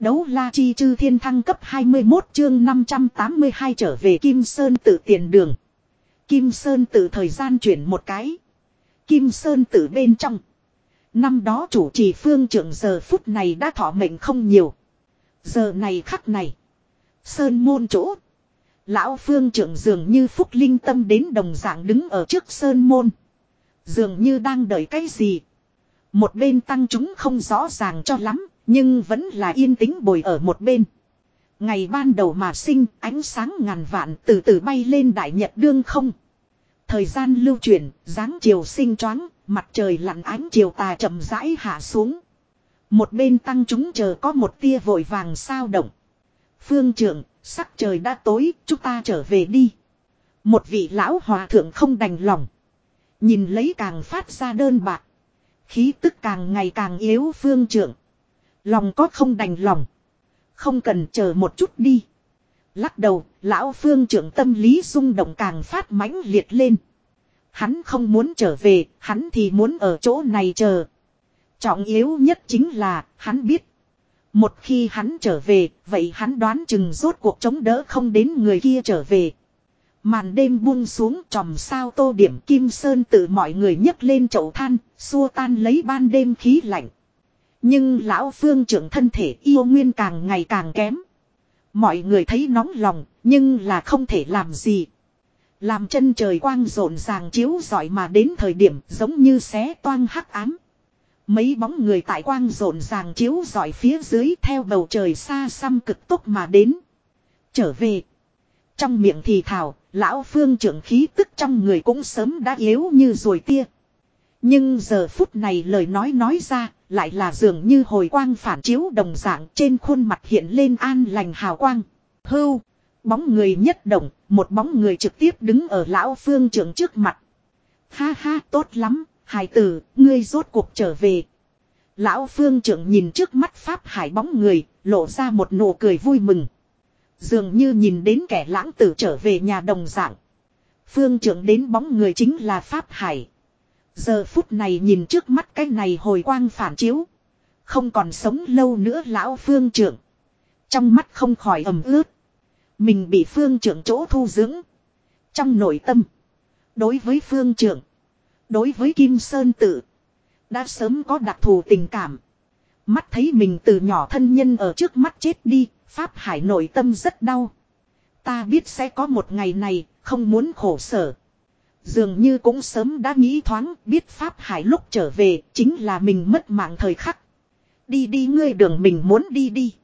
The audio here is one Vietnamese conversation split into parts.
Đấu la chi chư thiên thăng cấp 21 chương 582 trở về Kim Sơn tự tiền đường. Kim Sơn tự thời gian chuyển một cái. Kim Sơn tự bên trong. Năm đó chủ trì phương trưởng giờ phút này đã thọ mệnh không nhiều. Giờ này khắc này. Sơn môn chỗ. Lão phương trưởng dường như phúc linh tâm đến đồng dạng đứng ở trước sơn môn. Dường như đang đợi cái gì. Một bên tăng chúng không rõ ràng cho lắm. Nhưng vẫn là yên tĩnh bồi ở một bên. Ngày ban đầu mà sinh ánh sáng ngàn vạn từ từ bay lên đại nhật đương không. Thời gian lưu chuyển, dáng chiều sinh choáng, mặt trời lặn ánh chiều tà chậm rãi hạ xuống. Một bên tăng chúng chờ có một tia vội vàng sao động. Phương trưởng, sắc trời đã tối, chúng ta trở về đi. Một vị lão hòa thượng không đành lòng. Nhìn lấy càng phát ra đơn bạc. Khí tức càng ngày càng yếu phương trưởng. Lòng có không đành lòng. Không cần chờ một chút đi. Lắc đầu, lão phương trưởng tâm lý rung động càng phát mãnh liệt lên. Hắn không muốn trở về, hắn thì muốn ở chỗ này chờ. Trọng yếu nhất chính là, hắn biết. Một khi hắn trở về, vậy hắn đoán chừng rốt cuộc chống đỡ không đến người kia trở về. Màn đêm buông xuống tròm sao tô điểm kim sơn tự mọi người nhấc lên chậu than, xua tan lấy ban đêm khí lạnh. Nhưng lão phương trưởng thân thể yêu nguyên càng ngày càng kém. Mọi người thấy nóng lòng, nhưng là không thể làm gì. Làm chân trời quang rộn ràng chiếu giỏi mà đến thời điểm giống như xé toang hắc ám. Mấy bóng người tại quang rộn ràng chiếu giỏi phía dưới theo bầu trời xa xăm cực tốc mà đến. Trở về. Trong miệng thì thảo, lão phương trưởng khí tức trong người cũng sớm đã yếu như rồi tia. Nhưng giờ phút này lời nói nói ra, lại là dường như hồi quang phản chiếu đồng dạng trên khuôn mặt hiện lên an lành hào quang. Hưu, bóng người nhất động, một bóng người trực tiếp đứng ở lão phương trưởng trước mặt. Ha ha, tốt lắm, hài tử, ngươi rốt cuộc trở về. Lão phương trưởng nhìn trước mắt pháp hải bóng người, lộ ra một nụ cười vui mừng. Dường như nhìn đến kẻ lãng tử trở về nhà đồng dạng. Phương trưởng đến bóng người chính là pháp hải. Giờ phút này nhìn trước mắt cái này hồi quang phản chiếu. Không còn sống lâu nữa lão phương trưởng. Trong mắt không khỏi ẩm ướt. Mình bị phương trưởng chỗ thu dưỡng. Trong nội tâm. Đối với phương trưởng. Đối với Kim Sơn Tự. Đã sớm có đặc thù tình cảm. Mắt thấy mình từ nhỏ thân nhân ở trước mắt chết đi. Pháp Hải nội tâm rất đau. Ta biết sẽ có một ngày này. Không muốn khổ sở. Dường như cũng sớm đã nghĩ thoáng biết Pháp Hải lúc trở về chính là mình mất mạng thời khắc. Đi đi ngươi đường mình muốn đi đi.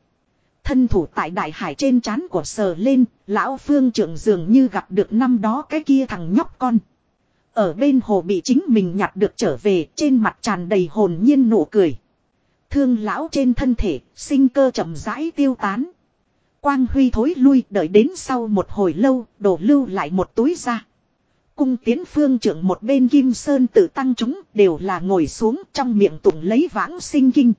Thân thủ tại đại hải trên trán của sờ lên, lão phương trưởng dường như gặp được năm đó cái kia thằng nhóc con. Ở bên hồ bị chính mình nhặt được trở về, trên mặt tràn đầy hồn nhiên nụ cười. Thương lão trên thân thể, sinh cơ chậm rãi tiêu tán. Quang huy thối lui đợi đến sau một hồi lâu, đổ lưu lại một túi ra. Cung tiến phương trưởng một bên kim sơn tự tăng chúng đều là ngồi xuống trong miệng tụng lấy vãng sinh kinh.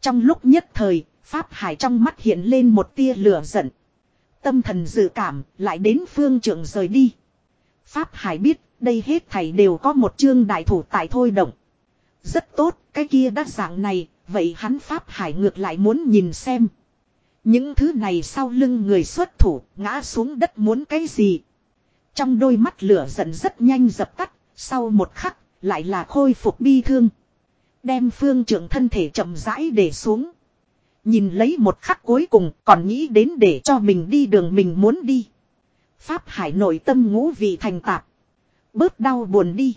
Trong lúc nhất thời, Pháp Hải trong mắt hiện lên một tia lửa giận. Tâm thần dự cảm lại đến phương trưởng rời đi. Pháp Hải biết đây hết thảy đều có một chương đại thủ tại thôi động. Rất tốt, cái kia đắc dạng này, vậy hắn Pháp Hải ngược lại muốn nhìn xem. Những thứ này sau lưng người xuất thủ, ngã xuống đất muốn cái gì. Trong đôi mắt lửa giận rất nhanh dập tắt, sau một khắc, lại là khôi phục bi thương. Đem phương trưởng thân thể chậm rãi để xuống. Nhìn lấy một khắc cuối cùng còn nghĩ đến để cho mình đi đường mình muốn đi. Pháp hải nội tâm ngũ vị thành tạp. Bớt đau buồn đi.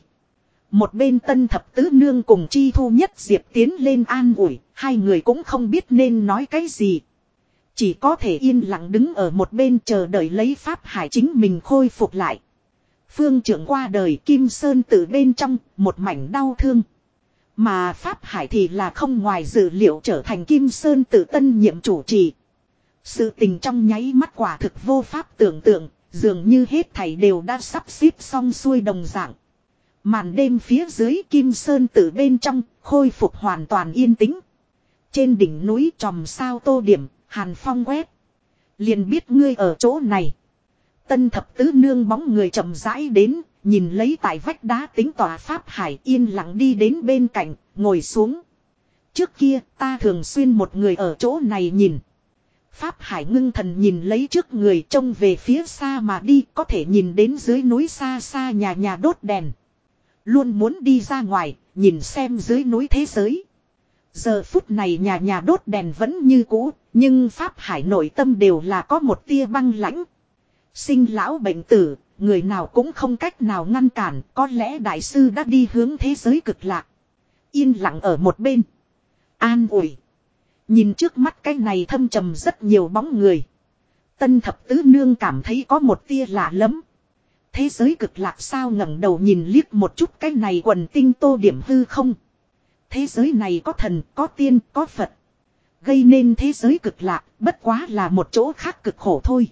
Một bên tân thập tứ nương cùng chi thu nhất diệp tiến lên an ủi. Hai người cũng không biết nên nói cái gì. Chỉ có thể yên lặng đứng ở một bên chờ đợi lấy Pháp Hải chính mình khôi phục lại. Phương trưởng qua đời Kim Sơn từ bên trong, một mảnh đau thương. Mà Pháp Hải thì là không ngoài dự liệu trở thành Kim Sơn tự tân nhiệm chủ trì. Sự tình trong nháy mắt quả thực vô pháp tưởng tượng, dường như hết thảy đều đã sắp xếp xong xuôi đồng dạng. Màn đêm phía dưới Kim Sơn tự bên trong, khôi phục hoàn toàn yên tĩnh. Trên đỉnh núi tròm sao tô điểm, Hàn Phong quét. Liền biết ngươi ở chỗ này. Tân thập tứ nương bóng người chậm rãi đến, nhìn lấy tại vách đá tính tòa Pháp Hải yên lặng đi đến bên cạnh, ngồi xuống. Trước kia ta thường xuyên một người ở chỗ này nhìn. Pháp Hải ngưng thần nhìn lấy trước người trông về phía xa mà đi có thể nhìn đến dưới núi xa xa nhà nhà đốt đèn. Luôn muốn đi ra ngoài, nhìn xem dưới núi thế giới. Giờ phút này nhà nhà đốt đèn vẫn như cũ, nhưng Pháp Hải nội tâm đều là có một tia băng lãnh. Sinh lão bệnh tử, người nào cũng không cách nào ngăn cản, có lẽ đại sư đã đi hướng thế giới cực lạc. Yên lặng ở một bên. An ủi. Nhìn trước mắt cái này thâm trầm rất nhiều bóng người. Tân thập tứ nương cảm thấy có một tia lạ lắm. Thế giới cực lạc sao ngẩng đầu nhìn liếc một chút cái này quần tinh tô điểm hư không. Thế giới này có thần, có tiên, có Phật. Gây nên thế giới cực lạ, bất quá là một chỗ khác cực khổ thôi.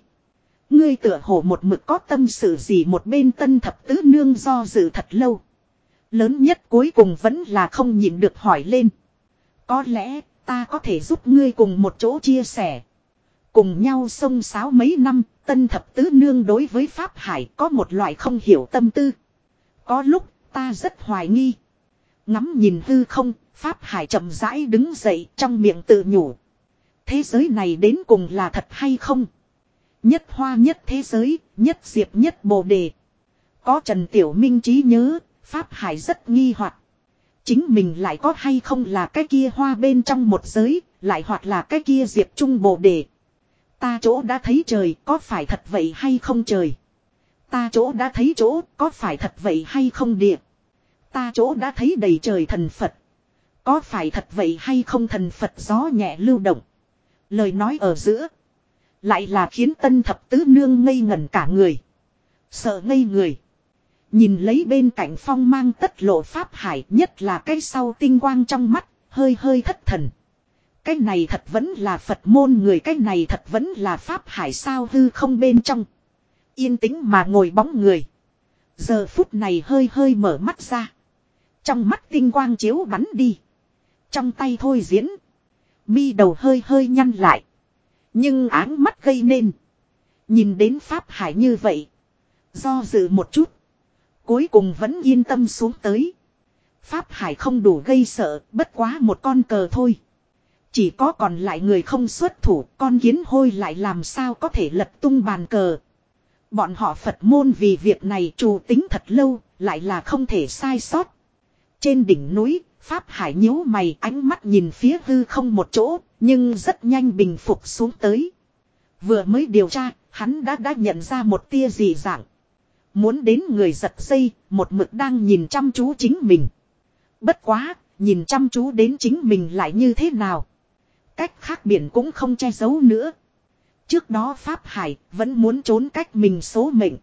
Ngươi tựa hồ một mực có tâm sự gì một bên tân thập tứ nương do dự thật lâu. Lớn nhất cuối cùng vẫn là không nhịn được hỏi lên. Có lẽ ta có thể giúp ngươi cùng một chỗ chia sẻ. Cùng nhau sông sáo mấy năm, tân thập tứ nương đối với Pháp Hải có một loại không hiểu tâm tư. Có lúc, ta rất hoài nghi. Ngắm nhìn hư không, Pháp Hải chậm rãi đứng dậy trong miệng tự nhủ. Thế giới này đến cùng là thật hay không? Nhất hoa nhất thế giới, nhất diệp nhất bồ đề. Có Trần Tiểu Minh trí nhớ, Pháp Hải rất nghi hoặc Chính mình lại có hay không là cái kia hoa bên trong một giới, lại hoặc là cái kia diệp trung bồ đề. Ta chỗ đã thấy trời, có phải thật vậy hay không trời? Ta chỗ đã thấy chỗ, có phải thật vậy hay không địa? Ta chỗ đã thấy đầy trời thần Phật. Có phải thật vậy hay không thần Phật gió nhẹ lưu động? Lời nói ở giữa. Lại là khiến tân thập tứ nương ngây ngẩn cả người. Sợ ngây người. Nhìn lấy bên cạnh phong mang tất lộ pháp hải nhất là cái sau tinh quang trong mắt, hơi hơi thất thần. Cái này thật vẫn là Phật môn người cái này thật vẫn là pháp hải sao hư không bên trong. Yên tĩnh mà ngồi bóng người. Giờ phút này hơi hơi mở mắt ra. Trong mắt tinh quang chiếu bắn đi. Trong tay thôi diễn. Mi đầu hơi hơi nhăn lại. Nhưng áng mắt gây nên. Nhìn đến Pháp Hải như vậy. Do dự một chút. Cuối cùng vẫn yên tâm xuống tới. Pháp Hải không đủ gây sợ, bất quá một con cờ thôi. Chỉ có còn lại người không xuất thủ, con kiến hôi lại làm sao có thể lật tung bàn cờ. Bọn họ Phật môn vì việc này trù tính thật lâu, lại là không thể sai sót. Trên đỉnh núi, Pháp Hải nhíu mày ánh mắt nhìn phía hư không một chỗ, nhưng rất nhanh bình phục xuống tới. Vừa mới điều tra, hắn đã đã nhận ra một tia dị dạng. Muốn đến người giật dây, một mực đang nhìn chăm chú chính mình. Bất quá, nhìn chăm chú đến chính mình lại như thế nào. Cách khác biển cũng không che giấu nữa. Trước đó Pháp Hải vẫn muốn trốn cách mình số mệnh.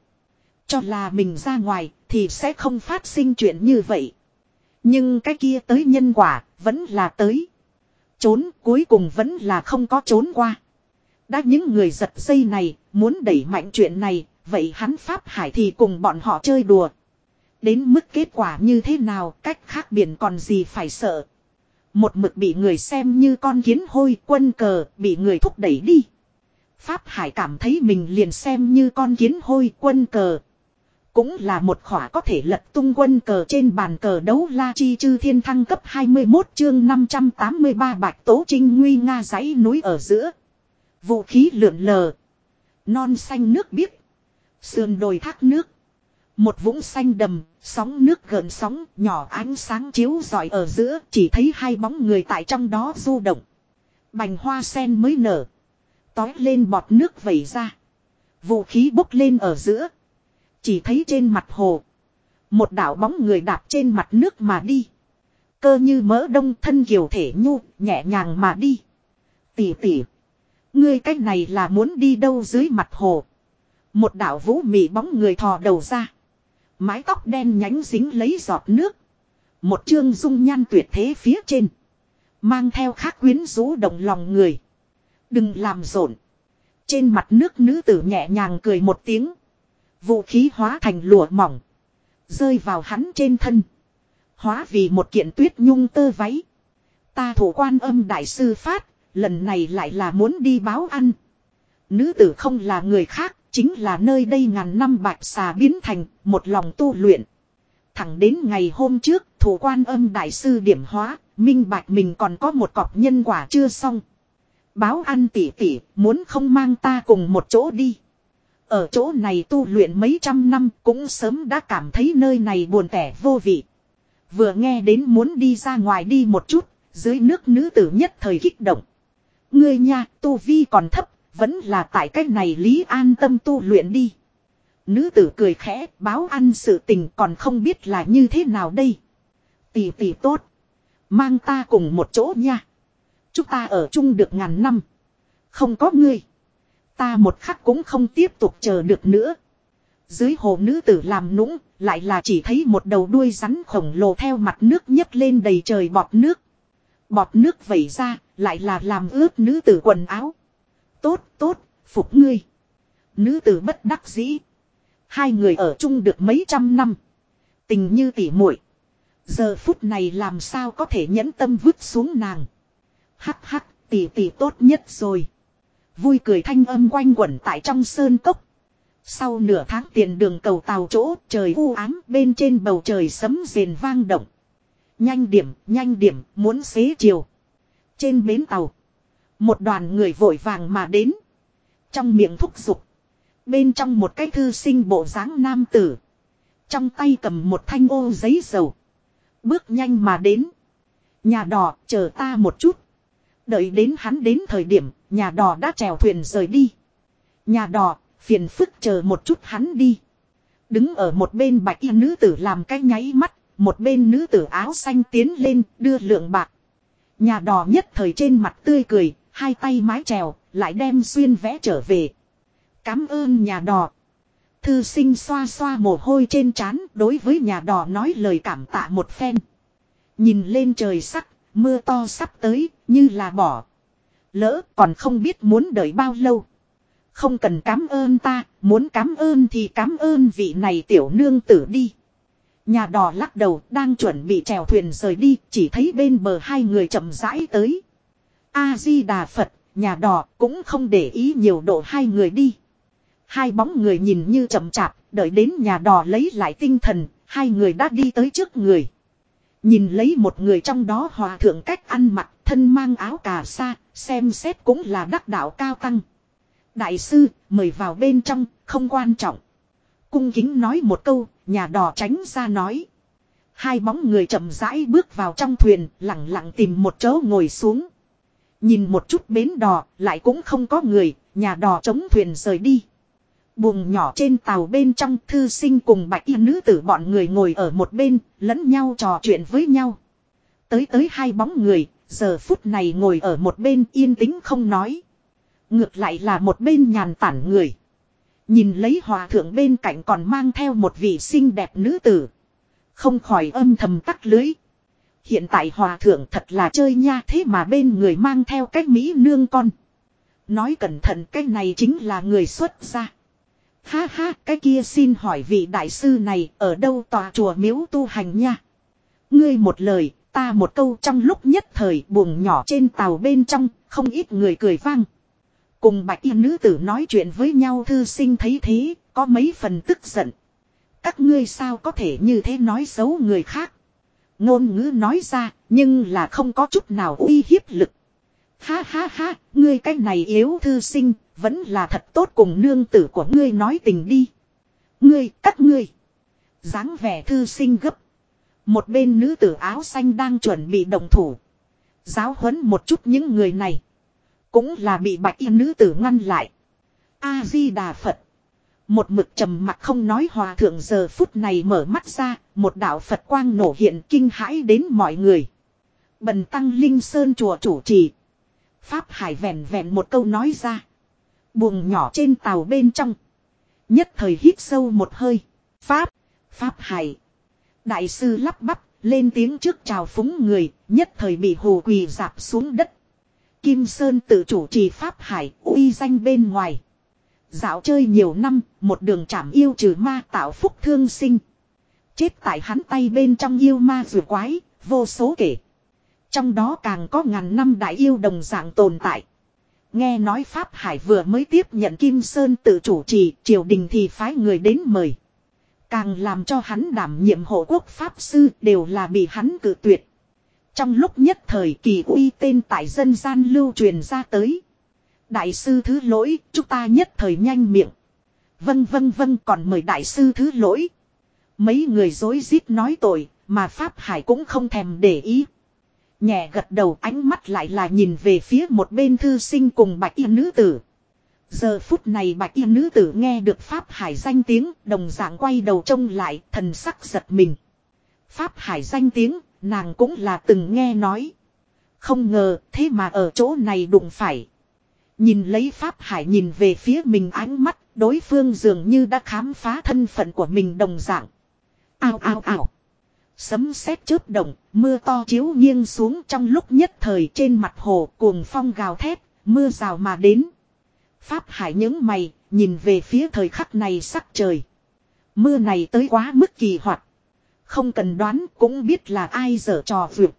Cho là mình ra ngoài thì sẽ không phát sinh chuyện như vậy. Nhưng cái kia tới nhân quả vẫn là tới. Trốn cuối cùng vẫn là không có trốn qua. Đã những người giật dây này muốn đẩy mạnh chuyện này, Vậy hắn Pháp Hải thì cùng bọn họ chơi đùa. Đến mức kết quả như thế nào, cách khác biển còn gì phải sợ. Một mực bị người xem như con kiến hôi quân cờ, bị người thúc đẩy đi. Pháp Hải cảm thấy mình liền xem như con kiến hôi quân cờ. Cũng là một khỏa có thể lật tung quân cờ trên bàn cờ đấu la chi chư thiên thăng cấp 21 chương 583 bạch tố trinh nguy nga dãy núi ở giữa. Vũ khí lượn lờ. Non xanh nước biếc. Sườn đồi thác nước. Một vũng xanh đầm, sóng nước gợn sóng, nhỏ ánh sáng chiếu rọi ở giữa, chỉ thấy hai bóng người tại trong đó du động. Bành hoa sen mới nở. Tói lên bọt nước vẩy ra. Vũ khí bốc lên ở giữa. Chỉ thấy trên mặt hồ. Một đảo bóng người đạp trên mặt nước mà đi. Cơ như mỡ đông thân kiều thể nhu, nhẹ nhàng mà đi. Tỉ tỉ. Ngươi cách này là muốn đi đâu dưới mặt hồ. Một đảo vũ mị bóng người thò đầu ra. Mái tóc đen nhánh dính lấy giọt nước. Một chương dung nhan tuyệt thế phía trên. Mang theo khắc quyến rũ động lòng người. Đừng làm rộn. Trên mặt nước nữ tử nhẹ nhàng cười một tiếng. Vũ khí hóa thành lụa mỏng. Rơi vào hắn trên thân. Hóa vì một kiện tuyết nhung tơ váy. Ta thủ quan âm đại sư phát. Lần này lại là muốn đi báo ăn. Nữ tử không là người khác. Chính là nơi đây ngàn năm bạch xà biến thành một lòng tu luyện. Thẳng đến ngày hôm trước, thủ quan âm đại sư điểm hóa, minh bạch mình còn có một cọc nhân quả chưa xong. Báo ăn tỉ tỉ, muốn không mang ta cùng một chỗ đi. Ở chỗ này tu luyện mấy trăm năm cũng sớm đã cảm thấy nơi này buồn tẻ vô vị. Vừa nghe đến muốn đi ra ngoài đi một chút, dưới nước nữ tử nhất thời kích động. Ngươi nha, tu vi còn thấp, vẫn là tại cách này lý an tâm tu luyện đi. Nữ tử cười khẽ, báo ăn sự tình còn không biết là như thế nào đây. Tỷ tỷ tốt. Mang ta cùng một chỗ nha. Chúng ta ở chung được ngàn năm. Không có ngươi. Ta một khắc cũng không tiếp tục chờ được nữa. Dưới hồ nữ tử làm nũng, lại là chỉ thấy một đầu đuôi rắn khổng lồ theo mặt nước nhấc lên đầy trời bọt nước. Bọt nước vẩy ra, lại là làm ướt nữ tử quần áo. Tốt, tốt, phục ngươi. Nữ tử bất đắc dĩ. Hai người ở chung được mấy trăm năm. Tình như tỉ muội Giờ phút này làm sao có thể nhẫn tâm vứt xuống nàng. Hắc hắc, tỷ tỷ tốt nhất rồi. Vui cười thanh âm quanh quẩn tại trong sơn cốc. Sau nửa tháng tiền đường cầu tàu chỗ trời u ám bên trên bầu trời sấm rền vang động. Nhanh điểm, nhanh điểm, muốn xế chiều. Trên bến tàu. Một đoàn người vội vàng mà đến. Trong miệng thúc giục. Bên trong một cái thư sinh bộ dáng nam tử. Trong tay cầm một thanh ô giấy dầu. Bước nhanh mà đến. Nhà đỏ chờ ta một chút. Đợi đến hắn đến thời điểm nhà đò đã trèo thuyền rời đi. Nhà đò phiền phức chờ một chút hắn đi. Đứng ở một bên bạch y nữ tử làm cái nháy mắt. Một bên nữ tử áo xanh tiến lên đưa lượng bạc. Nhà đò nhất thời trên mặt tươi cười. Hai tay mái trèo lại đem xuyên vẽ trở về. Cám ơn nhà đò. Thư sinh xoa xoa mồ hôi trên trán đối với nhà đò nói lời cảm tạ một phen. Nhìn lên trời sắc, mưa to sắp tới, như là bỏ. Lỡ còn không biết muốn đợi bao lâu. Không cần cảm ơn ta, muốn cảm ơn thì cảm ơn vị này tiểu nương tử đi. Nhà đò lắc đầu đang chuẩn bị chèo thuyền rời đi, chỉ thấy bên bờ hai người chậm rãi tới. A-di-đà Phật, nhà đò cũng không để ý nhiều độ hai người đi. Hai bóng người nhìn như chậm chạp, đợi đến nhà đò lấy lại tinh thần, hai người đã đi tới trước người. Nhìn lấy một người trong đó hòa thượng cách ăn mặc, thân mang áo cà sa, xem xét cũng là đắc đạo cao tăng. Đại sư, mời vào bên trong, không quan trọng. Cung kính nói một câu, nhà đò tránh ra nói. Hai bóng người chậm rãi bước vào trong thuyền, lặng lặng tìm một chỗ ngồi xuống. Nhìn một chút bến đò, lại cũng không có người, nhà đò chống thuyền rời đi. Buồng nhỏ trên tàu bên trong thư sinh cùng bạch y nữ tử bọn người ngồi ở một bên, lẫn nhau trò chuyện với nhau. Tới tới hai bóng người, giờ phút này ngồi ở một bên yên tĩnh không nói. Ngược lại là một bên nhàn tản người. Nhìn lấy hòa thượng bên cạnh còn mang theo một vị xinh đẹp nữ tử. Không khỏi âm thầm tắt lưới. Hiện tại hòa thượng thật là chơi nha thế mà bên người mang theo cách Mỹ nương con. Nói cẩn thận cái này chính là người xuất gia. Ha ha, cái kia xin hỏi vị đại sư này ở đâu tòa chùa miếu tu hành nha. Ngươi một lời, ta một câu trong lúc nhất thời buồng nhỏ trên tàu bên trong, không ít người cười vang. Cùng bạch y nữ tử nói chuyện với nhau thư sinh thấy thế, có mấy phần tức giận. Các ngươi sao có thể như thế nói xấu người khác. Ngôn ngữ nói ra, nhưng là không có chút nào uy hiếp lực. Ha ha ha, ngươi cái này yếu thư sinh, vẫn là thật tốt cùng nương tử của ngươi nói tình đi. Ngươi, các ngươi. dáng vẻ thư sinh gấp. Một bên nữ tử áo xanh đang chuẩn bị đồng thủ. Giáo huấn một chút những người này. Cũng là bị bạch y nữ tử ngăn lại. A-di-đà Phật. Một mực trầm mặt không nói hòa thượng giờ phút này mở mắt ra, một đạo Phật quang nổ hiện kinh hãi đến mọi người. Bần tăng Linh Sơn chùa chủ trì. Pháp Hải vẹn vẹn một câu nói ra. Buồng nhỏ trên tàu bên trong. Nhất thời hít sâu một hơi. Pháp. Pháp Hải. Đại sư lắp bắp. Lên tiếng trước chào phúng người. Nhất thời bị hồ quỳ dạp xuống đất. Kim Sơn tự chủ trì Pháp Hải. uy danh bên ngoài. Dạo chơi nhiều năm. Một đường chảm yêu trừ ma tạo phúc thương sinh. Chết tại hắn tay bên trong yêu ma vừa quái. Vô số kể. Trong đó càng có ngàn năm đại yêu đồng dạng tồn tại. Nghe nói Pháp Hải vừa mới tiếp nhận Kim Sơn tự chủ trì, triều đình thì phái người đến mời. Càng làm cho hắn đảm nhiệm hộ quốc Pháp Sư đều là bị hắn cử tuyệt. Trong lúc nhất thời kỳ uy tên tại dân gian lưu truyền ra tới. Đại sư thứ lỗi, chúng ta nhất thời nhanh miệng. Vâng vâng vâng còn mời đại sư thứ lỗi. Mấy người dối rít nói tội, mà Pháp Hải cũng không thèm để ý. Nhẹ gật đầu ánh mắt lại là nhìn về phía một bên thư sinh cùng bạch y nữ tử. Giờ phút này bạch y nữ tử nghe được Pháp Hải danh tiếng, đồng dạng quay đầu trông lại, thần sắc giật mình. Pháp Hải danh tiếng, nàng cũng là từng nghe nói. Không ngờ, thế mà ở chỗ này đụng phải. Nhìn lấy Pháp Hải nhìn về phía mình ánh mắt, đối phương dường như đã khám phá thân phận của mình đồng dạng. Ao ao ao. Sấm sét chớp động, mưa to chiếu nghiêng xuống trong lúc nhất thời trên mặt hồ cuồng phong gào thét, mưa rào mà đến. Pháp Hải những mày, nhìn về phía thời khắc này sắc trời. Mưa này tới quá mức kỳ hoạt. Không cần đoán cũng biết là ai dở trò vượt.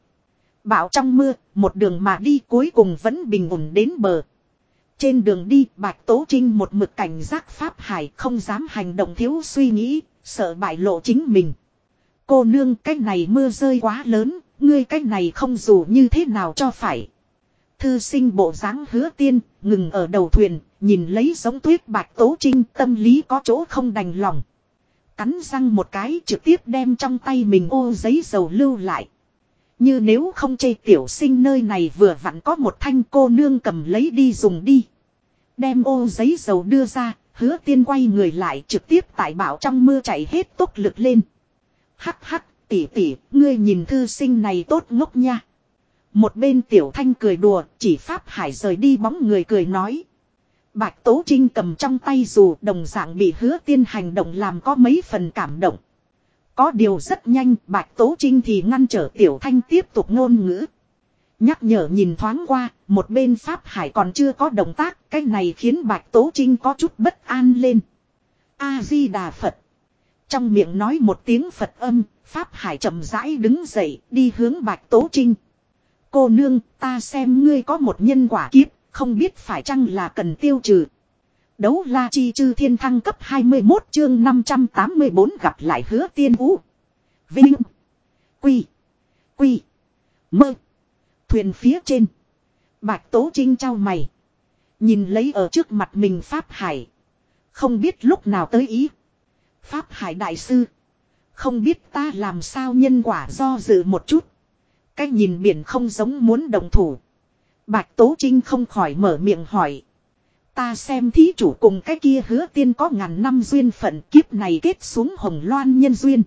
Bảo trong mưa, một đường mà đi cuối cùng vẫn bình ổn đến bờ. Trên đường đi, Bạch Tố Trinh một mực cảnh giác Pháp Hải không dám hành động thiếu suy nghĩ, sợ bại lộ chính mình. Cô nương cách này mưa rơi quá lớn, ngươi cách này không dù như thế nào cho phải. Thư sinh bộ dáng hứa tiên, ngừng ở đầu thuyền, nhìn lấy giống tuyết Bạch Tố Trinh tâm lý có chỗ không đành lòng. Cắn răng một cái trực tiếp đem trong tay mình ô giấy dầu lưu lại. Như nếu không chê tiểu sinh nơi này vừa vặn có một thanh cô nương cầm lấy đi dùng đi. Đem ô giấy dầu đưa ra, hứa tiên quay người lại trực tiếp tại bảo trong mưa chạy hết tốc lực lên. Hắc hắc, tỷ tỷ, ngươi nhìn thư sinh này tốt ngốc nha. Một bên tiểu thanh cười đùa, chỉ pháp hải rời đi bóng người cười nói. Bạch Tố Trinh cầm trong tay dù đồng dạng bị hứa tiên hành động làm có mấy phần cảm động. Có điều rất nhanh Bạch Tố Trinh thì ngăn trở Tiểu Thanh tiếp tục ngôn ngữ. Nhắc nhở nhìn thoáng qua, một bên Pháp Hải còn chưa có động tác, cái này khiến Bạch Tố Trinh có chút bất an lên. A-di-đà Phật. Trong miệng nói một tiếng Phật âm, Pháp Hải chậm rãi đứng dậy, đi hướng Bạch Tố Trinh. Cô nương, ta xem ngươi có một nhân quả kiếp, không biết phải chăng là cần tiêu trừ. Đấu la chi chư thiên thăng cấp 21 chương 584 gặp lại hứa tiên vũ. Vinh. Quy. Quy. Mơ. Thuyền phía trên. Bạch Tố Trinh trao mày. Nhìn lấy ở trước mặt mình Pháp Hải. Không biết lúc nào tới ý. Pháp Hải Đại Sư. Không biết ta làm sao nhân quả do dự một chút. Cách nhìn biển không giống muốn đồng thủ. Bạch Tố Trinh không khỏi mở miệng hỏi. Ta xem thí chủ cùng cái kia hứa tiên có ngàn năm duyên phận kiếp này kết xuống hồng loan nhân duyên.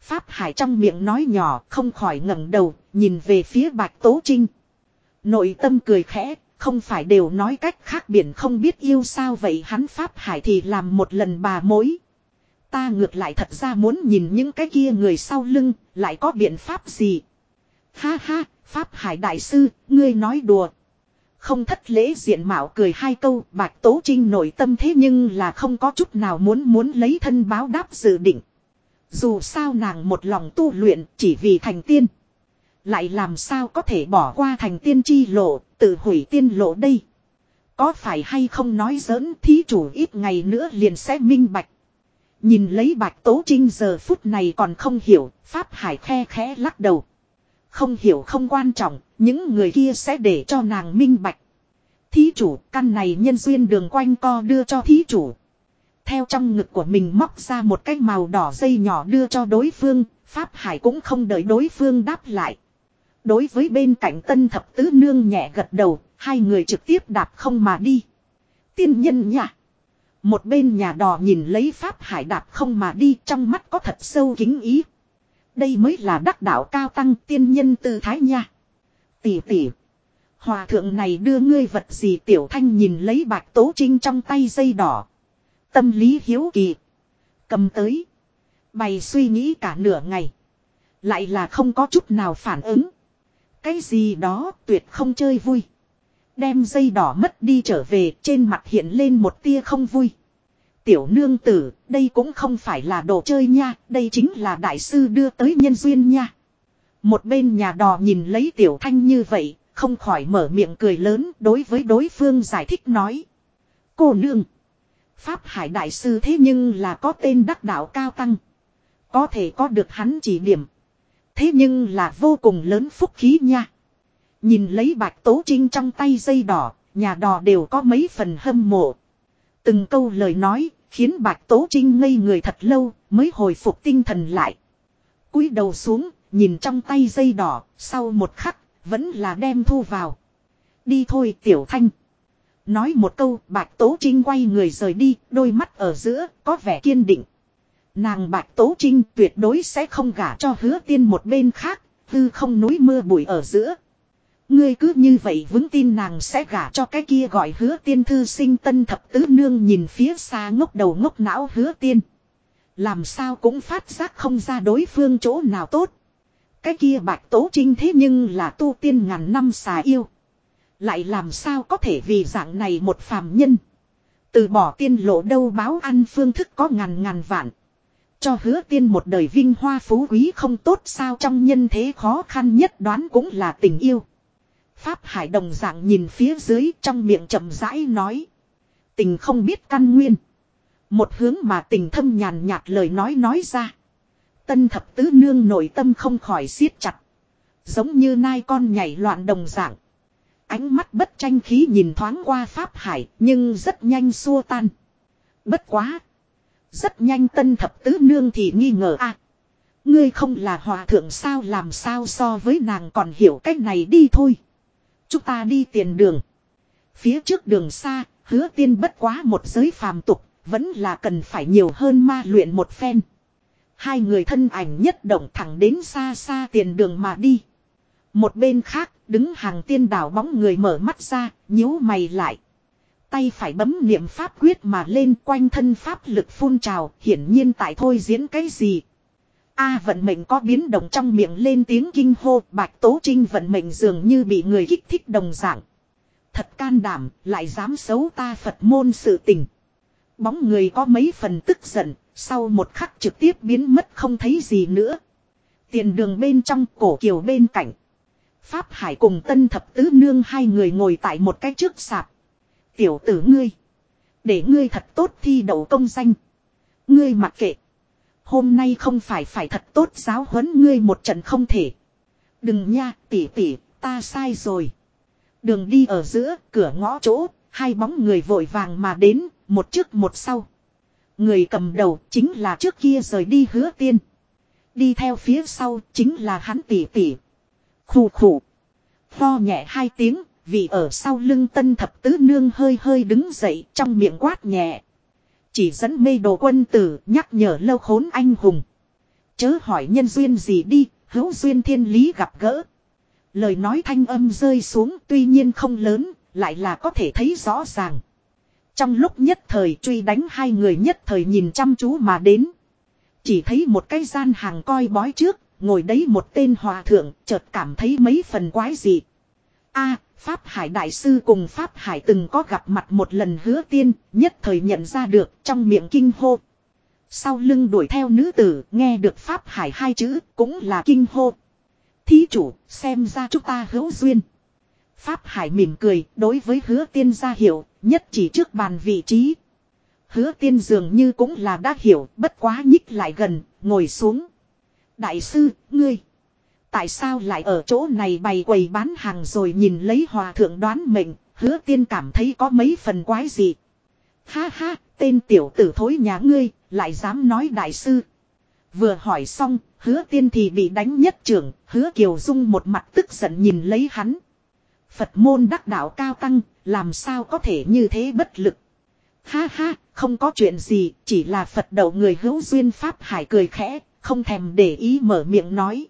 Pháp Hải trong miệng nói nhỏ không khỏi ngẩng đầu nhìn về phía Bạch Tố Trinh. Nội tâm cười khẽ, không phải đều nói cách khác biển không biết yêu sao vậy hắn Pháp Hải thì làm một lần bà mối. Ta ngược lại thật ra muốn nhìn những cái kia người sau lưng, lại có biện pháp gì. Ha ha, Pháp Hải Đại Sư, ngươi nói đùa. Không thất lễ diện mạo cười hai câu, Bạch Tố Trinh nội tâm thế nhưng là không có chút nào muốn muốn lấy thân báo đáp dự định. Dù sao nàng một lòng tu luyện chỉ vì thành tiên. Lại làm sao có thể bỏ qua thành tiên chi lộ, tự hủy tiên lộ đây. Có phải hay không nói giỡn thí chủ ít ngày nữa liền sẽ minh bạch. Nhìn lấy bạch tố trinh giờ phút này còn không hiểu, Pháp Hải khe khẽ lắc đầu. Không hiểu không quan trọng, những người kia sẽ để cho nàng minh bạch. Thí chủ, căn này nhân duyên đường quanh co đưa cho thí chủ. Theo trong ngực của mình móc ra một cái màu đỏ dây nhỏ đưa cho đối phương, Pháp Hải cũng không đợi đối phương đáp lại. Đối với bên cạnh tân thập tứ nương nhẹ gật đầu, hai người trực tiếp đạp không mà đi. Tiên nhân nhà. Một bên nhà đò nhìn lấy Pháp Hải đạp không mà đi trong mắt có thật sâu kính ý. Đây mới là đắc đạo cao tăng tiên nhân tư thái nha. Tỷ tỷ. Hòa thượng này đưa ngươi vật gì tiểu thanh nhìn lấy bạch tố trinh trong tay dây đỏ. Tâm lý hiếu kỳ. Cầm tới. Bày suy nghĩ cả nửa ngày. Lại là không có chút nào phản ứng. Cái gì đó tuyệt không chơi vui. Đem dây đỏ mất đi trở về trên mặt hiện lên một tia không vui. Tiểu nương tử, đây cũng không phải là đồ chơi nha, đây chính là đại sư đưa tới nhân duyên nha. Một bên nhà đò nhìn lấy tiểu thanh như vậy, không khỏi mở miệng cười lớn đối với đối phương giải thích nói. Cô nương, Pháp Hải Đại Sư thế nhưng là có tên đắc đạo cao tăng. Có thể có được hắn chỉ điểm. Thế nhưng là vô cùng lớn phúc khí nha. Nhìn lấy bạch tố trinh trong tay dây đỏ, nhà đò đều có mấy phần hâm mộ. Từng câu lời nói, khiến bạch tố trinh ngây người thật lâu, mới hồi phục tinh thần lại. cúi đầu xuống, nhìn trong tay dây đỏ, sau một khắc, vẫn là đem thu vào. Đi thôi tiểu thanh. Nói một câu, bạch tố trinh quay người rời đi, đôi mắt ở giữa, có vẻ kiên định. Nàng bạch tố trinh tuyệt đối sẽ không gả cho hứa tiên một bên khác, tư không núi mưa bụi ở giữa. Ngươi cứ như vậy vững tin nàng sẽ gả cho cái kia gọi hứa tiên thư sinh tân thập tứ nương nhìn phía xa ngốc đầu ngốc não hứa tiên. Làm sao cũng phát giác không ra đối phương chỗ nào tốt. Cái kia bạch tố trinh thế nhưng là tu tiên ngàn năm xà yêu. Lại làm sao có thể vì dạng này một phàm nhân. Từ bỏ tiên lộ đâu báo ăn phương thức có ngàn ngàn vạn. Cho hứa tiên một đời vinh hoa phú quý không tốt sao trong nhân thế khó khăn nhất đoán cũng là tình yêu. Pháp Hải đồng dạng nhìn phía dưới trong miệng chậm rãi nói. Tình không biết căn nguyên. Một hướng mà tình thâm nhàn nhạt lời nói nói ra. Tân thập tứ nương nội tâm không khỏi siết chặt. Giống như nai con nhảy loạn đồng dạng. Ánh mắt bất tranh khí nhìn thoáng qua Pháp Hải nhưng rất nhanh xua tan. Bất quá. Rất nhanh tân thập tứ nương thì nghi ngờ a Ngươi không là hòa thượng sao làm sao so với nàng còn hiểu cách này đi thôi. Chúng ta đi tiền đường. Phía trước đường xa, hứa tiên bất quá một giới phàm tục, vẫn là cần phải nhiều hơn ma luyện một phen. Hai người thân ảnh nhất động thẳng đến xa xa tiền đường mà đi. Một bên khác, đứng hàng tiên đảo bóng người mở mắt ra, nhíu mày lại. Tay phải bấm niệm pháp quyết mà lên quanh thân pháp lực phun trào, hiển nhiên tại thôi diễn cái gì. A vận mệnh có biến động trong miệng lên tiếng kinh hô, bạch tố trinh vận mệnh dường như bị người kích thích đồng dạng. Thật can đảm, lại dám xấu ta Phật môn sự tình. Bóng người có mấy phần tức giận, sau một khắc trực tiếp biến mất không thấy gì nữa. Tiền đường bên trong cổ kiều bên cạnh. Pháp Hải cùng tân thập tứ nương hai người ngồi tại một cái trước sạp. Tiểu tử ngươi. Để ngươi thật tốt thi đậu công danh. Ngươi mặc kệ. Hôm nay không phải phải thật tốt giáo huấn ngươi một trận không thể. Đừng nha, tỉ tỉ, ta sai rồi. Đường đi ở giữa, cửa ngõ chỗ, hai bóng người vội vàng mà đến, một trước một sau. Người cầm đầu chính là trước kia rời đi hứa tiên. Đi theo phía sau chính là hắn tỉ tỉ. Khủ khủ. Pho nhẹ hai tiếng, vì ở sau lưng tân thập tứ nương hơi hơi đứng dậy trong miệng quát nhẹ. Chỉ dẫn mê đồ quân tử nhắc nhở lâu khốn anh hùng. Chớ hỏi nhân duyên gì đi, hữu duyên thiên lý gặp gỡ. Lời nói thanh âm rơi xuống tuy nhiên không lớn, lại là có thể thấy rõ ràng. Trong lúc nhất thời truy đánh hai người nhất thời nhìn chăm chú mà đến. Chỉ thấy một cái gian hàng coi bói trước, ngồi đấy một tên hòa thượng, chợt cảm thấy mấy phần quái dị a Pháp Hải Đại Sư cùng Pháp Hải từng có gặp mặt một lần hứa tiên, nhất thời nhận ra được trong miệng kinh hô. Sau lưng đuổi theo nữ tử, nghe được Pháp Hải hai chữ, cũng là kinh hô. Thí chủ, xem ra chúng ta hữu duyên. Pháp Hải mỉm cười, đối với hứa tiên ra hiểu, nhất chỉ trước bàn vị trí. Hứa tiên dường như cũng là đã hiểu, bất quá nhích lại gần, ngồi xuống. Đại sư, ngươi. Tại sao lại ở chỗ này bày quầy bán hàng rồi nhìn lấy hòa thượng đoán mệnh, hứa tiên cảm thấy có mấy phần quái gì. Ha ha, tên tiểu tử thối nhà ngươi, lại dám nói đại sư. Vừa hỏi xong, hứa tiên thì bị đánh nhất trưởng, hứa kiều dung một mặt tức giận nhìn lấy hắn. Phật môn đắc đạo cao tăng, làm sao có thể như thế bất lực. Ha ha, không có chuyện gì, chỉ là Phật đầu người hữu duyên Pháp Hải cười khẽ, không thèm để ý mở miệng nói.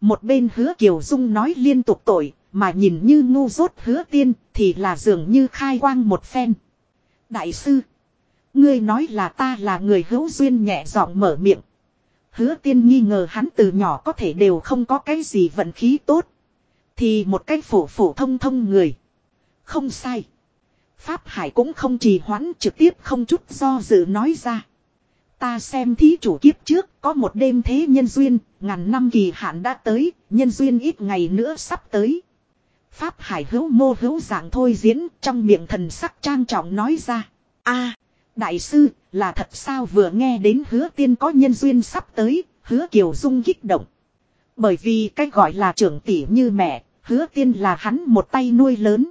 Một bên hứa Kiều Dung nói liên tục tội, mà nhìn như ngu dốt hứa tiên thì là dường như khai quang một phen. Đại sư, ngươi nói là ta là người hữu duyên nhẹ giọng mở miệng. Hứa tiên nghi ngờ hắn từ nhỏ có thể đều không có cái gì vận khí tốt. Thì một cái phổ phổ thông thông người. Không sai. Pháp Hải cũng không trì hoãn trực tiếp không chút do dự nói ra. Ta xem thí chủ kiếp trước có một đêm thế nhân duyên, ngàn năm kỳ hạn đã tới, nhân duyên ít ngày nữa sắp tới. Pháp hải hữu mô hữu dạng thôi diễn trong miệng thần sắc trang trọng nói ra. a đại sư, là thật sao vừa nghe đến hứa tiên có nhân duyên sắp tới, hứa kiều dung kích động. Bởi vì cách gọi là trưởng tỷ như mẹ, hứa tiên là hắn một tay nuôi lớn.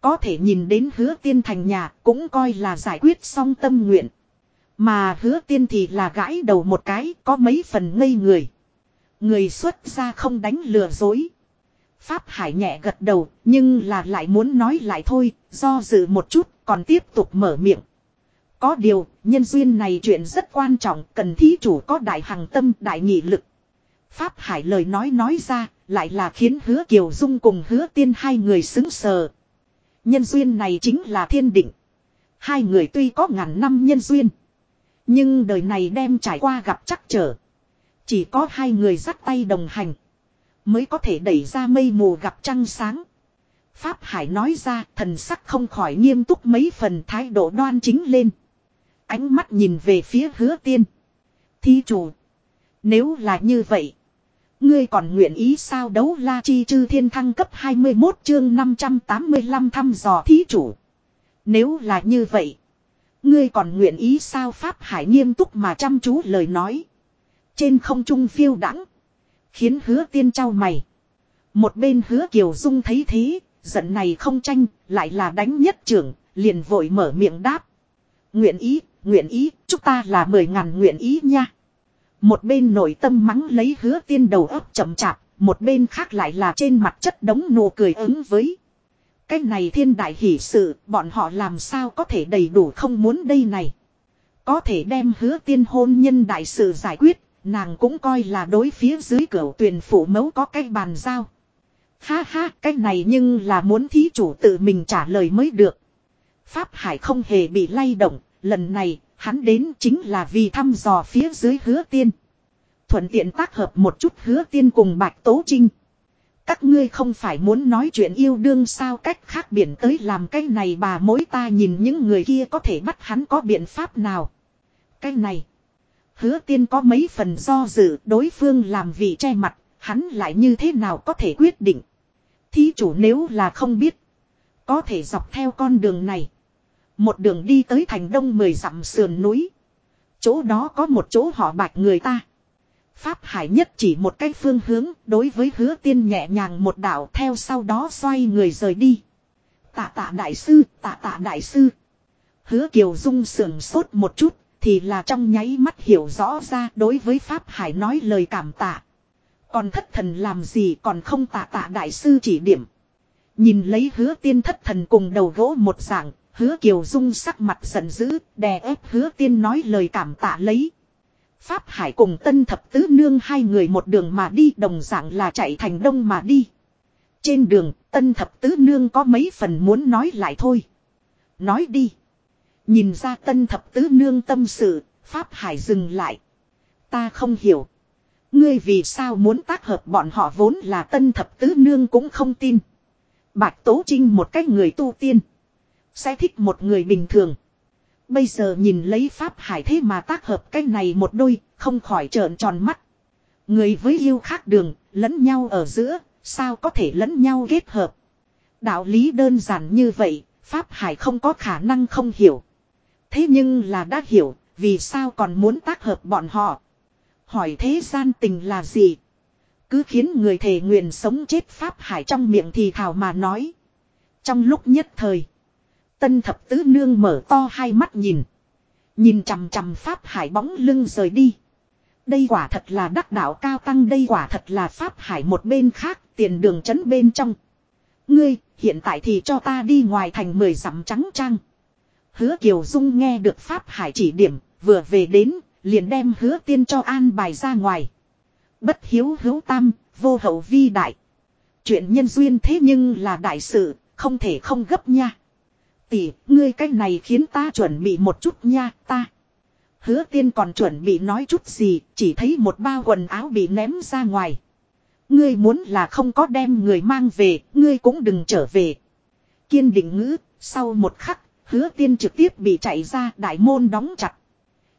Có thể nhìn đến hứa tiên thành nhà cũng coi là giải quyết xong tâm nguyện. Mà hứa tiên thì là gãi đầu một cái có mấy phần ngây người. Người xuất ra không đánh lừa dối. Pháp Hải nhẹ gật đầu nhưng là lại muốn nói lại thôi, do dự một chút còn tiếp tục mở miệng. Có điều, nhân duyên này chuyện rất quan trọng, cần thí chủ có đại hằng tâm, đại nghị lực. Pháp Hải lời nói nói ra, lại là khiến hứa Kiều Dung cùng hứa tiên hai người xứng sờ. Nhân duyên này chính là thiên định. Hai người tuy có ngàn năm nhân duyên. Nhưng đời này đem trải qua gặp chắc trở. Chỉ có hai người dắt tay đồng hành. Mới có thể đẩy ra mây mù gặp trăng sáng. Pháp Hải nói ra, thần sắc không khỏi nghiêm túc mấy phần thái độ đoan chính lên. Ánh mắt nhìn về phía hứa tiên. Thi chủ. Nếu là như vậy. Ngươi còn nguyện ý sao đấu la chi chư thiên thăng cấp 21 chương 585 thăm dò thí chủ. Nếu là như vậy. Ngươi còn nguyện ý sao Pháp Hải nghiêm túc mà chăm chú lời nói. Trên không trung phiêu đắng. Khiến hứa tiên trao mày. Một bên hứa Kiều Dung thấy thế. Giận này không tranh. Lại là đánh nhất trưởng. Liền vội mở miệng đáp. Nguyện ý. Nguyện ý. Chúng ta là mười ngàn nguyện ý nha. Một bên nội tâm mắng lấy hứa tiên đầu óc chậm chạp. Một bên khác lại là trên mặt chất đống nụ cười ứng với. Cái này thiên đại hỷ sự, bọn họ làm sao có thể đầy đủ không muốn đây này. Có thể đem hứa tiên hôn nhân đại sự giải quyết, nàng cũng coi là đối phía dưới cửa tuyển phủ mấu có cái bàn giao. Ha ha, cái này nhưng là muốn thí chủ tự mình trả lời mới được. Pháp Hải không hề bị lay động, lần này, hắn đến chính là vì thăm dò phía dưới hứa tiên. Thuận tiện tác hợp một chút hứa tiên cùng Bạch Tố Trinh. Các ngươi không phải muốn nói chuyện yêu đương sao cách khác biển tới làm cái này bà mối ta nhìn những người kia có thể bắt hắn có biện pháp nào. Cái này. Hứa tiên có mấy phần do dự đối phương làm vị che mặt, hắn lại như thế nào có thể quyết định. Thí chủ nếu là không biết. Có thể dọc theo con đường này. Một đường đi tới thành đông mười dặm sườn núi. Chỗ đó có một chỗ họ bạch người ta. Pháp Hải nhất chỉ một cái phương hướng đối với hứa tiên nhẹ nhàng một đạo theo sau đó xoay người rời đi. Tạ tạ đại sư, tạ tạ đại sư. Hứa Kiều Dung sườn sốt một chút thì là trong nháy mắt hiểu rõ ra đối với Pháp Hải nói lời cảm tạ. Còn thất thần làm gì còn không tạ tạ đại sư chỉ điểm. Nhìn lấy hứa tiên thất thần cùng đầu gỗ một dạng, hứa Kiều Dung sắc mặt giận dữ, đè ép hứa tiên nói lời cảm tạ lấy. Pháp Hải cùng Tân Thập Tứ Nương hai người một đường mà đi đồng dạng là chạy thành đông mà đi. Trên đường, Tân Thập Tứ Nương có mấy phần muốn nói lại thôi. Nói đi. Nhìn ra Tân Thập Tứ Nương tâm sự, Pháp Hải dừng lại. Ta không hiểu. Ngươi vì sao muốn tác hợp bọn họ vốn là Tân Thập Tứ Nương cũng không tin. Bạch Tố Trinh một cách người tu tiên. Sẽ thích một người bình thường. Bây giờ nhìn lấy Pháp Hải thế mà tác hợp cái này một đôi, không khỏi trợn tròn mắt. Người với yêu khác đường, lẫn nhau ở giữa, sao có thể lẫn nhau kết hợp. Đạo lý đơn giản như vậy, Pháp Hải không có khả năng không hiểu. Thế nhưng là đã hiểu, vì sao còn muốn tác hợp bọn họ. Hỏi thế gian tình là gì? Cứ khiến người thề nguyện sống chết Pháp Hải trong miệng thì thảo mà nói. Trong lúc nhất thời. Tân thập tứ nương mở to hai mắt nhìn. Nhìn chằm chằm Pháp Hải bóng lưng rời đi. Đây quả thật là đắc đạo cao tăng đây quả thật là Pháp Hải một bên khác tiền đường chấn bên trong. Ngươi, hiện tại thì cho ta đi ngoài thành mười dặm trắng trăng. Hứa Kiều Dung nghe được Pháp Hải chỉ điểm, vừa về đến, liền đem hứa tiên cho an bài ra ngoài. Bất hiếu hữu tam, vô hậu vi đại. Chuyện nhân duyên thế nhưng là đại sự, không thể không gấp nha. Tỷ, ngươi cách này khiến ta chuẩn bị một chút nha, ta. Hứa tiên còn chuẩn bị nói chút gì, chỉ thấy một bao quần áo bị ném ra ngoài. Ngươi muốn là không có đem người mang về, ngươi cũng đừng trở về. Kiên định ngữ, sau một khắc, hứa tiên trực tiếp bị chạy ra đại môn đóng chặt.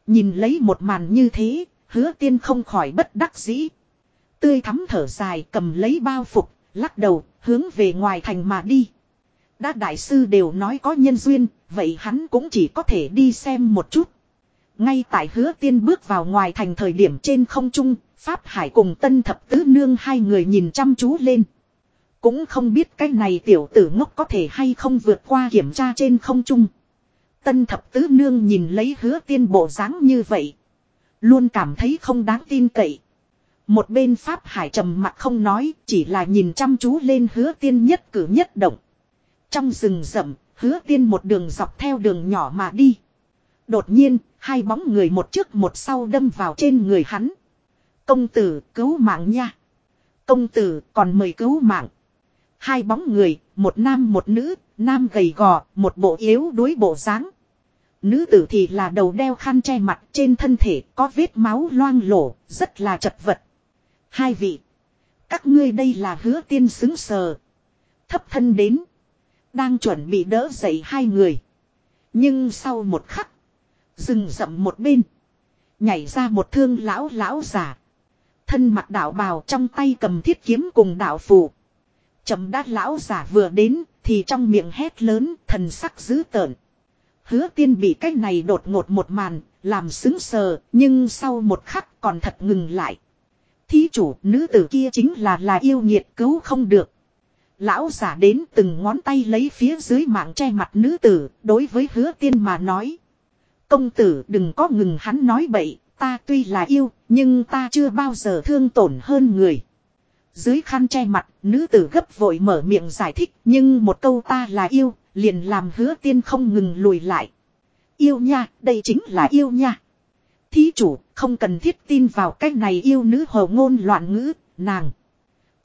Nhìn lấy một màn như thế, hứa tiên không khỏi bất đắc dĩ. Tươi thắm thở dài cầm lấy bao phục, lắc đầu, hướng về ngoài thành mà đi. Đã đại sư đều nói có nhân duyên, vậy hắn cũng chỉ có thể đi xem một chút. Ngay tại hứa tiên bước vào ngoài thành thời điểm trên không trung, Pháp Hải cùng tân thập tứ nương hai người nhìn chăm chú lên. Cũng không biết cái này tiểu tử ngốc có thể hay không vượt qua kiểm tra trên không trung. Tân thập tứ nương nhìn lấy hứa tiên bộ dáng như vậy. Luôn cảm thấy không đáng tin cậy. Một bên Pháp Hải trầm mặt không nói, chỉ là nhìn chăm chú lên hứa tiên nhất cử nhất động. Trong rừng rậm, hứa tiên một đường dọc theo đường nhỏ mà đi. Đột nhiên, hai bóng người một trước một sau đâm vào trên người hắn. Công tử, cứu mạng nha. Công tử, còn mời cứu mạng. Hai bóng người, một nam một nữ, nam gầy gò, một bộ yếu đuối bộ dáng. Nữ tử thì là đầu đeo khăn che mặt trên thân thể có vết máu loang lổ, rất là chật vật. Hai vị. Các ngươi đây là hứa tiên xứng sờ. Thấp thân đến. Đang chuẩn bị đỡ dậy hai người. Nhưng sau một khắc. Dừng rậm một bên. Nhảy ra một thương lão lão giả. Thân mặt đạo bào trong tay cầm thiết kiếm cùng đạo phù. Chậm đát lão giả vừa đến thì trong miệng hét lớn thần sắc dữ tợn. Hứa tiên bị cái này đột ngột một màn, làm xứng sờ, nhưng sau một khắc còn thật ngừng lại. Thí chủ, nữ tử kia chính là là yêu nghiệt cứu không được. Lão giả đến từng ngón tay lấy phía dưới mạng che mặt nữ tử, đối với hứa tiên mà nói. Công tử đừng có ngừng hắn nói bậy, ta tuy là yêu, nhưng ta chưa bao giờ thương tổn hơn người. Dưới khăn che mặt, nữ tử gấp vội mở miệng giải thích, nhưng một câu ta là yêu, liền làm hứa tiên không ngừng lùi lại. Yêu nha, đây chính là yêu nha. Thí chủ, không cần thiết tin vào cách này yêu nữ hồ ngôn loạn ngữ, nàng.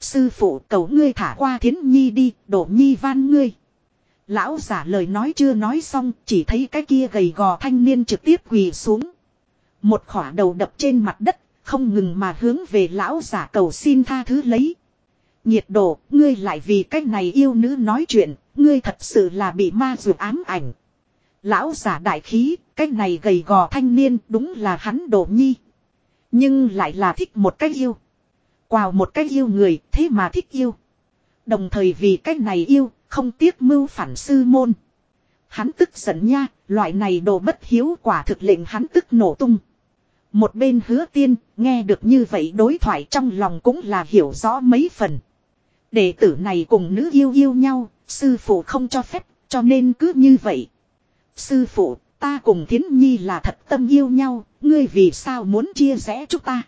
Sư phụ cầu ngươi thả qua thiến nhi đi, đổ nhi van ngươi. Lão giả lời nói chưa nói xong, chỉ thấy cái kia gầy gò thanh niên trực tiếp quỳ xuống. Một khỏa đầu đập trên mặt đất, không ngừng mà hướng về lão giả cầu xin tha thứ lấy. Nhiệt độ, ngươi lại vì cách này yêu nữ nói chuyện, ngươi thật sự là bị ma dược ám ảnh. Lão giả đại khí, cách này gầy gò thanh niên đúng là hắn đổ nhi. Nhưng lại là thích một cách yêu. Quào một cách yêu người, thế mà thích yêu. Đồng thời vì cách này yêu, không tiếc mưu phản sư môn. Hắn tức giận nha, loại này đồ bất hiếu quả thực lệnh hắn tức nổ tung. Một bên hứa tiên, nghe được như vậy đối thoại trong lòng cũng là hiểu rõ mấy phần. Đệ tử này cùng nữ yêu yêu nhau, sư phụ không cho phép, cho nên cứ như vậy. Sư phụ, ta cùng thiến nhi là thật tâm yêu nhau, ngươi vì sao muốn chia rẽ chúng ta.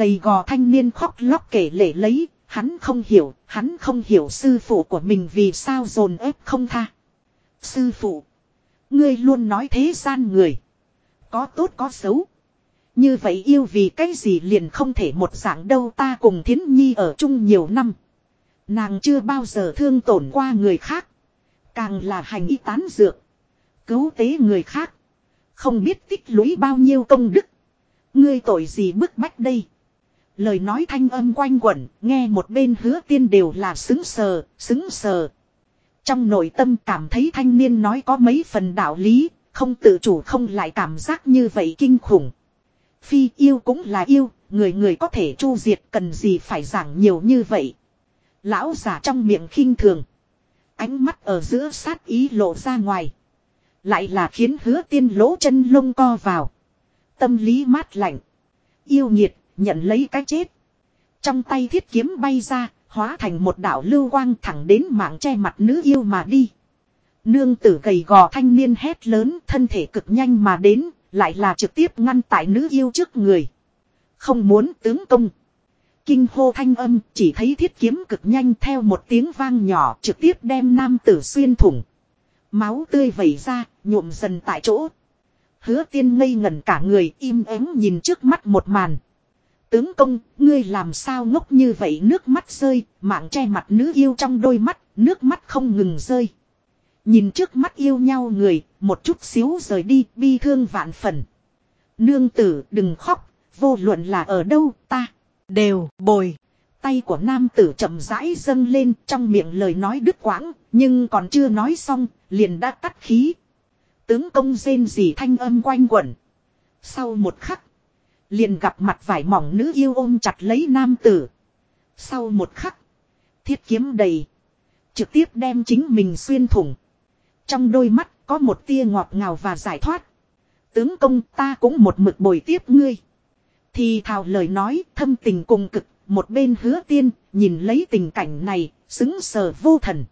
Gầy gò thanh niên khóc lóc kể lể lấy, hắn không hiểu, hắn không hiểu sư phụ của mình vì sao dồn ép không tha. Sư phụ, ngươi luôn nói thế gian người. Có tốt có xấu. Như vậy yêu vì cái gì liền không thể một dạng đâu ta cùng thiến nhi ở chung nhiều năm. Nàng chưa bao giờ thương tổn qua người khác. Càng là hành y tán dược. Cứu tế người khác. Không biết tích lũy bao nhiêu công đức. Ngươi tội gì bức bách đây. Lời nói thanh âm quanh quẩn, nghe một bên hứa tiên đều là xứng sờ, xứng sờ. Trong nội tâm cảm thấy thanh niên nói có mấy phần đạo lý, không tự chủ không lại cảm giác như vậy kinh khủng. Phi yêu cũng là yêu, người người có thể chu diệt cần gì phải giảng nhiều như vậy. Lão giả trong miệng khinh thường. Ánh mắt ở giữa sát ý lộ ra ngoài. Lại là khiến hứa tiên lỗ chân lông co vào. Tâm lý mát lạnh. Yêu nhiệt, nhận lấy cái chết. Trong tay thiết kiếm bay ra, hóa thành một đạo lưu quang thẳng đến mạng che mặt nữ yêu mà đi. Nương tử gầy gò thanh niên hét lớn thân thể cực nhanh mà đến, lại là trực tiếp ngăn tại nữ yêu trước người. Không muốn tướng công. Kinh hô thanh âm chỉ thấy thiết kiếm cực nhanh theo một tiếng vang nhỏ trực tiếp đem nam tử xuyên thủng. Máu tươi vẩy ra, nhuộm dần tại chỗ. Hứa tiên ngây ngẩn cả người im ắng nhìn trước mắt một màn. Tướng công, ngươi làm sao ngốc như vậy nước mắt rơi, mạng che mặt nữ yêu trong đôi mắt, nước mắt không ngừng rơi. Nhìn trước mắt yêu nhau người, một chút xíu rời đi, bi thương vạn phần. Nương tử, đừng khóc, vô luận là ở đâu, ta, đều, bồi. Tay của nam tử chậm rãi dâng lên trong miệng lời nói đứt quãng, nhưng còn chưa nói xong, liền đã tắt khí. Tướng công rên gì thanh âm quanh quẩn. Sau một khắc, liền gặp mặt vải mỏng nữ yêu ôm chặt lấy nam tử. Sau một khắc, thiết kiếm đầy. Trực tiếp đem chính mình xuyên thủng. Trong đôi mắt có một tia ngọt ngào và giải thoát. Tướng công ta cũng một mực bồi tiếp ngươi. Thì thào lời nói thâm tình cùng cực, một bên hứa tiên, nhìn lấy tình cảnh này, xứng sờ vô thần.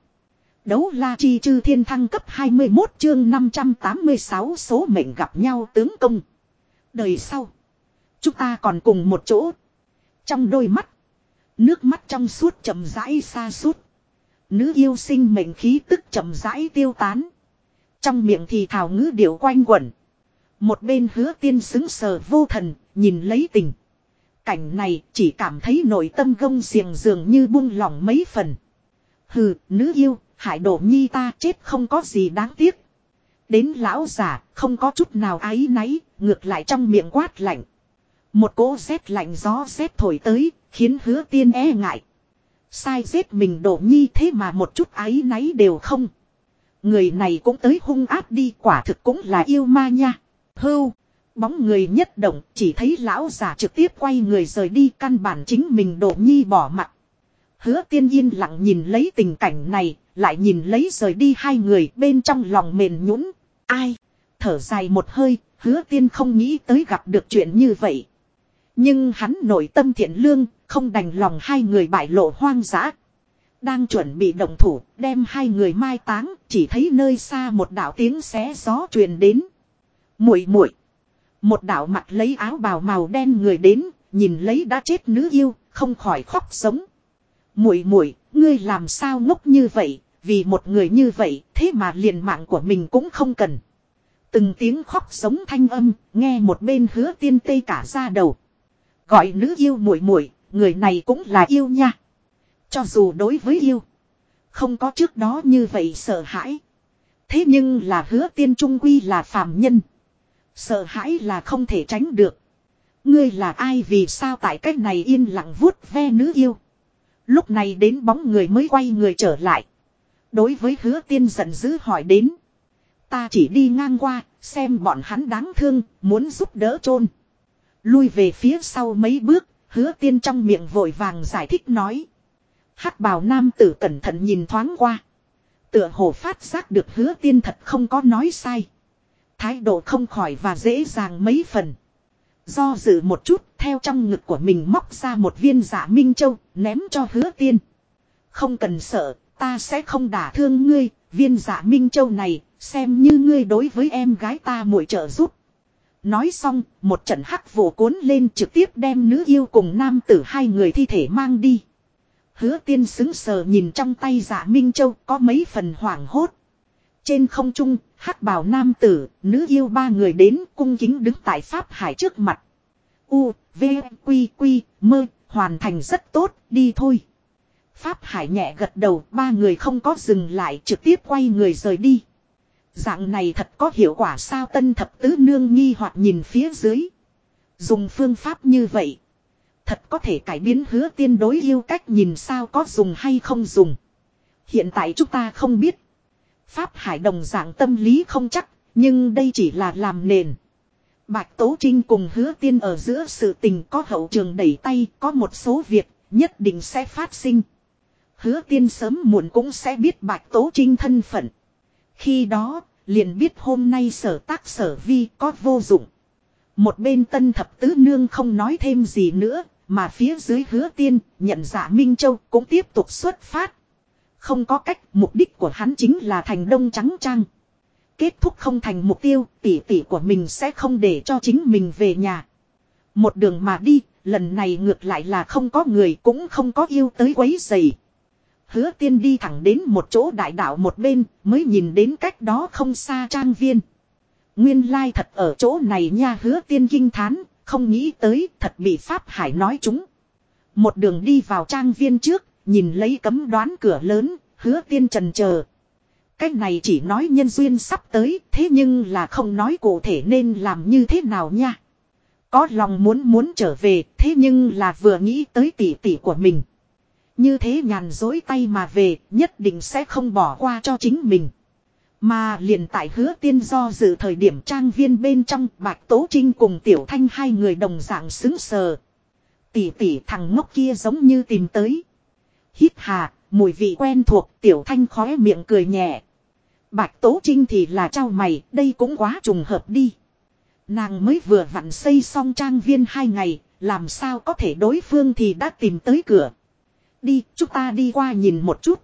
Đấu la chi chư thiên thăng cấp 21 chương 586 số mệnh gặp nhau tướng công. Đời sau. Chúng ta còn cùng một chỗ. Trong đôi mắt. Nước mắt trong suốt chậm rãi xa suốt. Nữ yêu sinh mệnh khí tức chậm rãi tiêu tán. Trong miệng thì thảo ngữ điệu quanh quẩn. Một bên hứa tiên xứng sờ vô thần, nhìn lấy tình. Cảnh này chỉ cảm thấy nội tâm gông xiềng dường như buông lỏng mấy phần. Hừ, nữ yêu, hại đổ nhi ta chết không có gì đáng tiếc. Đến lão giả, không có chút nào áy náy, ngược lại trong miệng quát lạnh. Một cỗ rét lạnh gió rét thổi tới, khiến hứa tiên e ngại. Sai rét mình đổ nhi thế mà một chút áy náy đều không. Người này cũng tới hung áp đi quả thực cũng là yêu ma nha. Hưu. Bóng người nhất động chỉ thấy lão già trực tiếp quay người rời đi căn bản chính mình đổ nhi bỏ mặt. Hứa tiên yên lặng nhìn lấy tình cảnh này, lại nhìn lấy rời đi hai người bên trong lòng mềm nhũn. Ai? Thở dài một hơi, hứa tiên không nghĩ tới gặp được chuyện như vậy. Nhưng hắn nội tâm thiện lương, không đành lòng hai người bại lộ hoang dã. Đang chuẩn bị động thủ, đem hai người mai táng, chỉ thấy nơi xa một đạo tiếng xé gió truyền đến. Muội muội, một đạo mặt lấy áo bào màu đen người đến, nhìn lấy đã chết nữ yêu, không khỏi khóc sống. Muội muội, ngươi làm sao ngốc như vậy, vì một người như vậy, thế mà liền mạng của mình cũng không cần. Từng tiếng khóc sống thanh âm, nghe một bên hứa tiên tây cả ra đầu. Gọi nữ yêu muội muội, người này cũng là yêu nha. Cho dù đối với yêu, không có trước đó như vậy sợ hãi. Thế nhưng là hứa tiên trung quy là phàm nhân. Sợ hãi là không thể tránh được. Ngươi là ai vì sao tại cách này yên lặng vuốt ve nữ yêu. Lúc này đến bóng người mới quay người trở lại. Đối với hứa tiên giận dữ hỏi đến. Ta chỉ đi ngang qua, xem bọn hắn đáng thương, muốn giúp đỡ chôn Lui về phía sau mấy bước, hứa tiên trong miệng vội vàng giải thích nói. hắc bào nam tử cẩn thận nhìn thoáng qua. Tựa hồ phát giác được hứa tiên thật không có nói sai. Thái độ không khỏi và dễ dàng mấy phần. Do dự một chút, theo trong ngực của mình móc ra một viên giả minh châu, ném cho hứa tiên. Không cần sợ, ta sẽ không đả thương ngươi, viên giả minh châu này, xem như ngươi đối với em gái ta muội trợ giúp. Nói xong, một trận hắc vụ cuốn lên trực tiếp đem nữ yêu cùng nam tử hai người thi thể mang đi. Hứa tiên xứng sờ nhìn trong tay giả Minh Châu có mấy phần hoảng hốt. Trên không trung, hắc bảo nam tử, nữ yêu ba người đến cung kính đứng tại Pháp Hải trước mặt. U, V, Quy, Quy, mơ, hoàn thành rất tốt, đi thôi. Pháp Hải nhẹ gật đầu, ba người không có dừng lại trực tiếp quay người rời đi. Dạng này thật có hiệu quả sao tân thập tứ nương nghi hoặc nhìn phía dưới. Dùng phương pháp như vậy. Thật có thể cải biến hứa tiên đối yêu cách nhìn sao có dùng hay không dùng. Hiện tại chúng ta không biết. Pháp hải đồng dạng tâm lý không chắc, nhưng đây chỉ là làm nền. Bạch Tố Trinh cùng hứa tiên ở giữa sự tình có hậu trường đẩy tay, có một số việc nhất định sẽ phát sinh. Hứa tiên sớm muộn cũng sẽ biết Bạch Tố Trinh thân phận. Khi đó, liền biết hôm nay sở tác sở vi có vô dụng. Một bên tân thập tứ nương không nói thêm gì nữa, mà phía dưới hứa tiên, nhận giả Minh Châu cũng tiếp tục xuất phát. Không có cách, mục đích của hắn chính là thành đông trắng trang. Kết thúc không thành mục tiêu, tỷ tỷ của mình sẽ không để cho chính mình về nhà. Một đường mà đi, lần này ngược lại là không có người cũng không có yêu tới quấy giày. Hứa tiên đi thẳng đến một chỗ đại đạo một bên, mới nhìn đến cách đó không xa trang viên. Nguyên lai thật ở chỗ này nha hứa tiên kinh thán, không nghĩ tới thật bị Pháp Hải nói chúng. Một đường đi vào trang viên trước, nhìn lấy cấm đoán cửa lớn, hứa tiên trần chờ Cách này chỉ nói nhân duyên sắp tới, thế nhưng là không nói cụ thể nên làm như thế nào nha. Có lòng muốn muốn trở về, thế nhưng là vừa nghĩ tới tỷ tỷ của mình. Như thế nhàn dối tay mà về, nhất định sẽ không bỏ qua cho chính mình. Mà liền tại hứa tiên do dự thời điểm trang viên bên trong Bạch Tố Trinh cùng Tiểu Thanh hai người đồng dạng xứng sờ. Tỷ tỷ thằng ngốc kia giống như tìm tới. Hít hà, mùi vị quen thuộc Tiểu Thanh khóe miệng cười nhẹ. Bạch Tố Trinh thì là trao mày, đây cũng quá trùng hợp đi. Nàng mới vừa vặn xây xong trang viên hai ngày, làm sao có thể đối phương thì đã tìm tới cửa. Đi, chúng ta đi qua nhìn một chút.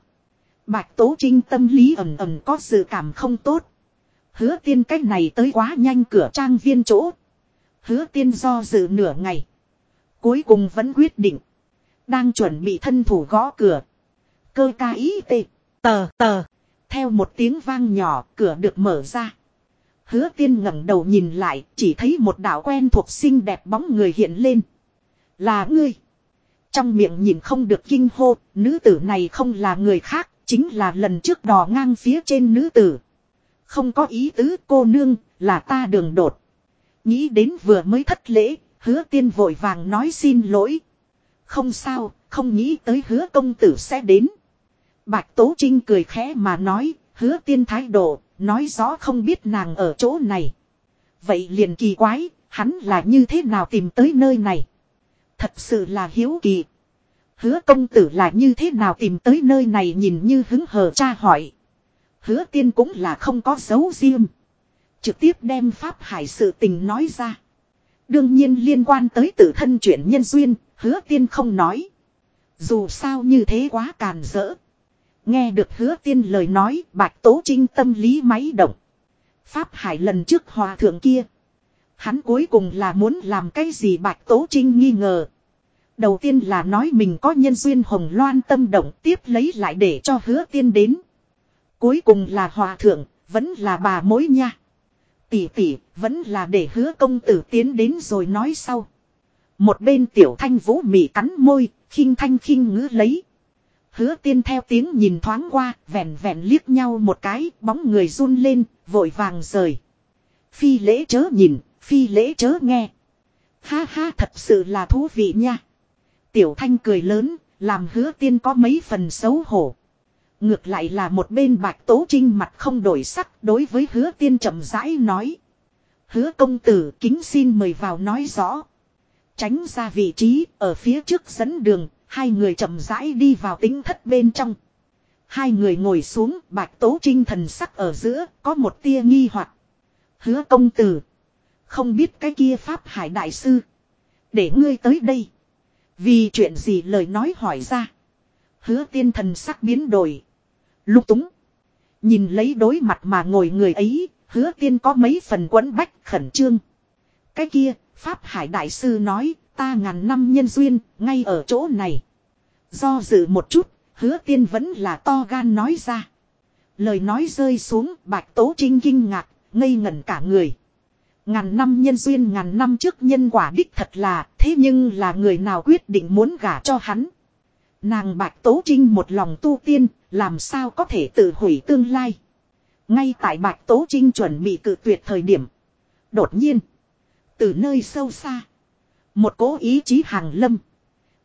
Bạch Tố Trinh tâm lý ẩm ẩm có sự cảm không tốt. Hứa tiên cách này tới quá nhanh cửa trang viên chỗ. Hứa tiên do dự nửa ngày. Cuối cùng vẫn quyết định. Đang chuẩn bị thân thủ gõ cửa. Cơ ca ý tê. Tờ tờ. Theo một tiếng vang nhỏ cửa được mở ra. Hứa tiên ngẩng đầu nhìn lại chỉ thấy một đạo quen thuộc xinh đẹp bóng người hiện lên. Là ngươi. Trong miệng nhìn không được kinh hô, nữ tử này không là người khác, chính là lần trước đò ngang phía trên nữ tử. Không có ý tứ cô nương, là ta đường đột. Nghĩ đến vừa mới thất lễ, hứa tiên vội vàng nói xin lỗi. Không sao, không nghĩ tới hứa công tử sẽ đến. Bạch Tố Trinh cười khẽ mà nói, hứa tiên thái độ, nói rõ không biết nàng ở chỗ này. Vậy liền kỳ quái, hắn là như thế nào tìm tới nơi này? Thật sự là hiếu kỳ. Hứa công tử là như thế nào tìm tới nơi này nhìn như hứng hờ cha hỏi. Hứa tiên cũng là không có dấu riêng. Trực tiếp đem pháp hải sự tình nói ra. Đương nhiên liên quan tới tự thân chuyện nhân duyên, hứa tiên không nói. Dù sao như thế quá càn rỡ. Nghe được hứa tiên lời nói, bạch tố trinh tâm lý máy động. Pháp hải lần trước hòa thượng kia. Hắn cuối cùng là muốn làm cái gì bạch tố trinh nghi ngờ. Đầu tiên là nói mình có nhân duyên hồng loan tâm động tiếp lấy lại để cho hứa tiên đến. Cuối cùng là hòa thượng, vẫn là bà mối nha. Tỷ tỷ, vẫn là để hứa công tử tiến đến rồi nói sau. Một bên tiểu thanh vũ mị cắn môi, khinh thanh khinh ngữ lấy. Hứa tiên theo tiếng nhìn thoáng qua, vẹn vẹn liếc nhau một cái, bóng người run lên, vội vàng rời. Phi lễ chớ nhìn, phi lễ chớ nghe. Ha ha thật sự là thú vị nha. Tiểu thanh cười lớn, làm hứa tiên có mấy phần xấu hổ. Ngược lại là một bên bạch tố trinh mặt không đổi sắc đối với hứa tiên chậm rãi nói. Hứa công tử kính xin mời vào nói rõ. Tránh ra vị trí ở phía trước dẫn đường, hai người chậm rãi đi vào tính thất bên trong. Hai người ngồi xuống bạch tố trinh thần sắc ở giữa có một tia nghi hoặc Hứa công tử. Không biết cái kia pháp hải đại sư. Để ngươi tới đây. Vì chuyện gì lời nói hỏi ra. Hứa tiên thần sắc biến đổi. Lúc túng. Nhìn lấy đối mặt mà ngồi người ấy, hứa tiên có mấy phần quấn bách khẩn trương. Cái kia, Pháp Hải Đại Sư nói, ta ngàn năm nhân duyên, ngay ở chỗ này. Do dự một chút, hứa tiên vẫn là to gan nói ra. Lời nói rơi xuống, bạch tố trinh kinh ngạc, ngây ngẩn cả người. Ngàn năm nhân duyên ngàn năm trước nhân quả đích thật là, thế nhưng là người nào quyết định muốn gả cho hắn. Nàng bạch tố trinh một lòng tu tiên, làm sao có thể tự hủy tương lai. Ngay tại bạch tố trinh chuẩn bị cự tuyệt thời điểm. Đột nhiên, từ nơi sâu xa, một cố ý chí hàng lâm.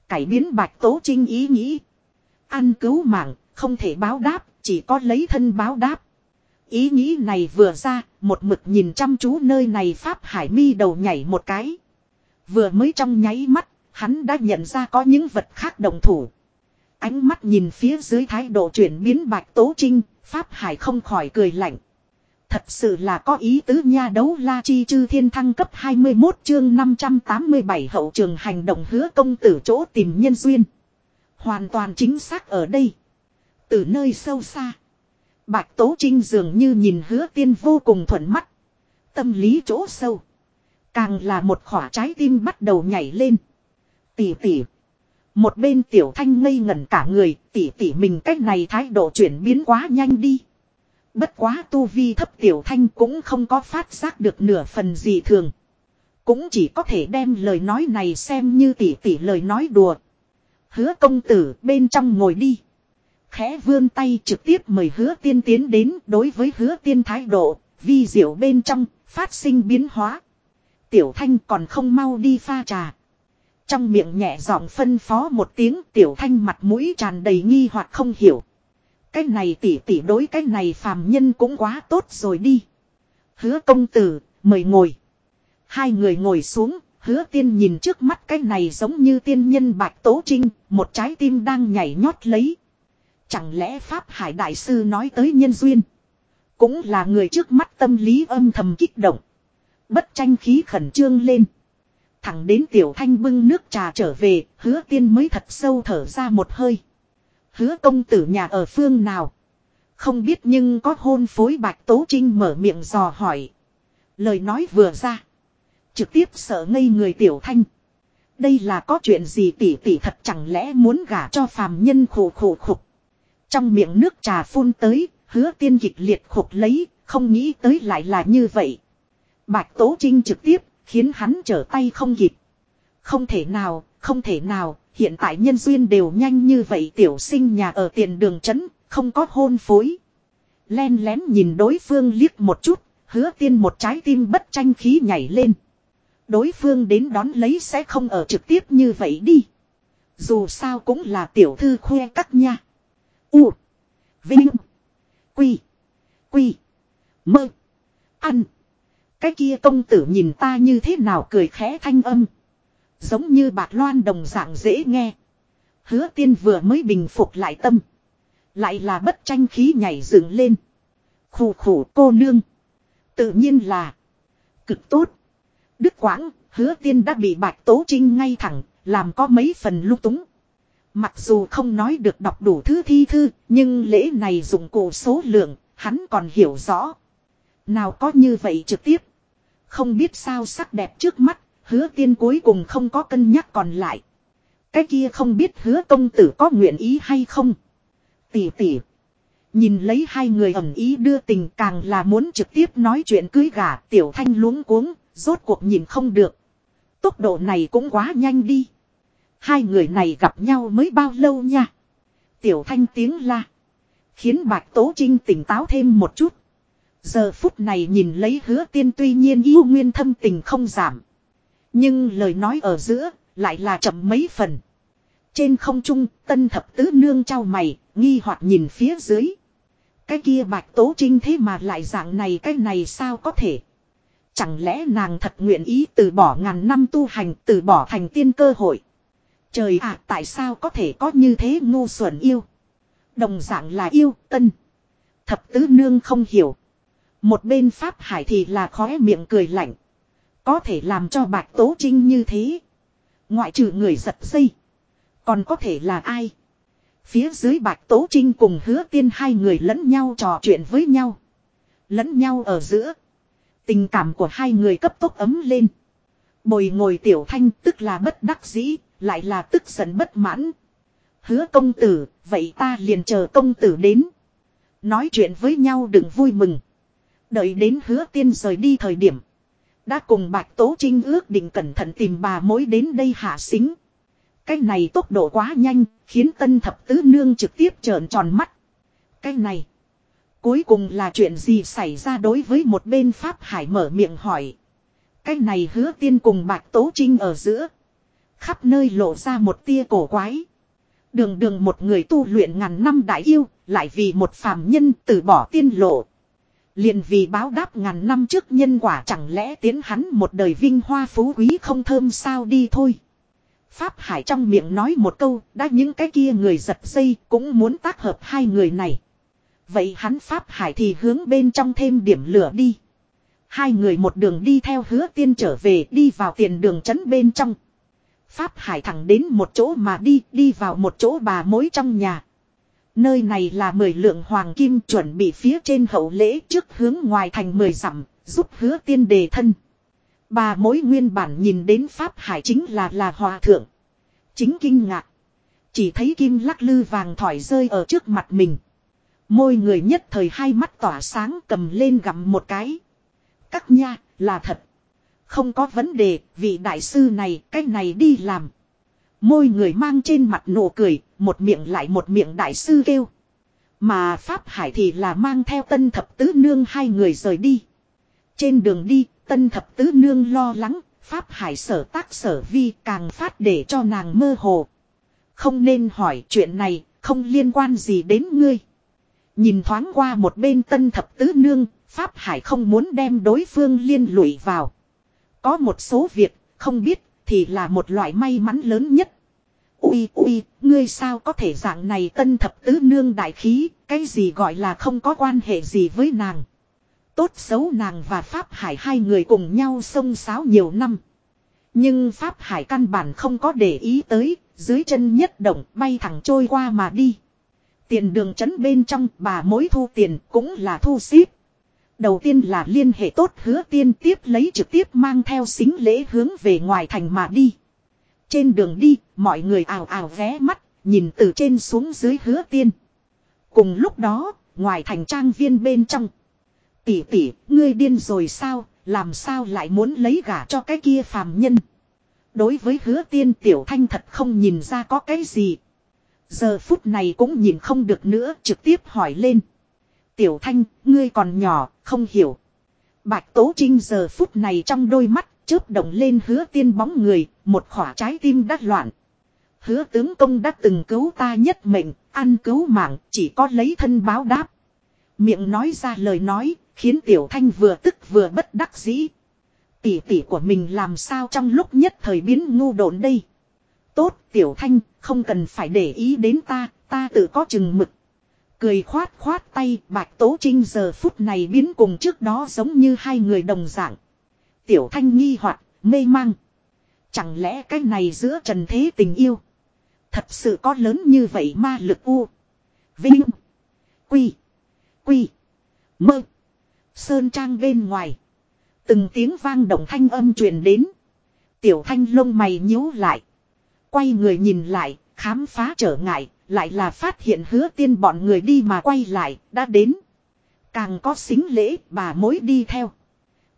Cải biến bạch tố trinh ý nghĩ. Ăn cứu mạng, không thể báo đáp, chỉ có lấy thân báo đáp. Ý nghĩ này vừa ra, một mực nhìn chăm chú nơi này Pháp Hải mi đầu nhảy một cái. Vừa mới trong nháy mắt, hắn đã nhận ra có những vật khác đồng thủ. Ánh mắt nhìn phía dưới thái độ chuyển biến bạch tố trinh, Pháp Hải không khỏi cười lạnh. Thật sự là có ý tứ nha đấu la chi chư thiên thăng cấp 21 chương 587 hậu trường hành động hứa công tử chỗ tìm nhân duyên. Hoàn toàn chính xác ở đây. Từ nơi sâu xa. Bạch Tố Trinh dường như nhìn hứa tiên vô cùng thuận mắt. Tâm lý chỗ sâu. Càng là một khỏa trái tim bắt đầu nhảy lên. Tỉ tỉ. Một bên tiểu thanh ngây ngẩn cả người, tỉ tỉ mình cách này thái độ chuyển biến quá nhanh đi. Bất quá tu vi thấp tiểu thanh cũng không có phát giác được nửa phần gì thường. Cũng chỉ có thể đem lời nói này xem như tỉ tỉ lời nói đùa. Hứa công tử bên trong ngồi đi. Khẽ vươn tay trực tiếp mời hứa tiên tiến đến đối với hứa tiên thái độ, vi diệu bên trong, phát sinh biến hóa. Tiểu thanh còn không mau đi pha trà. Trong miệng nhẹ giọng phân phó một tiếng tiểu thanh mặt mũi tràn đầy nghi hoặc không hiểu. Cái này tỉ tỉ đối cái này phàm nhân cũng quá tốt rồi đi. Hứa công tử, mời ngồi. Hai người ngồi xuống, hứa tiên nhìn trước mắt cái này giống như tiên nhân bạch tố trinh, một trái tim đang nhảy nhót lấy. Chẳng lẽ Pháp Hải Đại Sư nói tới nhân duyên. Cũng là người trước mắt tâm lý âm thầm kích động. Bất tranh khí khẩn trương lên. Thẳng đến tiểu thanh bưng nước trà trở về, hứa tiên mới thật sâu thở ra một hơi. Hứa công tử nhà ở phương nào? Không biết nhưng có hôn phối bạch tố trinh mở miệng dò hỏi. Lời nói vừa ra. Trực tiếp sợ ngây người tiểu thanh. Đây là có chuyện gì tỷ tỷ thật chẳng lẽ muốn gả cho phàm nhân khổ khổ khục. Trong miệng nước trà phun tới, hứa tiên kịch liệt khục lấy, không nghĩ tới lại là như vậy. Bạch Tố Trinh trực tiếp, khiến hắn trở tay không kịp. Không thể nào, không thể nào, hiện tại nhân duyên đều nhanh như vậy tiểu sinh nhà ở tiền đường trấn, không có hôn phối. Len lén nhìn đối phương liếc một chút, hứa tiên một trái tim bất tranh khí nhảy lên. Đối phương đến đón lấy sẽ không ở trực tiếp như vậy đi. Dù sao cũng là tiểu thư khoe các nha. U. Vinh. Quy. Quy. Mơ. Ăn. Cái kia công tử nhìn ta như thế nào cười khẽ thanh âm. Giống như bạc loan đồng dạng dễ nghe. Hứa tiên vừa mới bình phục lại tâm. Lại là bất tranh khí nhảy dựng lên. Khủ khủ cô nương. Tự nhiên là. Cực tốt. Đức Quãng, hứa tiên đã bị bạch tố trinh ngay thẳng, làm có mấy phần lúc túng. Mặc dù không nói được đọc đủ thứ thi thư, nhưng lễ này dùng cổ số lượng, hắn còn hiểu rõ. Nào có như vậy trực tiếp. Không biết sao sắc đẹp trước mắt, hứa tiên cuối cùng không có cân nhắc còn lại. Cái kia không biết hứa công tử có nguyện ý hay không. Tỷ tỷ. Nhìn lấy hai người ẩm ý đưa tình càng là muốn trực tiếp nói chuyện cưới gà tiểu thanh luống cuống, rốt cuộc nhìn không được. Tốc độ này cũng quá nhanh đi. Hai người này gặp nhau mới bao lâu nha. Tiểu thanh tiếng la. Khiến bạch tố trinh tỉnh táo thêm một chút. Giờ phút này nhìn lấy hứa tiên tuy nhiên yêu nguyên thâm tình không giảm. Nhưng lời nói ở giữa lại là chậm mấy phần. Trên không trung, tân thập tứ nương trao mày, nghi hoặc nhìn phía dưới. Cái kia bạch tố trinh thế mà lại dạng này, cái này sao có thể. Chẳng lẽ nàng thật nguyện ý từ bỏ ngàn năm tu hành, từ bỏ thành tiên cơ hội. Trời ạ tại sao có thể có như thế ngu xuẩn yêu. Đồng dạng là yêu tân. Thập tứ nương không hiểu. Một bên Pháp Hải thì là khóe miệng cười lạnh. Có thể làm cho Bạch Tố Trinh như thế. Ngoại trừ người giật dây. Còn có thể là ai? Phía dưới Bạch Tố Trinh cùng hứa tiên hai người lẫn nhau trò chuyện với nhau. Lẫn nhau ở giữa. Tình cảm của hai người cấp tốc ấm lên. Bồi ngồi tiểu thanh tức là bất đắc dĩ, lại là tức giận bất mãn. Hứa công tử, vậy ta liền chờ công tử đến. Nói chuyện với nhau đừng vui mừng. Đợi đến hứa tiên rời đi thời điểm. Đã cùng Bạch Tố Trinh ước định cẩn thận tìm bà mối đến đây hạ xính. Cái này tốc độ quá nhanh, khiến tân thập tứ nương trực tiếp trợn tròn mắt. Cái này, cuối cùng là chuyện gì xảy ra đối với một bên Pháp Hải mở miệng hỏi. Cái này hứa tiên cùng Bạch Tố Trinh ở giữa. Khắp nơi lộ ra một tia cổ quái. Đường đường một người tu luyện ngàn năm đại yêu, lại vì một phàm nhân từ bỏ tiên lộ. Liền vì báo đáp ngàn năm trước nhân quả chẳng lẽ tiến hắn một đời vinh hoa phú quý không thơm sao đi thôi. Pháp Hải trong miệng nói một câu, đã những cái kia người giật dây cũng muốn tác hợp hai người này. Vậy hắn Pháp Hải thì hướng bên trong thêm điểm lửa đi. Hai người một đường đi theo hứa tiên trở về đi vào tiền đường trấn bên trong. Pháp Hải thẳng đến một chỗ mà đi, đi vào một chỗ bà mối trong nhà. Nơi này là mười lượng hoàng kim chuẩn bị phía trên hậu lễ trước hướng ngoài thành mười dặm, giúp hứa tiên đề thân. Bà mối nguyên bản nhìn đến Pháp Hải chính là là hòa thượng. Chính kinh ngạc. Chỉ thấy kim lắc lư vàng thỏi rơi ở trước mặt mình. Môi người nhất thời hai mắt tỏa sáng cầm lên gặm một cái. Các nha, là thật. Không có vấn đề, vị đại sư này, cái này đi làm. Môi người mang trên mặt nụ cười, một miệng lại một miệng đại sư kêu. Mà Pháp Hải thì là mang theo tân thập tứ nương hai người rời đi. Trên đường đi, tân thập tứ nương lo lắng, Pháp Hải sở tác sở vi càng phát để cho nàng mơ hồ. Không nên hỏi chuyện này, không liên quan gì đến ngươi. Nhìn thoáng qua một bên tân thập tứ nương, Pháp Hải không muốn đem đối phương liên lụy vào. Có một số việc, không biết, thì là một loại may mắn lớn nhất. Ui ui, ngươi sao có thể dạng này tân thập tứ nương đại khí, cái gì gọi là không có quan hệ gì với nàng. Tốt xấu nàng và Pháp Hải hai người cùng nhau sông sáo nhiều năm. Nhưng Pháp Hải căn bản không có để ý tới, dưới chân nhất động bay thẳng trôi qua mà đi. Tiền đường trấn bên trong bà mối thu tiền cũng là thu xíp. Đầu tiên là liên hệ tốt hứa tiên tiếp lấy trực tiếp mang theo xính lễ hướng về ngoài thành mà đi. Trên đường đi, mọi người ào ào ghé mắt, nhìn từ trên xuống dưới hứa tiên. Cùng lúc đó, ngoài thành trang viên bên trong. Tỷ tỷ, ngươi điên rồi sao, làm sao lại muốn lấy gả cho cái kia phàm nhân. Đối với hứa tiên tiểu thanh thật không nhìn ra có cái gì. Giờ phút này cũng nhìn không được nữa trực tiếp hỏi lên. Tiểu thanh, ngươi còn nhỏ, không hiểu. Bạch Tố Trinh giờ phút này trong đôi mắt chớp động lên hứa tiên bóng người, một khỏa trái tim đắt loạn. Hứa tướng công đã từng cứu ta nhất mệnh, ăn cứu mạng, chỉ có lấy thân báo đáp. Miệng nói ra lời nói, khiến tiểu thanh vừa tức vừa bất đắc dĩ. Tỷ tỷ của mình làm sao trong lúc nhất thời biến ngu độn đây. Tốt tiểu thanh, không cần phải để ý đến ta, ta tự có chừng mực. Cười khoát khoát tay, bạch tố trinh giờ phút này biến cùng trước đó giống như hai người đồng dạng. Tiểu thanh nghi hoặc mê mang. Chẳng lẽ cái này giữa trần thế tình yêu. Thật sự có lớn như vậy ma lực u. Vinh. Quy. Quy. Mơ. Sơn trang bên ngoài. Từng tiếng vang động thanh âm truyền đến. Tiểu thanh lông mày nhíu lại. Quay người nhìn lại, khám phá trở ngại, lại là phát hiện hứa tiên bọn người đi mà quay lại, đã đến. Càng có xính lễ, bà mối đi theo.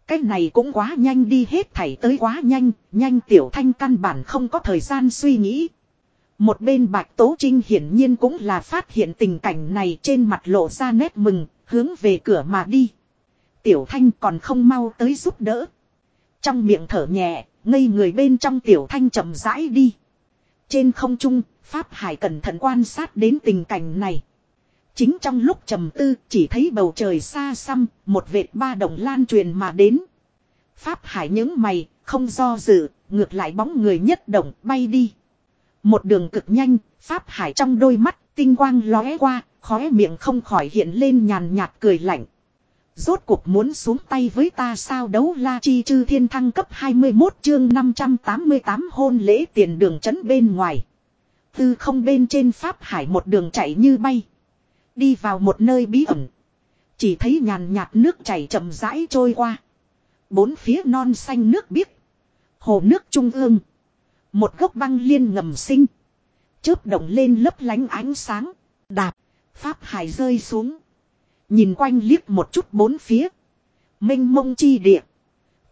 Cái này cũng quá nhanh đi hết thảy tới quá nhanh, nhanh tiểu thanh căn bản không có thời gian suy nghĩ. Một bên bạch tố trinh hiển nhiên cũng là phát hiện tình cảnh này trên mặt lộ ra nét mừng, hướng về cửa mà đi. Tiểu thanh còn không mau tới giúp đỡ. Trong miệng thở nhẹ, ngây người bên trong tiểu thanh chậm rãi đi. Trên không trung, Pháp Hải cẩn thận quan sát đến tình cảnh này. Chính trong lúc trầm tư chỉ thấy bầu trời xa xăm, một vệt ba đồng lan truyền mà đến. Pháp Hải những mày, không do dự, ngược lại bóng người nhất động bay đi. Một đường cực nhanh, Pháp Hải trong đôi mắt, tinh quang lóe qua, khóe miệng không khỏi hiện lên nhàn nhạt cười lạnh. Rốt cuộc muốn xuống tay với ta sao đấu la chi chư thiên thăng cấp 21 chương 588 hôn lễ tiền đường trấn bên ngoài. Tư không bên trên Pháp Hải một đường chạy như bay. Đi vào một nơi bí ẩn. Chỉ thấy nhàn nhạt nước chảy chậm rãi trôi qua. Bốn phía non xanh nước biếc. Hồ nước trung ương. Một gốc băng liên ngầm sinh. Chớp động lên lấp lánh ánh sáng. Đạp. Pháp Hải rơi xuống. Nhìn quanh liếc một chút bốn phía. Minh mông chi địa.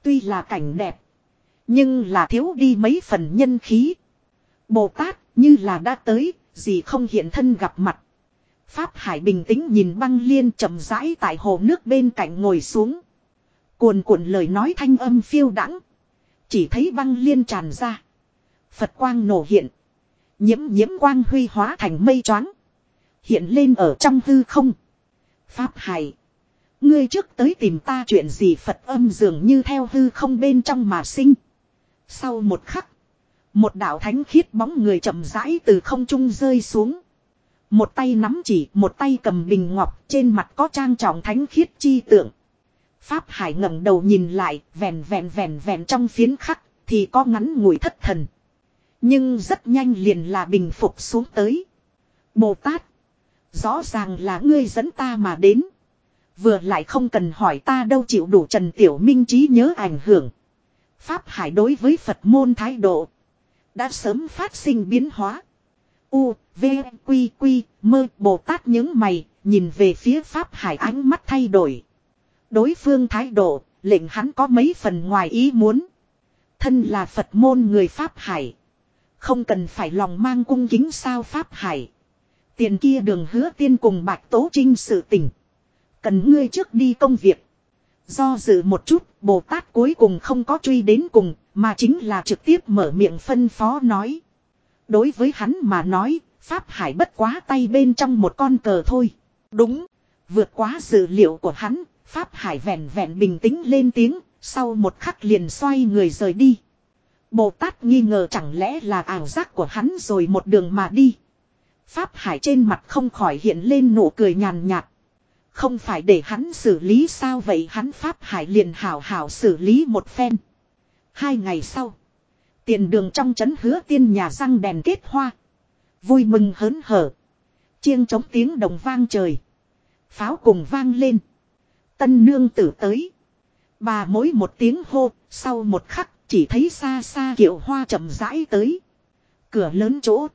Tuy là cảnh đẹp. Nhưng là thiếu đi mấy phần nhân khí. Bồ Tát như là đã tới, gì không hiện thân gặp mặt. Pháp Hải bình tĩnh nhìn băng liên chậm rãi tại hồ nước bên cạnh ngồi xuống. Cuồn cuộn lời nói thanh âm phiêu đãng Chỉ thấy băng liên tràn ra. Phật quang nổ hiện. Nhiễm nhiễm quang huy hóa thành mây choáng. Hiện lên ở trong hư không. Pháp Hải. Ngươi trước tới tìm ta chuyện gì Phật âm dường như theo hư không bên trong mà sinh. Sau một khắc. Một đạo thánh khiết bóng người chậm rãi từ không trung rơi xuống. Một tay nắm chỉ, một tay cầm bình ngọc, trên mặt có trang trọng thánh khiết chi tượng. Pháp Hải ngẩng đầu nhìn lại, vèn vèn vèn vèn trong phiến khắc, thì có ngắn ngủi thất thần. Nhưng rất nhanh liền là bình phục xuống tới. Bồ Tát, rõ ràng là ngươi dẫn ta mà đến. Vừa lại không cần hỏi ta đâu chịu đủ Trần Tiểu Minh trí nhớ ảnh hưởng. Pháp Hải đối với Phật môn thái độ đã sớm phát sinh biến hóa. U, V, Quy, Quy, mơ, Bồ Tát những mày, nhìn về phía Pháp Hải ánh mắt thay đổi. Đối phương thái độ, lệnh hắn có mấy phần ngoài ý muốn. Thân là Phật môn người Pháp Hải. Không cần phải lòng mang cung kính sao Pháp Hải. Tiền kia đường hứa tiên cùng Bạch Tố Trinh sự tình. Cần ngươi trước đi công việc. Do dự một chút, Bồ Tát cuối cùng không có truy đến cùng, mà chính là trực tiếp mở miệng phân phó nói. Đối với hắn mà nói, Pháp Hải bất quá tay bên trong một con cờ thôi. Đúng, vượt quá dự liệu của hắn, Pháp Hải vẹn vẹn bình tĩnh lên tiếng, sau một khắc liền xoay người rời đi. Bồ Tát nghi ngờ chẳng lẽ là ảo giác của hắn rồi một đường mà đi. Pháp Hải trên mặt không khỏi hiện lên nụ cười nhàn nhạt. Không phải để hắn xử lý sao vậy hắn Pháp Hải liền hảo hảo xử lý một phen. Hai ngày sau. Tiền đường trong trấn hứa tiên nhà răng đèn kết hoa. Vui mừng hớn hở. Chiêng chống tiếng đồng vang trời. Pháo cùng vang lên. Tân nương tử tới. Bà mỗi một tiếng hô, sau một khắc, chỉ thấy xa xa kiệu hoa chậm rãi tới. Cửa lớn chỗ.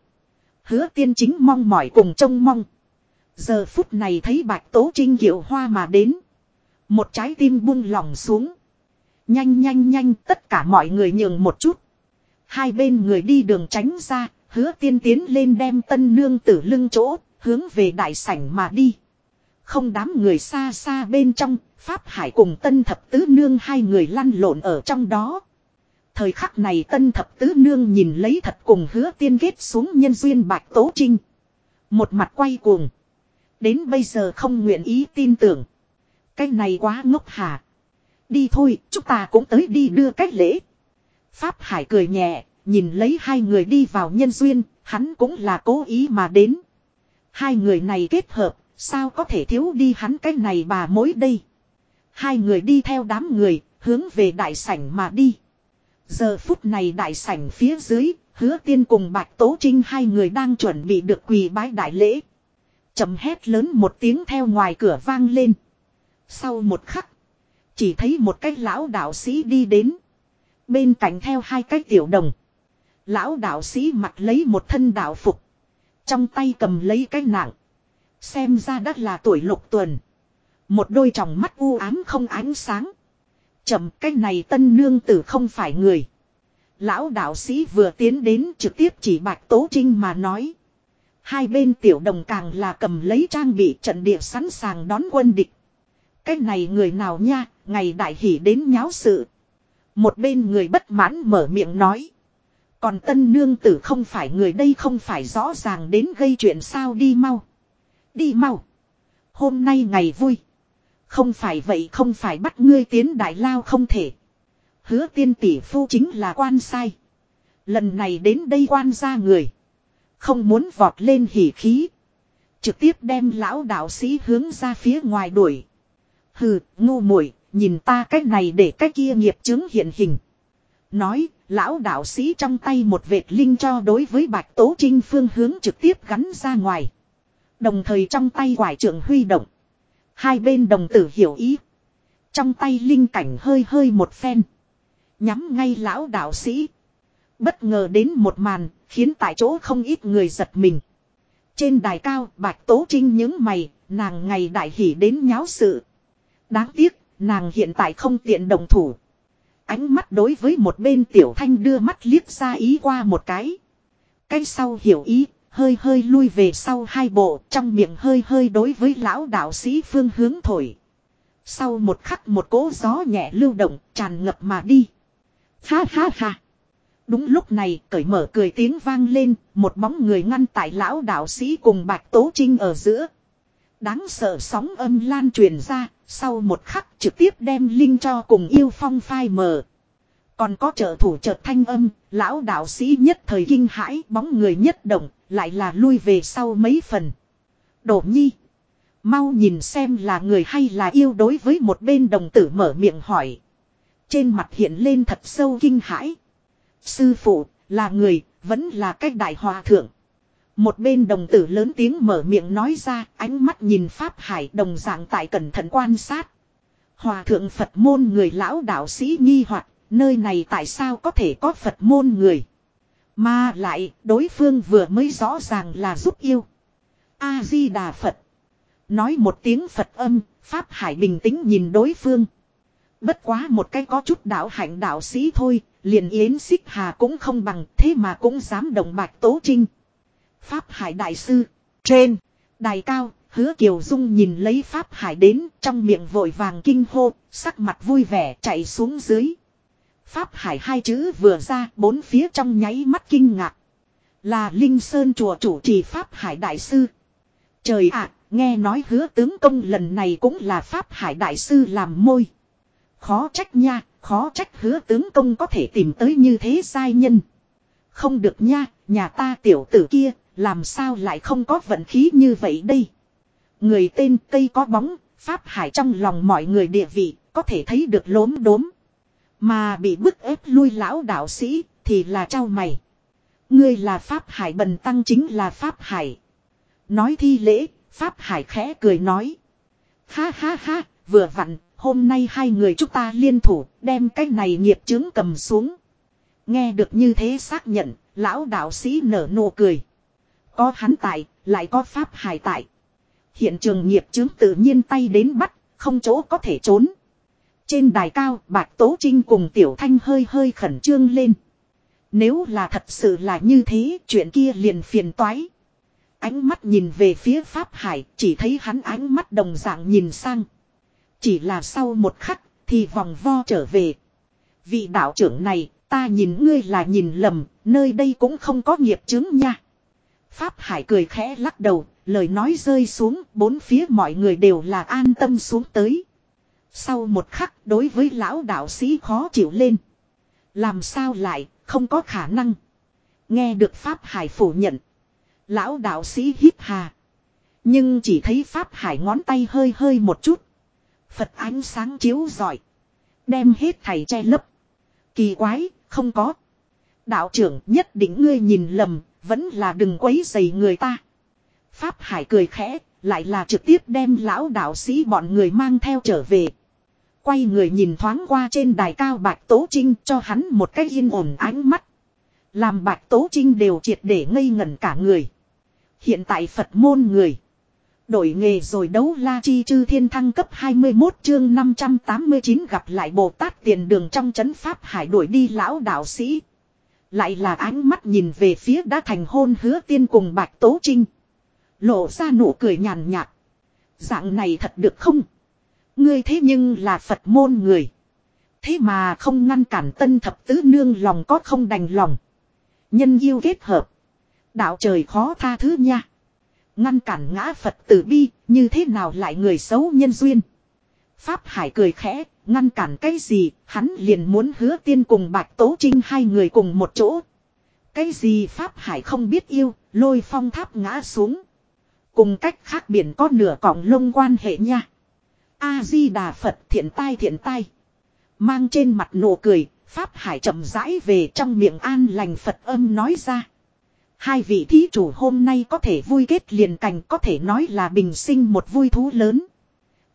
Hứa tiên chính mong mỏi cùng trông mong. Giờ phút này thấy bạch tố trinh hiệu hoa mà đến. Một trái tim buông lỏng xuống. Nhanh nhanh nhanh tất cả mọi người nhường một chút. Hai bên người đi đường tránh ra, hứa tiên tiến lên đem tân nương tử lưng chỗ, hướng về đại sảnh mà đi. Không đám người xa xa bên trong, Pháp Hải cùng tân thập tứ nương hai người lăn lộn ở trong đó. Thời khắc này tân thập tứ nương nhìn lấy thật cùng hứa tiên kết xuống nhân duyên bạch tố trinh. Một mặt quay cuồng. Đến bây giờ không nguyện ý tin tưởng. Cái này quá ngốc hả. Đi thôi, chúng ta cũng tới đi đưa cách lễ. Pháp Hải cười nhẹ, nhìn lấy hai người đi vào nhân duyên, hắn cũng là cố ý mà đến. Hai người này kết hợp, sao có thể thiếu đi hắn cái này bà mối đây. Hai người đi theo đám người, hướng về đại sảnh mà đi. Giờ phút này đại sảnh phía dưới, hứa tiên cùng Bạch Tố Trinh hai người đang chuẩn bị được quỳ bái đại lễ chầm hét lớn một tiếng theo ngoài cửa vang lên. Sau một khắc, chỉ thấy một cái lão đạo sĩ đi đến. Bên cạnh theo hai cái tiểu đồng. Lão đạo sĩ mặc lấy một thân đạo phục. Trong tay cầm lấy cái nặng. Xem ra đã là tuổi lục tuần. Một đôi tròng mắt u ám không ánh sáng. Chậm cái này tân nương tử không phải người. Lão đạo sĩ vừa tiến đến trực tiếp chỉ bạch tố trinh mà nói. Hai bên tiểu đồng càng là cầm lấy trang bị trận địa sẵn sàng đón quân địch. Cái này người nào nha, ngày đại hỉ đến nháo sự. Một bên người bất mãn mở miệng nói. Còn tân nương tử không phải người đây không phải rõ ràng đến gây chuyện sao đi mau. Đi mau. Hôm nay ngày vui. Không phải vậy không phải bắt ngươi tiến đại lao không thể. Hứa tiên tỷ phu chính là quan sai. Lần này đến đây quan ra người. Không muốn vọt lên hỉ khí. Trực tiếp đem lão đạo sĩ hướng ra phía ngoài đuổi. Hừ, ngu muội nhìn ta cách này để cái kia nghiệp chứng hiện hình. Nói, lão đạo sĩ trong tay một vệt linh cho đối với bạch tố trinh phương hướng trực tiếp gắn ra ngoài. Đồng thời trong tay quải trưởng huy động. Hai bên đồng tử hiểu ý. Trong tay linh cảnh hơi hơi một phen. Nhắm ngay lão đạo sĩ. Bất ngờ đến một màn, khiến tại chỗ không ít người giật mình. Trên đài cao, bạch tố trinh những mày, nàng ngày đại hỉ đến nháo sự. Đáng tiếc, nàng hiện tại không tiện đồng thủ. Ánh mắt đối với một bên tiểu thanh đưa mắt liếc ra ý qua một cái. Cái sau hiểu ý, hơi hơi lui về sau hai bộ, trong miệng hơi hơi đối với lão đạo sĩ phương hướng thổi. Sau một khắc một cỗ gió nhẹ lưu động, tràn ngập mà đi. Ha ha ha. Đúng lúc này, cởi mở cười tiếng vang lên, một bóng người ngăn tại lão đạo sĩ cùng bạch tố trinh ở giữa. Đáng sợ sóng âm lan truyền ra, sau một khắc trực tiếp đem linh cho cùng yêu phong phai mờ. Còn có trợ thủ chợt thanh âm, lão đạo sĩ nhất thời kinh hãi bóng người nhất động, lại là lui về sau mấy phần. Đổ nhi. Mau nhìn xem là người hay là yêu đối với một bên đồng tử mở miệng hỏi. Trên mặt hiện lên thật sâu kinh hãi. Sư phụ, là người, vẫn là cách đại hòa thượng. Một bên đồng tử lớn tiếng mở miệng nói ra, ánh mắt nhìn Pháp Hải đồng dạng tại cẩn thận quan sát. Hòa thượng Phật môn người lão đạo sĩ nghi hoặc nơi này tại sao có thể có Phật môn người. Mà lại, đối phương vừa mới rõ ràng là giúp yêu. A-di-đà Phật. Nói một tiếng Phật âm, Pháp Hải bình tĩnh nhìn đối phương. Bất quá một cái có chút đạo hạnh đạo sĩ thôi, liền yến xích hà cũng không bằng, thế mà cũng dám đồng bạch tố trinh. Pháp Hải Đại Sư. Trên. Đài cao, hứa Kiều Dung nhìn lấy Pháp Hải đến trong miệng vội vàng kinh hô, sắc mặt vui vẻ chạy xuống dưới. Pháp Hải hai chữ vừa ra, bốn phía trong nháy mắt kinh ngạc. Là Linh Sơn chùa chủ trì Pháp Hải Đại Sư. Trời ạ, à, nghe nói hứa tướng công lần này cũng là Pháp Hải Đại Sư làm môi. Khó trách nha, khó trách hứa tướng công có thể tìm tới như thế sai nhân. Không được nha, nhà ta tiểu tử kia, làm sao lại không có vận khí như vậy đây? Người tên tây có bóng, Pháp Hải trong lòng mọi người địa vị, có thể thấy được lốm đốm. Mà bị bức ép lui lão đạo sĩ, thì là trao mày. Ngươi là Pháp Hải bần tăng chính là Pháp Hải. Nói thi lễ, Pháp Hải khẽ cười nói. Ha ha ha, vừa vặn, hôm nay hai người chúng ta liên thủ, đem cái này nghiệp chứng cầm xuống. Nghe được như thế xác nhận, lão đạo sĩ nở nụ cười. Có hắn tại, lại có Pháp Hải tại. Hiện trường nghiệp chứng tự nhiên tay đến bắt, không chỗ có thể trốn. Trên đài cao, Bạch Tố Trinh cùng Tiểu Thanh hơi hơi khẩn trương lên. Nếu là thật sự là như thế, chuyện kia liền phiền toái. Ánh mắt nhìn về phía Pháp Hải, chỉ thấy hắn ánh mắt đồng dạng nhìn sang. Chỉ là sau một khắc, thì vòng vo trở về. Vị đạo trưởng này, ta nhìn ngươi là nhìn lầm, nơi đây cũng không có nghiệp chứng nha. Pháp Hải cười khẽ lắc đầu, lời nói rơi xuống, bốn phía mọi người đều là an tâm xuống tới. Sau một khắc, đối với lão đạo sĩ khó chịu lên. Làm sao lại, không có khả năng. Nghe được Pháp Hải phủ nhận. Lão đạo sĩ hít hà. Nhưng chỉ thấy Pháp Hải ngón tay hơi hơi một chút. Phật ánh sáng chiếu rọi. Đem hết thầy che lấp. Kỳ quái, không có. Đạo trưởng nhất định ngươi nhìn lầm, vẫn là đừng quấy dày người ta. Pháp Hải cười khẽ, lại là trực tiếp đem lão đạo sĩ bọn người mang theo trở về. Quay người nhìn thoáng qua trên đài cao Bạch Tố Trinh cho hắn một cách yên ổn ánh mắt. Làm Bạch Tố Trinh đều triệt để ngây ngẩn cả người. Hiện tại Phật môn người. Đổi nghề rồi đấu la chi chư thiên thăng cấp 21 chương 589 gặp lại Bồ Tát tiền đường trong chấn Pháp Hải đuổi đi lão đạo sĩ. Lại là ánh mắt nhìn về phía đã thành hôn hứa tiên cùng Bạch Tố Trinh. Lộ ra nụ cười nhàn nhạt. Dạng này thật được không? Ngươi thế nhưng là Phật môn người. Thế mà không ngăn cản tân thập tứ nương lòng có không đành lòng. Nhân yêu kết hợp. Đạo trời khó tha thứ nha. Ngăn cản ngã Phật tử bi, như thế nào lại người xấu nhân duyên. Pháp Hải cười khẽ, ngăn cản cái gì, hắn liền muốn hứa tiên cùng Bạch Tố Trinh hai người cùng một chỗ. Cái gì Pháp Hải không biết yêu, lôi phong tháp ngã xuống. Cùng cách khác biển có nửa cọng lông quan hệ nha. A-di-đà Phật thiện tai thiện tai. Mang trên mặt nụ cười, Pháp Hải chậm rãi về trong miệng an lành Phật âm nói ra. Hai vị thí chủ hôm nay có thể vui kết liền cảnh có thể nói là bình sinh một vui thú lớn.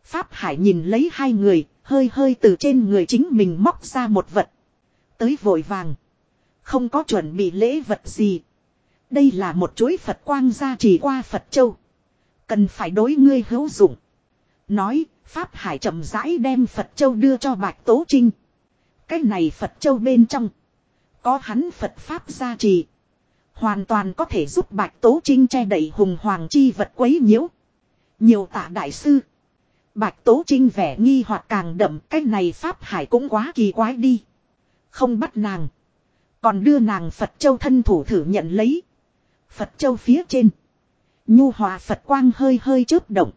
Pháp Hải nhìn lấy hai người, hơi hơi từ trên người chính mình móc ra một vật. Tới vội vàng. Không có chuẩn bị lễ vật gì. Đây là một chuỗi Phật quang gia trì qua Phật Châu. Cần phải đối ngươi hữu dụng. Nói, Pháp Hải chậm rãi đem Phật Châu đưa cho Bạch Tố Trinh. Cái này Phật Châu bên trong. Có hắn Phật Pháp gia trì. Hoàn toàn có thể giúp Bạch Tố Trinh che đậy hùng hoàng chi vật quấy nhiễu. Nhiều tạ đại sư. Bạch Tố Trinh vẻ nghi hoặc càng đậm, cái này Pháp Hải cũng quá kỳ quái đi. Không bắt nàng. Còn đưa nàng Phật Châu thân thủ thử nhận lấy. Phật Châu phía trên. Nhu hòa Phật quang hơi hơi chớp động.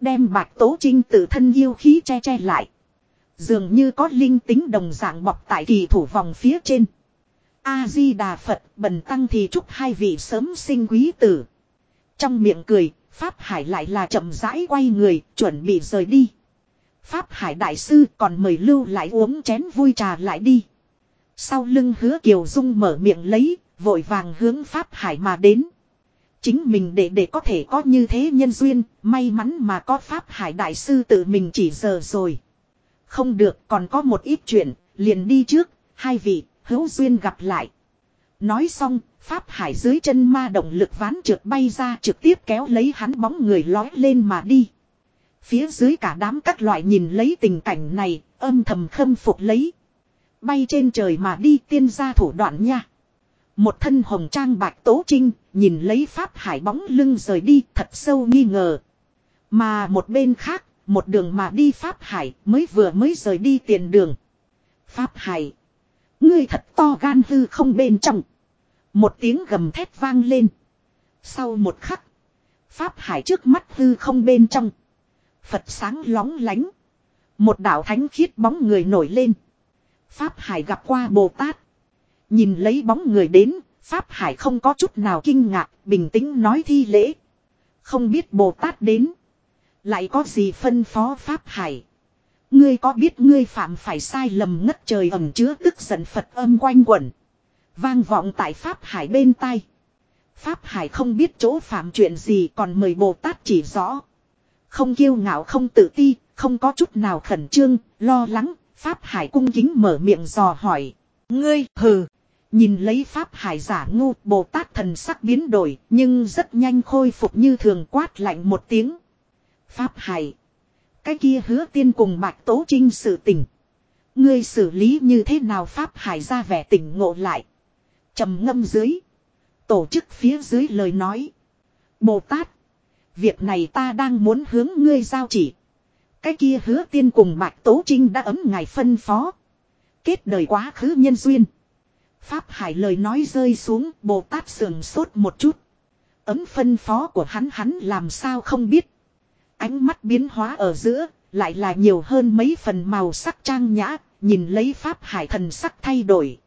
Đem Bạch Tố Trinh tự thân yêu khí che che lại. Dường như có linh tính đồng dạng bọc tại kỳ thủ vòng phía trên. A-di-đà Phật bần tăng thì chúc hai vị sớm sinh quý tử. Trong miệng cười, Pháp Hải lại là chậm rãi quay người, chuẩn bị rời đi. Pháp Hải Đại Sư còn mời lưu lại uống chén vui trà lại đi. Sau lưng hứa Kiều Dung mở miệng lấy, vội vàng hướng Pháp Hải mà đến. Chính mình để để có thể có như thế nhân duyên, may mắn mà có Pháp Hải Đại Sư tự mình chỉ giờ rồi. Không được còn có một ít chuyện, liền đi trước, hai vị, hữu duyên gặp lại. Nói xong, Pháp Hải dưới chân ma động lực ván trượt bay ra trực tiếp kéo lấy hắn bóng người lói lên mà đi. Phía dưới cả đám các loại nhìn lấy tình cảnh này, âm thầm khâm phục lấy. Bay trên trời mà đi tiên ra thủ đoạn nha. Một thân hồng trang bạch tố trinh, nhìn lấy Pháp Hải bóng lưng rời đi thật sâu nghi ngờ. Mà một bên khác, một đường mà đi Pháp Hải mới vừa mới rời đi tiền đường. Pháp Hải. Ngươi thật to gan hư không bên trong. Một tiếng gầm thét vang lên. Sau một khắc. Pháp Hải trước mắt hư không bên trong. Phật sáng lóng lánh. Một đạo thánh khiết bóng người nổi lên. Pháp Hải gặp qua Bồ Tát. Nhìn lấy bóng người đến, Pháp Hải không có chút nào kinh ngạc, bình tĩnh nói thi lễ. Không biết Bồ Tát đến. Lại có gì phân phó Pháp Hải. Ngươi có biết ngươi phạm phải sai lầm ngất trời ẩm chứa tức giận Phật âm quanh quẩn. Vang vọng tại Pháp Hải bên tai. Pháp Hải không biết chỗ phạm chuyện gì còn mời Bồ Tát chỉ rõ. Không kiêu ngạo không tự ti, không có chút nào khẩn trương, lo lắng, Pháp Hải cung kính mở miệng dò hỏi. Ngươi, hừ. Nhìn lấy Pháp Hải giả ngu, Bồ Tát thần sắc biến đổi, nhưng rất nhanh khôi phục như thường quát lạnh một tiếng. Pháp Hải. Cái kia hứa tiên cùng Bạch Tố Trinh sự tình. Ngươi xử lý như thế nào Pháp Hải ra vẻ tỉnh ngộ lại. trầm ngâm dưới. Tổ chức phía dưới lời nói. Bồ Tát. Việc này ta đang muốn hướng ngươi giao chỉ. Cái kia hứa tiên cùng Bạch Tố Trinh đã ấm ngài phân phó. Kết đời quá khứ nhân duyên. Pháp Hải lời nói rơi xuống, Bồ Tát sườn sốt một chút. Ấm phân phó của hắn hắn làm sao không biết. Ánh mắt biến hóa ở giữa, lại là nhiều hơn mấy phần màu sắc trang nhã, nhìn lấy Pháp Hải thần sắc thay đổi.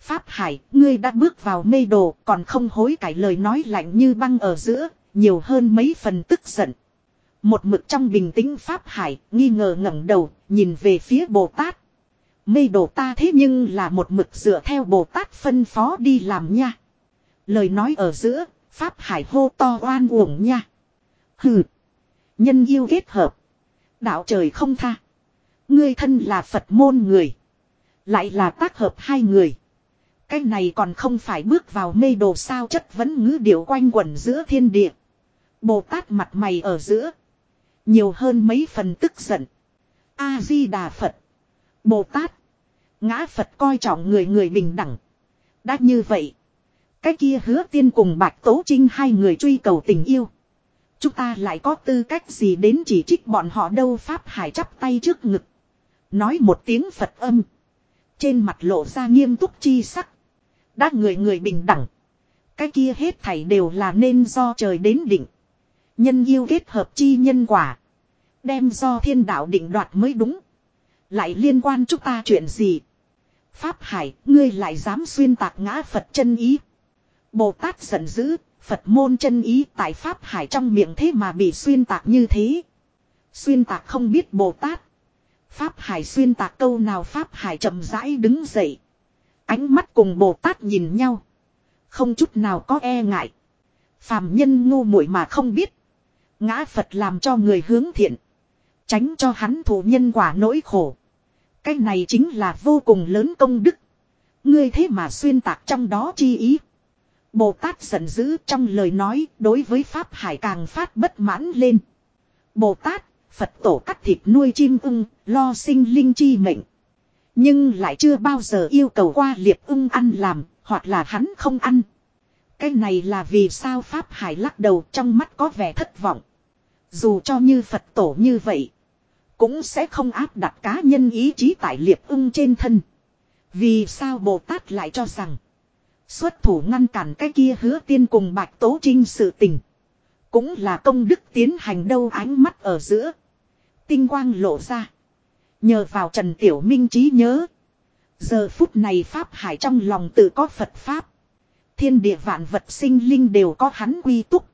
Pháp Hải, ngươi đã bước vào mê đồ, còn không hối cải lời nói lạnh như băng ở giữa, nhiều hơn mấy phần tức giận. Một mực trong bình tĩnh Pháp Hải, nghi ngờ ngẩng đầu, nhìn về phía Bồ Tát. Mê đồ ta thế nhưng là một mực dựa theo Bồ Tát phân phó đi làm nha. Lời nói ở giữa, Pháp Hải hô to oan uổng nha. Hừ. Nhân yêu kết hợp. Đạo trời không tha. Ngươi thân là Phật môn người. Lại là tác hợp hai người. Cái này còn không phải bước vào mê đồ sao chất vấn ngữ điệu quanh quẩn giữa thiên địa. Bồ Tát mặt mày ở giữa. Nhiều hơn mấy phần tức giận. A-di-đà Phật. Bồ Tát. Ngã Phật coi trọng người người bình đẳng. Đã như vậy. Cái kia hứa tiên cùng Bạch Tố Trinh hai người truy cầu tình yêu. Chúng ta lại có tư cách gì đến chỉ trích bọn họ đâu Pháp Hải chắp tay trước ngực. Nói một tiếng Phật âm. Trên mặt lộ ra nghiêm túc chi sắc. Đã người người bình đẳng. Cái kia hết thảy đều là nên do trời đến định. Nhân yêu kết hợp chi nhân quả. Đem do thiên đạo định đoạt mới đúng. Lại liên quan chúng ta chuyện gì? Pháp Hải, ngươi lại dám xuyên tạc ngã Phật chân ý. Bồ Tát giận dữ, Phật môn chân ý tại Pháp Hải trong miệng thế mà bị xuyên tạc như thế. Xuyên tạc không biết Bồ Tát. Pháp Hải xuyên tạc câu nào Pháp Hải chậm rãi đứng dậy. Ánh mắt cùng Bồ Tát nhìn nhau. Không chút nào có e ngại. Phàm nhân ngu muội mà không biết. Ngã Phật làm cho người hướng thiện. Tránh cho hắn thủ nhân quả nỗi khổ. Cái này chính là vô cùng lớn công đức. Ngươi thế mà xuyên tạc trong đó chi ý. Bồ Tát giận dữ trong lời nói đối với Pháp Hải càng phát bất mãn lên. Bồ Tát, Phật tổ cắt thịt nuôi chim ưng, lo sinh linh chi mệnh. Nhưng lại chưa bao giờ yêu cầu qua liệp ưng ăn làm, hoặc là hắn không ăn. Cái này là vì sao Pháp Hải lắc đầu trong mắt có vẻ thất vọng. Dù cho như Phật tổ như vậy, cũng sẽ không áp đặt cá nhân ý chí tại liệp ưng trên thân. Vì sao Bồ Tát lại cho rằng, xuất thủ ngăn cản cái kia hứa tiên cùng Bạch Tố Trinh sự tình. Cũng là công đức tiến hành đâu ánh mắt ở giữa. Tinh quang lộ ra. Nhờ vào Trần Tiểu Minh trí nhớ. Giờ phút này Pháp Hải trong lòng tự có Phật Pháp. Thiên địa vạn vật sinh linh đều có hắn quy túc.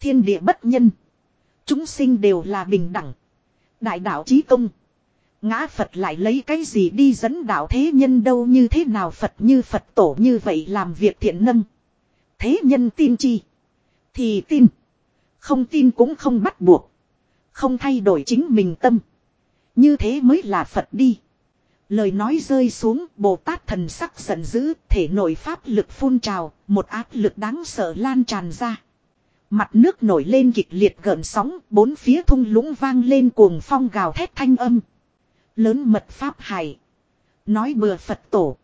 Thiên địa bất nhân. Chúng sinh đều là bình đẳng. Đại đạo chí công. Ngã Phật lại lấy cái gì đi dẫn đạo thế nhân đâu như thế nào Phật như Phật tổ như vậy làm việc thiện nâng. Thế nhân tin chi. Thì tin. Không tin cũng không bắt buộc. Không thay đổi chính mình tâm. Như thế mới là Phật đi. Lời nói rơi xuống Bồ Tát thần sắc giận dữ thể nội pháp lực phun trào một áp lực đáng sợ lan tràn ra. Mặt nước nổi lên kịch liệt gợn sóng, bốn phía thung lũng vang lên cuồng phong gào thét thanh âm. Lớn mật pháp hải. Nói bừa Phật tổ.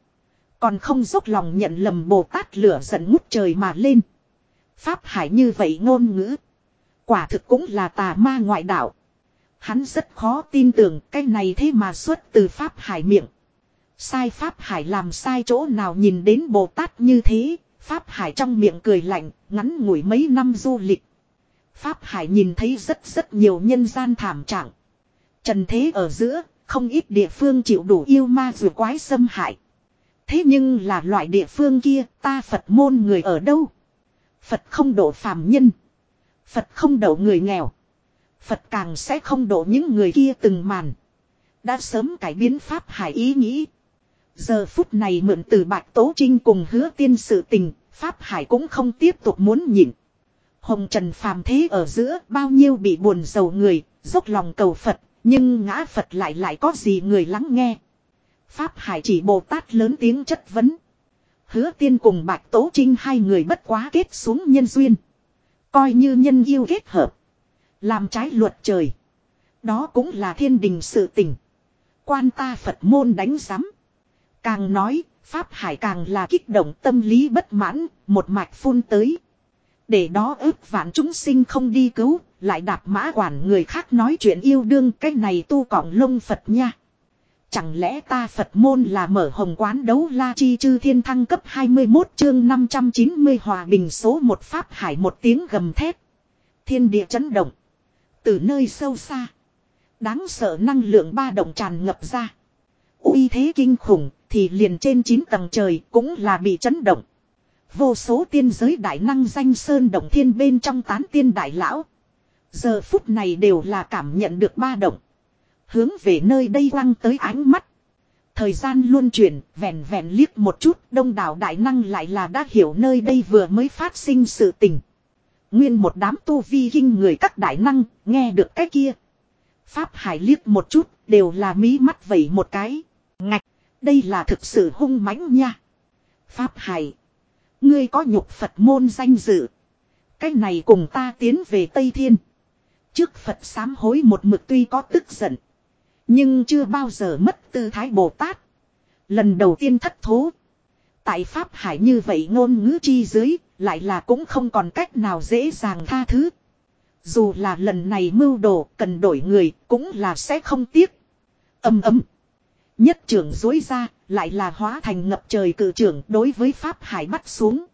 Còn không dốc lòng nhận lầm Bồ Tát lửa giận ngút trời mà lên. Pháp hải như vậy ngôn ngữ. Quả thực cũng là tà ma ngoại đạo. Hắn rất khó tin tưởng cái này thế mà xuất từ Pháp hải miệng. Sai Pháp hải làm sai chỗ nào nhìn đến Bồ Tát như thế, Pháp Hải trong miệng cười lạnh, ngắn ngủi mấy năm du lịch. Pháp Hải nhìn thấy rất rất nhiều nhân gian thảm trạng. Trần thế ở giữa, không ít địa phương chịu đủ yêu ma dù quái xâm hại. Thế nhưng là loại địa phương kia, ta Phật môn người ở đâu? Phật không độ phàm nhân. Phật không độ người nghèo. Phật càng sẽ không độ những người kia từng màn. Đã sớm cải biến Pháp Hải ý nghĩ. Giờ phút này mượn từ Bạch Tố Trinh cùng hứa tiên sự tình, Pháp Hải cũng không tiếp tục muốn nhịn. Hồng Trần phàm thế ở giữa bao nhiêu bị buồn giàu người, dốc lòng cầu Phật, nhưng ngã Phật lại lại có gì người lắng nghe. Pháp Hải chỉ Bồ Tát lớn tiếng chất vấn. Hứa tiên cùng Bạch Tố Trinh hai người bất quá kết xuống nhân duyên. Coi như nhân yêu kết hợp. Làm trái luật trời. Đó cũng là thiên đình sự tình. Quan ta Phật môn đánh giám. Càng nói, Pháp Hải càng là kích động tâm lý bất mãn, một mạch phun tới. Để đó ước vạn chúng sinh không đi cứu, lại đạp mã quản người khác nói chuyện yêu đương, cái này tu cọng lông Phật nha. Chẳng lẽ ta Phật môn là mở hồng quán đấu la chi chư thiên thăng cấp 21 chương 590 hòa bình số một Pháp Hải một tiếng gầm thét. Thiên địa chấn động. Từ nơi sâu xa. Đáng sợ năng lượng ba động tràn ngập ra. uy thế kinh khủng, thì liền trên 9 tầng trời cũng là bị chấn động. Vô số tiên giới đại năng danh sơn động thiên bên trong tán tiên đại lão. Giờ phút này đều là cảm nhận được ba động. Hướng về nơi đây quăng tới ánh mắt. Thời gian luôn chuyển, vẹn vẹn liếc một chút, đông đảo đại năng lại là đã hiểu nơi đây vừa mới phát sinh sự tình. Nguyên một đám tu vi kinh người các đại năng, nghe được cái kia. Pháp Hải liếc một chút, đều là mí mắt vẩy một cái. Ngạch, đây là thực sự hung mãnh nha. Pháp Hải, ngươi có nhục Phật môn danh dự. Cái này cùng ta tiến về Tây Thiên. Trước Phật sám hối một mực tuy có tức giận. Nhưng chưa bao giờ mất tư thái Bồ Tát. Lần đầu tiên thất thố. Tại Pháp Hải như vậy ngôn ngữ chi dưới, lại là cũng không còn cách nào dễ dàng tha thứ. Dù là lần này mưu đồ cần đổi người, cũng là sẽ không tiếc. Âm ấm. Nhất trưởng dối ra, lại là hóa thành ngập trời cử trưởng đối với Pháp Hải bắt xuống.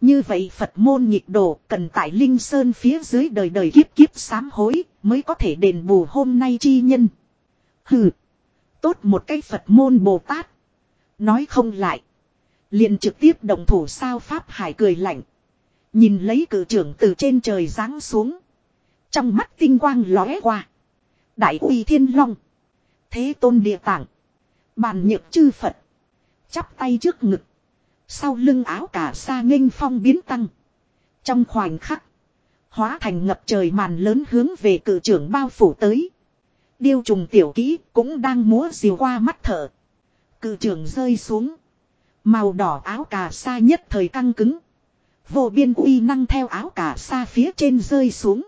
Như vậy Phật môn nhịp đổ cần tại Linh Sơn phía dưới đời đời kiếp kiếp sám hối mới có thể đền bù hôm nay chi nhân. Hừ. Tốt một cái Phật môn Bồ Tát. Nói không lại. liền trực tiếp động thủ sao Pháp Hải cười lạnh. Nhìn lấy cử trưởng từ trên trời giáng xuống. Trong mắt tinh quang lóe qua. Đại uy thiên long. Thế tôn địa tạng. Bàn nhược chư Phật. Chắp tay trước ngực. Sau lưng áo cả sa nghênh phong biến tăng. Trong khoảnh khắc. Hóa thành ngập trời màn lớn hướng về cử trưởng bao phủ tới. Điêu trùng tiểu kỹ cũng đang múa diều qua mắt thở. Cự trưởng rơi xuống. Màu đỏ áo cà sa nhất thời căng cứng. Vô biên uy năng theo áo cà sa phía trên rơi xuống.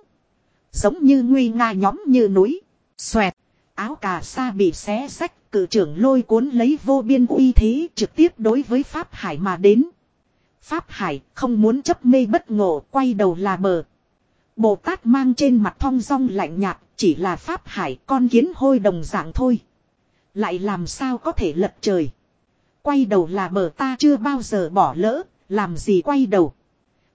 Giống như nguy nga nhóm như núi. Xoẹt. Áo cà sa bị xé sách. Cự trưởng lôi cuốn lấy vô biên uy thế trực tiếp đối với Pháp Hải mà đến. Pháp Hải không muốn chấp mê bất ngộ quay đầu là bờ. Bồ Tát mang trên mặt thong dong lạnh nhạt chỉ là Pháp Hải con kiến hôi đồng dạng thôi. Lại làm sao có thể lật trời. Quay đầu là bờ ta chưa bao giờ bỏ lỡ, làm gì quay đầu.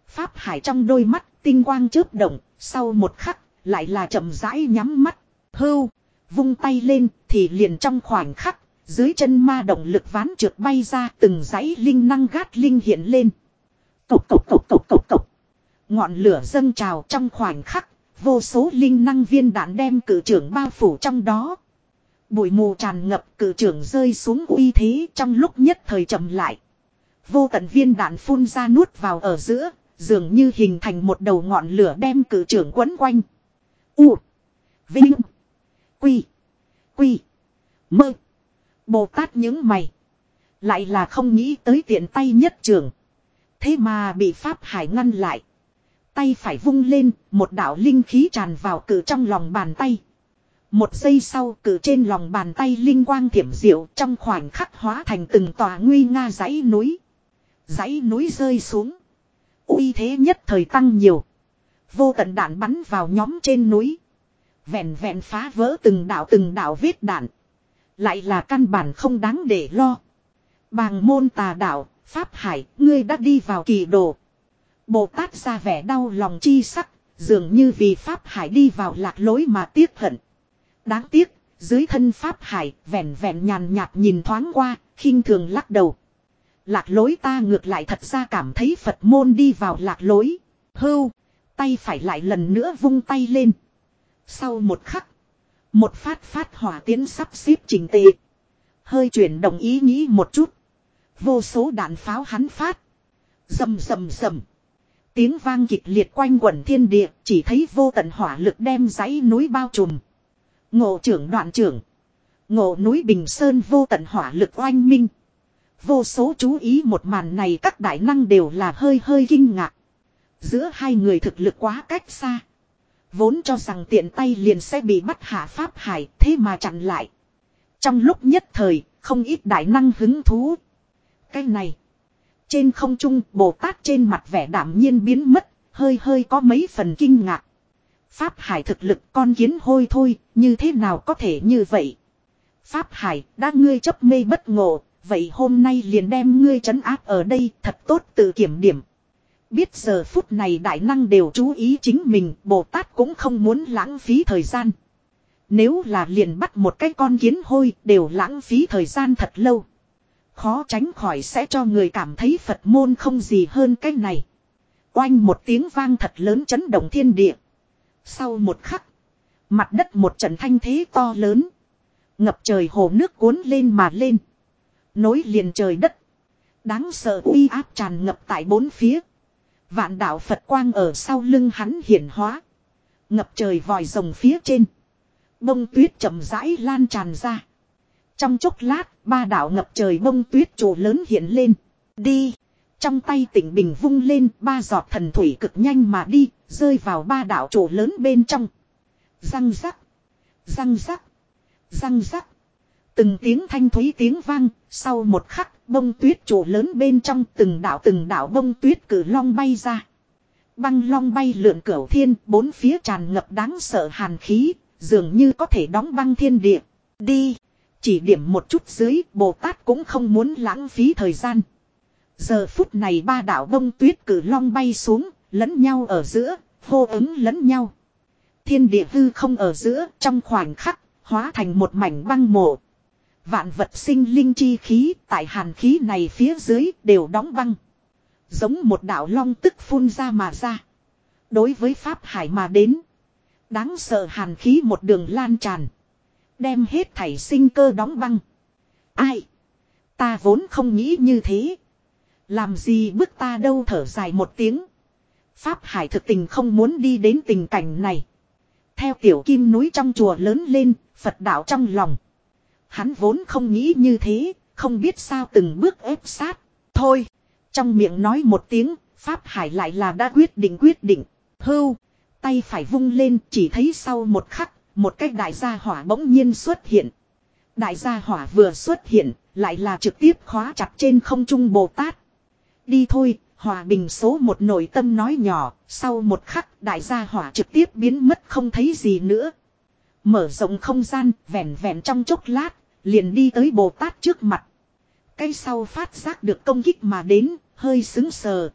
Pháp Hải trong đôi mắt tinh quang chớp động, sau một khắc, lại là chậm rãi nhắm mắt. Hưu, vung tay lên, thì liền trong khoảnh khắc, dưới chân ma động lực ván trượt bay ra từng dãy linh năng gát linh hiện lên. Cộc cộc cộc cộc cộc cộc. Ngọn lửa dâng trào trong khoảnh khắc, vô số linh năng viên đạn đem cử trưởng bao phủ trong đó. Bụi mù tràn ngập cử trưởng rơi xuống uy thế trong lúc nhất thời chậm lại. Vô tận viên đạn phun ra nuốt vào ở giữa, dường như hình thành một đầu ngọn lửa đem cử trưởng quấn quanh. U. Vinh. Quy. Quy. Mơ. Bồ Tát những mày. Lại là không nghĩ tới tiện tay nhất trường. Thế mà bị Pháp Hải ngăn lại. Tay phải vung lên, một đạo linh khí tràn vào cử trong lòng bàn tay. Một giây sau cử trên lòng bàn tay linh quang thiểm diệu trong khoảnh khắc hóa thành từng tòa nguy nga dãy núi. Dãy núi rơi xuống. uy thế nhất thời tăng nhiều. Vô tận đạn bắn vào nhóm trên núi. Vẹn vẹn phá vỡ từng đạo từng đạo vết đạn. Lại là căn bản không đáng để lo. Bàng môn tà đạo, Pháp Hải, ngươi đã đi vào kỳ đồ. Bồ Tát ra vẻ đau lòng chi sắc, dường như vì Pháp Hải đi vào lạc lối mà tiếc hận. Đáng tiếc, dưới thân Pháp Hải vẹn vẹn nhàn nhạt nhìn thoáng qua, khinh thường lắc đầu. Lạc lối ta ngược lại thật ra cảm thấy Phật môn đi vào lạc lối. Hưu, tay phải lại lần nữa vung tay lên. Sau một khắc, một phát phát hỏa tiến sắp xếp trình tề. Hơi chuyển động ý nghĩ một chút. Vô số đạn pháo hắn phát. Rầm rầm rầm. Tiếng vang kịch liệt quanh quẩn thiên địa, chỉ thấy vô tận hỏa lực đem dãy núi bao trùm. Ngộ trưởng đoạn trưởng. Ngộ núi Bình Sơn vô tận hỏa lực oanh minh. Vô số chú ý một màn này các đại năng đều là hơi hơi kinh ngạc. Giữa hai người thực lực quá cách xa. Vốn cho rằng tiện tay liền sẽ bị bắt hạ pháp hải thế mà chặn lại. Trong lúc nhất thời, không ít đại năng hứng thú. Cái này. Trên không trung, Bồ Tát trên mặt vẻ đảm nhiên biến mất, hơi hơi có mấy phần kinh ngạc. Pháp Hải thực lực con kiến hôi thôi, như thế nào có thể như vậy? Pháp Hải, đã ngươi chấp mê bất ngộ, vậy hôm nay liền đem ngươi trấn áp ở đây, thật tốt tự kiểm điểm. Biết giờ phút này đại năng đều chú ý chính mình, Bồ Tát cũng không muốn lãng phí thời gian. Nếu là liền bắt một cái con kiến hôi, đều lãng phí thời gian thật lâu. Khó tránh khỏi sẽ cho người cảm thấy Phật môn không gì hơn cái này. Oanh một tiếng vang thật lớn chấn động thiên địa. Sau một khắc. Mặt đất một trận thanh thế to lớn. Ngập trời hồ nước cuốn lên mà lên. Nối liền trời đất. Đáng sợ uy áp tràn ngập tại bốn phía. Vạn đạo Phật quang ở sau lưng hắn hiển hóa. Ngập trời vòi rồng phía trên. Bông tuyết chậm rãi lan tràn ra. Trong chốc lát, ba đạo ngập trời bông tuyết trụ lớn hiện lên. Đi. Trong tay tỉnh bình vung lên, ba giọt thần thủy cực nhanh mà đi, rơi vào ba đạo trụ lớn bên trong. Răng rắc. Răng rắc. Răng rắc. Từng tiếng thanh thúy tiếng vang, sau một khắc, bông tuyết trụ lớn bên trong từng đạo từng đạo bông tuyết cử long bay ra. Băng long bay lượn cửu thiên, bốn phía tràn ngập đáng sợ hàn khí, dường như có thể đóng băng thiên địa. Đi. Chỉ điểm một chút dưới, Bồ Tát cũng không muốn lãng phí thời gian. Giờ phút này ba đạo bông tuyết cử long bay xuống, lẫn nhau ở giữa, hô ứng lẫn nhau. Thiên địa hư không ở giữa, trong khoảnh khắc, hóa thành một mảnh băng mộ. Vạn vật sinh linh chi khí, tại hàn khí này phía dưới, đều đóng băng. Giống một đạo long tức phun ra mà ra. Đối với Pháp Hải mà đến. Đáng sợ hàn khí một đường lan tràn. Đem hết thảy sinh cơ đóng băng. Ai? Ta vốn không nghĩ như thế. Làm gì bước ta đâu thở dài một tiếng. Pháp Hải thực tình không muốn đi đến tình cảnh này. Theo tiểu kim núi trong chùa lớn lên, Phật đạo trong lòng. Hắn vốn không nghĩ như thế, không biết sao từng bước ép sát. Thôi, trong miệng nói một tiếng, Pháp Hải lại là đã quyết định quyết định. Hưu, tay phải vung lên chỉ thấy sau một khắc, một cái đại gia hỏa bỗng nhiên xuất hiện. Đại gia hỏa vừa xuất hiện, lại là trực tiếp khóa chặt trên không trung Bồ Tát. Đi thôi, hòa bình số một nội tâm nói nhỏ, sau một khắc đại gia hỏa trực tiếp biến mất không thấy gì nữa. Mở rộng không gian, vẹn vẹn trong chốc lát, liền đi tới Bồ Tát trước mặt. cái sau phát giác được công kích mà đến, hơi xứng sờ.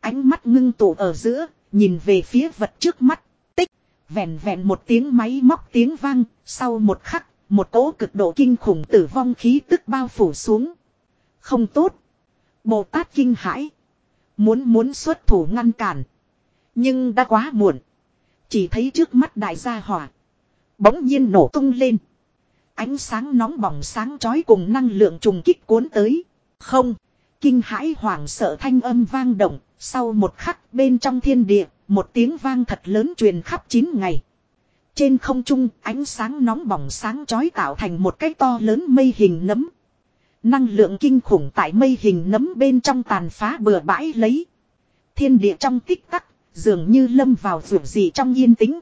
Ánh mắt ngưng tụ ở giữa, nhìn về phía vật trước mắt. Tích, vẹn vẹn một tiếng máy móc tiếng vang, sau một khắc, một cỗ cực độ kinh khủng tử vong khí tức bao phủ xuống. Không tốt. Bồ Tát kinh hãi. Muốn muốn xuất thủ ngăn cản. Nhưng đã quá muộn. Chỉ thấy trước mắt đại gia hỏa. Bỗng nhiên nổ tung lên. Ánh sáng nóng bỏng sáng chói cùng năng lượng trùng kích cuốn tới. Không. Kinh hãi hoảng sợ thanh âm vang động. Sau một khắc bên trong thiên địa. Một tiếng vang thật lớn truyền khắp chín ngày. Trên không trung ánh sáng nóng bỏng sáng chói tạo thành một cái to lớn mây hình nấm. Năng lượng kinh khủng tại mây hình nấm bên trong tàn phá bừa bãi lấy. Thiên địa trong tích tắc, dường như lâm vào rượu gì trong yên tĩnh.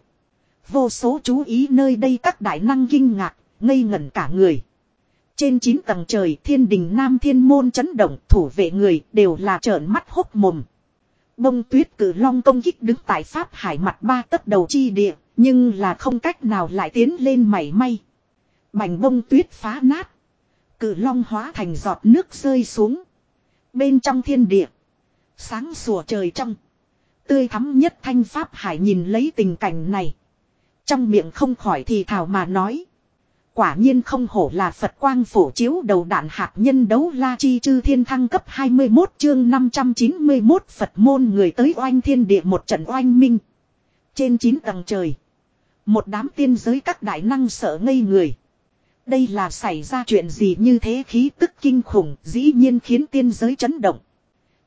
Vô số chú ý nơi đây các đại năng kinh ngạc, ngây ngẩn cả người. Trên 9 tầng trời thiên đình nam thiên môn chấn động thủ vệ người đều là trợn mắt hốc mồm. Bông tuyết cử long công kích đứng tại Pháp hải mặt ba tấc đầu chi địa, nhưng là không cách nào lại tiến lên mảy may. Bành bông tuyết phá nát. Cử long hóa thành giọt nước rơi xuống. Bên trong thiên địa. Sáng sủa trời trong. Tươi thắm nhất thanh Pháp hải nhìn lấy tình cảnh này. Trong miệng không khỏi thì thảo mà nói. Quả nhiên không hổ là Phật quang phổ chiếu đầu đạn hạt nhân đấu la chi chư thiên thăng cấp 21 chương 591 Phật môn người tới oanh thiên địa một trận oanh minh. Trên 9 tầng trời. Một đám tiên giới các đại năng sợ ngây người. Đây là xảy ra chuyện gì như thế khí tức kinh khủng dĩ nhiên khiến tiên giới chấn động.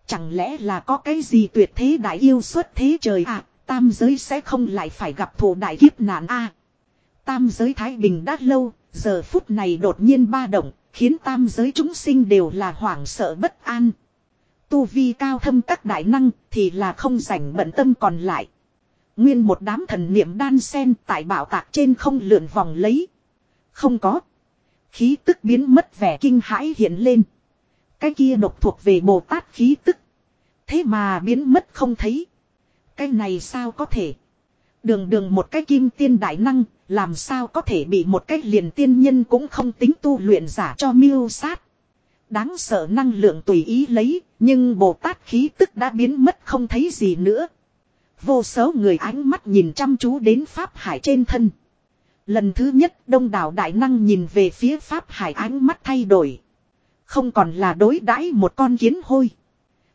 Chẳng lẽ là có cái gì tuyệt thế đại yêu xuất thế trời à, tam giới sẽ không lại phải gặp thù đại kiếp nạn a Tam giới Thái Bình đã lâu, giờ phút này đột nhiên ba động, khiến tam giới chúng sinh đều là hoảng sợ bất an. Tu vi cao thâm các đại năng thì là không rảnh bận tâm còn lại. Nguyên một đám thần niệm đan sen tại bảo tạc trên không lượn vòng lấy. Không có. Khí tức biến mất vẻ kinh hãi hiện lên. Cái kia độc thuộc về Bồ Tát khí tức. Thế mà biến mất không thấy. Cái này sao có thể. Đường đường một cái kim tiên đại năng, làm sao có thể bị một cái liền tiên nhân cũng không tính tu luyện giả cho miêu sát. Đáng sợ năng lượng tùy ý lấy, nhưng Bồ Tát khí tức đã biến mất không thấy gì nữa. Vô số người ánh mắt nhìn chăm chú đến Pháp Hải trên thân. Lần thứ nhất đông đảo đại năng nhìn về phía Pháp Hải ánh mắt thay đổi. Không còn là đối đãi một con kiến hôi.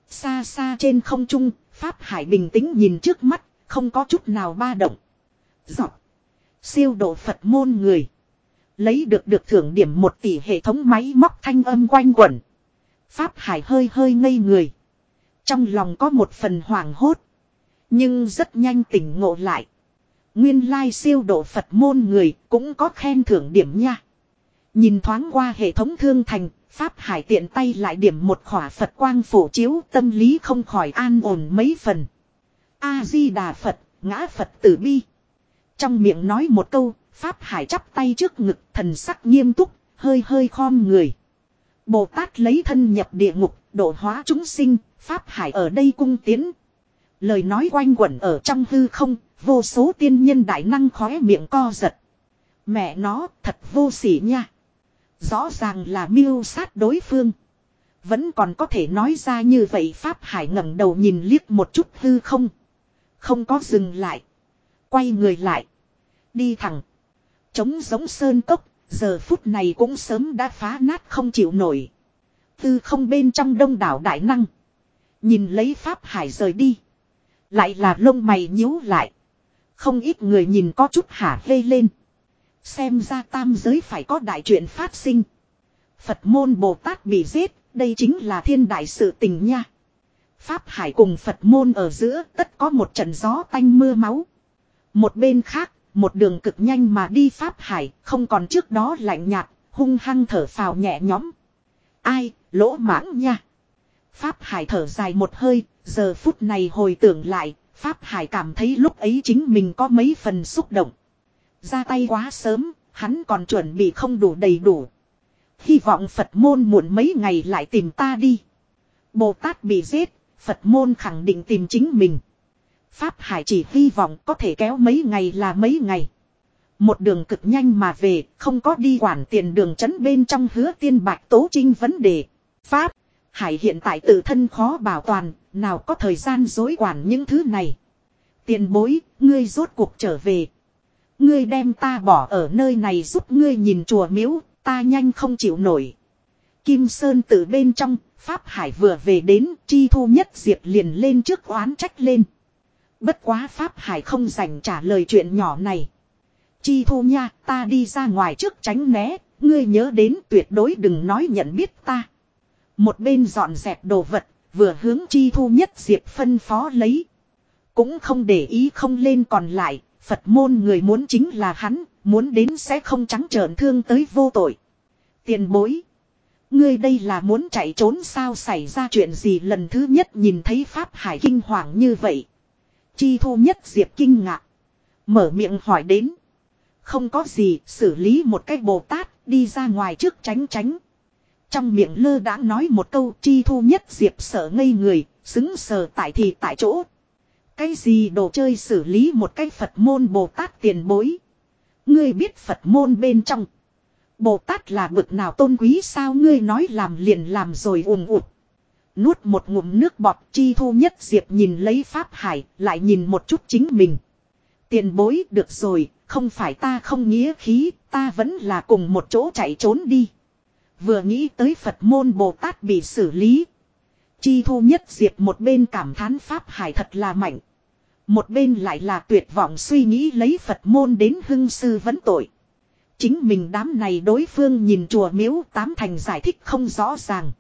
Xa xa trên không trung, Pháp Hải bình tĩnh nhìn trước mắt, không có chút nào ba động. Dọc. Siêu độ Phật môn người. Lấy được được thưởng điểm một tỷ hệ thống máy móc thanh âm quanh quẩn. Pháp Hải hơi hơi ngây người. Trong lòng có một phần hoảng hốt. Nhưng rất nhanh tỉnh ngộ lại. Nguyên lai siêu độ Phật môn người cũng có khen thưởng điểm nha. Nhìn thoáng qua hệ thống thương thành, Pháp Hải tiện tay lại điểm một khỏa Phật quang phổ chiếu tâm lý không khỏi an ổn mấy phần. A-di-đà Phật, ngã Phật tử bi. Trong miệng nói một câu, Pháp Hải chắp tay trước ngực thần sắc nghiêm túc, hơi hơi khom người. Bồ Tát lấy thân nhập địa ngục, độ hóa chúng sinh, Pháp Hải ở đây cung tiến. Lời nói quanh quẩn ở trong hư không, vô số tiên nhân đại năng khóe miệng co giật. Mẹ nó thật vô sỉ nha. Rõ ràng là miêu sát đối phương. Vẫn còn có thể nói ra như vậy Pháp Hải ngẩng đầu nhìn liếc một chút hư không. Không có dừng lại. Quay người lại. Đi thẳng. Chống giống sơn cốc. Giờ phút này cũng sớm đã phá nát không chịu nổi. Tư không bên trong đông đảo đại năng. Nhìn lấy Pháp Hải rời đi. Lại là lông mày nhíu lại. Không ít người nhìn có chút hả hê lên. Xem ra tam giới phải có đại chuyện phát sinh. Phật môn Bồ Tát bị giết, đây chính là thiên đại sự tình nha. Pháp Hải cùng Phật môn ở giữa tất có một trận gió tanh mưa máu. Một bên khác, một đường cực nhanh mà đi Pháp Hải, không còn trước đó lạnh nhạt, hung hăng thở phào nhẹ nhõm. Ai, lỗ mãng nha. Pháp Hải thở dài một hơi, giờ phút này hồi tưởng lại, Pháp Hải cảm thấy lúc ấy chính mình có mấy phần xúc động. Ra tay quá sớm, hắn còn chuẩn bị không đủ đầy đủ. Hy vọng Phật môn muộn mấy ngày lại tìm ta đi. Bồ Tát bị giết, Phật môn khẳng định tìm chính mình. Pháp Hải chỉ hy vọng có thể kéo mấy ngày là mấy ngày. Một đường cực nhanh mà về, không có đi quản tiền đường chấn bên trong hứa tiên bạch tố trinh vấn đề. Pháp, Hải hiện tại tự thân khó bảo toàn, nào có thời gian dối quản những thứ này. Tiền bối, ngươi rốt cuộc trở về. Ngươi đem ta bỏ ở nơi này giúp ngươi nhìn chùa miếu, ta nhanh không chịu nổi. Kim Sơn từ bên trong, Pháp Hải vừa về đến, chi thu nhất diệp liền lên trước oán trách lên. Bất quá Pháp Hải không dành trả lời chuyện nhỏ này. Chi thu nha, ta đi ra ngoài trước tránh né, ngươi nhớ đến tuyệt đối đừng nói nhận biết ta. Một bên dọn dẹp đồ vật, vừa hướng chi thu nhất diệp phân phó lấy. Cũng không để ý không lên còn lại, Phật môn người muốn chính là hắn, muốn đến sẽ không trắng trợn thương tới vô tội. Tiền bối. Ngươi đây là muốn chạy trốn sao xảy ra chuyện gì lần thứ nhất nhìn thấy Pháp Hải kinh hoàng như vậy. Chi thu nhất diệp kinh ngạc. Mở miệng hỏi đến. Không có gì, xử lý một cách Bồ Tát, đi ra ngoài trước tránh tránh. Trong miệng lơ đã nói một câu chi thu nhất diệp sợ ngây người, xứng sờ tại thì tại chỗ. Cái gì đồ chơi xử lý một cái Phật môn Bồ Tát tiền bối. Ngươi biết Phật môn bên trong. Bồ Tát là bực nào tôn quý sao ngươi nói làm liền làm rồi ùm ụt. Nuốt một ngụm nước bọt chi thu nhất diệp nhìn lấy Pháp Hải lại nhìn một chút chính mình. Tiền bối được rồi, không phải ta không nghĩa khí, ta vẫn là cùng một chỗ chạy trốn đi. Vừa nghĩ tới Phật môn Bồ Tát bị xử lý. Chi thu nhất diệp một bên cảm thán Pháp Hải thật là mạnh. Một bên lại là tuyệt vọng suy nghĩ lấy Phật môn đến hưng sư vấn tội. Chính mình đám này đối phương nhìn chùa miếu tám thành giải thích không rõ ràng.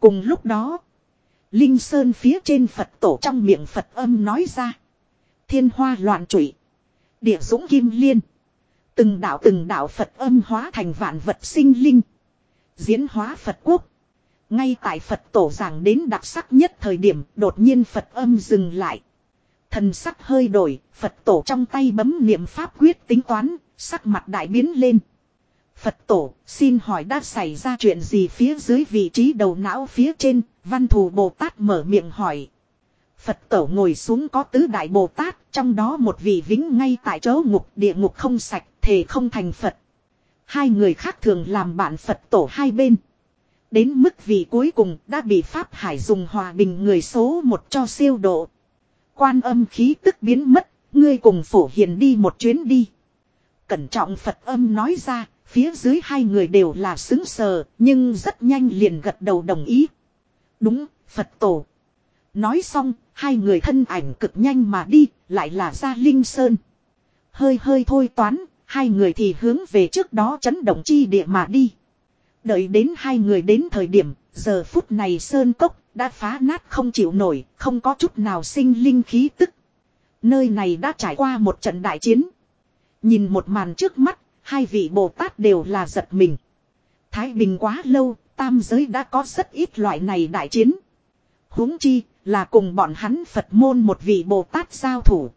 Cùng lúc đó. Linh Sơn phía trên Phật tổ trong miệng Phật âm nói ra. Thiên hoa loạn trụy. Địa dũng kim liên. Từng đạo từng đạo Phật âm hóa thành vạn vật sinh linh. Diễn hóa Phật quốc. Ngay tại Phật tổ giảng đến đặc sắc nhất thời điểm đột nhiên Phật âm dừng lại. Thần sắc hơi đổi, Phật tổ trong tay bấm niệm pháp quyết tính toán, sắc mặt đại biến lên. Phật tổ, xin hỏi đã xảy ra chuyện gì phía dưới vị trí đầu não phía trên, văn thù Bồ Tát mở miệng hỏi. Phật tổ ngồi xuống có tứ đại Bồ Tát, trong đó một vị vĩnh ngay tại chỗ ngục địa ngục không sạch, thề không thành Phật. Hai người khác thường làm bạn Phật tổ hai bên. Đến mức vị cuối cùng đã bị Pháp Hải dùng hòa bình người số một cho siêu độ. Quan âm khí tức biến mất, ngươi cùng phổ hiền đi một chuyến đi. Cẩn trọng Phật âm nói ra, phía dưới hai người đều là xứng sờ, nhưng rất nhanh liền gật đầu đồng ý. Đúng, Phật tổ. Nói xong, hai người thân ảnh cực nhanh mà đi, lại là ra Linh Sơn. Hơi hơi thôi toán, hai người thì hướng về trước đó chấn động chi địa mà đi. Đợi đến hai người đến thời điểm, giờ phút này Sơn Cốc đã phá nát không chịu nổi, không có chút nào sinh linh khí tức. Nơi này đã trải qua một trận đại chiến. Nhìn một màn trước mắt, hai vị Bồ Tát đều là giật mình. Thái Bình quá lâu, tam giới đã có rất ít loại này đại chiến. huống chi, là cùng bọn hắn Phật môn một vị Bồ Tát giao thủ.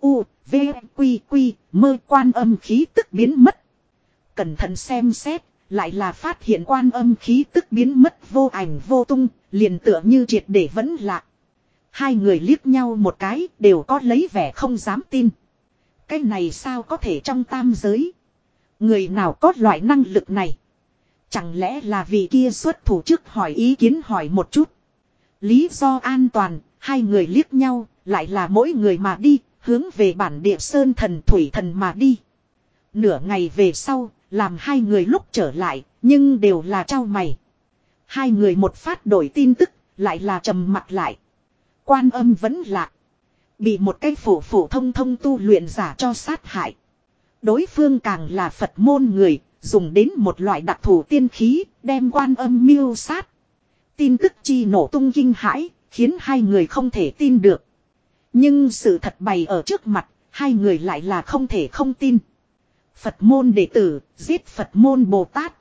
U, V, Quy, Quy, mơ quan âm khí tức biến mất. Cẩn thận xem xét, lại là phát hiện quan âm khí tức biến mất vô ảnh vô tung, liền tựa như triệt để vẫn lạ. Hai người liếc nhau một cái, đều có lấy vẻ không dám tin. Cái này sao có thể trong tam giới? Người nào có loại năng lực này? Chẳng lẽ là vì kia xuất thủ trước hỏi ý kiến hỏi một chút. Lý do an toàn, hai người liếc nhau, lại là mỗi người mà đi, hướng về bản địa sơn thần thủy thần mà đi. Nửa ngày về sau, làm hai người lúc trở lại, nhưng đều là trao mày. Hai người một phát đổi tin tức, lại là trầm mặt lại. Quan âm vẫn lạc. Bị một cái phổ phổ thông thông tu luyện giả cho sát hại. Đối phương càng là Phật môn người, dùng đến một loại đặc thù tiên khí, đem quan âm miêu sát. Tin tức chi nổ tung kinh hãi, khiến hai người không thể tin được. Nhưng sự thật bày ở trước mặt, hai người lại là không thể không tin. Phật môn đệ tử, giết Phật môn Bồ Tát.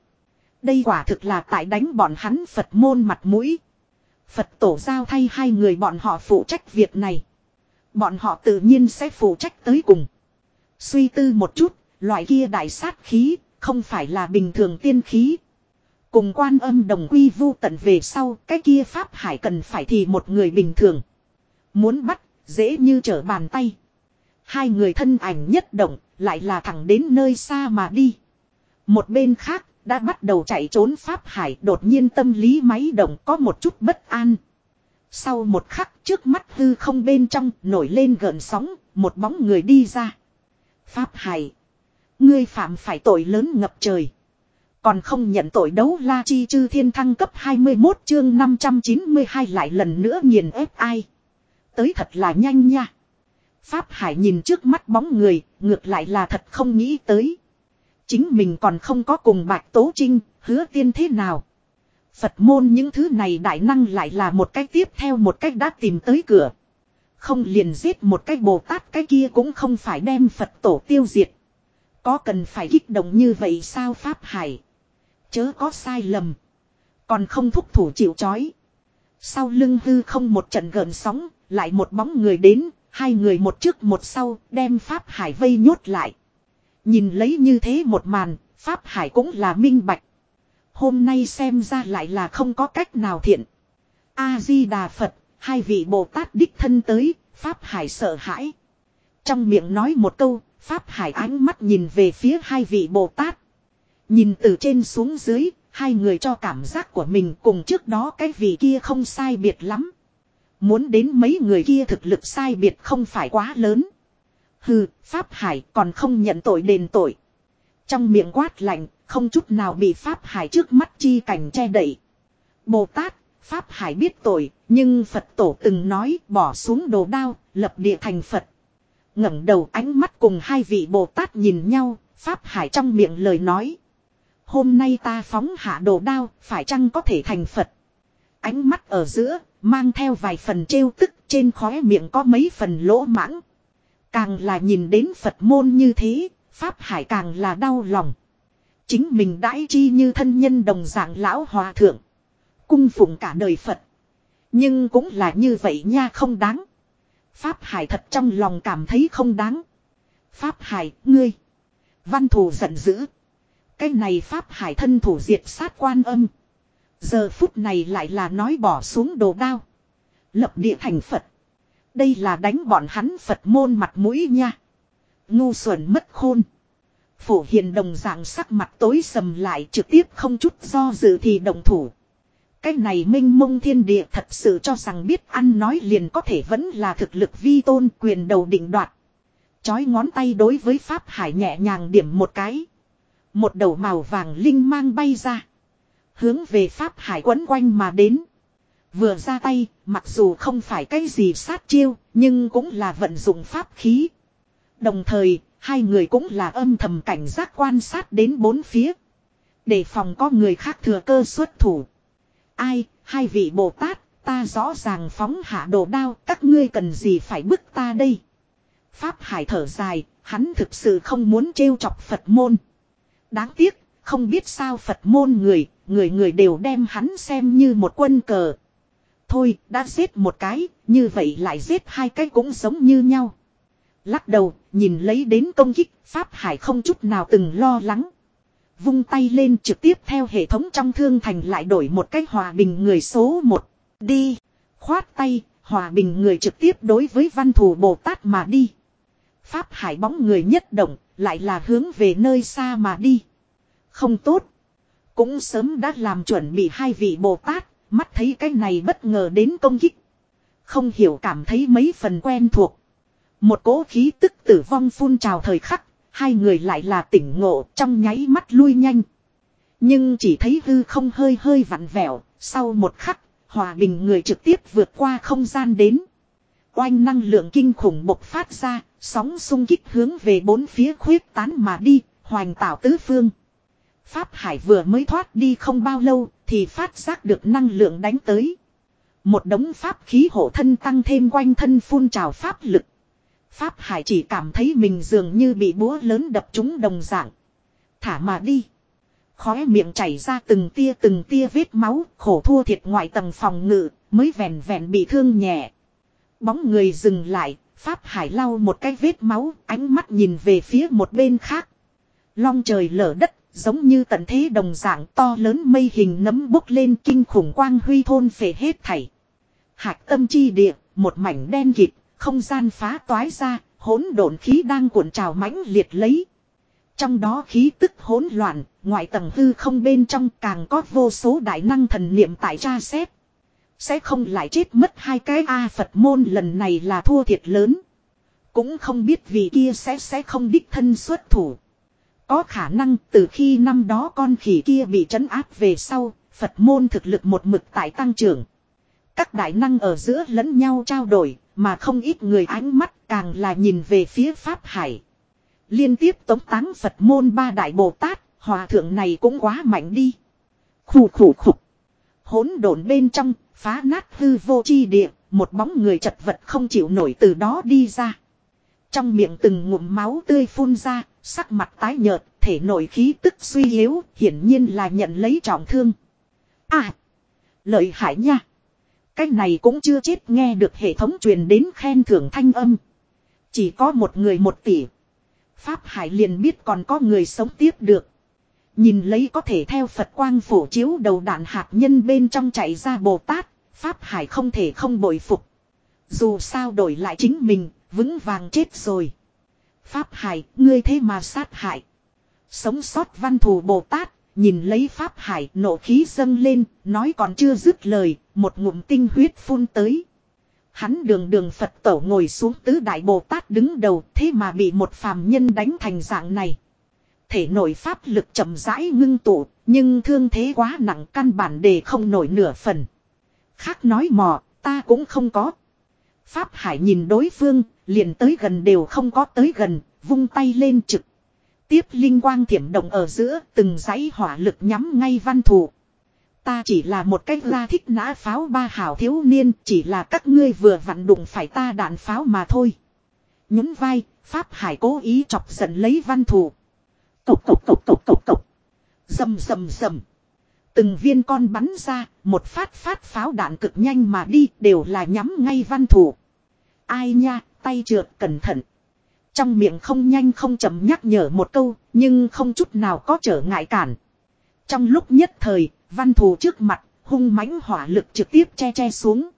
Đây quả thực là tại đánh bọn hắn Phật môn mặt mũi. Phật tổ giao thay hai người bọn họ phụ trách việc này. Bọn họ tự nhiên sẽ phụ trách tới cùng. Suy tư một chút, loại kia đại sát khí, không phải là bình thường tiên khí. Cùng quan âm đồng quy vu tận về sau, cái kia Pháp Hải cần phải thì một người bình thường. Muốn bắt, dễ như trở bàn tay. Hai người thân ảnh nhất động, lại là thẳng đến nơi xa mà đi. Một bên khác, đã bắt đầu chạy trốn Pháp Hải đột nhiên tâm lý máy động có một chút bất an. Sau một khắc trước mắt hư không bên trong nổi lên gợn sóng, một bóng người đi ra. Pháp Hải. Ngươi phạm phải tội lớn ngập trời. Còn không nhận tội đấu la chi chư thiên thăng cấp 21 chương 592 lại lần nữa nghiền ép ai. Tới thật là nhanh nha. Pháp Hải nhìn trước mắt bóng người, ngược lại là thật không nghĩ tới. Chính mình còn không có cùng Bạch Tố Trinh, hứa tiên thế nào. Phật môn những thứ này đại năng lại là một cách tiếp theo một cách đã tìm tới cửa. Không liền giết một cách Bồ Tát cái kia cũng không phải đem Phật tổ tiêu diệt. Có cần phải kích động như vậy sao Pháp Hải? Chớ có sai lầm. Còn không thúc thủ chịu chói. Sau lưng hư không một trận gợn sóng, lại một bóng người đến, hai người một trước một sau, đem Pháp Hải vây nhốt lại. Nhìn lấy như thế một màn, Pháp Hải cũng là minh bạch. Hôm nay xem ra lại là không có cách nào thiện. A-di-đà Phật, hai vị Bồ Tát đích thân tới, Pháp Hải sợ hãi. Trong miệng nói một câu, Pháp Hải ánh mắt nhìn về phía hai vị Bồ Tát. Nhìn từ trên xuống dưới, hai người cho cảm giác của mình cùng trước đó cái vị kia không sai biệt lắm. Muốn đến mấy người kia thực lực sai biệt không phải quá lớn. Hừ, Pháp Hải còn không nhận tội đền tội. Trong miệng quát lạnh, không chút nào bị Pháp Hải trước mắt chi cảnh che đậy. Bồ Tát, Pháp Hải biết tội, nhưng Phật tổ từng nói bỏ xuống đồ đao, lập địa thành Phật. ngẩng đầu ánh mắt cùng hai vị Bồ Tát nhìn nhau, Pháp Hải trong miệng lời nói. Hôm nay ta phóng hạ đồ đao, phải chăng có thể thành Phật? Ánh mắt ở giữa, mang theo vài phần trêu tức trên khóe miệng có mấy phần lỗ mãng. Càng là nhìn đến Phật môn như thế, Pháp Hải càng là đau lòng. Chính mình đãi chi như thân nhân đồng dạng lão hòa thượng. Cung phụng cả đời Phật. Nhưng cũng là như vậy nha không đáng. Pháp Hải thật trong lòng cảm thấy không đáng. Pháp Hải, ngươi. Văn thù giận dữ. Cái này Pháp Hải thân thủ diệt sát quan âm. Giờ phút này lại là nói bỏ xuống đồ đao. Lập địa thành Phật. Đây là đánh bọn hắn Phật môn mặt mũi nha. Ngu xuẩn mất khôn. Phổ hiền đồng dạng sắc mặt tối sầm lại trực tiếp không chút do dự thì đồng thủ. Cái này minh mông thiên địa thật sự cho rằng biết ăn nói liền có thể vẫn là thực lực vi tôn quyền đầu định đoạt. Chói ngón tay đối với Pháp Hải nhẹ nhàng điểm một cái. Một đầu màu vàng linh mang bay ra. Hướng về Pháp Hải quấn quanh mà đến. Vừa ra tay, mặc dù không phải cái gì sát chiêu, nhưng cũng là vận dụng pháp khí. Đồng thời, hai người cũng là âm thầm cảnh giác quan sát đến bốn phía. Để phòng có người khác thừa cơ xuất thủ. Ai, hai vị Bồ Tát, ta rõ ràng phóng hạ đồ đao, các ngươi cần gì phải bức ta đây. Pháp Hải thở dài, hắn thực sự không muốn trêu chọc Phật môn. Đáng tiếc, không biết sao Phật môn người, người người đều đem hắn xem như một quân cờ. Thôi, đã giết một cái, như vậy lại giết hai cái cũng giống như nhau. Lắc đầu, nhìn lấy đến công kích, Pháp Hải không chút nào từng lo lắng. Vung tay lên trực tiếp theo hệ thống trong thương thành lại đổi một cách hòa bình người số một Đi. Khoát tay, hòa bình người trực tiếp đối với văn thù Bồ Tát mà đi. Pháp Hải bóng người nhất động, lại là hướng về nơi xa mà đi. Không tốt. Cũng sớm đã làm chuẩn bị hai vị Bồ Tát, mắt thấy cái này bất ngờ đến công kích. Không hiểu cảm thấy mấy phần quen thuộc. Một cỗ khí tức tử vong phun trào thời khắc, hai người lại là tỉnh ngộ trong nháy mắt lui nhanh. Nhưng chỉ thấy hư không hơi hơi vặn vẹo, sau một khắc, hòa bình người trực tiếp vượt qua không gian đến. Oanh năng lượng kinh khủng bộc phát ra, sóng xung kích hướng về bốn phía khuyết tán mà đi, hoành tạo tứ phương. Pháp Hải vừa mới thoát đi không bao lâu, thì phát giác được năng lượng đánh tới. Một đống pháp khí hộ thân tăng thêm quanh thân phun trào pháp lực. Pháp Hải chỉ cảm thấy mình dường như bị búa lớn đập trúng đồng dạng. Thả mà đi. Khóe miệng chảy ra từng tia từng tia vết máu, khổ thua thiệt ngoại tầng phòng ngự, mới vẹn vẹn bị thương nhẹ. Bóng người dừng lại, Pháp Hải lau một cái vết máu, ánh mắt nhìn về phía một bên khác. Long trời lở đất, giống như tận thế đồng dạng to lớn mây hình nấm bốc lên kinh khủng quang huy thôn phệ hết thảy. Hạc tâm chi địa, một mảnh đen kịt, không gian phá toái ra, hỗn độn khí đang cuộn trào mãnh liệt lấy. Trong đó khí tức hỗn loạn, ngoại tầng hư không bên trong càng có vô số đại năng thần niệm tại tra xét. Sẽ không lại chết mất hai cái A Phật môn lần này là thua thiệt lớn. Cũng không biết vì kia sẽ sẽ không đích thân xuất thủ. Có khả năng từ khi năm đó con khỉ kia bị trấn áp về sau, Phật môn thực lực một mực tại tăng trưởng. Các đại năng ở giữa lẫn nhau trao đổi, mà không ít người ánh mắt càng là nhìn về phía Pháp Hải. Liên tiếp tống táng Phật môn ba đại Bồ Tát, hòa thượng này cũng quá mạnh đi. Khủ khủ khục. Hỗn độn bên trong, phá nát hư vô chi địa, một bóng người chật vật không chịu nổi từ đó đi ra. Trong miệng từng ngụm máu tươi phun ra, sắc mặt tái nhợt, thể nội khí tức suy yếu, hiển nhiên là nhận lấy trọng thương. À! Lợi hại nha! Cái này cũng chưa chết nghe được hệ thống truyền đến khen thưởng thanh âm. Chỉ có một người một tỷ. Pháp Hải liền biết còn có người sống tiếp được. Nhìn lấy có thể theo Phật quang phổ chiếu đầu đạn hạt nhân bên trong chạy ra Bồ Tát, Pháp Hải không thể không bội phục. Dù sao đổi lại chính mình, vững vàng chết rồi. Pháp Hải, ngươi thế mà sát hại. Sống sót văn thù Bồ Tát, nhìn lấy Pháp Hải nộ khí dâng lên, nói còn chưa dứt lời, một ngụm tinh huyết phun tới. Hắn đường đường Phật tổ ngồi xuống tứ đại Bồ Tát đứng đầu thế mà bị một phàm nhân đánh thành dạng này. Thể nội pháp lực chậm rãi ngưng tụ, nhưng thương thế quá nặng căn bản để không nổi nửa phần. Khác nói mò, ta cũng không có. Pháp Hải nhìn đối phương, liền tới gần đều không có tới gần, vung tay lên trực. Tiếp linh quang thiểm động ở giữa từng dãy hỏa lực nhắm ngay văn thù. Ta chỉ là một cách la thích nã pháo ba hảo thiếu niên chỉ là các ngươi vừa vặn đụng phải ta đạn pháo mà thôi. Nhún vai, Pháp Hải cố ý chọc giận lấy văn thù. Cộc cộc cộc cộc cộc cộc. Dầm dầm dầm. Từng viên con bắn ra, một phát phát pháo đạn cực nhanh mà đi đều là nhắm ngay văn thủ. Ai nha, tay trượt cẩn thận. Trong miệng không nhanh không chậm nhắc nhở một câu, nhưng không chút nào có trở ngại cản. Trong lúc nhất thời, văn thù trước mặt, hung mãnh hỏa lực trực tiếp che che xuống.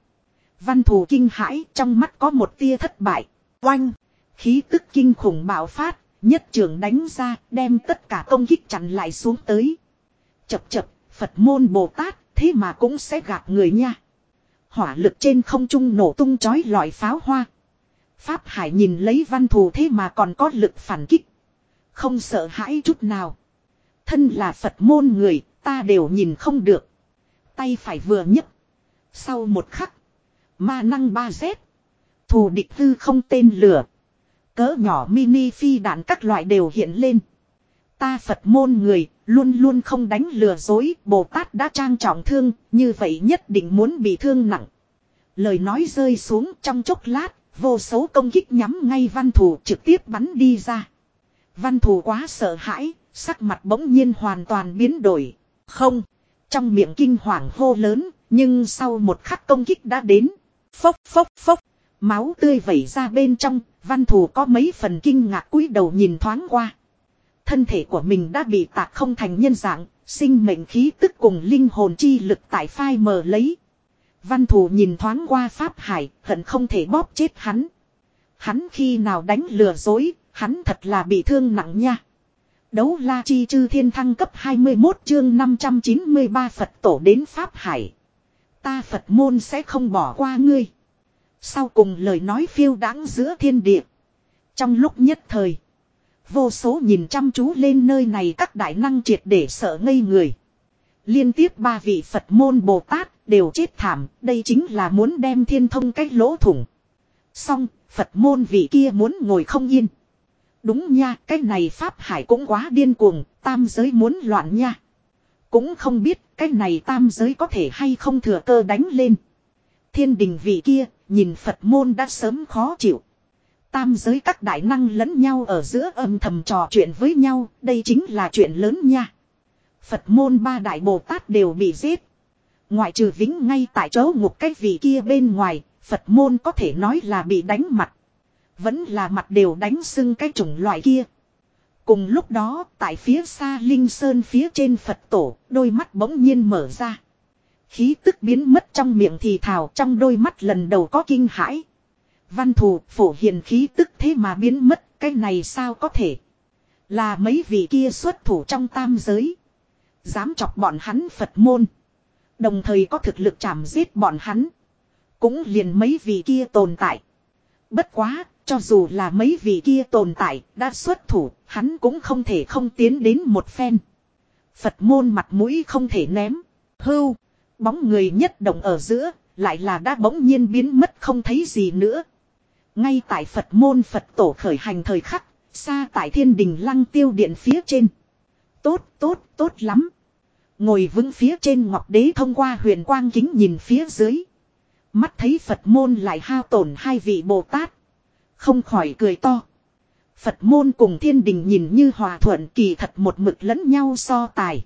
Văn thù kinh hãi, trong mắt có một tia thất bại. Oanh! Khí tức kinh khủng bạo phát, nhất trường đánh ra, đem tất cả công kích chặn lại xuống tới. Chập chập, Phật môn Bồ Tát, thế mà cũng sẽ gạt người nha. Hỏa lực trên không trung nổ tung chói lọi pháo hoa. Pháp Hải nhìn lấy văn thù thế mà còn có lực phản kích. Không sợ hãi chút nào. Thân là Phật môn người, ta đều nhìn không được. Tay phải vừa nhấc. Sau một khắc. Ma năng ba z Thù địch tư không tên lửa. Cỡ nhỏ mini phi đạn các loại đều hiện lên. Ta Phật môn người, luôn luôn không đánh lừa dối, Bồ Tát đã trang trọng thương, như vậy nhất định muốn bị thương nặng. Lời nói rơi xuống trong chốc lát, vô số công kích nhắm ngay văn thủ trực tiếp bắn đi ra. Văn thủ quá sợ hãi, sắc mặt bỗng nhiên hoàn toàn biến đổi. Không, trong miệng kinh hoàng hô lớn, nhưng sau một khắc công kích đã đến. Phốc phốc phốc, máu tươi vẩy ra bên trong, văn thủ có mấy phần kinh ngạc cúi đầu nhìn thoáng qua. Thân thể của mình đã bị tạc không thành nhân dạng, sinh mệnh khí tức cùng linh hồn chi lực tại phai mờ lấy. Văn thù nhìn thoáng qua Pháp Hải, hận không thể bóp chết hắn. Hắn khi nào đánh lừa dối, hắn thật là bị thương nặng nha. Đấu la chi chư thiên thăng cấp 21 chương 593 Phật tổ đến Pháp Hải. Ta Phật môn sẽ không bỏ qua ngươi. Sau cùng lời nói phiêu đáng giữa thiên địa. Trong lúc nhất thời. Vô số nhìn chăm chú lên nơi này các đại năng triệt để sợ ngây người. Liên tiếp ba vị Phật môn Bồ Tát đều chết thảm, đây chính là muốn đem thiên thông cách lỗ thủng. Xong, Phật môn vị kia muốn ngồi không yên. Đúng nha, cái này Pháp Hải cũng quá điên cuồng, tam giới muốn loạn nha. Cũng không biết cái này tam giới có thể hay không thừa cơ đánh lên. Thiên đình vị kia, nhìn Phật môn đã sớm khó chịu. Tam giới các đại năng lẫn nhau ở giữa âm thầm trò chuyện với nhau, đây chính là chuyện lớn nha. Phật môn ba đại Bồ Tát đều bị giết. Ngoại trừ vĩnh ngay tại chỗ ngục cái vị kia bên ngoài, Phật môn có thể nói là bị đánh mặt. Vẫn là mặt đều đánh sưng cái chủng loại kia. Cùng lúc đó, tại phía xa Linh Sơn phía trên Phật tổ, đôi mắt bỗng nhiên mở ra. Khí tức biến mất trong miệng thì thào trong đôi mắt lần đầu có kinh hãi. Văn thù phổ hiền khí tức thế mà biến mất, cái này sao có thể. Là mấy vị kia xuất thủ trong tam giới. Dám chọc bọn hắn Phật môn. Đồng thời có thực lực chảm giết bọn hắn. Cũng liền mấy vị kia tồn tại. Bất quá, cho dù là mấy vị kia tồn tại, đã xuất thủ, hắn cũng không thể không tiến đến một phen. Phật môn mặt mũi không thể ném. Hưu, bóng người nhất động ở giữa, lại là đã bỗng nhiên biến mất không thấy gì nữa. Ngay tại Phật môn Phật tổ khởi hành thời khắc, xa tại thiên đình lăng tiêu điện phía trên. Tốt, tốt, tốt lắm. Ngồi vững phía trên ngọc đế thông qua huyền quang kính nhìn phía dưới. Mắt thấy Phật môn lại hao tổn hai vị Bồ Tát. Không khỏi cười to. Phật môn cùng thiên đình nhìn như hòa thuận kỳ thật một mực lẫn nhau so tài.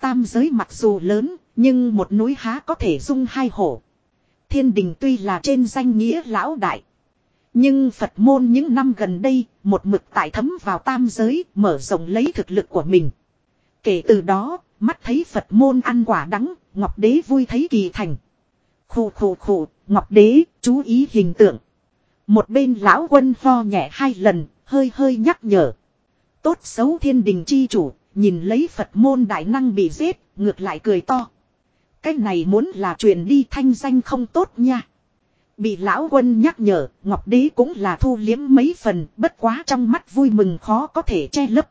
Tam giới mặc dù lớn, nhưng một núi há có thể dung hai hổ. Thiên đình tuy là trên danh nghĩa lão đại. Nhưng Phật môn những năm gần đây, một mực tại thấm vào tam giới, mở rộng lấy thực lực của mình. Kể từ đó, mắt thấy Phật môn ăn quả đắng, Ngọc Đế vui thấy kỳ thành. Khủ khủ khủ, Ngọc Đế, chú ý hình tượng. Một bên lão quân ho nhẹ hai lần, hơi hơi nhắc nhở. Tốt xấu thiên đình chi chủ, nhìn lấy Phật môn đại năng bị giết, ngược lại cười to. Cái này muốn là chuyện đi thanh danh không tốt nha. Bị lão quân nhắc nhở, Ngọc Đế cũng là thu liếm mấy phần, bất quá trong mắt vui mừng khó có thể che lấp.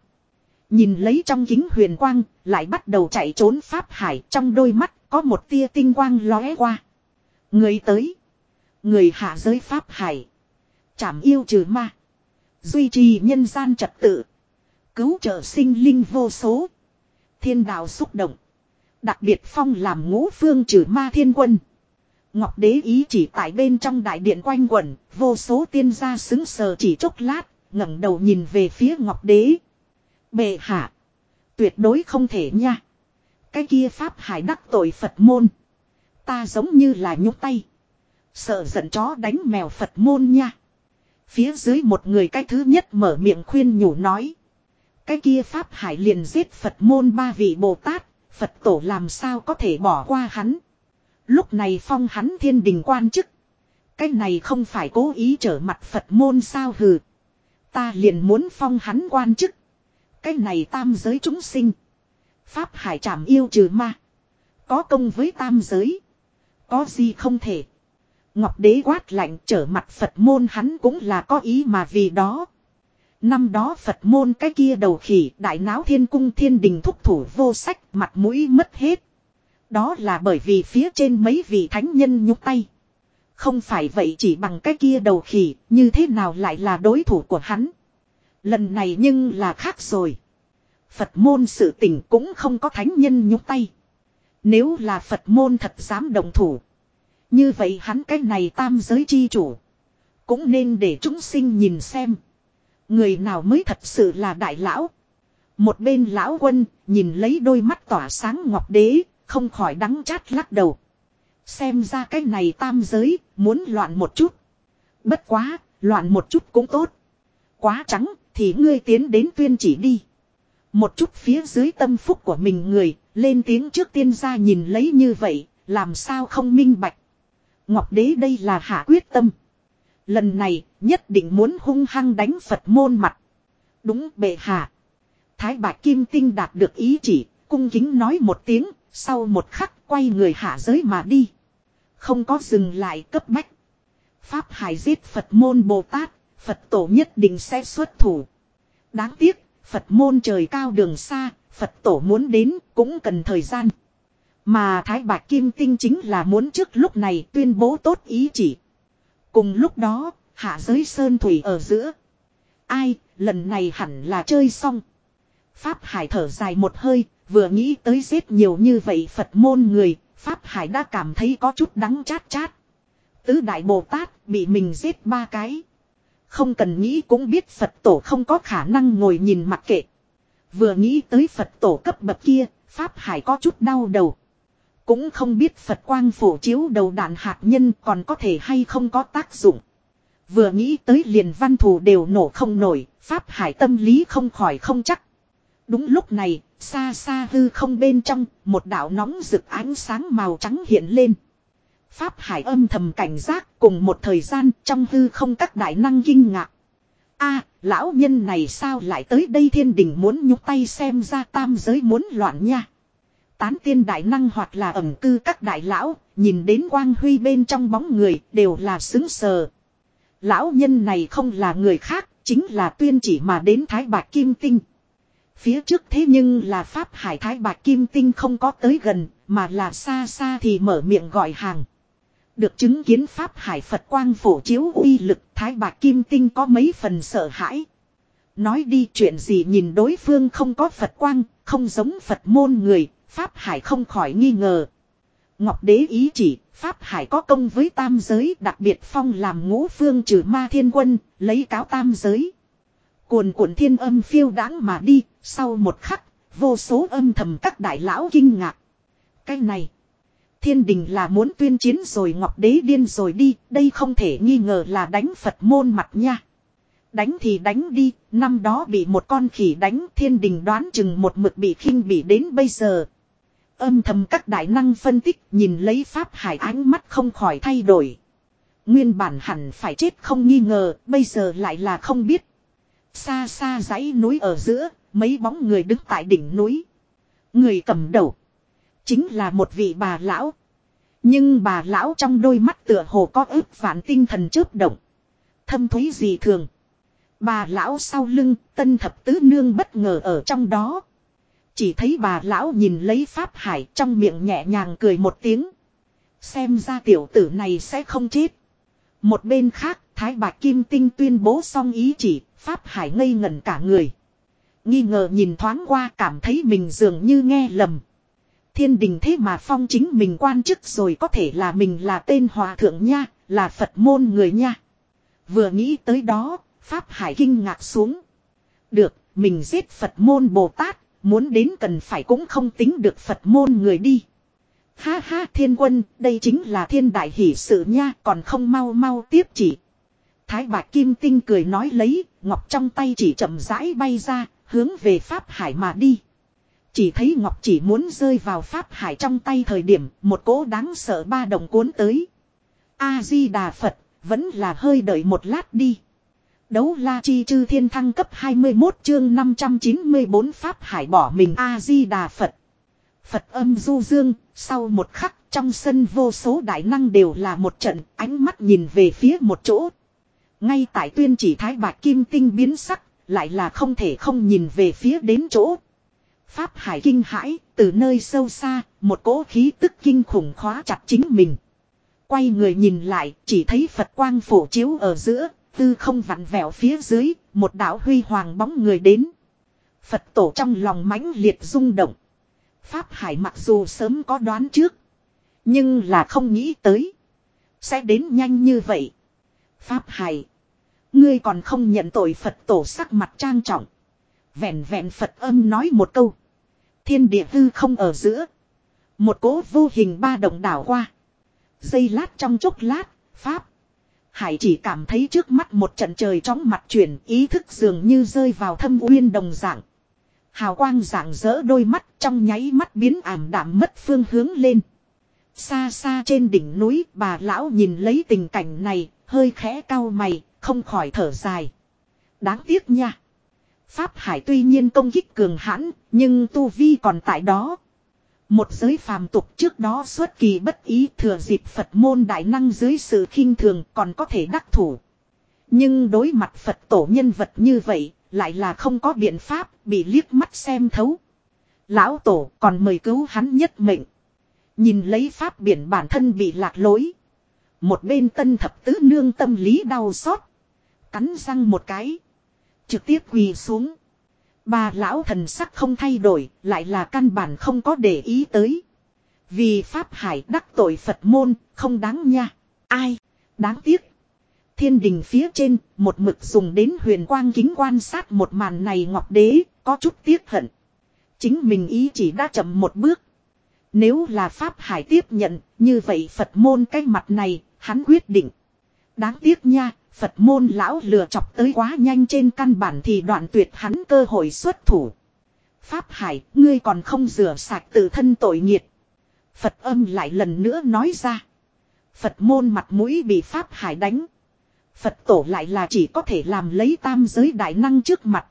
Nhìn lấy trong kính huyền quang, lại bắt đầu chạy trốn Pháp Hải trong đôi mắt có một tia tinh quang lóe qua. Người tới. Người hạ giới Pháp Hải. Chảm yêu trừ ma. Duy trì nhân gian trật tự. Cứu trợ sinh linh vô số. Thiên đạo xúc động. Đặc biệt phong làm ngũ phương trừ ma thiên quân. Ngọc đế ý chỉ tại bên trong đại điện quanh quẩn, vô số tiên gia xứng sờ chỉ chốc lát, ngẩng đầu nhìn về phía ngọc đế. Bệ hạ. Tuyệt đối không thể nha. Cái kia pháp hải đắc tội Phật môn. Ta giống như là nhúc tay. Sợ giận chó đánh mèo Phật môn nha. Phía dưới một người cái thứ nhất mở miệng khuyên nhủ nói. Cái kia Pháp Hải liền giết Phật môn ba vị Bồ Tát, Phật tổ làm sao có thể bỏ qua hắn. Lúc này phong hắn thiên đình quan chức. Cái này không phải cố ý trở mặt Phật môn sao hừ. Ta liền muốn phong hắn quan chức. Cái này tam giới chúng sinh. Pháp hải trảm yêu trừ ma. Có công với tam giới. Có gì không thể. Ngọc đế quát lạnh trở mặt Phật môn hắn cũng là có ý mà vì đó. Năm đó Phật môn cái kia đầu khỉ, đại náo thiên cung thiên đình thúc thủ vô sách, mặt mũi mất hết. Đó là bởi vì phía trên mấy vị thánh nhân nhúc tay. Không phải vậy chỉ bằng cái kia đầu khỉ, như thế nào lại là đối thủ của hắn. Lần này nhưng là khác rồi. Phật môn sự tình cũng không có thánh nhân nhúc tay. Nếu là Phật môn thật dám đồng thủ. Như vậy hắn cái này tam giới chi chủ. Cũng nên để chúng sinh nhìn xem. Người nào mới thật sự là đại lão. Một bên lão quân nhìn lấy đôi mắt tỏa sáng ngọc đế. Không khỏi đắng chát lắc đầu. Xem ra cái này tam giới muốn loạn một chút. Bất quá, loạn một chút cũng tốt. Quá trắng thì ngươi tiến đến tuyên chỉ đi. Một chút phía dưới tâm phúc của mình người, lên tiếng trước tiên ra nhìn lấy như vậy, làm sao không minh bạch. Ngọc đế đây là hạ quyết tâm. Lần này nhất định muốn hung hăng đánh Phật môn mặt. Đúng bệ hạ. Thái bạc kim tinh đạt được ý chỉ, cung kính nói một tiếng, sau một khắc quay người hạ giới mà đi. Không có dừng lại cấp bách. Pháp hải giết Phật môn Bồ Tát, Phật tổ nhất định sẽ xuất thủ. Đáng tiếc, Phật môn trời cao đường xa, Phật tổ muốn đến cũng cần thời gian. Mà Thái Bạc Kim Tinh chính là muốn trước lúc này tuyên bố tốt ý chỉ. Cùng lúc đó, hạ giới Sơn Thủy ở giữa. Ai, lần này hẳn là chơi xong. Pháp Hải thở dài một hơi, vừa nghĩ tới giết nhiều như vậy Phật môn người, Pháp Hải đã cảm thấy có chút đắng chát chát. Tứ Đại Bồ Tát bị mình giết ba cái. Không cần nghĩ cũng biết Phật tổ không có khả năng ngồi nhìn mặc kệ. Vừa nghĩ tới Phật tổ cấp bậc kia, Pháp Hải có chút đau đầu. Cũng không biết Phật quang phổ chiếu đầu đạn hạt nhân còn có thể hay không có tác dụng. Vừa nghĩ tới liền văn thù đều nổ không nổi, Pháp Hải tâm lý không khỏi không chắc. Đúng lúc này, xa xa hư không bên trong, một đạo nóng rực ánh sáng màu trắng hiện lên. Pháp Hải âm thầm cảnh giác cùng một thời gian trong hư không các đại năng kinh ngạc. a lão nhân này sao lại tới đây thiên đình muốn nhúc tay xem ra tam giới muốn loạn nha. Tán tiên đại năng hoặc là ẩm cư các đại lão, nhìn đến quang huy bên trong bóng người đều là xứng sờ. Lão nhân này không là người khác, chính là tuyên chỉ mà đến Thái Bạc Kim Tinh. Phía trước thế nhưng là Pháp Hải Thái Bạc Kim Tinh không có tới gần, mà là xa xa thì mở miệng gọi hàng. Được chứng kiến Pháp Hải Phật Quang phổ chiếu uy lực Thái Bạc Kim Tinh có mấy phần sợ hãi. Nói đi chuyện gì nhìn đối phương không có Phật Quang, không giống Phật môn người, Pháp Hải không khỏi nghi ngờ. Ngọc Đế ý chỉ, Pháp Hải có công với tam giới đặc biệt phong làm ngũ phương trừ ma thiên quân, lấy cáo tam giới. Cuồn cuộn thiên âm phiêu đáng mà đi, sau một khắc, vô số âm thầm các đại lão kinh ngạc. Cái này, thiên đình là muốn tuyên chiến rồi Ngọc Đế điên rồi đi, đây không thể nghi ngờ là đánh Phật môn mặt nha. Đánh thì đánh đi, năm đó bị một con khỉ đánh thiên đình đoán chừng một mực bị khinh bị đến bây giờ. Âm thầm các đại năng phân tích nhìn lấy Pháp Hải ánh mắt không khỏi thay đổi. Nguyên bản hẳn phải chết không nghi ngờ, bây giờ lại là không biết. Xa xa dãy núi ở giữa, mấy bóng người đứng tại đỉnh núi. Người cầm đầu. Chính là một vị bà lão. Nhưng bà lão trong đôi mắt tựa hồ có ức phản tinh thần chớp động. Thâm thúy gì thường. Bà lão sau lưng, tân thập tứ nương bất ngờ ở trong đó. Chỉ thấy bà lão nhìn lấy Pháp Hải trong miệng nhẹ nhàng cười một tiếng. Xem ra tiểu tử này sẽ không chết. Một bên khác, Thái Bạc Kim Tinh tuyên bố xong ý chỉ, Pháp Hải ngây ngẩn cả người. Nghi ngờ nhìn thoáng qua cảm thấy mình dường như nghe lầm. Thiên đình thế mà phong chính mình quan chức rồi có thể là mình là tên hòa thượng nha, là Phật môn người nha. Vừa nghĩ tới đó, Pháp Hải kinh ngạc xuống. Được, mình giết Phật môn Bồ Tát, muốn đến cần phải cũng không tính được Phật môn người đi. Ha ha thiên quân, đây chính là thiên đại hỷ sự nha, còn không mau mau tiếp chỉ. Thái bạc kim tinh cười nói lấy, ngọc trong tay chỉ chậm rãi bay ra, hướng về Pháp Hải mà đi. Chỉ thấy ngọc chỉ muốn rơi vào Pháp Hải trong tay thời điểm, một cỗ đáng sợ ba đồng cuốn tới. A-di-đà Phật, vẫn là hơi đợi một lát đi. Đấu la chi chư thiên thăng cấp 21 chương 594 Pháp Hải bỏ mình A-di-đà Phật. Phật âm du dương, sau một khắc trong sân vô số đại năng đều là một trận ánh mắt nhìn về phía một chỗ. Ngay tại tuyên chỉ thái bạc kim tinh biến sắc, lại là không thể không nhìn về phía đến chỗ. Pháp hải kinh hãi, từ nơi sâu xa, một cỗ khí tức kinh khủng khóa chặt chính mình. Quay người nhìn lại, chỉ thấy Phật quang phổ chiếu ở giữa, tư không vặn vẹo phía dưới, một đạo huy hoàng bóng người đến. Phật tổ trong lòng mãnh liệt rung động. Pháp Hải mặc dù sớm có đoán trước. Nhưng là không nghĩ tới. Sẽ đến nhanh như vậy. Pháp Hải. Ngươi còn không nhận tội Phật tổ sắc mặt trang trọng. Vẹn vẹn Phật âm nói một câu. Thiên địa hư không ở giữa. Một cố vô hình ba động đảo qua. Giây lát trong chốc lát, Pháp. Hải chỉ cảm thấy trước mắt một trận trời chóng mặt chuyển ý thức dường như rơi vào thâm uyên đồng dạng. Hào quang dạng dỡ đôi mắt trong nháy mắt biến ảm đạm mất phương hướng lên. Xa xa trên đỉnh núi bà lão nhìn lấy tình cảnh này, hơi khẽ cau mày, không khỏi thở dài. Đáng tiếc nha. Pháp Hải tuy nhiên công kích cường hãn, nhưng Tu Vi còn tại đó. Một giới phàm tục trước đó xuất kỳ bất ý thừa dịp Phật môn đại năng dưới sự khinh thường còn có thể đắc thủ. Nhưng đối mặt Phật tổ nhân vật như vậy, lại là không có biện pháp, bị liếc mắt xem thấu. Lão tổ còn mời cứu hắn nhất mệnh. Nhìn lấy pháp biển bản thân bị lạc lối. Một bên tân thập tứ nương tâm lý đau xót. Cắn răng một cái. Trực tiếp quỳ xuống. Bà lão thần sắc không thay đổi, lại là căn bản không có để ý tới. Vì Pháp Hải đắc tội Phật môn, không đáng nha. Ai? Đáng tiếc. Thiên đình phía trên, một mực dùng đến huyền quang kính quan sát một màn này ngọc đế, có chút tiếc hận. Chính mình ý chỉ đã chậm một bước. Nếu là Pháp Hải tiếp nhận, như vậy Phật môn cái mặt này, hắn quyết định. Đáng tiếc nha, Phật môn lão lừa chọc tới quá nhanh trên căn bản thì đoạn tuyệt hắn cơ hội xuất thủ. Pháp Hải, ngươi còn không rửa sạch tự thân tội nghiệt. Phật âm lại lần nữa nói ra. Phật môn mặt mũi bị Pháp Hải đánh. Phật tổ lại là chỉ có thể làm lấy tam giới đại năng trước mặt.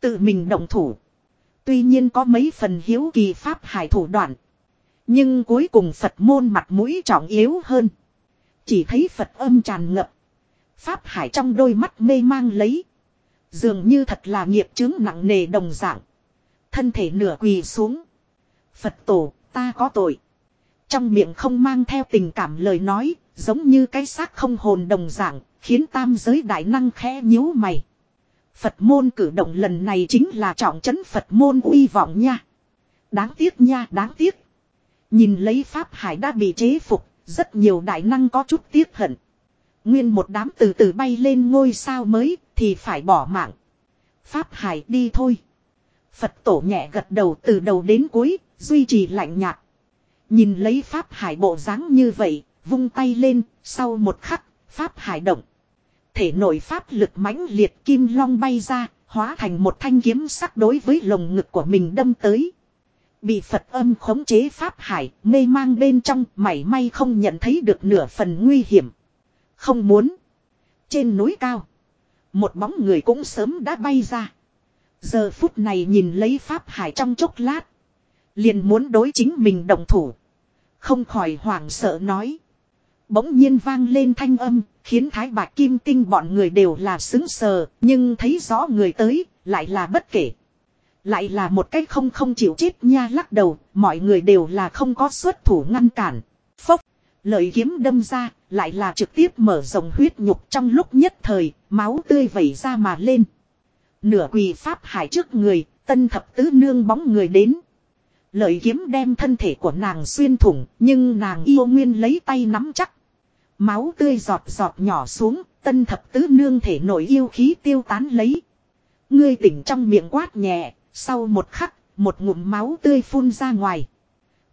Tự mình động thủ. Tuy nhiên có mấy phần hiếu kỳ Pháp Hải thủ đoạn. Nhưng cuối cùng Phật môn mặt mũi trọng yếu hơn. Chỉ thấy Phật âm tràn ngập. Pháp Hải trong đôi mắt mê mang lấy. Dường như thật là nghiệp chứng nặng nề đồng dạng. Thân thể nửa quỳ xuống. Phật tổ, ta có tội. Trong miệng không mang theo tình cảm lời nói, giống như cái xác không hồn đồng dạng, khiến tam giới đại năng khẽ nhíu mày. Phật môn cử động lần này chính là trọng trấn Phật môn uy vọng nha. Đáng tiếc nha, đáng tiếc. Nhìn lấy Pháp Hải đã bị chế phục, rất nhiều đại năng có chút tiếc hận. Nguyên một đám từ từ bay lên ngôi sao mới thì phải bỏ mạng. Pháp Hải đi thôi. Phật tổ nhẹ gật đầu từ đầu đến cuối, duy trì lạnh nhạt. Nhìn lấy Pháp Hải bộ dáng như vậy, vung tay lên, sau một khắc, Pháp Hải động. Thể nội Pháp lực mãnh liệt kim long bay ra, hóa thành một thanh kiếm sắc đối với lồng ngực của mình đâm tới. Bị Phật âm khống chế Pháp Hải, mê mang bên trong, mảy may không nhận thấy được nửa phần nguy hiểm. Không muốn. Trên núi cao. Một bóng người cũng sớm đã bay ra. Giờ phút này nhìn lấy Pháp Hải trong chốc lát. Liền muốn đối chính mình đồng thủ. Không khỏi hoảng sợ nói. Bỗng nhiên vang lên thanh âm, khiến Thái Bạc Kim Tinh bọn người đều là xứng sờ, nhưng thấy rõ người tới, lại là bất kể. Lại là một cách không không chịu chết nha lắc đầu, mọi người đều là không có xuất thủ ngăn cản. Phốc, lợi kiếm đâm ra, lại là trực tiếp mở rộng huyết nhục trong lúc nhất thời, máu tươi vẩy ra mà lên. Nửa quỳ pháp hải trước người, tân thập tứ nương bóng người đến. Lợi kiếm đem thân thể của nàng xuyên thủng, nhưng nàng yêu nguyên lấy tay nắm chắc. Máu tươi giọt giọt nhỏ xuống, tân thập tứ nương thể nổi yêu khí tiêu tán lấy. Ngươi tỉnh trong miệng quát nhẹ, sau một khắc, một ngụm máu tươi phun ra ngoài.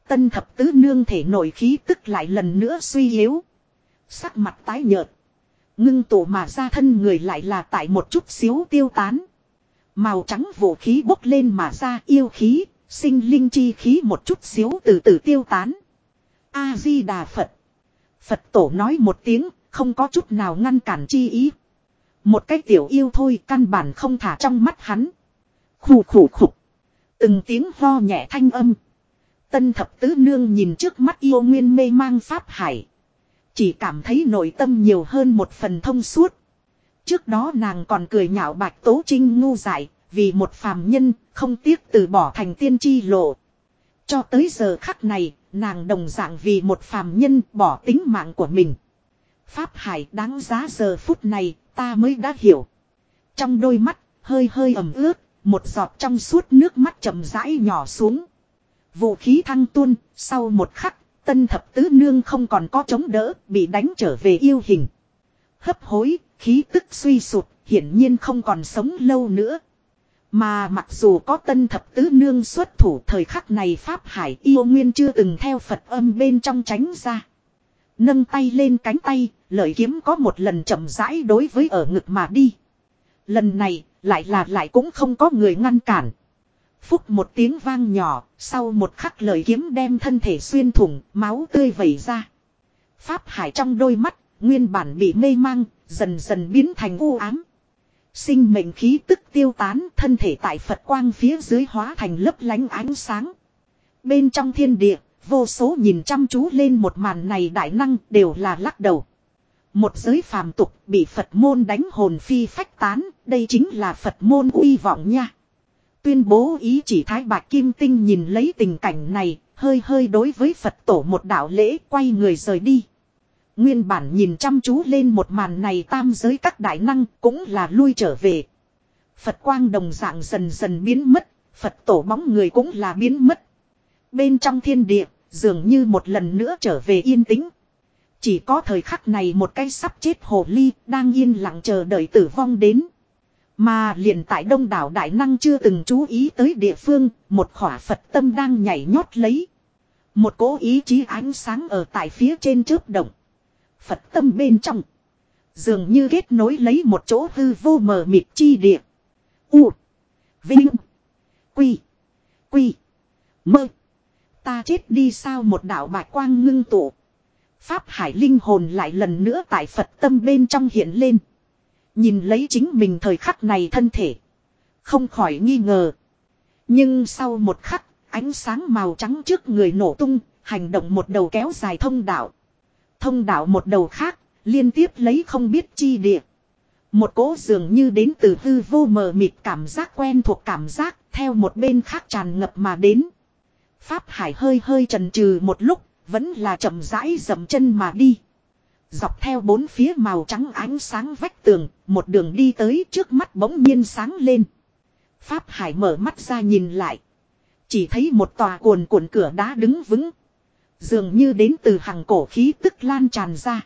Tân thập tứ nương thể nổi khí tức lại lần nữa suy yếu. Sắc mặt tái nhợt. Ngưng tổ mà ra thân người lại là tại một chút xíu tiêu tán. Màu trắng vũ khí bốc lên mà ra yêu khí, sinh linh chi khí một chút xíu từ từ tiêu tán. A-di-đà Phật. Phật tổ nói một tiếng, không có chút nào ngăn cản chi ý. Một cái tiểu yêu thôi căn bản không thả trong mắt hắn. Khủ khủ khủ. Từng tiếng ho nhẹ thanh âm. Tân thập tứ nương nhìn trước mắt yêu nguyên mê mang pháp hải. Chỉ cảm thấy nội tâm nhiều hơn một phần thông suốt. Trước đó nàng còn cười nhạo bạch tố trinh ngu dại, vì một phàm nhân, không tiếc từ bỏ thành tiên chi lộ. Cho tới giờ khắc này, nàng đồng dạng vì một phàm nhân bỏ tính mạng của mình. Pháp hải đáng giá giờ phút này, ta mới đã hiểu. Trong đôi mắt, hơi hơi ẩm ướt, một giọt trong suốt nước mắt chậm rãi nhỏ xuống. Vũ khí thăng tuôn, sau một khắc, tân thập tứ nương không còn có chống đỡ, bị đánh trở về yêu hình. Hấp hối, khí tức suy sụt, hiển nhiên không còn sống lâu nữa. Mà mặc dù có tân thập tứ nương xuất thủ thời khắc này Pháp Hải yêu nguyên chưa từng theo Phật âm bên trong tránh ra. Nâng tay lên cánh tay, lợi kiếm có một lần chậm rãi đối với ở ngực mà đi. Lần này, lại là lại cũng không có người ngăn cản. Phúc một tiếng vang nhỏ, sau một khắc lời kiếm đem thân thể xuyên thủng, máu tươi vẩy ra. Pháp hải trong đôi mắt, nguyên bản bị mê mang, dần dần biến thành u ám. Sinh mệnh khí tức tiêu tán, thân thể tại Phật quang phía dưới hóa thành lấp lánh ánh sáng. Bên trong thiên địa, vô số nhìn chăm chú lên một màn này đại năng đều là lắc đầu. Một giới phàm tục bị Phật môn đánh hồn phi phách tán, đây chính là Phật môn uy vọng nha. Tuyên bố ý chỉ Thái Bạch Kim Tinh nhìn lấy tình cảnh này, hơi hơi đối với Phật tổ một đạo lễ quay người rời đi. Nguyên bản nhìn chăm chú lên một màn này tam giới các đại năng cũng là lui trở về. Phật quang đồng dạng dần dần biến mất, Phật tổ bóng người cũng là biến mất. Bên trong thiên địa, dường như một lần nữa trở về yên tĩnh. Chỉ có thời khắc này một cái sắp chết hồ ly đang yên lặng chờ đợi tử vong đến. Mà liền tại đông đảo đại năng chưa từng chú ý tới địa phương, một khỏa Phật tâm đang nhảy nhót lấy. Một cố ý chí ánh sáng ở tại phía trên chớp động. Phật tâm bên trong. Dường như kết nối lấy một chỗ hư vô mờ mịt chi địa. U. Vinh. Quy. Quy. Mơ. Ta chết đi sao một đạo bạch quang ngưng tụ. Pháp hải linh hồn lại lần nữa tại Phật tâm bên trong hiện lên. Nhìn lấy chính mình thời khắc này thân thể. Không khỏi nghi ngờ. Nhưng sau một khắc, ánh sáng màu trắng trước người nổ tung, hành động một đầu kéo dài thông đạo. Thông đạo một đầu khác, liên tiếp lấy không biết chi địa. Một cỗ dường như đến từ hư vô mờ mịt cảm giác quen thuộc cảm giác, theo một bên khác tràn ngập mà đến. Pháp Hải hơi hơi trần trừ một lúc, vẫn là chậm rãi dậm chân mà đi. Dọc theo bốn phía màu trắng ánh sáng vách tường, một đường đi tới trước mắt bỗng nhiên sáng lên. Pháp Hải mở mắt ra nhìn lại. Chỉ thấy một tòa cuồn cuộn cửa đá đứng vững. Dường như đến từ hàng cổ khí tức lan tràn ra.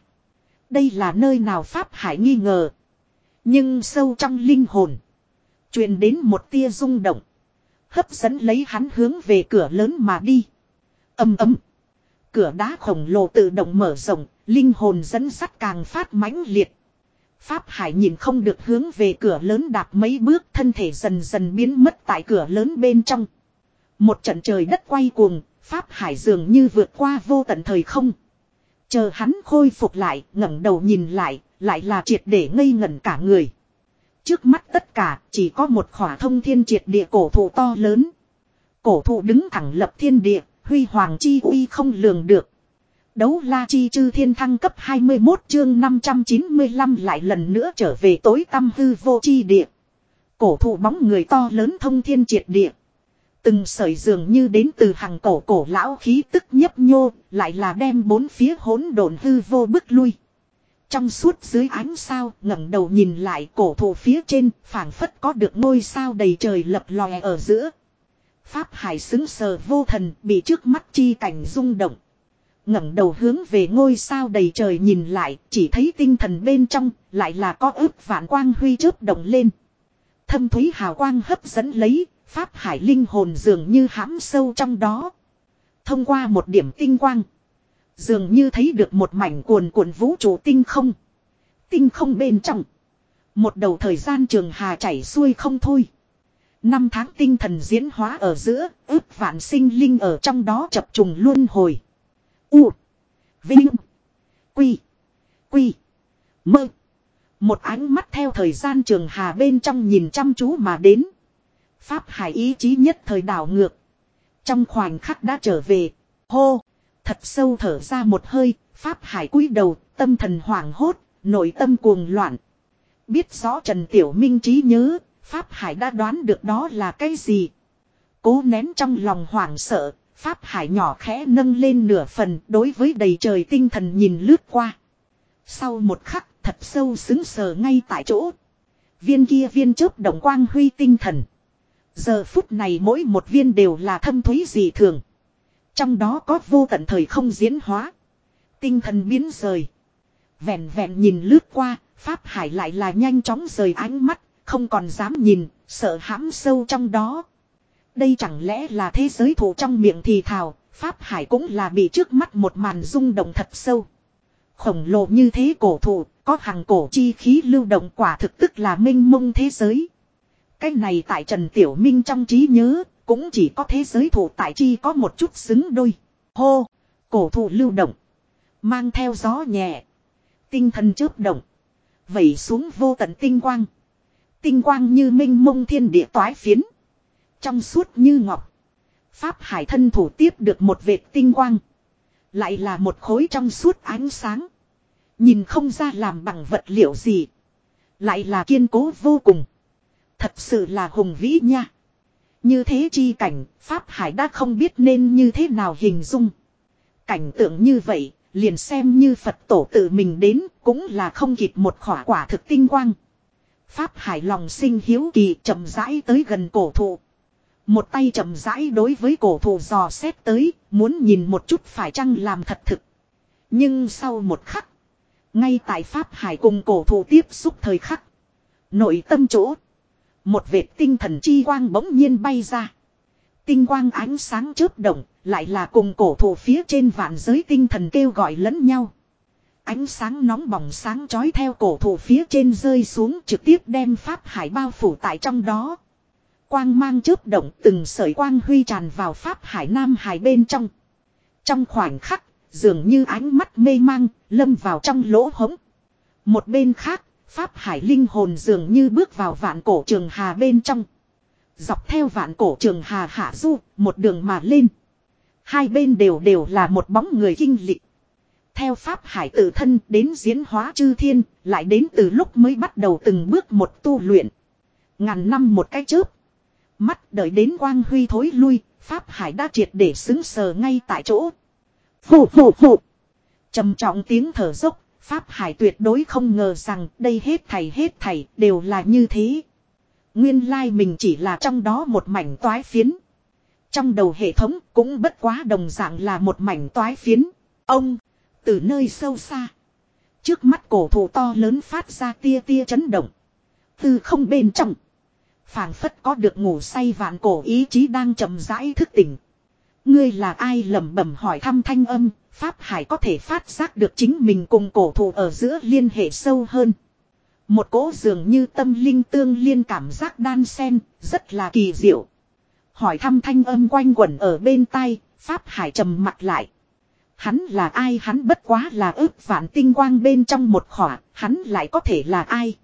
Đây là nơi nào Pháp Hải nghi ngờ. Nhưng sâu trong linh hồn. truyền đến một tia rung động. Hấp dẫn lấy hắn hướng về cửa lớn mà đi. Âm ấm. Cửa đá khổng lồ tự động mở rộng, linh hồn dẫn sắt càng phát mãnh liệt. Pháp Hải nhìn không được hướng về cửa lớn đạp mấy bước thân thể dần dần biến mất tại cửa lớn bên trong. Một trận trời đất quay cuồng, Pháp Hải dường như vượt qua vô tận thời không. Chờ hắn khôi phục lại, ngẩng đầu nhìn lại, lại là triệt để ngây ngẩn cả người. Trước mắt tất cả chỉ có một khỏa thông thiên triệt địa cổ thụ to lớn. Cổ thụ đứng thẳng lập thiên địa, huy hoàng chi uy không lường được. Đấu la chi chư thiên thăng cấp 21 chương 595 lại lần nữa trở về tối tâm hư vô chi địa. Cổ thụ bóng người to lớn thông thiên triệt địa. Từng sợi dường như đến từ hàng cổ cổ lão khí tức nhấp nhô, lại là đem bốn phía hỗn độn hư vô bức lui. Trong suốt dưới ánh sao ngẩng đầu nhìn lại cổ thụ phía trên phảng phất có được ngôi sao đầy trời lập lòe ở giữa. Pháp hải xứng sờ vô thần, bị trước mắt chi cảnh rung động. ngẩng đầu hướng về ngôi sao đầy trời nhìn lại, chỉ thấy tinh thần bên trong, lại là có ước vạn quang huy chớp động lên. Thâm thúy hào quang hấp dẫn lấy, Pháp hải linh hồn dường như hãm sâu trong đó. Thông qua một điểm tinh quang. Dường như thấy được một mảnh cuồn cuộn vũ trụ tinh không. Tinh không bên trong. Một đầu thời gian trường hà chảy xuôi không thôi. Năm tháng tinh thần diễn hóa ở giữa, ước vạn sinh linh ở trong đó chập trùng luân hồi. U. Vinh. Quy. Quy. Mơ. Một ánh mắt theo thời gian trường hà bên trong nhìn chăm chú mà đến. Pháp hải ý chí nhất thời đảo ngược. Trong khoảnh khắc đã trở về. Hô. Thật sâu thở ra một hơi. Pháp hải cúi đầu. Tâm thần hoảng hốt. Nội tâm cuồng loạn. Biết rõ Trần Tiểu Minh trí nhớ. Pháp hải đã đoán được đó là cái gì. Cố nén trong lòng hoảng sợ. Pháp hải nhỏ khẽ nâng lên nửa phần đối với đầy trời tinh thần nhìn lướt qua. Sau một khắc thật sâu xứng sờ ngay tại chỗ. Viên kia viên chớp động quang huy tinh thần. Giờ phút này mỗi một viên đều là thâm thúy dị thường. Trong đó có vô tận thời không diễn hóa. Tinh thần biến rời. Vẹn vẹn nhìn lướt qua, Pháp Hải lại là nhanh chóng rời ánh mắt, không còn dám nhìn, sợ hãm sâu trong đó. Đây chẳng lẽ là thế giới thủ trong miệng thì thào, Pháp Hải cũng là bị trước mắt một màn rung động thật sâu. Khổng lồ như thế cổ thụ, có hàng cổ chi khí lưu động quả thực tức là minh mông thế giới. Cái này tại Trần Tiểu Minh trong trí nhớ, cũng chỉ có thế giới thủ tại chi có một chút xứng đôi. Hô, cổ thụ lưu động. Mang theo gió nhẹ. Tinh thần chớp động. Vẩy xuống vô tận tinh quang. Tinh quang như minh mông thiên địa toái phiến. Trong suốt như ngọc. Pháp hải thân thủ tiếp được một vệt tinh quang. Lại là một khối trong suốt ánh sáng. Nhìn không ra làm bằng vật liệu gì. Lại là kiên cố vô cùng. Thật sự là hùng vĩ nha. Như thế chi cảnh, Pháp Hải đã không biết nên như thế nào hình dung. Cảnh tượng như vậy, liền xem như Phật tổ tự mình đến, cũng là không kịp một khỏa quả thực tinh quang. Pháp Hải lòng sinh hiếu kỳ chậm rãi tới gần cổ thụ. Một tay chậm rãi đối với cổ thụ dò xét tới, muốn nhìn một chút phải chăng làm thật thực. Nhưng sau một khắc, ngay tại Pháp Hải cùng cổ thụ tiếp xúc thời khắc. Nội tâm chỗ. Một vệt tinh thần chi quang bỗng nhiên bay ra. Tinh quang ánh sáng chớp động, lại là cùng cổ thụ phía trên vạn giới tinh thần kêu gọi lẫn nhau. Ánh sáng nóng bỏng sáng chói theo cổ thụ phía trên rơi xuống trực tiếp đem pháp hải bao phủ tại trong đó. Quang mang chớp động từng sợi quang huy tràn vào pháp hải nam hải bên trong. Trong khoảnh khắc, dường như ánh mắt mê mang, lâm vào trong lỗ hống. Một bên khác, Pháp hải linh hồn dường như bước vào vạn cổ trường hà bên trong. Dọc theo vạn cổ trường hà hạ du, một đường mà lên. Hai bên đều đều là một bóng người kinh lịch. Theo Pháp hải tự thân đến diễn hóa chư thiên, lại đến từ lúc mới bắt đầu từng bước một tu luyện. Ngàn năm một cái chớp. Mắt đợi đến quang huy thối lui, Pháp hải đã triệt để xứng sờ ngay tại chỗ. phụ phụ phụ trầm trọng tiếng thở dốc Pháp Hải tuyệt đối không ngờ rằng đây hết thầy hết thầy đều là như thế. Nguyên lai mình chỉ là trong đó một mảnh toái phiến. Trong đầu hệ thống cũng bất quá đồng dạng là một mảnh toái phiến. Ông, từ nơi sâu xa. Trước mắt cổ thụ to lớn phát ra tia tia chấn động. Từ không bên trong. phảng phất có được ngủ say vạn cổ ý chí đang chậm rãi thức tỉnh. Ngươi là ai lẩm bẩm hỏi thăm thanh âm, Pháp Hải có thể phát giác được chính mình cùng cổ thụ ở giữa liên hệ sâu hơn. Một cỗ dường như tâm linh tương liên cảm giác đan sen, rất là kỳ diệu. Hỏi thăm thanh âm quanh quẩn ở bên tai, Pháp Hải trầm mặt lại. Hắn là ai hắn bất quá là ước vạn tinh quang bên trong một khỏa, hắn lại có thể là ai.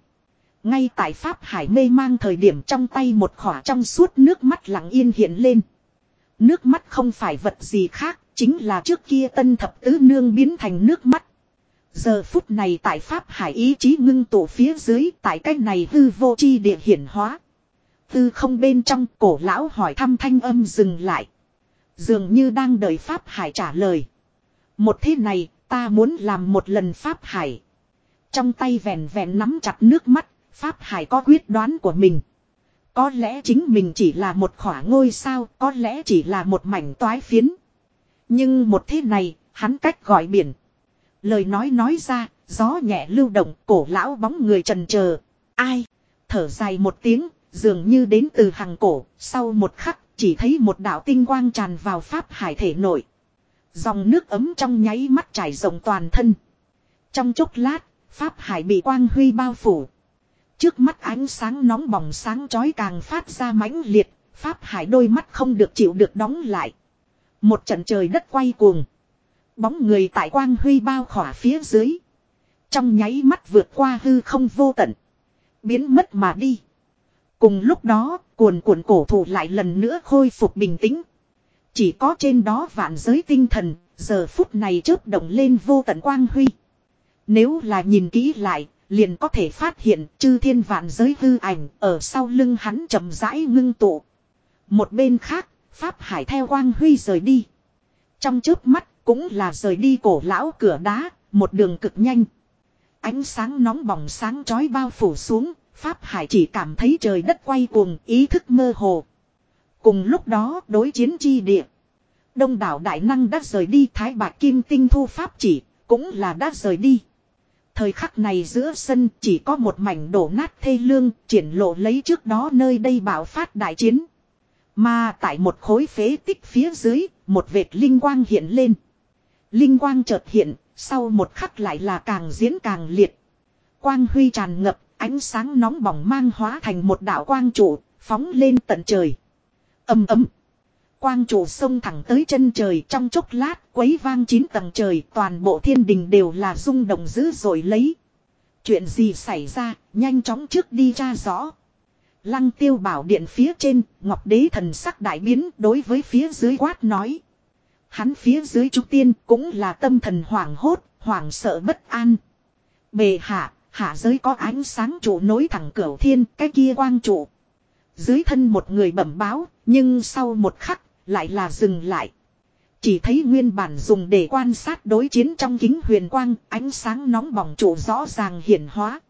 Ngay tại Pháp Hải mê mang thời điểm trong tay một khỏa trong suốt nước mắt lặng yên hiện lên. Nước mắt không phải vật gì khác, chính là trước kia tân thập tứ nương biến thành nước mắt. Giờ phút này tại Pháp Hải ý chí ngưng tụ phía dưới tại cách này hư vô chi địa hiển hóa. Tư không bên trong cổ lão hỏi thăm thanh âm dừng lại. Dường như đang đợi Pháp Hải trả lời. Một thế này ta muốn làm một lần Pháp Hải. Trong tay vẹn vẹn nắm chặt nước mắt, Pháp Hải có quyết đoán của mình. Có lẽ chính mình chỉ là một khỏa ngôi sao, có lẽ chỉ là một mảnh toái phiến. Nhưng một thế này, hắn cách gọi biển. Lời nói nói ra, gió nhẹ lưu động, cổ lão bóng người trần chờ Ai? Thở dài một tiếng, dường như đến từ hàng cổ, sau một khắc, chỉ thấy một đạo tinh quang tràn vào Pháp Hải thể nội. Dòng nước ấm trong nháy mắt trải rộng toàn thân. Trong chốc lát, Pháp Hải bị quang huy bao phủ. Trước mắt ánh sáng nóng bỏng sáng chói càng phát ra mãnh liệt, Pháp Hải đôi mắt không được chịu được đóng lại. Một trận trời đất quay cuồng. Bóng người tại quang huy bao khỏa phía dưới. Trong nháy mắt vượt qua hư không vô tận. Biến mất mà đi. Cùng lúc đó, cuồn cuộn cổ thụ lại lần nữa khôi phục bình tĩnh. Chỉ có trên đó vạn giới tinh thần, giờ phút này chớp động lên vô tận quang huy. Nếu là nhìn kỹ lại, liền có thể phát hiện chư thiên vạn giới hư ảnh ở sau lưng hắn chậm rãi ngưng tụ. Một bên khác, Pháp Hải theo quang huy rời đi. Trong chớp mắt cũng là rời đi cổ lão cửa đá, một đường cực nhanh. Ánh sáng nóng bỏng sáng chói bao phủ xuống, Pháp Hải chỉ cảm thấy trời đất quay cuồng, ý thức mơ hồ. Cùng lúc đó đối chiến chi địa. Đông đảo đại năng đã rời đi Thái Bạc Kim Tinh thu Pháp chỉ, cũng là đã rời đi. Thời khắc này giữa sân chỉ có một mảnh đổ nát thê lương, triển lộ lấy trước đó nơi đây bảo phát đại chiến. Mà tại một khối phế tích phía dưới, một vệt linh quang hiện lên. Linh quang chợt hiện, sau một khắc lại là càng diễn càng liệt. Quang huy tràn ngập, ánh sáng nóng bỏng mang hóa thành một đạo quang trụ, phóng lên tận trời ầm ầm Quang trụ sông thẳng tới chân trời trong chốc lát quấy vang chín tầng trời toàn bộ thiên đình đều là rung động dữ rồi lấy. Chuyện gì xảy ra, nhanh chóng trước đi ra rõ. Lăng tiêu bảo điện phía trên, ngọc đế thần sắc đại biến đối với phía dưới quát nói. Hắn phía dưới trúc tiên cũng là tâm thần hoảng hốt, hoảng sợ bất an. Bề hạ, hạ giới có ánh sáng trụ nối thẳng cửu thiên, cái kia quang trụ. Dưới thân một người bẩm báo, nhưng sau một khắc, lại là dừng lại. Chỉ thấy nguyên bản dùng để quan sát đối chiến trong kính huyền quang, ánh sáng nóng bỏng trụ rõ ràng hiển hóa.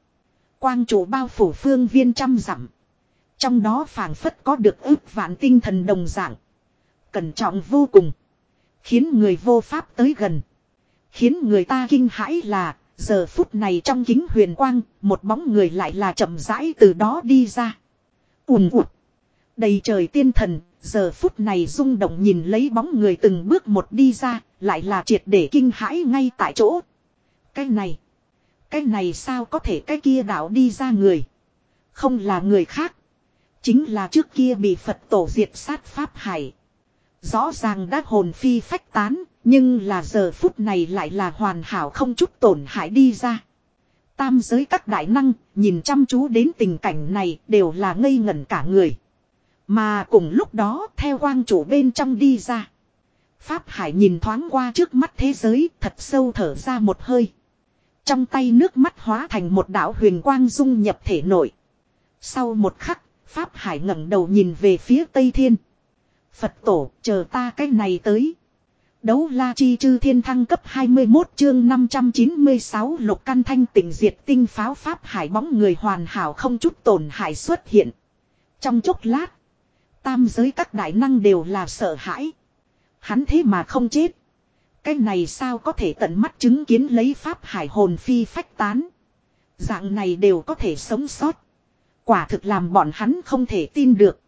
Quang trụ bao phủ phương viên trăm dặm. Trong đó phảng phất có được ước vạn tinh thần đồng dạng. Cẩn trọng vô cùng. Khiến người vô pháp tới gần. Khiến người ta kinh hãi là, giờ phút này trong kính huyền quang, một bóng người lại là chậm rãi từ đó đi ra. ùm ụt. Đầy trời tiên thần, giờ phút này rung động nhìn lấy bóng người từng bước một đi ra, lại là triệt để kinh hãi ngay tại chỗ. Cái này, cái này sao có thể cái kia đạo đi ra người. Không là người khác. Chính là trước kia bị Phật tổ diệt sát Pháp Hải. Rõ ràng đã hồn phi phách tán, nhưng là giờ phút này lại là hoàn hảo không chút tổn hại đi ra. Tam giới các đại năng, nhìn chăm chú đến tình cảnh này đều là ngây ngẩn cả người. Mà cùng lúc đó theo quang chủ bên trong đi ra. Pháp Hải nhìn thoáng qua trước mắt thế giới thật sâu thở ra một hơi. Trong tay nước mắt hóa thành một đạo huyền quang dung nhập thể nội. Sau một khắc, Pháp Hải ngẩng đầu nhìn về phía Tây Thiên. Phật tổ, chờ ta cái này tới. Đấu la chi chư thiên thăng cấp 21 chương 596 lục căn thanh tỉnh diệt tinh pháo Pháp Hải bóng người hoàn hảo không chút tổn hại xuất hiện. Trong chốc lát, tam giới các đại năng đều là sợ hãi. Hắn thế mà không chết. Cái này sao có thể tận mắt chứng kiến lấy Pháp Hải hồn phi phách tán. Dạng này đều có thể sống sót. Quả thực làm bọn hắn không thể tin được.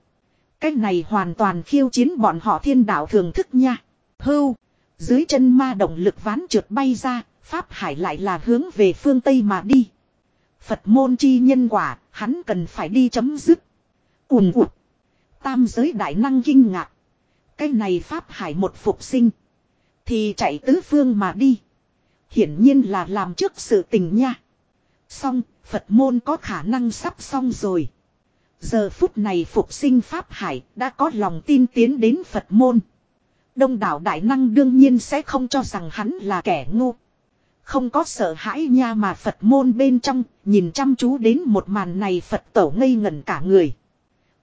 Cái này hoàn toàn khiêu chiến bọn họ thiên đạo thường thức nha. Hưu. Dưới chân ma động lực ván trượt bay ra, Pháp Hải lại là hướng về phương Tây mà đi. Phật môn chi nhân quả, hắn cần phải đi chấm dứt. Ùm ụt. Tam giới đại năng kinh ngạc. Cái này Pháp Hải một phục sinh. Thì chạy tứ phương mà đi. Hiển nhiên là làm trước sự tình nha. Xong, Phật môn có khả năng sắp xong rồi. Giờ phút này phục sinh Pháp Hải đã có lòng tin tiến đến Phật môn. Đông đảo đại năng đương nhiên sẽ không cho rằng hắn là kẻ ngu. Không có sợ hãi nha mà Phật môn bên trong, nhìn chăm chú đến một màn này Phật tổ ngây ngẩn cả người.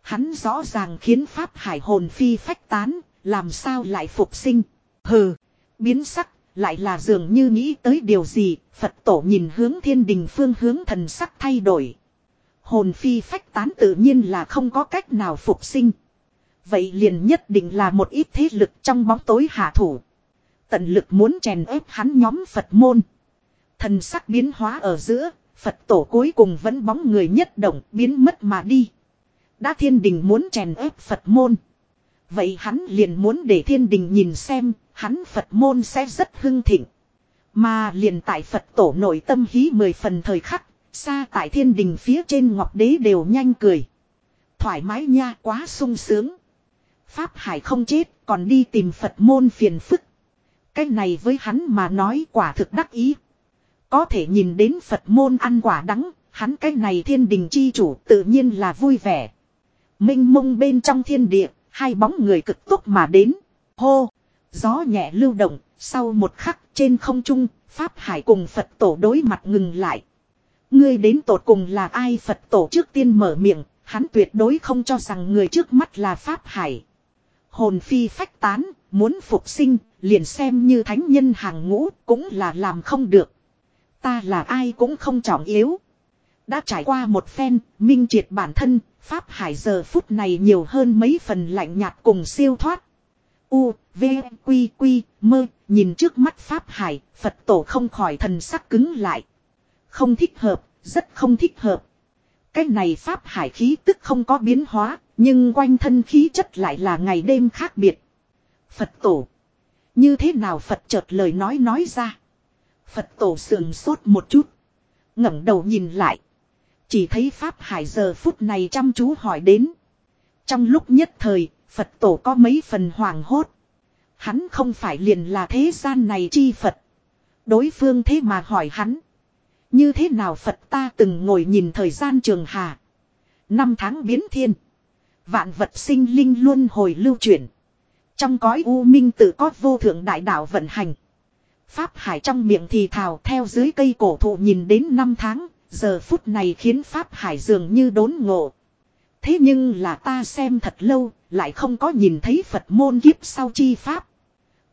Hắn rõ ràng khiến Pháp Hải hồn phi phách tán, làm sao lại phục sinh. Hừ, biến sắc, lại là dường như nghĩ tới điều gì, Phật tổ nhìn hướng thiên đình phương hướng thần sắc thay đổi. Hồn phi phách tán tự nhiên là không có cách nào phục sinh. Vậy liền nhất định là một ít thế lực trong bóng tối hạ thủ. Tận lực muốn chèn ép hắn nhóm Phật môn. Thần sắc biến hóa ở giữa, Phật tổ cuối cùng vẫn bóng người nhất động biến mất mà đi. Đã thiên đình muốn chèn ép Phật môn. Vậy hắn liền muốn để thiên đình nhìn xem, hắn Phật môn sẽ rất hưng thịnh. Mà liền tại Phật tổ nội tâm hí mười phần thời khắc, xa tại thiên đình phía trên ngọc đế đều nhanh cười. Thoải mái nha quá sung sướng. Pháp Hải không chết còn đi tìm Phật môn phiền phức. Cái này với hắn mà nói quả thực đắc ý. Có thể nhìn đến Phật môn ăn quả đắng, hắn cái này thiên đình chi chủ tự nhiên là vui vẻ. Minh mông bên trong thiên địa, hai bóng người cực tốc mà đến. Hô! Gió nhẹ lưu động, sau một khắc trên không trung, Pháp Hải cùng Phật tổ đối mặt ngừng lại. Ngươi đến tột cùng là ai Phật tổ trước tiên mở miệng, hắn tuyệt đối không cho rằng người trước mắt là Pháp Hải. Hồn phi phách tán, muốn phục sinh, liền xem như thánh nhân hàng ngũ cũng là làm không được. Ta là ai cũng không trọng yếu. Đã trải qua một phen, minh triệt bản thân, Pháp Hải giờ phút này nhiều hơn mấy phần lạnh nhạt cùng siêu thoát. U, V, Quy, Quy, Mơ, nhìn trước mắt Pháp Hải, Phật tổ không khỏi thần sắc cứng lại. Không thích hợp, rất không thích hợp. Cái này Pháp Hải khí tức không có biến hóa, nhưng quanh thân khí chất lại là ngày đêm khác biệt. Phật tổ. Như thế nào Phật chợt lời nói nói ra. Phật tổ sườn sốt một chút. ngẩng đầu nhìn lại. Chỉ thấy Pháp Hải giờ phút này chăm chú hỏi đến. Trong lúc nhất thời, Phật tổ có mấy phần hoàng hốt. Hắn không phải liền là thế gian này chi Phật. Đối phương thế mà hỏi hắn. Như thế nào Phật ta từng ngồi nhìn thời gian trường hà. Năm tháng biến thiên. Vạn vật sinh linh luôn hồi lưu chuyển. Trong cõi u minh tự có vô thượng đại đạo vận hành. Pháp Hải trong miệng thì thào theo dưới cây cổ thụ nhìn đến năm tháng, giờ phút này khiến Pháp Hải dường như đốn ngộ. Thế nhưng là ta xem thật lâu, lại không có nhìn thấy Phật môn kiếp sau chi Pháp.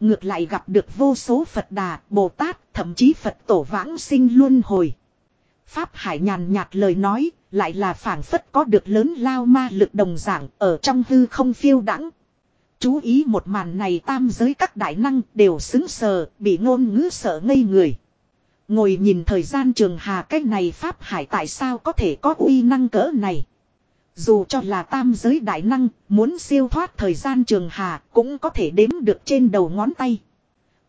Ngược lại gặp được vô số Phật Đà, Bồ Tát, thậm chí Phật Tổ vãng sinh luân hồi. Pháp Hải nhàn nhạt lời nói, lại là phảng phất có được lớn lao ma lực đồng dạng ở trong hư không phiêu đãng. Chú ý một màn này tam giới các đại năng đều xứng sờ, bị ngôn ngữ sợ ngây người. Ngồi nhìn thời gian trường hà cách này Pháp Hải tại sao có thể có uy năng cỡ này. Dù cho là tam giới đại năng, muốn siêu thoát thời gian trường hà cũng có thể đếm được trên đầu ngón tay.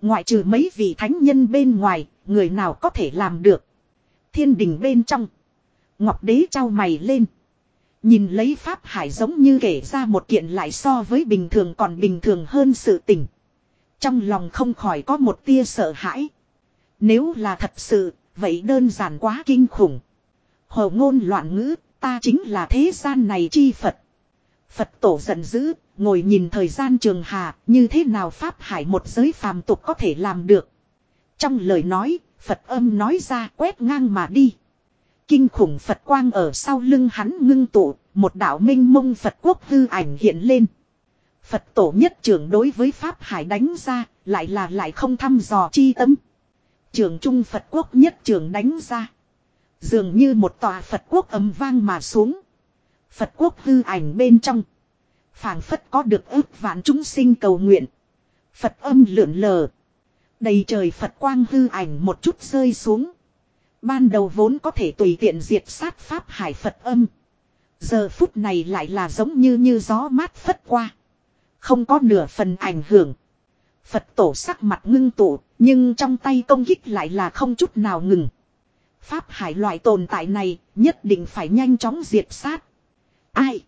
Ngoại trừ mấy vị thánh nhân bên ngoài, người nào có thể làm được. Thiên đình bên trong. Ngọc đế trao mày lên. Nhìn lấy Pháp Hải giống như kể ra một kiện lại so với bình thường còn bình thường hơn sự tình. Trong lòng không khỏi có một tia sợ hãi. Nếu là thật sự, vậy đơn giản quá kinh khủng. Hồ ngôn loạn ngữ, ta chính là thế gian này chi Phật. Phật tổ giận dữ, ngồi nhìn thời gian trường hà, như thế nào Pháp Hải một giới phàm tục có thể làm được. Trong lời nói, Phật âm nói ra quét ngang mà đi. Kinh khủng Phật quang ở sau lưng hắn ngưng tụ, một đạo minh mông Phật quốc hư ảnh hiện lên. Phật tổ nhất trưởng đối với Pháp Hải đánh ra, lại là lại không thăm dò chi tâm. Trường Trung Phật quốc nhất trường đánh ra. Dường như một tòa Phật quốc ấm vang mà xuống. Phật quốc hư ảnh bên trong. phảng phất có được ước vạn chúng sinh cầu nguyện. Phật âm lượn lờ. Đầy trời Phật quang hư ảnh một chút rơi xuống. Ban đầu vốn có thể tùy tiện diệt sát Pháp Hải Phật âm. Giờ phút này lại là giống như như gió mát phất qua. Không có nửa phần ảnh hưởng. Phật tổ sắc mặt ngưng tụ, nhưng trong tay công kích lại là không chút nào ngừng. Pháp hải loại tồn tại này, nhất định phải nhanh chóng diệt sát. Ai?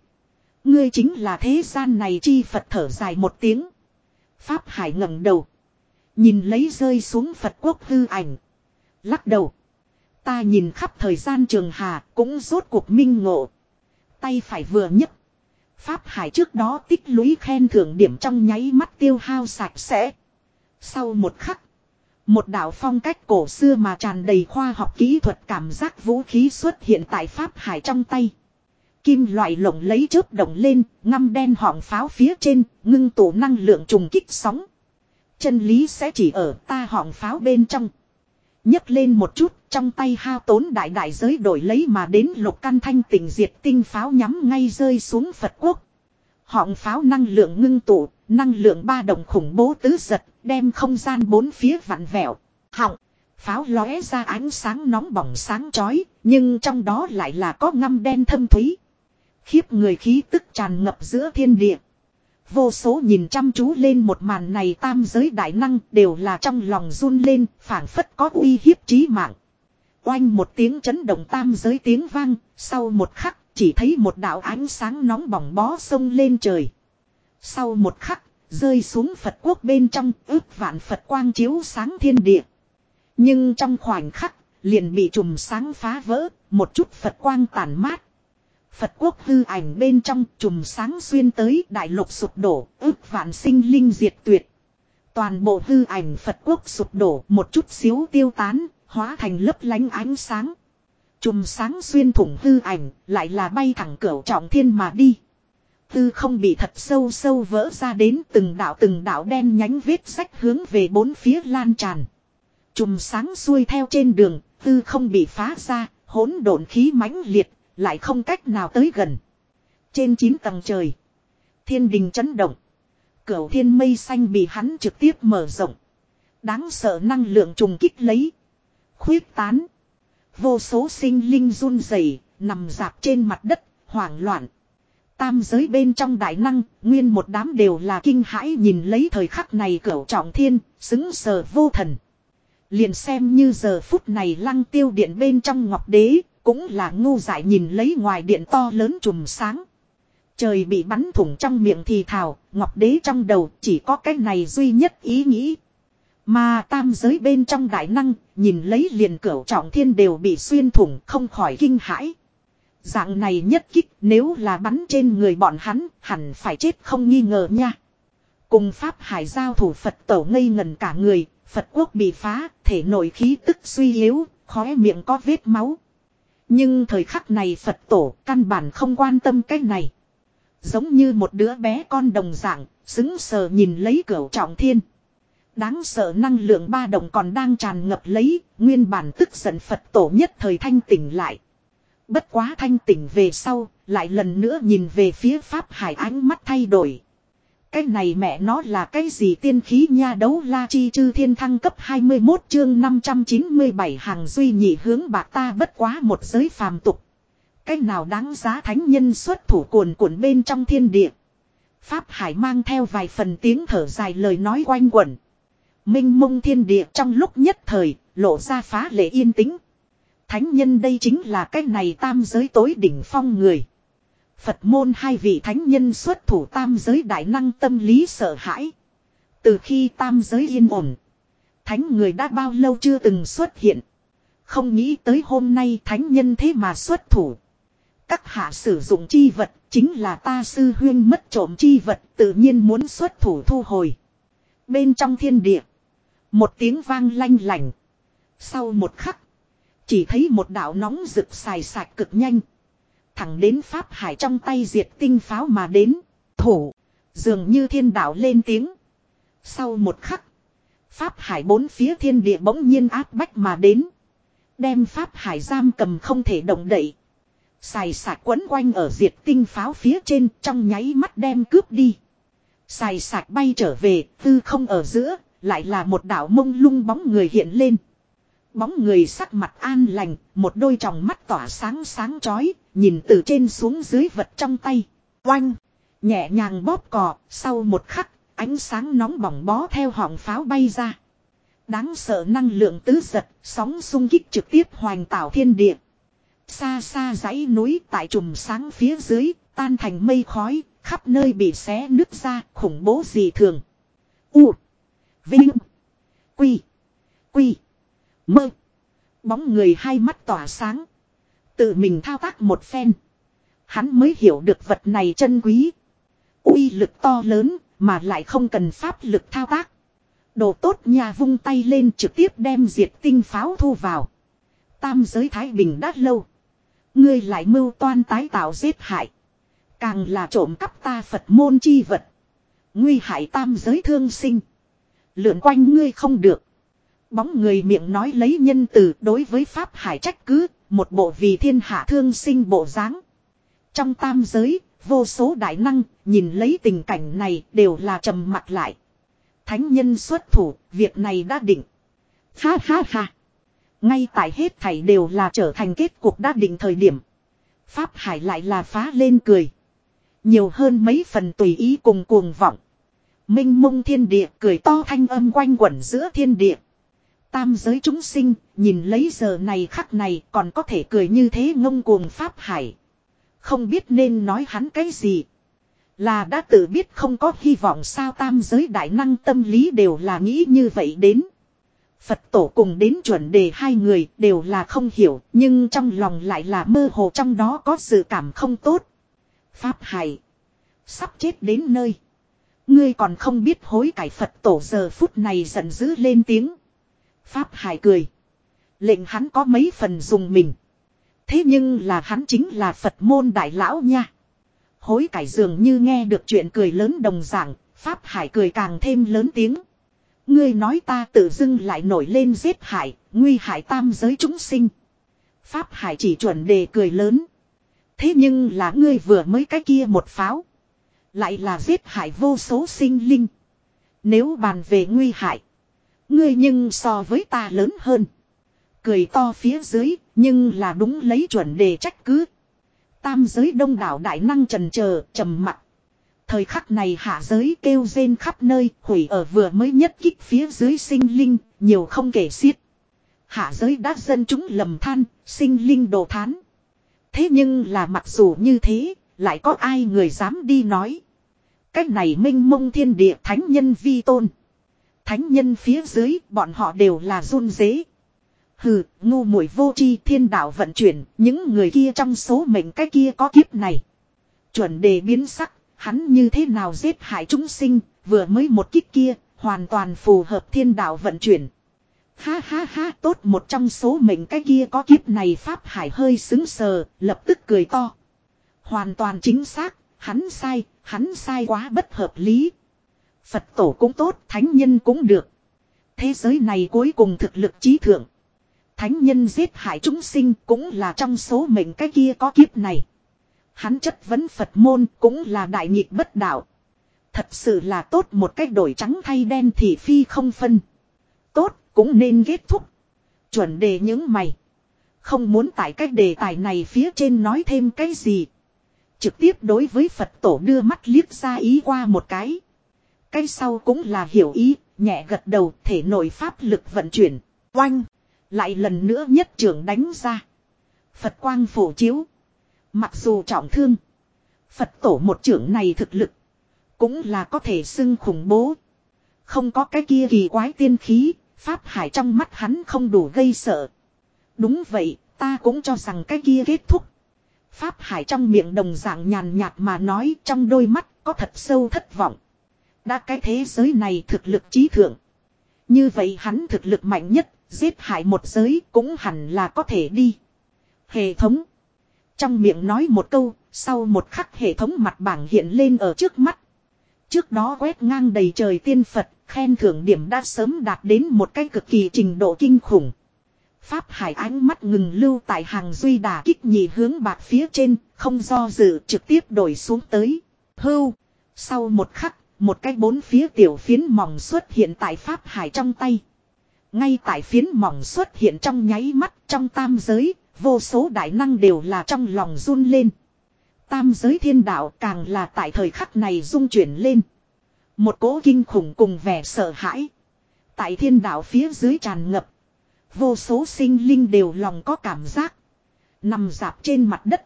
Ngươi chính là thế gian này chi Phật thở dài một tiếng. Pháp hải ngẩng đầu. Nhìn lấy rơi xuống Phật quốc hư ảnh. Lắc đầu. Ta nhìn khắp thời gian trường hà cũng rốt cuộc minh ngộ. Tay phải vừa nhấc. Pháp Hải trước đó tích lũy khen thưởng điểm trong nháy mắt tiêu hao sạch sẽ. Sau một khắc. Một đạo phong cách cổ xưa mà tràn đầy khoa học kỹ thuật cảm giác vũ khí xuất hiện tại Pháp Hải trong tay. Kim loại lộng lấy chớp động lên, ngăm đen họng pháo phía trên, ngưng tụ năng lượng trùng kích sóng. Chân lý sẽ chỉ ở ta họng pháo bên trong nhấc lên một chút, trong tay hao tốn đại đại giới đổi lấy mà đến lục căn thanh tỉnh diệt tinh pháo nhắm ngay rơi xuống Phật quốc. Họng pháo năng lượng ngưng tụ, năng lượng ba đồng khủng bố tứ giật, đem không gian bốn phía vặn vẹo. Họng, pháo lóe ra ánh sáng nóng bỏng sáng chói, nhưng trong đó lại là có ngăm đen thâm thúy. Khiếp người khí tức tràn ngập giữa thiên địa. Vô số nhìn chăm chú lên một màn này tam giới đại năng đều là trong lòng run lên, phảng phất có uy hiếp chí mạng. Oanh một tiếng chấn động tam giới tiếng vang, sau một khắc chỉ thấy một đạo ánh sáng nóng bỏng bó sông lên trời. Sau một khắc, rơi xuống Phật quốc bên trong ước vạn Phật quang chiếu sáng thiên địa. Nhưng trong khoảnh khắc, liền bị trùm sáng phá vỡ, một chút Phật quang tàn mát. Phật quốc hư ảnh bên trong trùm sáng xuyên tới đại lục sụp đổ, ước vạn sinh linh diệt tuyệt. Toàn bộ hư ảnh Phật quốc sụp đổ một chút xíu tiêu tán, hóa thành lấp lánh ánh sáng. Chùm sáng xuyên thủng hư ảnh, lại là bay thẳng cửa trọng thiên mà đi. Tư không bị thật sâu sâu vỡ ra đến từng đạo từng đạo đen nhánh vết sách hướng về bốn phía lan tràn. Chùm sáng xuôi theo trên đường, tư không bị phá ra, hỗn độn khí mãnh liệt, lại không cách nào tới gần. Trên chín tầng trời, thiên đình chấn động. Cửu thiên mây xanh bị hắn trực tiếp mở rộng. Đáng sợ năng lượng trùng kích lấy. Khuyết tán. Vô số sinh linh run rẩy nằm dạp trên mặt đất, hoảng loạn. Tam giới bên trong đại năng, nguyên một đám đều là kinh hãi nhìn lấy thời khắc này cửu trọng thiên, xứng sờ vô thần. Liền xem như giờ phút này lăng tiêu điện bên trong ngọc đế, cũng là ngu dại nhìn lấy ngoài điện to lớn trùm sáng. Trời bị bắn thủng trong miệng thì thào, ngọc đế trong đầu chỉ có cái này duy nhất ý nghĩ. Mà tam giới bên trong đại năng, nhìn lấy liền cửu trọng thiên đều bị xuyên thủng không khỏi kinh hãi. Dạng này nhất kích nếu là bắn trên người bọn hắn, hẳn phải chết không nghi ngờ nha. Cùng Pháp Hải giao thủ Phật tổ ngây ngần cả người, Phật quốc bị phá, thể nội khí tức suy yếu, khóe miệng có vết máu. Nhưng thời khắc này Phật tổ căn bản không quan tâm cái này. Giống như một đứa bé con đồng dạng, xứng sờ nhìn lấy cửa trọng thiên. Đáng sợ năng lượng ba đồng còn đang tràn ngập lấy, nguyên bản tức giận Phật tổ nhất thời thanh tỉnh lại. Bất quá thanh tỉnh về sau, lại lần nữa nhìn về phía Pháp Hải ánh mắt thay đổi. Cái này mẹ nó là cái gì tiên khí nha đấu la chi chư thiên thăng cấp 21 chương 597 hàng duy nhị hướng bạc ta bất quá một giới phàm tục. Cái nào đáng giá thánh nhân xuất thủ cuồn cuộn bên trong thiên địa. Pháp Hải mang theo vài phần tiếng thở dài lời nói quanh quẩn. Minh mông thiên địa trong lúc nhất thời, lộ ra phá lệ yên tĩnh. Thánh nhân đây chính là cái này tam giới tối đỉnh phong người. Phật môn hai vị thánh nhân xuất thủ tam giới đại năng tâm lý sợ hãi. Từ khi tam giới yên ổn. Thánh người đã bao lâu chưa từng xuất hiện. Không nghĩ tới hôm nay thánh nhân thế mà xuất thủ. Các hạ sử dụng chi vật chính là ta sư huyên mất trộm chi vật tự nhiên muốn xuất thủ thu hồi. Bên trong thiên địa. Một tiếng vang lanh lành. Sau một khắc. Chỉ thấy một đạo nóng rực xài sạch cực nhanh. Thẳng đến Pháp Hải trong tay diệt tinh pháo mà đến. Thủ. Dường như thiên đạo lên tiếng. Sau một khắc. Pháp Hải bốn phía thiên địa bỗng nhiên áp bách mà đến. Đem Pháp Hải giam cầm không thể động đậy. Xài sạc quấn quanh ở diệt tinh pháo phía trên trong nháy mắt đem cướp đi. Xài sạc bay trở về, tư không ở giữa, lại là một đảo mông lung bóng người hiện lên. Bóng người sắc mặt an lành, một đôi tròng mắt tỏa sáng sáng chói, nhìn từ trên xuống dưới vật trong tay. Oanh! Nhẹ nhàng bóp cò, sau một khắc, ánh sáng nóng bỏng bó theo họng pháo bay ra. Đáng sợ năng lượng tứ giật, sóng xung kích trực tiếp hoành tạo thiên địa. Xa xa dãy núi tại trùm sáng phía dưới, tan thành mây khói, khắp nơi bị xé nứt ra, khủng bố gì thường. U. Vinh. Quy. Quy. Mơ. Bóng người hai mắt tỏa sáng. Tự mình thao tác một phen. Hắn mới hiểu được vật này chân quý. uy lực to lớn mà lại không cần pháp lực thao tác. Đồ tốt nhà vung tay lên trực tiếp đem diệt tinh pháo thu vào. Tam giới Thái Bình đã lâu. Ngươi lại mưu toan tái tạo giết hại. Càng là trộm cắp ta Phật môn chi vật. Nguy hại tam giới thương sinh. Lượn quanh ngươi không được. Bóng người miệng nói lấy nhân từ đối với Pháp Hải trách cứ, một bộ vì thiên hạ thương sinh bộ dáng. Trong tam giới, vô số đại năng, nhìn lấy tình cảnh này đều là trầm mặt lại. Thánh nhân xuất thủ, việc này đã định. Ha ha ha. Ngay tại hết thảy đều là trở thành kết cục đã định thời điểm. Pháp Hải lại là phá lên cười. Nhiều hơn mấy phần tùy ý cùng cuồng vọng. Minh mông thiên địa cười to thanh âm quanh quẩn giữa thiên địa. Tam giới chúng sinh, nhìn lấy giờ này khắc này còn có thể cười như thế ngông cuồng Pháp Hải. Không biết nên nói hắn cái gì. Là đã tự biết không có hy vọng sao tam giới đại năng tâm lý đều là nghĩ như vậy đến. Phật tổ cùng đến chuẩn đề hai người đều là không hiểu nhưng trong lòng lại là mơ hồ trong đó có sự cảm không tốt. Pháp Hải. Sắp chết đến nơi. Ngươi còn không biết hối cải Phật tổ giờ phút này giận dữ lên tiếng. Pháp Hải cười. Lệnh hắn có mấy phần dùng mình. Thế nhưng là hắn chính là Phật môn đại lão nha. Hối cải dường như nghe được chuyện cười lớn đồng dạng, Pháp Hải cười càng thêm lớn tiếng. Ngươi nói ta tự dưng lại nổi lên giết hại, nguy hại tam giới chúng sinh. Pháp Hải chỉ chuẩn đề cười lớn. Thế nhưng là ngươi vừa mới cái kia một pháo. Lại là giết hại vô số sinh linh. Nếu bàn về nguy hại. Ngươi nhưng so với ta lớn hơn. Cười to phía dưới, nhưng là đúng lấy chuẩn đề trách cứ. Tam giới đông đảo đại năng trần chờ trầm mặt. Thời khắc này hạ giới kêu rên khắp nơi, hủy ở vừa mới nhất kích phía dưới sinh linh, nhiều không kể xiết. Hạ giới đã dân chúng lầm than, sinh linh đồ thán. Thế nhưng là mặc dù như thế, lại có ai người dám đi nói. Cách này minh mông thiên địa thánh nhân vi tôn. Thánh nhân phía dưới, bọn họ đều là run dế. Hừ, ngu muội vô tri thiên đạo vận chuyển, những người kia trong số mệnh cái kia có kiếp này. Chuẩn đề biến sắc, hắn như thế nào giết hại chúng sinh, vừa mới một kích kia, hoàn toàn phù hợp thiên đạo vận chuyển. Ha ha ha, tốt một trong số mệnh cái kia có kiếp này Pháp Hải hơi xứng sờ, lập tức cười to. Hoàn toàn chính xác, hắn sai, hắn sai quá bất hợp lý. Phật tổ cũng tốt, thánh nhân cũng được. Thế giới này cuối cùng thực lực trí thượng. Thánh nhân giết hại chúng sinh cũng là trong số mệnh cái kia có kiếp này. Hắn chất vấn Phật môn cũng là đại nhịp bất đạo. Thật sự là tốt một cách đổi trắng thay đen thì phi không phân. Tốt cũng nên kết thúc. Chuẩn đề những mày. Không muốn tại cách đề tài này phía trên nói thêm cái gì. Trực tiếp đối với Phật tổ đưa mắt liếc ra ý qua một cái. Cái sau cũng là hiểu ý, nhẹ gật đầu thể nội pháp lực vận chuyển. Oanh! Lại lần nữa nhất trưởng đánh ra. Phật quang phổ chiếu. Mặc dù trọng thương. Phật tổ một trưởng này thực lực. Cũng là có thể xưng khủng bố. Không có cái kia kỳ quái tiên khí. Pháp hải trong mắt hắn không đủ gây sợ. Đúng vậy, ta cũng cho rằng cái kia kết thúc. Pháp hải trong miệng đồng dạng nhàn nhạt mà nói trong đôi mắt có thật sâu thất vọng. Đã cái thế giới này thực lực trí thượng. Như vậy hắn thực lực mạnh nhất, giết hại một giới cũng hẳn là có thể đi. Hệ thống. Trong miệng nói một câu, sau một khắc hệ thống mặt bảng hiện lên ở trước mắt. Trước đó quét ngang đầy trời tiên Phật, khen thưởng điểm đã sớm đạt đến một cái cực kỳ trình độ kinh khủng. Pháp Hải ánh mắt ngừng lưu tại hàng duy đà kích nhì hướng bạc phía trên, không do dự trực tiếp đổi xuống tới. Hưu. Sau một khắc, một cái bốn phía tiểu phiến mỏng xuất hiện tại Pháp Hải trong tay. Ngay tại phiến mỏng xuất hiện trong nháy mắt trong tam giới, vô số đại năng đều là trong lòng run lên. Tam giới thiên đạo càng là tại thời khắc này rung chuyển lên. Một cỗ kinh khủng cùng vẻ sợ hãi. Tại thiên đạo phía dưới tràn ngập. Vô số sinh linh đều lòng có cảm giác. Nằm dạp trên mặt đất.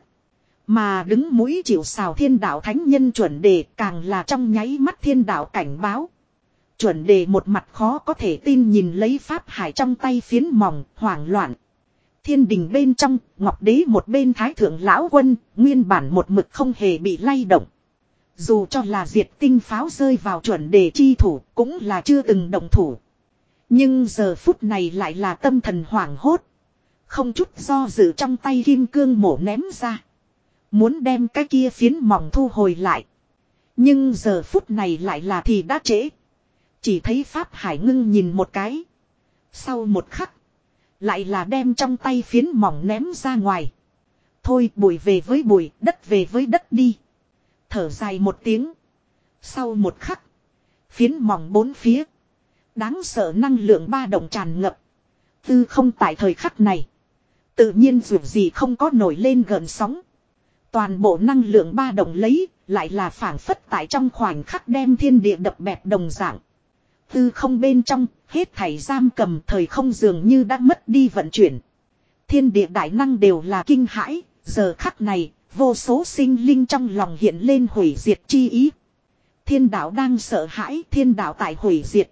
Mà đứng mũi chịu xào thiên đạo thánh nhân chuẩn đề càng là trong nháy mắt thiên đạo cảnh báo. Chuẩn đề một mặt khó có thể tin nhìn lấy pháp hải trong tay phiến mỏng, hoảng loạn. Thiên đình bên trong, ngọc đế một bên thái thượng lão quân, nguyên bản một mực không hề bị lay động. Dù cho là diệt tinh pháo rơi vào chuẩn đề chi thủ, cũng là chưa từng động thủ. Nhưng giờ phút này lại là tâm thần hoảng hốt. Không chút do dự trong tay kim cương mổ ném ra. Muốn đem cái kia phiến mỏng thu hồi lại. Nhưng giờ phút này lại là thì đã trễ. Chỉ thấy Pháp Hải ngưng nhìn một cái. Sau một khắc. Lại là đem trong tay phiến mỏng ném ra ngoài. Thôi bụi về với bụi, đất về với đất đi. Thở dài một tiếng. Sau một khắc. Phiến mỏng bốn phía. Đáng sợ năng lượng ba động tràn ngập. Tư không tại thời khắc này. Tự nhiên dù gì không có nổi lên gần sóng. Toàn bộ năng lượng ba động lấy, lại là phản phất tại trong khoảnh khắc đem thiên địa đập bẹp đồng dạng. Tư không bên trong, hết thảy giam cầm thời không dường như đã mất đi vận chuyển. Thiên địa đại năng đều là kinh hãi, giờ khắc này, vô số sinh linh trong lòng hiện lên hủy diệt chi ý. Thiên đạo đang sợ hãi, thiên đạo tại hủy diệt.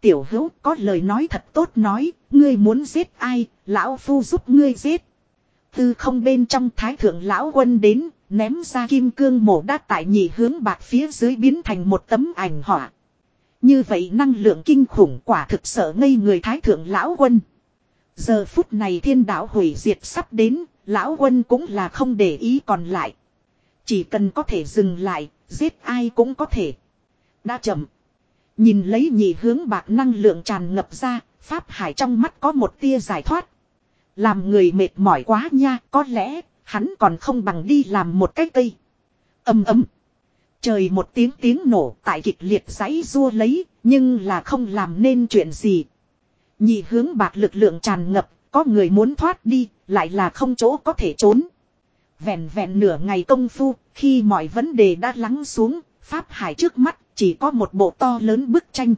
Tiểu hữu có lời nói thật tốt nói, ngươi muốn giết ai, lão phu giúp ngươi giết. Tư không bên trong thái thượng lão quân đến, ném ra kim cương mổ đát tại nhị hướng bạc phía dưới biến thành một tấm ảnh họa. Như vậy năng lượng kinh khủng quả thực sợ ngây người thái thượng lão quân. Giờ phút này thiên đạo hủy diệt sắp đến, lão quân cũng là không để ý còn lại. Chỉ cần có thể dừng lại, giết ai cũng có thể. Đã chậm. Nhìn lấy nhị hướng bạc năng lượng tràn ngập ra, Pháp Hải trong mắt có một tia giải thoát. Làm người mệt mỏi quá nha, có lẽ, hắn còn không bằng đi làm một cái cây. Âm ấm. Trời một tiếng tiếng nổ tại kịch liệt giấy rua lấy, nhưng là không làm nên chuyện gì. Nhị hướng bạc lực lượng tràn ngập, có người muốn thoát đi, lại là không chỗ có thể trốn. Vẹn vẹn nửa ngày công phu, khi mọi vấn đề đã lắng xuống, Pháp Hải trước mắt chỉ có một bộ to lớn bức tranh.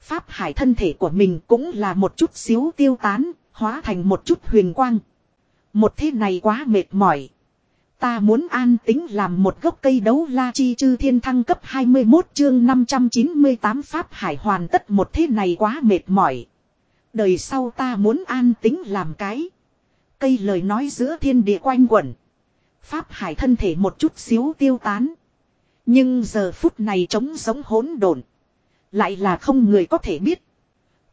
Pháp Hải thân thể của mình cũng là một chút xíu tiêu tán, hóa thành một chút huyền quang. Một thế này quá mệt mỏi. Ta muốn an tính làm một gốc cây đấu la chi chư thiên thăng cấp 21 chương 598 Pháp Hải hoàn tất một thế này quá mệt mỏi. Đời sau ta muốn an tính làm cái. Cây lời nói giữa thiên địa quanh quẩn. Pháp Hải thân thể một chút xíu tiêu tán. Nhưng giờ phút này trống giống hỗn độn, lại là không người có thể biết.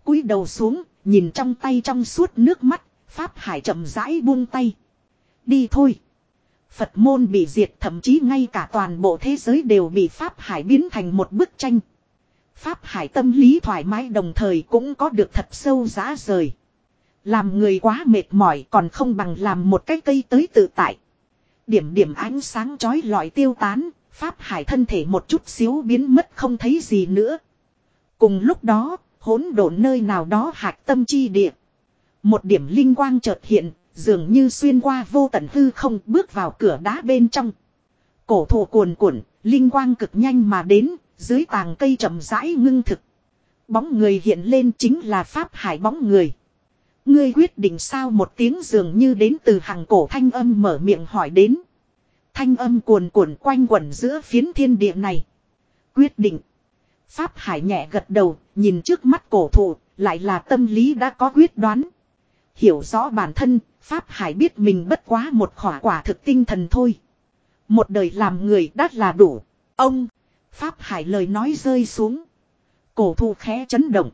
cúi đầu xuống, nhìn trong tay trong suốt nước mắt, Pháp Hải chậm rãi buông tay. Đi thôi. Phật môn bị diệt thậm chí ngay cả toàn bộ thế giới đều bị Pháp Hải biến thành một bức tranh. Pháp Hải tâm lý thoải mái đồng thời cũng có được thật sâu giá rời. Làm người quá mệt mỏi còn không bằng làm một cái cây tới tự tại. Điểm điểm ánh sáng chói lọi tiêu tán, Pháp Hải thân thể một chút xíu biến mất không thấy gì nữa. Cùng lúc đó, hỗn độn nơi nào đó hạc tâm chi địa. Một điểm linh quang chợt hiện, dường như xuyên qua vô tận hư không bước vào cửa đá bên trong. Cổ thụ cuồn cuộn, linh quang cực nhanh mà đến, dưới tàng cây chậm rãi ngưng thực. Bóng người hiện lên chính là Pháp Hải bóng người. Ngươi quyết định sao một tiếng dường như đến từ hàng cổ thanh âm mở miệng hỏi đến. Thanh âm cuồn cuộn quanh quẩn giữa phiến thiên địa này. Quyết định. Pháp Hải nhẹ gật đầu, nhìn trước mắt cổ thụ, lại là tâm lý đã có quyết đoán. Hiểu rõ bản thân, Pháp Hải biết mình bất quá một khỏa quả thực tinh thần thôi. Một đời làm người đã là đủ. Ông, Pháp Hải lời nói rơi xuống. Cổ thụ khẽ chấn động.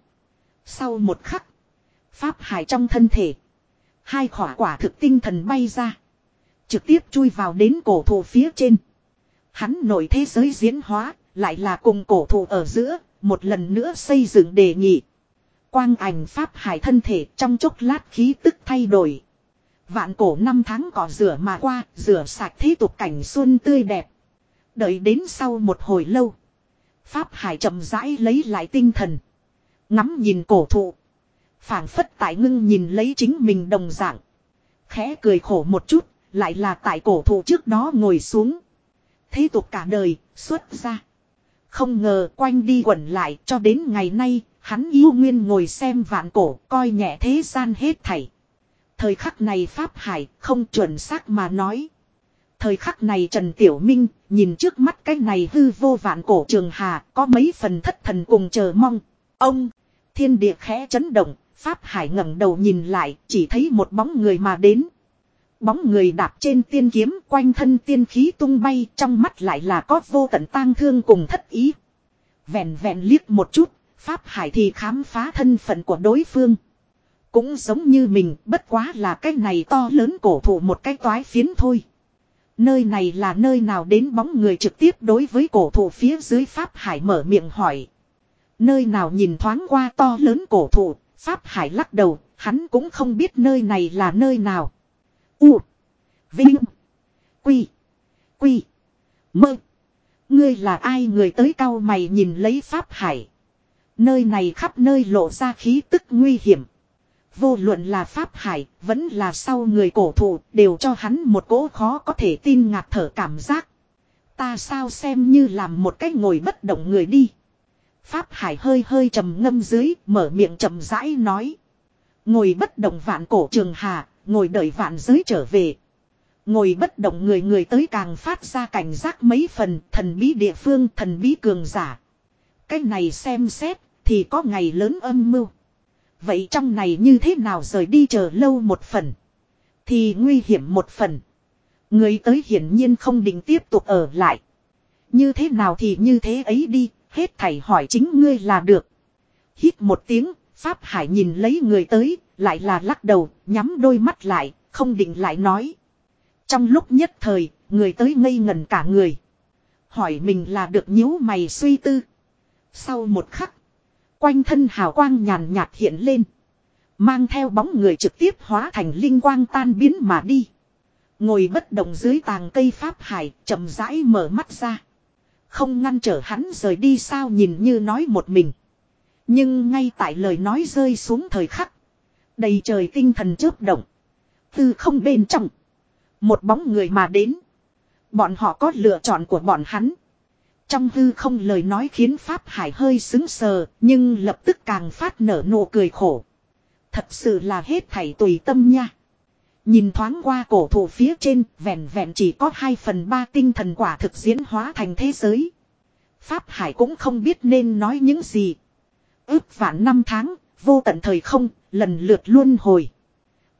Sau một khắc, Pháp Hải trong thân thể. Hai khỏa quả thực tinh thần bay ra. Trực tiếp chui vào đến cổ thụ phía trên. Hắn nổi thế giới diễn hóa, lại là cùng cổ thụ ở giữa, một lần nữa xây dựng đề nghị. Quang ảnh Pháp Hải thân thể trong chốc lát khí tức thay đổi. Vạn cổ năm tháng cỏ rửa mà qua, rửa sạch thế tục cảnh xuân tươi đẹp. Đợi đến sau một hồi lâu. Pháp Hải chậm rãi lấy lại tinh thần. Ngắm nhìn cổ thụ. phảng phất tại ngưng nhìn lấy chính mình đồng dạng. Khẽ cười khổ một chút, lại là tại cổ thụ trước đó ngồi xuống. Thế tục cả đời, xuất ra. Không ngờ quanh đi quẩn lại cho đến ngày nay, hắn yêu nguyên ngồi xem vạn cổ, coi nhẹ thế gian hết thảy. Thời khắc này Pháp Hải không chuẩn xác mà nói. Thời khắc này Trần Tiểu Minh nhìn trước mắt cái này hư vô vạn cổ trường hà có mấy phần thất thần cùng chờ mong. Ông, thiên địa khẽ chấn động, Pháp Hải ngẩng đầu nhìn lại chỉ thấy một bóng người mà đến. Bóng người đạp trên tiên kiếm quanh thân tiên khí tung bay trong mắt lại là có vô tận tang thương cùng thất ý. Vẹn vẹn liếc một chút, Pháp Hải thì khám phá thân phận của đối phương. Cũng giống như mình bất quá là cái này to lớn cổ thụ một cái toái phiến thôi. Nơi này là nơi nào đến bóng người trực tiếp đối với cổ thụ phía dưới Pháp Hải mở miệng hỏi. Nơi nào nhìn thoáng qua to lớn cổ thụ, Pháp Hải lắc đầu, hắn cũng không biết nơi này là nơi nào. U. Vinh. Quy. Quy. Mơ. Ngươi là ai người tới cao mày nhìn lấy Pháp Hải. Nơi này khắp nơi lộ ra khí tức nguy hiểm. Vô luận là Pháp Hải, vẫn là sau người cổ thụ, đều cho hắn một cỗ khó có thể tin ngạt thở cảm giác. Ta sao xem như làm một cách ngồi bất động người đi. Pháp Hải hơi hơi trầm ngâm dưới, mở miệng chậm rãi nói. Ngồi bất động vạn cổ trường hà, ngồi đợi vạn giới trở về. Ngồi bất động người người tới càng phát ra cảnh giác mấy phần thần bí địa phương thần bí cường giả. Cái này xem xét thì có ngày lớn âm mưu. Vậy trong này như thế nào rời đi chờ lâu một phần. Thì nguy hiểm một phần. Người tới hiển nhiên không định tiếp tục ở lại. Như thế nào thì như thế ấy đi, hết thảy hỏi chính ngươi là được. Hít một tiếng, Pháp Hải nhìn lấy người tới, lại là lắc đầu, nhắm đôi mắt lại, không định lại nói. Trong lúc nhất thời, người tới ngây ngần cả người. Hỏi mình là được nhíu mày suy tư. Sau một khắc, quanh thân hào quang nhàn nhạt hiện lên. Mang theo bóng người trực tiếp hóa thành linh quang tan biến mà đi. Ngồi bất động dưới tàng cây Pháp Hải, chậm rãi mở mắt ra. Không ngăn trở hắn rời đi sao nhìn như nói một mình. Nhưng ngay tại lời nói rơi xuống thời khắc. Đầy trời tinh thần chớp động. Từ không bên trong. Một bóng người mà đến. Bọn họ có lựa chọn của bọn hắn. Trong hư không lời nói khiến Pháp Hải hơi xứng sờ, nhưng lập tức càng phát nở nụ cười khổ. Thật sự là hết thảy tùy tâm nha. Nhìn thoáng qua cổ thụ phía trên, vẹn vẹn chỉ có 2 phần 3 tinh thần quả thực diễn hóa thành thế giới. Pháp Hải cũng không biết nên nói những gì. Ước vạn năm tháng, vô tận thời không, lần lượt luân hồi.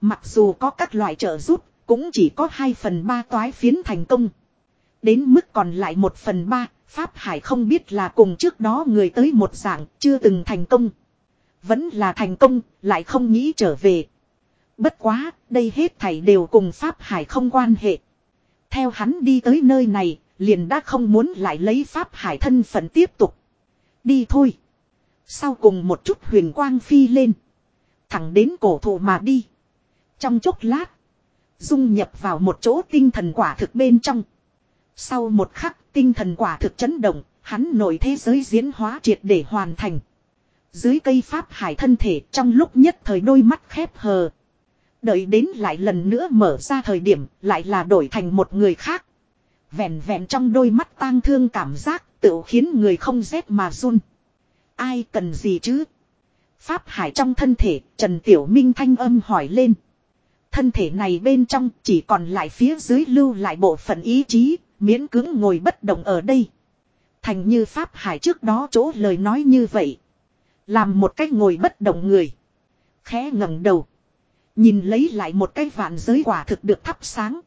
Mặc dù có các loại trợ giúp, cũng chỉ có 2 phần 3 toái phiến thành công. Đến mức còn lại 1 phần 3, Pháp Hải không biết là cùng trước đó người tới một dạng, chưa từng thành công. Vẫn là thành công, lại không nghĩ trở về. Bất quá, đây hết thảy đều cùng Pháp Hải không quan hệ. Theo hắn đi tới nơi này, liền đã không muốn lại lấy Pháp Hải thân phận tiếp tục. Đi thôi. Sau cùng một chút huyền quang phi lên. Thẳng đến cổ thụ mà đi. Trong chốc lát. Dung nhập vào một chỗ tinh thần quả thực bên trong. Sau một khắc, tinh thần quả thực chấn động. Hắn nổi thế giới diễn hóa triệt để hoàn thành. Dưới cây Pháp Hải thân thể, trong lúc nhất thời đôi mắt khép hờ. Đợi đến lại lần nữa mở ra thời điểm, lại là đổi thành một người khác. Vẹn vẹn trong đôi mắt tang thương cảm giác, tự khiến người không rét mà run. Ai cần gì chứ? Pháp hải trong thân thể Trần Tiểu Minh thanh âm hỏi lên. Thân thể này bên trong chỉ còn lại phía dưới lưu lại bộ phận ý chí, miễn cứng ngồi bất động ở đây. Thành như Pháp hải trước đó chỗ lời nói như vậy. Làm một cách ngồi bất động người. Khẽ ngẩng đầu. Nhìn lấy lại một cái vạn giới quả thực được thắp sáng.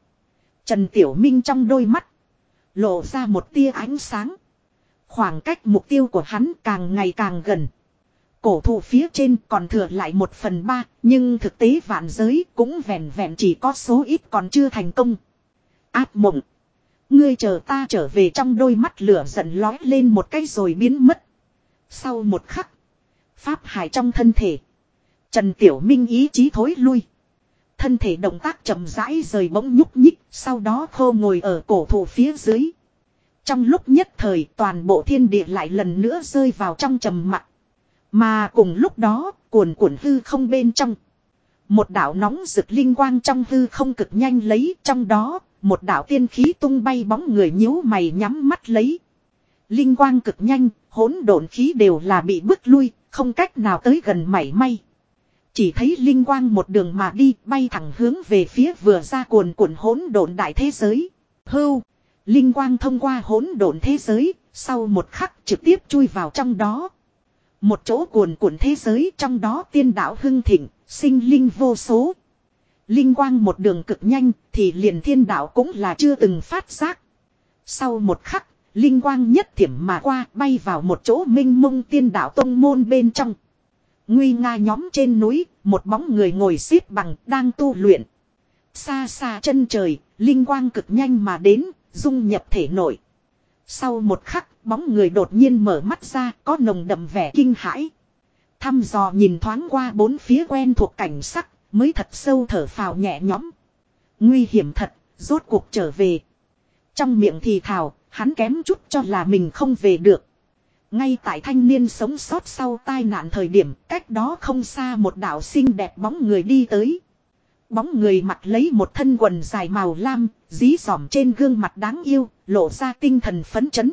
Trần Tiểu Minh trong đôi mắt. Lộ ra một tia ánh sáng. Khoảng cách mục tiêu của hắn càng ngày càng gần. Cổ thụ phía trên còn thừa lại một phần ba, nhưng thực tế vạn giới cũng vẹn vẹn chỉ có số ít còn chưa thành công. Áp mộng. Ngươi chờ ta trở về trong đôi mắt lửa giận lói lên một cái rồi biến mất. Sau một khắc. Pháp hải trong thân thể. Trần Tiểu Minh ý chí thối lui. Thân thể động tác chậm rãi rời bỗng nhúc nhích, sau đó khô ngồi ở cổ thụ phía dưới. Trong lúc nhất thời toàn bộ thiên địa lại lần nữa rơi vào trong trầm mặc. Mà cùng lúc đó, cuồn cuộn hư không bên trong. Một đạo nóng rực linh quang trong hư không cực nhanh lấy trong đó, một đạo tiên khí tung bay bóng người nhíu mày nhắm mắt lấy. Linh quang cực nhanh, hỗn độn khí đều là bị bức lui, không cách nào tới gần mảy may. Chỉ thấy linh quang một đường mà đi bay thẳng hướng về phía vừa ra cuồn cuộn hỗn độn đại thế giới. Hưu. Linh quang thông qua hỗn độn thế giới, sau một khắc trực tiếp chui vào trong đó. Một chỗ cuồn cuộn thế giới trong đó tiên đạo hưng thịnh, sinh linh vô số. Linh quang một đường cực nhanh thì liền thiên đạo cũng là chưa từng phát giác. Sau một khắc, linh quang nhất thiểm mà qua bay vào một chỗ minh mông tiên đạo tông môn bên trong. Nguy nga nhóm trên núi, một bóng người ngồi xếp bằng đang tu luyện. Xa xa chân trời, linh quang cực nhanh mà đến, dung nhập thể nội. Sau một khắc, bóng người đột nhiên mở mắt ra có nồng đậm vẻ kinh hãi. Thăm dò nhìn thoáng qua bốn phía quen thuộc cảnh sắc, mới thật sâu thở phào nhẹ nhõm. Nguy hiểm thật, rốt cuộc trở về. Trong miệng thì thào, hắn kém chút cho là mình không về được. Ngay tại thanh niên sống sót sau tai nạn thời điểm, cách đó không xa một đạo xinh đẹp bóng người đi tới. Bóng người mặc lấy một thân quần dài màu lam, dí dỏm trên gương mặt đáng yêu, lộ ra tinh thần phấn chấn.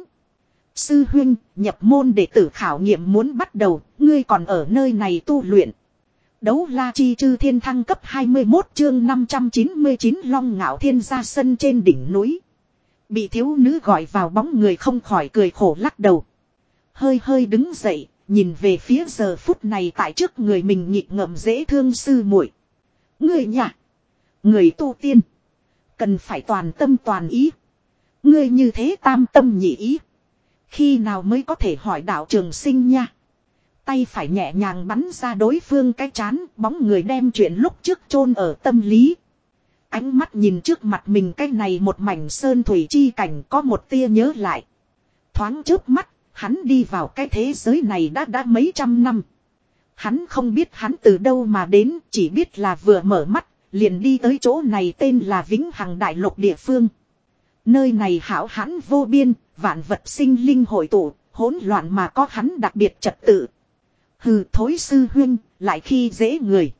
Sư huynh, nhập môn đệ tử khảo nghiệm muốn bắt đầu, ngươi còn ở nơi này tu luyện. Đấu la chi chư thiên thăng cấp 21 chương 599 long ngạo thiên ra sân trên đỉnh núi. Bị thiếu nữ gọi vào bóng người không khỏi cười khổ lắc đầu. Hơi hơi đứng dậy, nhìn về phía giờ phút này tại trước người mình nhịp ngậm dễ thương sư muội Người nhà. Người tu tiên. Cần phải toàn tâm toàn ý. Ngươi như thế tam tâm nhị ý. Khi nào mới có thể hỏi đạo trường sinh nha. Tay phải nhẹ nhàng bắn ra đối phương cái chán, bóng người đem chuyện lúc trước chôn ở tâm lý. Ánh mắt nhìn trước mặt mình cái này một mảnh sơn thủy chi cảnh có một tia nhớ lại. Thoáng trước mắt, hắn đi vào cái thế giới này đã đã mấy trăm năm. Hắn không biết hắn từ đâu mà đến, chỉ biết là vừa mở mắt, liền đi tới chỗ này tên là Vĩnh Hằng Đại Lục địa phương. Nơi này hảo hắn vô biên, vạn vật sinh linh hội tụ, hỗn loạn mà có hắn đặc biệt trật tự. Hừ thối sư huyên, lại khi dễ người.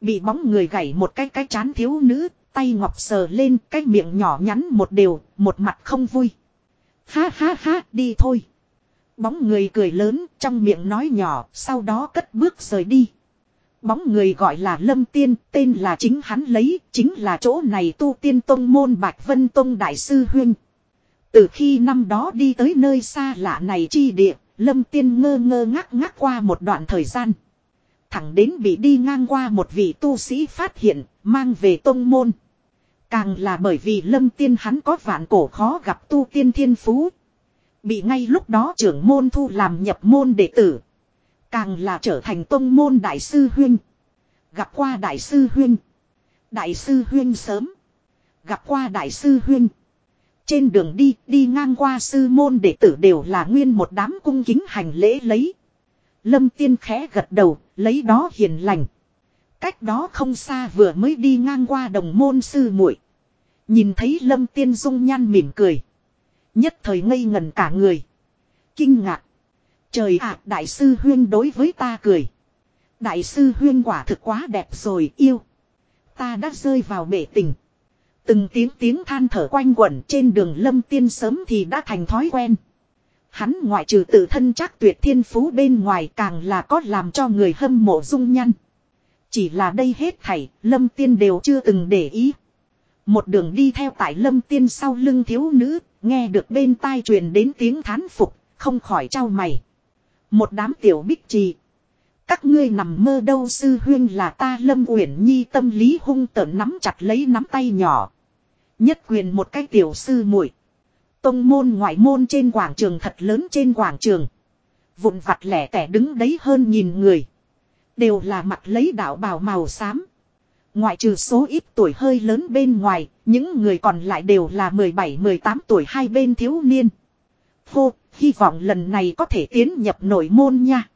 Bị bóng người gảy một cái cái chán thiếu nữ, tay ngọc sờ lên cái miệng nhỏ nhắn một đều, một mặt không vui. Ha ha ha, đi thôi. Bóng người cười lớn, trong miệng nói nhỏ, sau đó cất bước rời đi. Bóng người gọi là Lâm Tiên, tên là chính hắn lấy, chính là chỗ này tu tiên tông môn Bạch Vân Tông Đại sư Huyên. Từ khi năm đó đi tới nơi xa lạ này chi địa, Lâm Tiên ngơ ngơ ngắc ngắc qua một đoạn thời gian. Thẳng đến bị đi ngang qua một vị tu sĩ phát hiện, mang về tông môn. Càng là bởi vì Lâm Tiên hắn có vạn cổ khó gặp tu tiên thiên phú. Bị ngay lúc đó trưởng môn thu làm nhập môn đệ tử. Càng là trở thành tông môn đại sư huyên. Gặp qua đại sư huyên. Đại sư huyên sớm. Gặp qua đại sư huyên. Trên đường đi, đi ngang qua sư môn đệ tử đều là nguyên một đám cung kính hành lễ lấy. Lâm tiên khẽ gật đầu, lấy đó hiền lành. Cách đó không xa vừa mới đi ngang qua đồng môn sư muội Nhìn thấy lâm tiên dung nhan mỉm cười. Nhất thời ngây ngần cả người. Kinh ngạc. Trời ạ à, đại sư huyên đối với ta cười. Đại sư huyên quả thực quá đẹp rồi yêu. Ta đã rơi vào bể tình. Từng tiếng tiếng than thở quanh quẩn trên đường lâm tiên sớm thì đã thành thói quen. Hắn ngoại trừ tự thân chắc tuyệt thiên phú bên ngoài càng là có làm cho người hâm mộ dung nhăn. Chỉ là đây hết thảy, lâm tiên đều chưa từng để ý. Một đường đi theo tại lâm tiên sau lưng thiếu nữ, nghe được bên tai truyền đến tiếng thán phục, không khỏi trao mày. Một đám tiểu bích trì. Các ngươi nằm mơ đâu sư huyên là ta lâm uyển nhi tâm lý hung tợn nắm chặt lấy nắm tay nhỏ. Nhất quyền một cái tiểu sư muội Tông môn ngoại môn trên quảng trường thật lớn trên quảng trường. Vụn vặt lẻ tẻ đứng đấy hơn nhìn người. Đều là mặt lấy đạo bào màu xám. Ngoại trừ số ít tuổi hơi lớn bên ngoài, những người còn lại đều là 17-18 tuổi hai bên thiếu niên. Hô, hy vọng lần này có thể tiến nhập nội môn nha.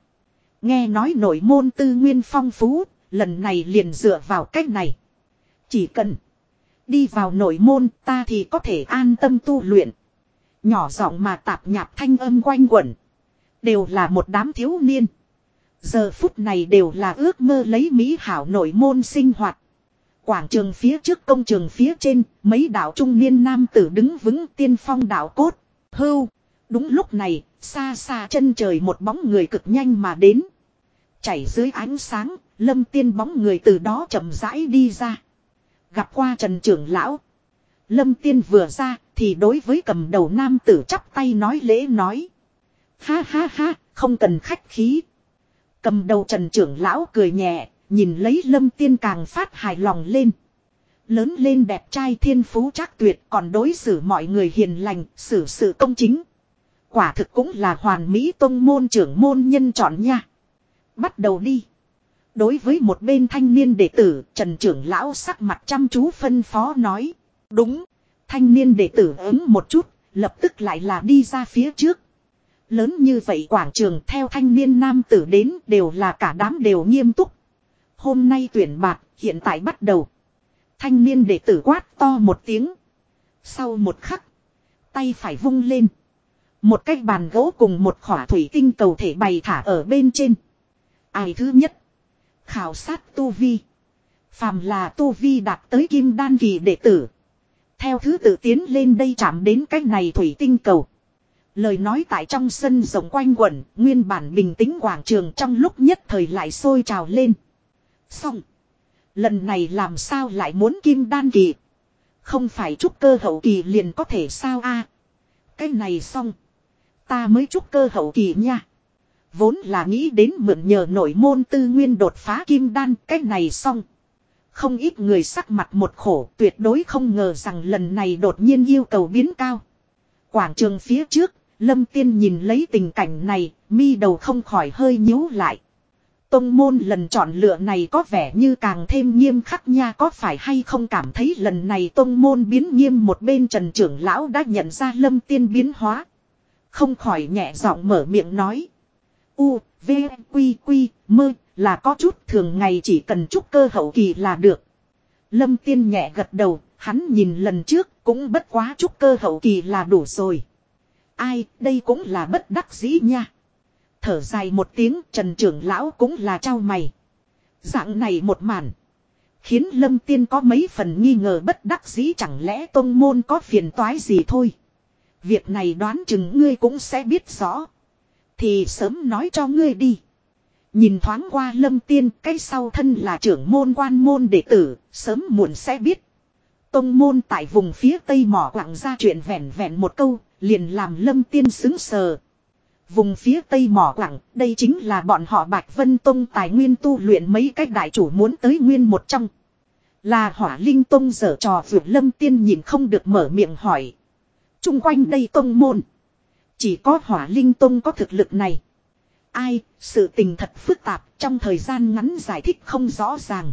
Nghe nói nội môn tư nguyên phong phú, lần này liền dựa vào cách này. Chỉ cần đi vào nội môn ta thì có thể an tâm tu luyện. Nhỏ giọng mà tạp nhạp thanh âm quanh quẩn. Đều là một đám thiếu niên. Giờ phút này đều là ước mơ lấy mỹ hảo nội môn sinh hoạt. Quảng trường phía trước công trường phía trên, mấy đạo trung niên nam tử đứng vững tiên phong đạo cốt. Hưu. Đúng lúc này, xa xa chân trời một bóng người cực nhanh mà đến. Chảy dưới ánh sáng, lâm tiên bóng người từ đó chậm rãi đi ra. Gặp qua trần trưởng lão. Lâm tiên vừa ra, thì đối với cầm đầu nam tử chắp tay nói lễ nói. Ha ha ha, không cần khách khí. Cầm đầu trần trưởng lão cười nhẹ, nhìn lấy lâm tiên càng phát hài lòng lên. Lớn lên đẹp trai thiên phú chắc tuyệt còn đối xử mọi người hiền lành, xử sự công chính. Quả thực cũng là hoàn mỹ tông môn trưởng môn nhân chọn nha. Bắt đầu đi. Đối với một bên thanh niên đệ tử, Trần trưởng lão sắc mặt chăm chú phân phó nói. Đúng. Thanh niên đệ tử ứng một chút, lập tức lại là đi ra phía trước. Lớn như vậy quảng trường theo thanh niên nam tử đến đều là cả đám đều nghiêm túc. Hôm nay tuyển bạc, hiện tại bắt đầu. Thanh niên đệ tử quát to một tiếng. Sau một khắc, tay phải vung lên. Một cái bàn gỗ cùng một khỏa thủy tinh cầu thể bày thả ở bên trên. Ai thứ nhất? Khảo sát tu vi. Phàm là tu vi đạt tới kim đan kỳ đệ tử. Theo thứ tự tiến lên đây chạm đến cái này thủy tinh cầu. Lời nói tại trong sân rộng quanh quẩn, nguyên bản bình tĩnh quảng trường trong lúc nhất thời lại sôi trào lên. Xong. Lần này làm sao lại muốn kim đan kỳ. Không phải trúc cơ hậu kỳ liền có thể sao a Cái này xong. Ta mới trúc cơ hậu kỳ nha. Vốn là nghĩ đến mượn nhờ nội môn tư nguyên đột phá kim đan. Cái này xong. Không ít người sắc mặt một khổ tuyệt đối không ngờ rằng lần này đột nhiên yêu cầu biến cao. Quảng trường phía trước, Lâm Tiên nhìn lấy tình cảnh này, mi đầu không khỏi hơi nhíu lại. Tông môn lần chọn lựa này có vẻ như càng thêm nghiêm khắc nha có phải hay không cảm thấy lần này tông môn biến nghiêm một bên trần trưởng lão đã nhận ra lâm tiên biến hóa. Không khỏi nhẹ giọng mở miệng nói. U, V, Quy, Quy, Mơ, là có chút thường ngày chỉ cần chút cơ hậu kỳ là được. Lâm tiên nhẹ gật đầu, hắn nhìn lần trước cũng bất quá chút cơ hậu kỳ là đủ rồi. Ai, đây cũng là bất đắc dĩ nha. Thở dài một tiếng trần trưởng lão cũng là trao mày. Dạng này một màn. Khiến lâm tiên có mấy phần nghi ngờ bất đắc dĩ chẳng lẽ tôn môn có phiền toái gì thôi. Việc này đoán chừng ngươi cũng sẽ biết rõ. Thì sớm nói cho ngươi đi. Nhìn thoáng qua lâm tiên cái sau thân là trưởng môn quan môn đệ tử, sớm muộn sẽ biết. Tông môn tại vùng phía tây mỏ quặng ra chuyện vẹn vẹn một câu, liền làm lâm tiên xứng sờ. Vùng phía tây mỏ quặng, đây chính là bọn họ Bạch Vân Tông tài nguyên tu luyện mấy cách đại chủ muốn tới nguyên một trong. Là hỏa linh tông dở trò vượt lâm tiên nhìn không được mở miệng hỏi. Trung quanh đây tông môn. Chỉ có hỏa linh tông có thực lực này. Ai, sự tình thật phức tạp trong thời gian ngắn giải thích không rõ ràng.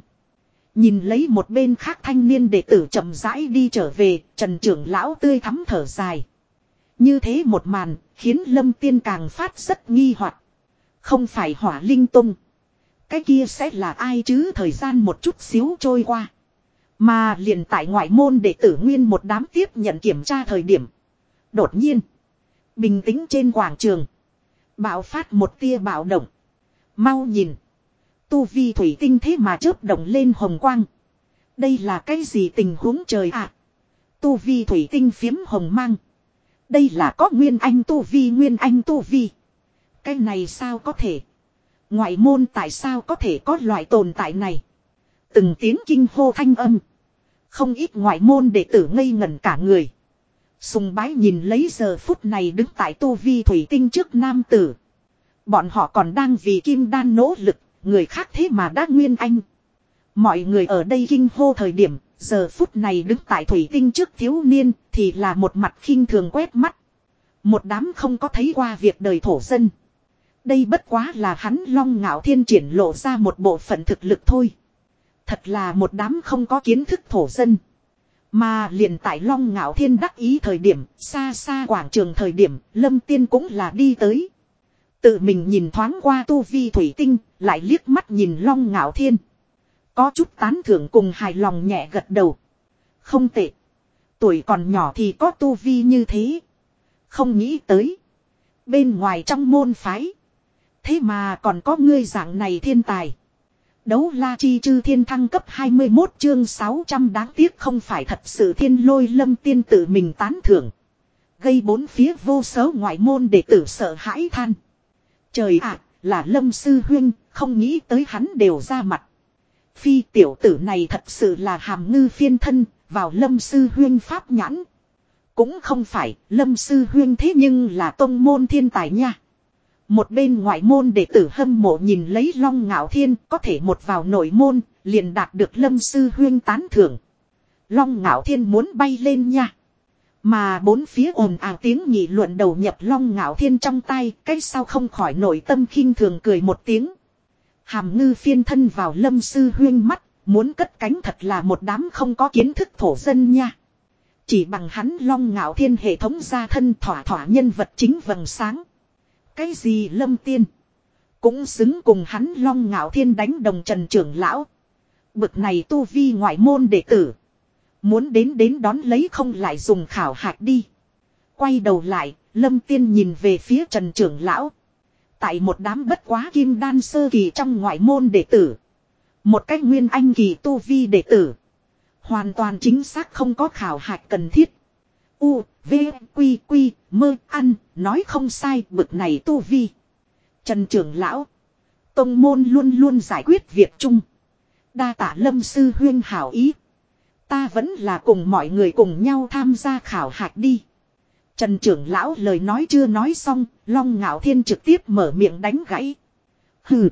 Nhìn lấy một bên khác thanh niên đệ tử chậm rãi đi trở về, trần trưởng lão tươi thắm thở dài. Như thế một màn, khiến lâm tiên càng phát rất nghi hoặc Không phải hỏa linh tung. Cái kia sẽ là ai chứ thời gian một chút xíu trôi qua. Mà liền tại ngoại môn đệ tử nguyên một đám tiếp nhận kiểm tra thời điểm. Đột nhiên. Bình tĩnh trên quảng trường. Bạo phát một tia bạo động. Mau nhìn. Tu vi thủy tinh thế mà chớp động lên hồng quang. Đây là cái gì tình huống trời ạ? À? Tu vi thủy tinh phiếm hồng mang. Đây là có nguyên anh tu vi nguyên anh tu vi. Cái này sao có thể? Ngoại môn tại sao có thể có loại tồn tại này? Từng tiếng kinh hô thanh âm. Không ít ngoại môn đệ tử ngây ngẩn cả người. Sùng bái nhìn lấy giờ phút này đứng tại tu vi thủy tinh trước nam tử. Bọn họ còn đang vì kim đan nỗ lực, người khác thế mà đã nguyên anh. Mọi người ở đây kinh hô thời điểm, giờ phút này đứng tại thủy tinh trước thiếu niên, thì là một mặt khinh thường quét mắt. Một đám không có thấy qua việc đời thổ dân. Đây bất quá là hắn long ngạo thiên triển lộ ra một bộ phận thực lực thôi. Thật là một đám không có kiến thức thổ dân. Mà liền tại long ngạo thiên đắc ý thời điểm, xa xa quảng trường thời điểm, lâm tiên cũng là đi tới. Tự mình nhìn thoáng qua tu vi thủy tinh, lại liếc mắt nhìn long ngạo thiên. Có chút tán thưởng cùng hài lòng nhẹ gật đầu. Không tệ. Tuổi còn nhỏ thì có tu vi như thế. Không nghĩ tới. Bên ngoài trong môn phái. Thế mà còn có ngươi dạng này thiên tài. Đấu la chi chư thiên thăng cấp 21 chương 600 đáng tiếc không phải thật sự thiên lôi lâm tiên tự mình tán thưởng. Gây bốn phía vô số ngoại môn để tử sợ hãi than. Trời ạ, là lâm sư huyên, không nghĩ tới hắn đều ra mặt. Phi tiểu tử này thật sự là hàm ngư phiên thân, vào lâm sư huyên pháp nhãn. Cũng không phải, lâm sư huyên thế nhưng là tông môn thiên tài nha. Một bên ngoại môn đệ tử hâm mộ nhìn lấy long ngạo thiên có thể một vào nội môn, liền đạt được lâm sư huyên tán thưởng. Long ngạo thiên muốn bay lên nha. Mà bốn phía ồn ào tiếng nghị luận đầu nhập long ngạo thiên trong tay, cái sau không khỏi nội tâm khinh thường cười một tiếng. Hàm ngư phiên thân vào lâm sư huyên mắt, muốn cất cánh thật là một đám không có kiến thức thổ dân nha. Chỉ bằng hắn long ngạo thiên hệ thống gia thân thỏa thỏa nhân vật chính vầng sáng. Cái gì lâm tiên? Cũng xứng cùng hắn long ngạo thiên đánh đồng trần trưởng lão. Bực này tu vi ngoại môn đệ tử. Muốn đến đến đón lấy không lại dùng khảo hạch đi. Quay đầu lại, lâm tiên nhìn về phía trần trưởng lão. Tại một đám bất quá kim đan sơ kỳ trong ngoại môn đệ tử. Một cách nguyên anh kỳ tu vi đệ tử. Hoàn toàn chính xác không có khảo hạch cần thiết. U, V, Quy, Quy, mơ, ăn, nói không sai bực này tu vi. Trần trưởng lão. Tông môn luôn luôn giải quyết việc chung. Đa tả lâm sư huyên hảo ý. Ta vẫn là cùng mọi người cùng nhau tham gia khảo hạch đi. Trần trưởng lão lời nói chưa nói xong, Long Ngạo Thiên trực tiếp mở miệng đánh gãy. Hừ.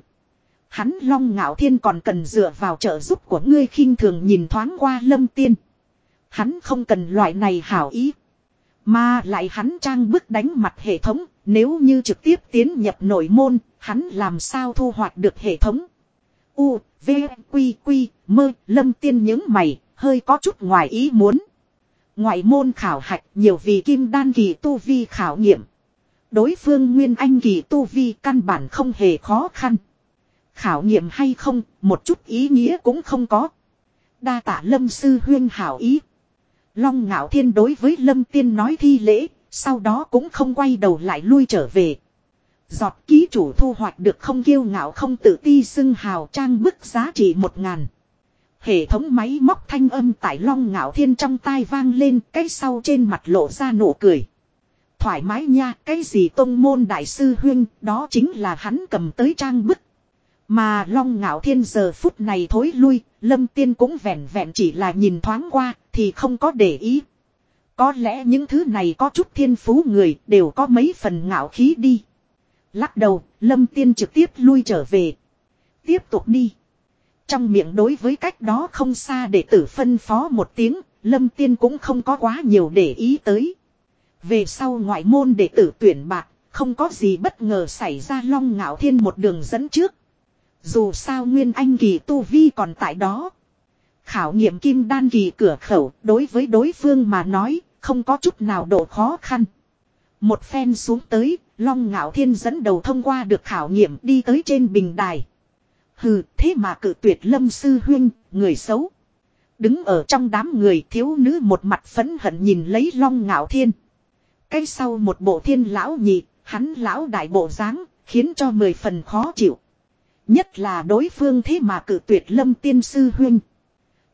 Hắn Long Ngạo Thiên còn cần dựa vào trợ giúp của ngươi khinh thường nhìn thoáng qua lâm tiên. Hắn không cần loại này hảo ý. Mà lại hắn trang bức đánh mặt hệ thống, nếu như trực tiếp tiến nhập nội môn, hắn làm sao thu hoạch được hệ thống. U, V, Quy, Quy, mơ, lâm tiên những mày, hơi có chút ngoài ý muốn. Ngoại môn khảo hạch nhiều vì kim đan kỳ tu vi khảo nghiệm. Đối phương nguyên anh kỳ tu vi căn bản không hề khó khăn. Khảo nghiệm hay không, một chút ý nghĩa cũng không có. Đa tạ lâm sư huyên hảo ý. Long ngạo thiên đối với lâm tiên nói thi lễ, sau đó cũng không quay đầu lại lui trở về. Giọt ký chủ thu hoạch được không kiêu ngạo không tự ti xưng hào trang bức giá trị một ngàn. Hệ thống máy móc thanh âm tại long ngạo thiên trong tai vang lên cái sau trên mặt lộ ra nụ cười. Thoải mái nha, cái gì tông môn đại sư huyên, đó chính là hắn cầm tới trang bức. Mà long ngạo thiên giờ phút này thối lui, lâm tiên cũng vẹn vẹn chỉ là nhìn thoáng qua, thì không có để ý. Có lẽ những thứ này có chút thiên phú người đều có mấy phần ngạo khí đi. Lắc đầu, lâm tiên trực tiếp lui trở về. Tiếp tục đi. Trong miệng đối với cách đó không xa để tử phân phó một tiếng, lâm tiên cũng không có quá nhiều để ý tới. Về sau ngoại môn đệ tử tuyển bạc, không có gì bất ngờ xảy ra long ngạo thiên một đường dẫn trước. Dù sao nguyên anh kỳ tu vi còn tại đó. Khảo nghiệm kim đan kỳ cửa khẩu đối với đối phương mà nói không có chút nào độ khó khăn. Một phen xuống tới, Long Ngạo Thiên dẫn đầu thông qua được khảo nghiệm đi tới trên bình đài. Hừ, thế mà cự tuyệt lâm sư huyên, người xấu. Đứng ở trong đám người thiếu nữ một mặt phấn hận nhìn lấy Long Ngạo Thiên. Cái sau một bộ thiên lão nhị, hắn lão đại bộ dáng khiến cho mười phần khó chịu. Nhất là đối phương thế mà cử tuyệt lâm tiên sư huyên.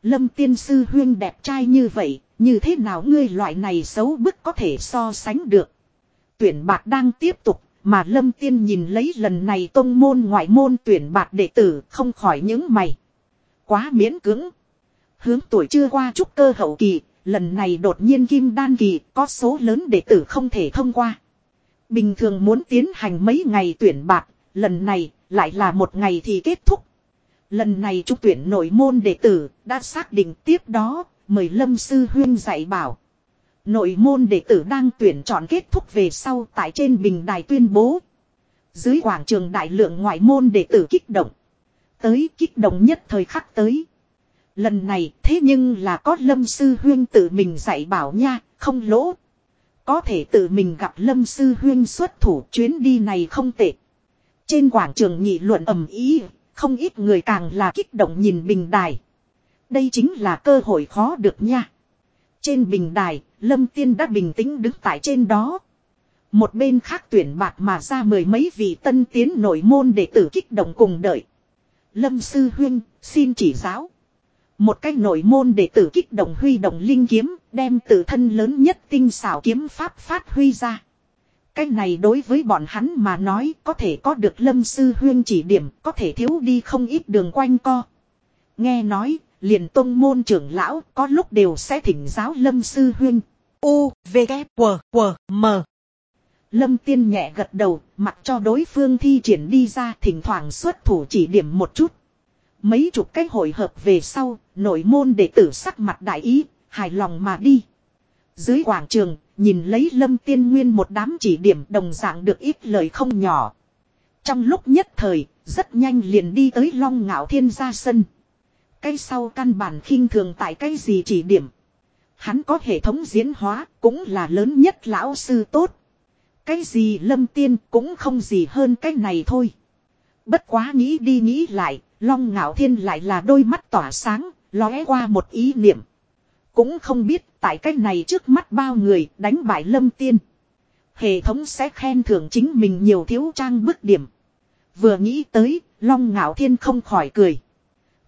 Lâm tiên sư huyên đẹp trai như vậy, như thế nào ngươi loại này xấu bức có thể so sánh được. Tuyển bạc đang tiếp tục, mà lâm tiên nhìn lấy lần này tông môn ngoại môn tuyển bạc đệ tử không khỏi những mày. Quá miễn cưỡng. Hướng tuổi chưa qua trúc cơ hậu kỳ, lần này đột nhiên kim đan kỳ có số lớn đệ tử không thể thông qua. Bình thường muốn tiến hành mấy ngày tuyển bạc, lần này lại là một ngày thì kết thúc. Lần này trung tuyển nội môn đệ tử đã xác định tiếp đó mời lâm sư huyên dạy bảo. Nội môn đệ tử đang tuyển chọn kết thúc về sau tại trên bình đài tuyên bố. Dưới quảng trường đại lượng ngoại môn đệ tử kích động. Tới kích động nhất thời khắc tới. Lần này thế nhưng là có lâm sư huyên tự mình dạy bảo nha, không lỗ. Có thể tự mình gặp lâm sư huyên xuất thủ chuyến đi này không tệ. Trên quảng trường nghị luận ầm ý, không ít người càng là kích động nhìn bình đài. Đây chính là cơ hội khó được nha. Trên bình đài, Lâm Tiên đã bình tĩnh đứng tại trên đó. Một bên khác tuyển bạc mà ra mười mấy vị tân tiến nội môn để tử kích động cùng đợi. Lâm Sư Huyên, xin chỉ giáo. Một cách nội môn để tử kích động huy động linh kiếm, đem tự thân lớn nhất tinh xảo kiếm pháp phát huy ra. Cái này đối với bọn hắn mà nói có thể có được lâm sư huyên chỉ điểm, có thể thiếu đi không ít đường quanh co. Nghe nói, liền tôn môn trưởng lão có lúc đều sẽ thỉnh giáo lâm sư huyên. U, V, K, W, W, M. Lâm tiên nhẹ gật đầu, mặc cho đối phương thi triển đi ra thỉnh thoảng xuất thủ chỉ điểm một chút. Mấy chục cái hội hợp về sau, nội môn đệ tử sắc mặt đại ý, hài lòng mà đi. Dưới quảng trường, nhìn lấy lâm tiên nguyên một đám chỉ điểm đồng dạng được ít lời không nhỏ. Trong lúc nhất thời, rất nhanh liền đi tới long ngạo thiên gia sân. Cái sau căn bản khinh thường tại cái gì chỉ điểm. Hắn có hệ thống diễn hóa, cũng là lớn nhất lão sư tốt. Cái gì lâm tiên cũng không gì hơn cái này thôi. Bất quá nghĩ đi nghĩ lại, long ngạo thiên lại là đôi mắt tỏa sáng, lóe qua một ý niệm. Cũng không biết tại cái này trước mắt bao người đánh bại lâm tiên. Hệ thống sẽ khen thưởng chính mình nhiều thiếu trang bức điểm. Vừa nghĩ tới, long ngạo thiên không khỏi cười.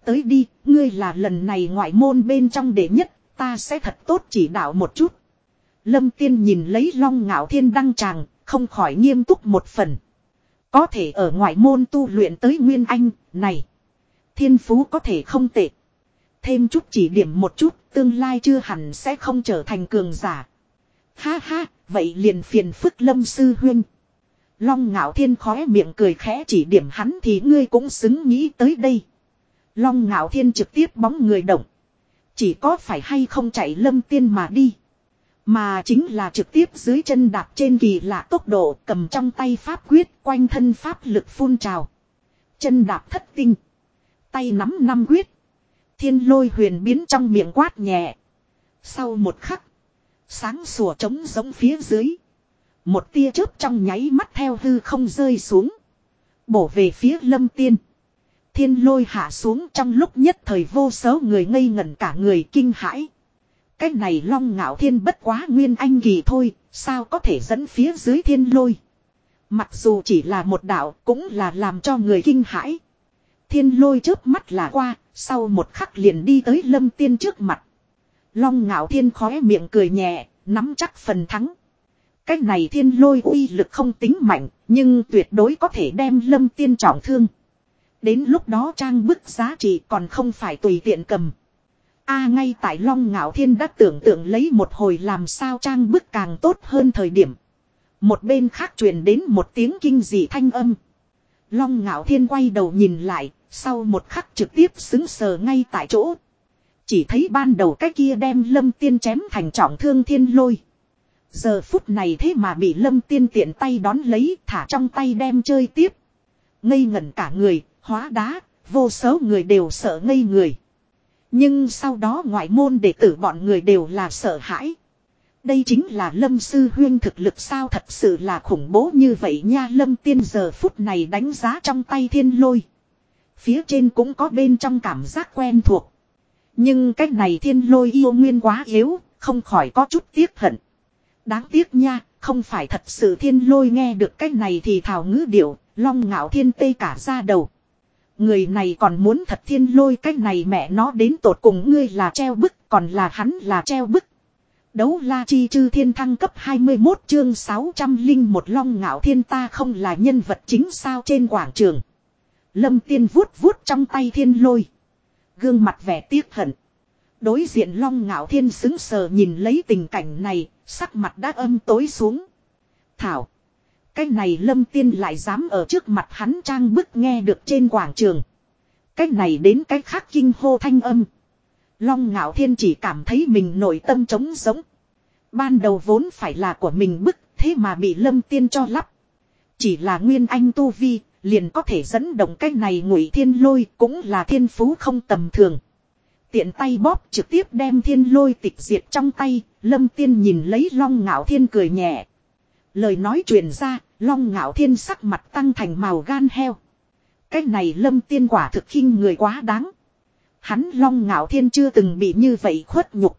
Tới đi, ngươi là lần này ngoại môn bên trong đệ nhất, ta sẽ thật tốt chỉ đạo một chút. Lâm tiên nhìn lấy long ngạo thiên đăng tràng, không khỏi nghiêm túc một phần. Có thể ở ngoại môn tu luyện tới Nguyên Anh, này. Thiên phú có thể không tệ. Thêm chút chỉ điểm một chút, tương lai chưa hẳn sẽ không trở thành cường giả. Ha ha, vậy liền phiền phức lâm sư huyên. Long ngạo thiên khóe miệng cười khẽ chỉ điểm hắn thì ngươi cũng xứng nghĩ tới đây. Long ngạo thiên trực tiếp bóng người động. Chỉ có phải hay không chạy lâm tiên mà đi. Mà chính là trực tiếp dưới chân đạp trên kỳ lạ tốc độ cầm trong tay pháp quyết quanh thân pháp lực phun trào. Chân đạp thất tinh. Tay nắm năm quyết. Thiên lôi huyền biến trong miệng quát nhẹ. Sau một khắc. Sáng sủa trống giống phía dưới. Một tia chớp trong nháy mắt theo hư không rơi xuống. Bổ về phía lâm tiên. Thiên lôi hạ xuống trong lúc nhất thời vô số người ngây ngẩn cả người kinh hãi. Cái này long ngạo thiên bất quá nguyên anh kỳ thôi, sao có thể dẫn phía dưới thiên lôi. Mặc dù chỉ là một đạo cũng là làm cho người kinh hãi. Thiên lôi chớp mắt là qua, sau một khắc liền đi tới lâm tiên trước mặt. Long ngạo thiên khóe miệng cười nhẹ, nắm chắc phần thắng. cách này thiên lôi uy lực không tính mạnh, nhưng tuyệt đối có thể đem lâm tiên trọng thương. Đến lúc đó trang bức giá trị còn không phải tùy tiện cầm. A ngay tại Long Ngạo Thiên đã tưởng tượng lấy một hồi làm sao trang bức càng tốt hơn thời điểm. Một bên khác truyền đến một tiếng kinh dị thanh âm. Long Ngạo Thiên quay đầu nhìn lại, sau một khắc trực tiếp xứng sờ ngay tại chỗ. Chỉ thấy ban đầu cái kia đem lâm tiên chém thành trọng thương thiên lôi. Giờ phút này thế mà bị lâm tiên tiện tay đón lấy thả trong tay đem chơi tiếp. Ngây ngẩn cả người, hóa đá, vô số người đều sợ ngây người. Nhưng sau đó ngoại môn đệ tử bọn người đều là sợ hãi. Đây chính là lâm sư huyên thực lực sao thật sự là khủng bố như vậy nha lâm tiên giờ phút này đánh giá trong tay thiên lôi. Phía trên cũng có bên trong cảm giác quen thuộc. Nhưng cách này thiên lôi yêu nguyên quá yếu, không khỏi có chút tiếc hận. Đáng tiếc nha, không phải thật sự thiên lôi nghe được cách này thì thảo ngữ điệu, long ngạo thiên tê cả ra đầu. Người này còn muốn thật thiên lôi cách này mẹ nó đến tột cùng ngươi là treo bức còn là hắn là treo bức. Đấu la chi chư thiên thăng cấp 21 chương 600 linh một long ngạo thiên ta không là nhân vật chính sao trên quảng trường. Lâm tiên vuốt vuốt trong tay thiên lôi. Gương mặt vẻ tiếc hận. Đối diện long ngạo thiên xứng sờ nhìn lấy tình cảnh này, sắc mặt đã âm tối xuống. Thảo. Cái này lâm tiên lại dám ở trước mặt hắn trang bức nghe được trên quảng trường. Cái này đến cái khác kinh hô thanh âm. Long ngạo thiên chỉ cảm thấy mình nội tâm trống giống. Ban đầu vốn phải là của mình bức thế mà bị lâm tiên cho lắp. Chỉ là nguyên anh tu vi liền có thể dẫn động cái này ngụy thiên lôi cũng là thiên phú không tầm thường. Tiện tay bóp trực tiếp đem thiên lôi tịch diệt trong tay, lâm tiên nhìn lấy long ngạo thiên cười nhẹ. Lời nói truyền ra, long ngạo thiên sắc mặt tăng thành màu gan heo. Cái này lâm tiên quả thực khinh người quá đáng. Hắn long ngạo thiên chưa từng bị như vậy khuất nhục.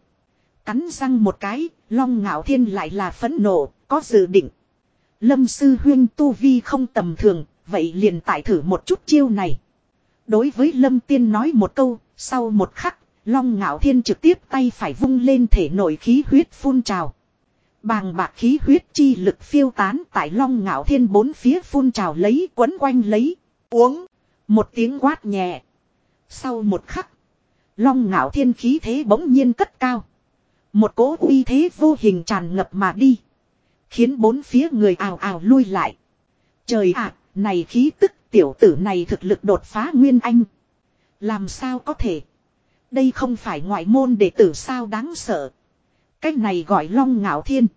Cắn răng một cái, long ngạo thiên lại là phẫn nộ, có dự định. Lâm sư huyên tu vi không tầm thường, vậy liền tại thử một chút chiêu này. Đối với lâm tiên nói một câu, sau một khắc, long ngạo thiên trực tiếp tay phải vung lên thể nội khí huyết phun trào. Bàng bạc khí huyết chi lực phiêu tán tại long ngạo thiên bốn phía phun trào lấy quấn quanh lấy. Uống. Một tiếng quát nhẹ. Sau một khắc. Long ngạo thiên khí thế bỗng nhiên cất cao. Một cỗ uy thế vô hình tràn ngập mà đi. Khiến bốn phía người ào ào lui lại. Trời ạ, này khí tức tiểu tử này thực lực đột phá nguyên anh. Làm sao có thể. Đây không phải ngoại môn đệ tử sao đáng sợ. Cách này gọi long ngạo thiên.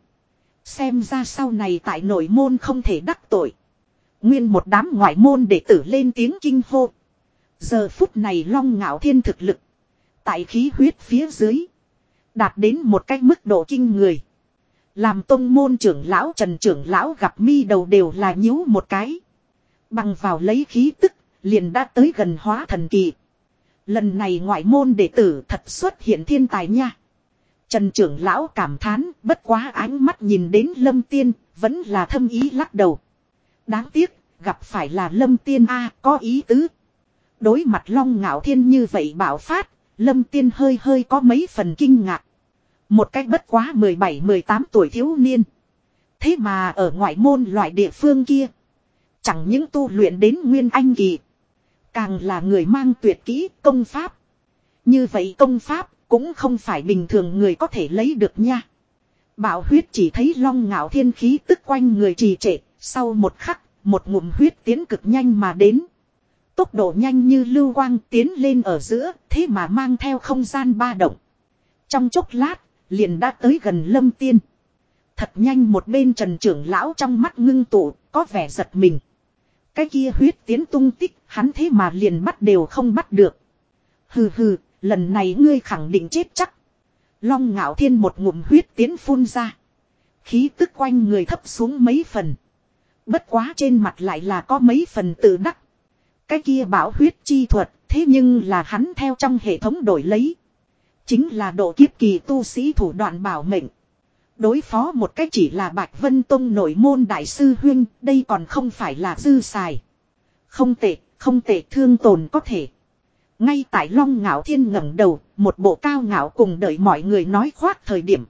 Xem ra sau này tại nội môn không thể đắc tội. Nguyên một đám ngoại môn đệ tử lên tiếng kinh hô. Giờ phút này long ngạo thiên thực lực. Tại khí huyết phía dưới. Đạt đến một cách mức độ kinh người. Làm tông môn trưởng lão trần trưởng lão gặp mi đầu đều là nhíu một cái. Bằng vào lấy khí tức, liền đã tới gần hóa thần kỳ. Lần này ngoại môn đệ tử thật xuất hiện thiên tài nha. Trần trưởng lão cảm thán, bất quá ánh mắt nhìn đến lâm tiên, vẫn là thâm ý lắc đầu. Đáng tiếc, gặp phải là lâm tiên A có ý tứ. Đối mặt long ngạo thiên như vậy bảo phát, lâm tiên hơi hơi có mấy phần kinh ngạc. Một cách bất quá 17-18 tuổi thiếu niên. Thế mà ở ngoại môn loại địa phương kia. Chẳng những tu luyện đến nguyên anh kỳ. Càng là người mang tuyệt kỹ công pháp. Như vậy công pháp cũng không phải bình thường người có thể lấy được nha. Bảo huyết chỉ thấy long ngạo thiên khí tức quanh người trì trệ. Sau một khắc, một ngụm huyết tiến cực nhanh mà đến. Tốc độ nhanh như lưu quang tiến lên ở giữa, thế mà mang theo không gian ba động. Trong chốc lát, liền đã tới gần lâm tiên. Thật nhanh một bên trần trưởng lão trong mắt ngưng tụ, có vẻ giật mình. Cái kia huyết tiến tung tích, hắn thế mà liền bắt đều không bắt được. Hừ hừ, lần này ngươi khẳng định chết chắc. Long ngạo thiên một ngụm huyết tiến phun ra. Khí tức quanh người thấp xuống mấy phần. Bất quá trên mặt lại là có mấy phần tự đắc. Cái kia bảo huyết chi thuật, thế nhưng là hắn theo trong hệ thống đổi lấy. Chính là độ kiếp kỳ tu sĩ thủ đoạn bảo mệnh. Đối phó một cách chỉ là Bạch Vân Tông nội môn đại sư huyên, đây còn không phải là dư xài. Không tệ, không tệ thương tồn có thể. Ngay tại Long Ngạo Thiên ngẩng đầu, một bộ cao ngạo cùng đợi mọi người nói khoác thời điểm.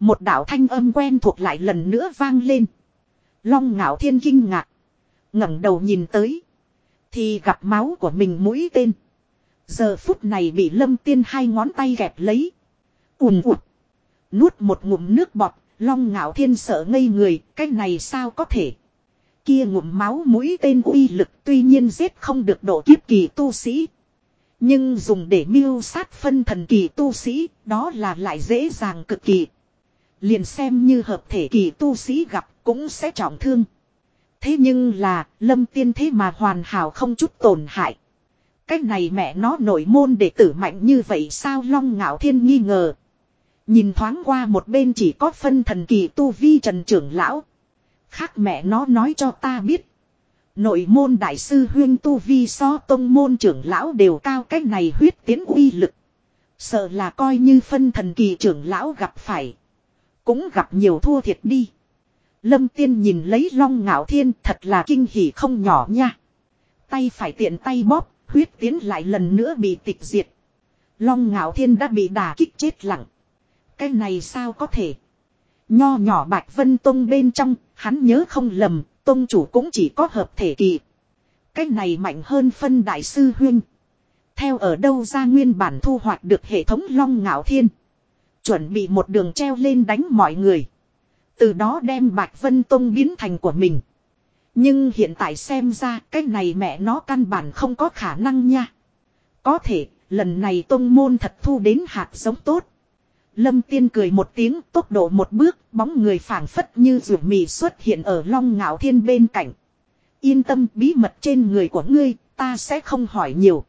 Một đạo thanh âm quen thuộc lại lần nữa vang lên. Long Ngạo Thiên kinh ngạc. ngẩng đầu nhìn tới. Thì gặp máu của mình mũi tên. Giờ phút này bị lâm tiên hai ngón tay gẹp lấy. ùn ụt. Nuốt một ngụm nước bọt, long ngạo thiên sợ ngây người, cái này sao có thể. Kia ngụm máu mũi tên uy lực tuy nhiên giết không được độ kiếp kỳ tu sĩ. Nhưng dùng để mưu sát phân thần kỳ tu sĩ, đó là lại dễ dàng cực kỳ. Liền xem như hợp thể kỳ tu sĩ gặp cũng sẽ trọng thương. Thế nhưng là, lâm tiên thế mà hoàn hảo không chút tổn hại. Cái này mẹ nó nổi môn đệ tử mạnh như vậy sao long ngạo thiên nghi ngờ. Nhìn thoáng qua một bên chỉ có phân thần kỳ tu vi trần trưởng lão. Khác mẹ nó nói cho ta biết. Nội môn đại sư huyên tu vi so tông môn trưởng lão đều cao cách này huyết tiến uy lực. Sợ là coi như phân thần kỳ trưởng lão gặp phải. Cũng gặp nhiều thua thiệt đi. Lâm tiên nhìn lấy long ngạo thiên thật là kinh hỉ không nhỏ nha. Tay phải tiện tay bóp, huyết tiến lại lần nữa bị tịch diệt. Long ngạo thiên đã bị đả kích chết lặng. Cái này sao có thể? Nho nhỏ Bạch Vân Tông bên trong, hắn nhớ không lầm, Tông chủ cũng chỉ có hợp thể kỳ. Cái này mạnh hơn phân đại sư huyên. Theo ở đâu ra nguyên bản thu hoạch được hệ thống long ngạo thiên. Chuẩn bị một đường treo lên đánh mọi người. Từ đó đem Bạch Vân Tông biến thành của mình. Nhưng hiện tại xem ra cái này mẹ nó căn bản không có khả năng nha. Có thể, lần này Tông Môn thật thu đến hạt giống tốt. Lâm Tiên cười một tiếng tốc độ một bước, bóng người phảng phất như rượu mì xuất hiện ở long ngạo thiên bên cạnh. Yên tâm bí mật trên người của ngươi, ta sẽ không hỏi nhiều.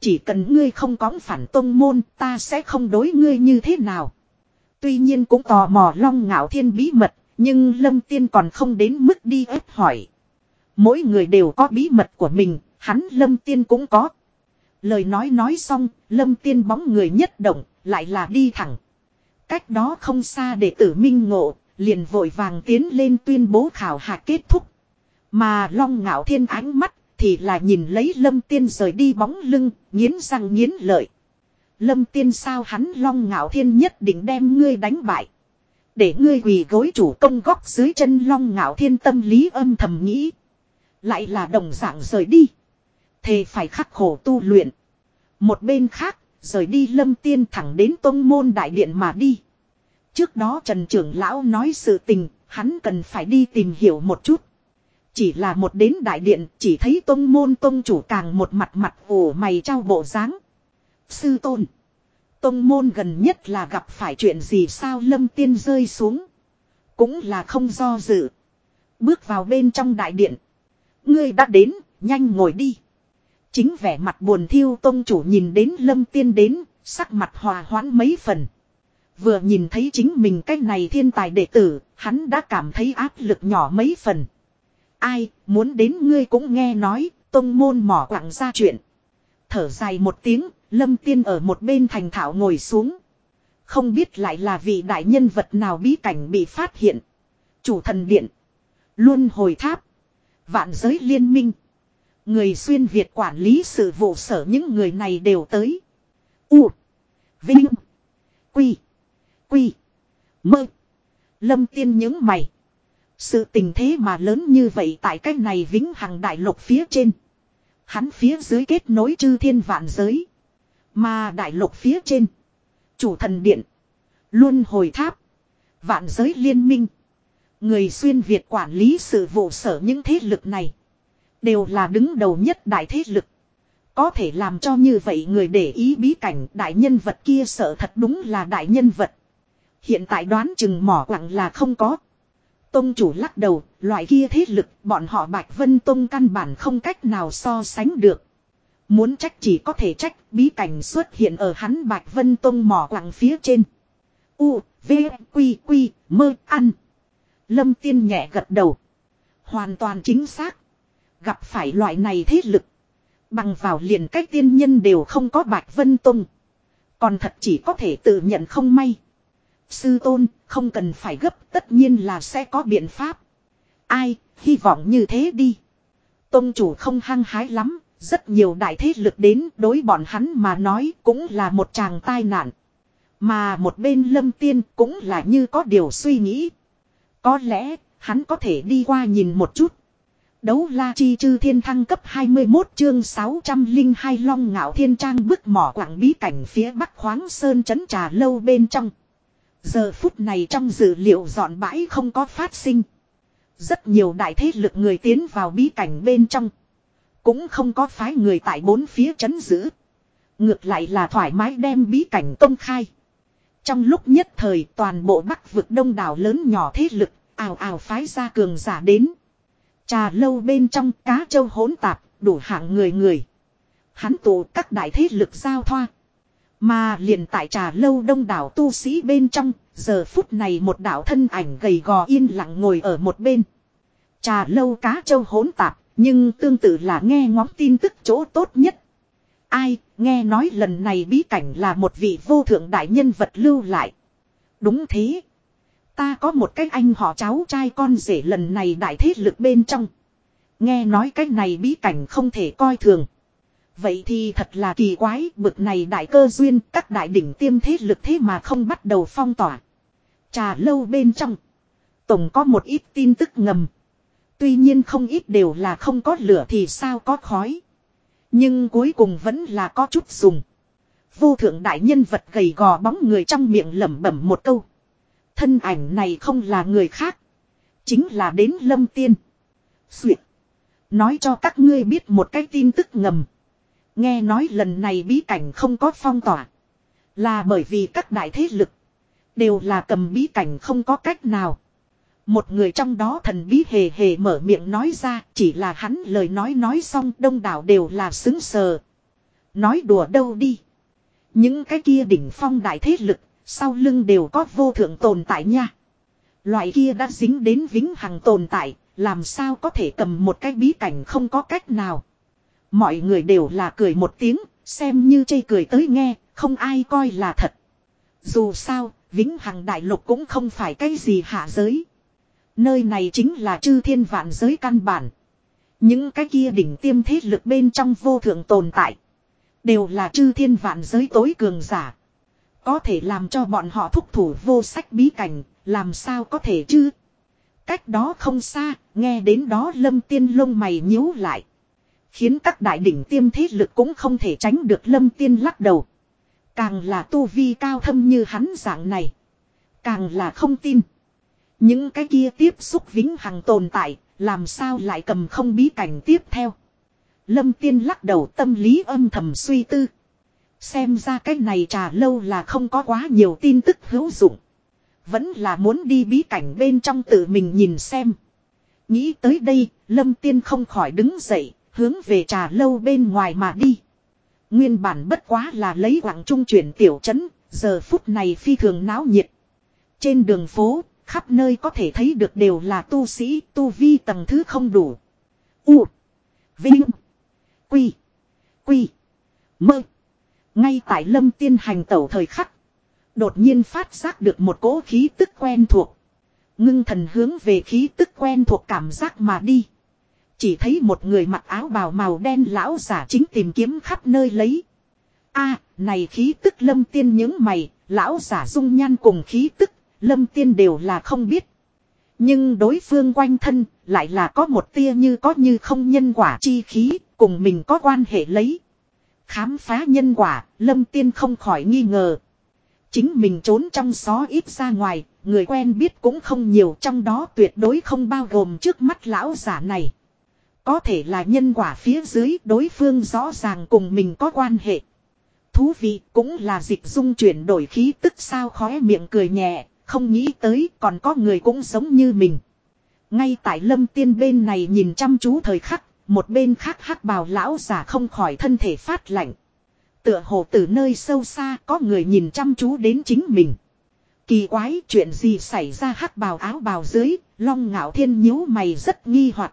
Chỉ cần ngươi không có phản tông môn, ta sẽ không đối ngươi như thế nào. Tuy nhiên cũng tò mò long ngạo thiên bí mật, nhưng Lâm Tiên còn không đến mức đi ép hỏi. Mỗi người đều có bí mật của mình, hắn Lâm Tiên cũng có. Lời nói nói xong, Lâm Tiên bóng người nhất động, lại là đi thẳng. Cách đó không xa để tử minh ngộ, liền vội vàng tiến lên tuyên bố khảo hạch kết thúc. Mà long ngạo thiên ánh mắt, thì là nhìn lấy lâm tiên rời đi bóng lưng, nghiến răng nghiến lợi. Lâm tiên sao hắn long ngạo thiên nhất định đem ngươi đánh bại. Để ngươi quỳ gối chủ công góc dưới chân long ngạo thiên tâm lý âm thầm nghĩ. Lại là đồng dạng rời đi. Thề phải khắc khổ tu luyện. Một bên khác, rời đi lâm tiên thẳng đến tông môn đại điện mà đi. Trước đó Trần Trưởng Lão nói sự tình, hắn cần phải đi tìm hiểu một chút. Chỉ là một đến đại điện, chỉ thấy tông môn tông chủ càng một mặt mặt ủ mày trao bộ dáng Sư tôn. Tông môn gần nhất là gặp phải chuyện gì sao lâm tiên rơi xuống. Cũng là không do dự. Bước vào bên trong đại điện. Ngươi đã đến, nhanh ngồi đi. Chính vẻ mặt buồn thiêu tông chủ nhìn đến lâm tiên đến, sắc mặt hòa hoãn mấy phần. Vừa nhìn thấy chính mình cái này thiên tài đệ tử, hắn đã cảm thấy áp lực nhỏ mấy phần. Ai, muốn đến ngươi cũng nghe nói, tông môn mỏ quặng ra chuyện. Thở dài một tiếng, lâm tiên ở một bên thành thảo ngồi xuống. Không biết lại là vị đại nhân vật nào bí cảnh bị phát hiện. Chủ thần điện. Luôn hồi tháp. Vạn giới liên minh. Người xuyên Việt quản lý sự vụ sở những người này đều tới. U. Vinh. Quy. Quy. Mơ. Lâm tiên những mày. Sự tình thế mà lớn như vậy tại cái này vĩnh hằng đại lục phía trên. Hắn phía dưới kết nối chư thiên vạn giới. Mà đại lục phía trên. Chủ thần điện. luôn hồi tháp. Vạn giới liên minh. Người xuyên Việt quản lý sự vụ sở những thế lực này. Đều là đứng đầu nhất đại thế lực. Có thể làm cho như vậy người để ý bí cảnh đại nhân vật kia sợ thật đúng là đại nhân vật. Hiện tại đoán chừng mỏ quặng là không có. Tông chủ lắc đầu, loại kia thế lực bọn họ Bạch Vân Tông căn bản không cách nào so sánh được. Muốn trách chỉ có thể trách bí cảnh xuất hiện ở hắn Bạch Vân Tông mỏ quặng phía trên. U, V, Quy, Quy, mơ, ăn. Lâm Tiên nhẹ gật đầu. Hoàn toàn chính xác. Gặp phải loại này thế lực. Bằng vào liền cách tiên nhân đều không có Bạch Vân Tông. Còn thật chỉ có thể tự nhận không may. Sư tôn, không cần phải gấp, tất nhiên là sẽ có biện pháp. Ai, hy vọng như thế đi. Tông chủ không hăng hái lắm, rất nhiều đại thế lực đến đối bọn hắn mà nói cũng là một chàng tai nạn. Mà một bên lâm tiên cũng là như có điều suy nghĩ. Có lẽ, hắn có thể đi qua nhìn một chút. Đấu la chi chư thiên thăng cấp 21 chương 602 long ngạo thiên trang bức mỏ quảng bí cảnh phía bắc khoáng sơn chấn trà lâu bên trong. Giờ phút này trong dữ liệu dọn bãi không có phát sinh. Rất nhiều đại thế lực người tiến vào bí cảnh bên trong. Cũng không có phái người tại bốn phía chấn giữ. Ngược lại là thoải mái đem bí cảnh công khai. Trong lúc nhất thời toàn bộ bắc vực đông đảo lớn nhỏ thế lực, ào ào phái ra cường giả đến. Trà lâu bên trong cá châu hỗn tạp, đủ hạng người người. Hắn tụ các đại thế lực giao thoa. Mà liền tại trà lâu đông đảo tu sĩ bên trong, giờ phút này một đảo thân ảnh gầy gò yên lặng ngồi ở một bên. Trà lâu cá châu hỗn tạp, nhưng tương tự là nghe ngóng tin tức chỗ tốt nhất. Ai, nghe nói lần này bí cảnh là một vị vô thượng đại nhân vật lưu lại. Đúng thế. Ta có một cái anh họ cháu trai con rể lần này đại thế lực bên trong. Nghe nói cái này bí cảnh không thể coi thường. Vậy thì thật là kỳ quái, bực này đại cơ duyên, các đại đỉnh tiêm thế lực thế mà không bắt đầu phong tỏa. Trà lâu bên trong. Tổng có một ít tin tức ngầm. Tuy nhiên không ít đều là không có lửa thì sao có khói. Nhưng cuối cùng vẫn là có chút dùng. Vô thượng đại nhân vật gầy gò bóng người trong miệng lẩm bẩm một câu. Thân ảnh này không là người khác. Chính là đến lâm tiên. Xuyệt. Nói cho các ngươi biết một cái tin tức ngầm. Nghe nói lần này bí cảnh không có phong tỏa. Là bởi vì các đại thế lực. Đều là cầm bí cảnh không có cách nào. Một người trong đó thần bí hề hề mở miệng nói ra, chỉ là hắn lời nói nói xong, đông đảo đều là xứng sờ. Nói đùa đâu đi. Những cái kia đỉnh phong đại thế lực sau lưng đều có vô thượng tồn tại nha. Loại kia đã dính đến vĩnh hằng tồn tại, làm sao có thể cầm một cái bí cảnh không có cách nào. Mọi người đều là cười một tiếng, xem như chây cười tới nghe, không ai coi là thật. Dù sao, vĩnh hằng đại lục cũng không phải cái gì hạ giới. Nơi này chính là chư thiên vạn giới căn bản. Những cái kia đỉnh tiêm thế lực bên trong vô thượng tồn tại. Đều là chư thiên vạn giới tối cường giả. Có thể làm cho bọn họ thúc thủ vô sách bí cảnh, làm sao có thể chứ? Cách đó không xa, nghe đến đó lâm tiên lông mày nhíu lại. Khiến các đại đỉnh tiêm thế lực cũng không thể tránh được lâm tiên lắc đầu. Càng là tu vi cao thâm như hắn dạng này. Càng là không tin. Những cái kia tiếp xúc vĩnh hằng tồn tại, làm sao lại cầm không bí cảnh tiếp theo. Lâm tiên lắc đầu tâm lý âm thầm suy tư. Xem ra cái này trà lâu là không có quá nhiều tin tức hữu dụng. Vẫn là muốn đi bí cảnh bên trong tự mình nhìn xem. Nghĩ tới đây, Lâm Tiên không khỏi đứng dậy, hướng về trà lâu bên ngoài mà đi. Nguyên bản bất quá là lấy quảng trung chuyển tiểu trấn, giờ phút này phi thường náo nhiệt. Trên đường phố, khắp nơi có thể thấy được đều là tu sĩ, tu vi tầng thứ không đủ. U. Vinh. Quy. Quy. Mơ. Ngay tại lâm tiên hành tẩu thời khắc. Đột nhiên phát giác được một cỗ khí tức quen thuộc. Ngưng thần hướng về khí tức quen thuộc cảm giác mà đi. Chỉ thấy một người mặc áo bào màu đen lão giả chính tìm kiếm khắp nơi lấy. a này khí tức lâm tiên những mày, lão giả dung nhan cùng khí tức, lâm tiên đều là không biết. Nhưng đối phương quanh thân, lại là có một tia như có như không nhân quả chi khí, cùng mình có quan hệ lấy. Khám phá nhân quả, lâm tiên không khỏi nghi ngờ. Chính mình trốn trong xó ít ra ngoài, người quen biết cũng không nhiều trong đó tuyệt đối không bao gồm trước mắt lão giả này. Có thể là nhân quả phía dưới đối phương rõ ràng cùng mình có quan hệ. Thú vị cũng là dịch dung chuyển đổi khí tức sao khóe miệng cười nhẹ, không nghĩ tới còn có người cũng giống như mình. Ngay tại lâm tiên bên này nhìn chăm chú thời khắc, một bên khác hắc bào lão giả không khỏi thân thể phát lạnh. Tựa hồ từ nơi sâu xa có người nhìn chăm chú đến chính mình. Kỳ quái chuyện gì xảy ra hắc bào áo bào dưới, long ngạo thiên nhíu mày rất nghi hoặc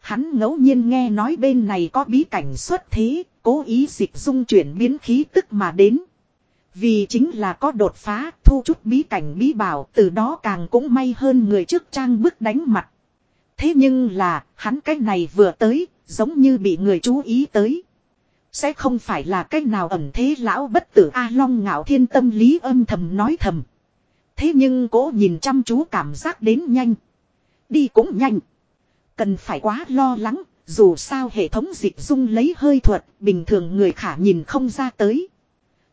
Hắn ngẫu nhiên nghe nói bên này có bí cảnh xuất thế, cố ý dịch dung chuyển biến khí tức mà đến. Vì chính là có đột phá, thu chút bí cảnh bí bảo, từ đó càng cũng may hơn người trước trang bức đánh mặt. Thế nhưng là, hắn cái này vừa tới, giống như bị người chú ý tới. Sẽ không phải là cái nào ẩn thế lão bất tử A Long ngạo thiên tâm lý âm thầm nói thầm. Thế nhưng cố nhìn chăm chú cảm giác đến nhanh. Đi cũng nhanh. Cần phải quá lo lắng, dù sao hệ thống dịch dung lấy hơi thuật, bình thường người khả nhìn không ra tới.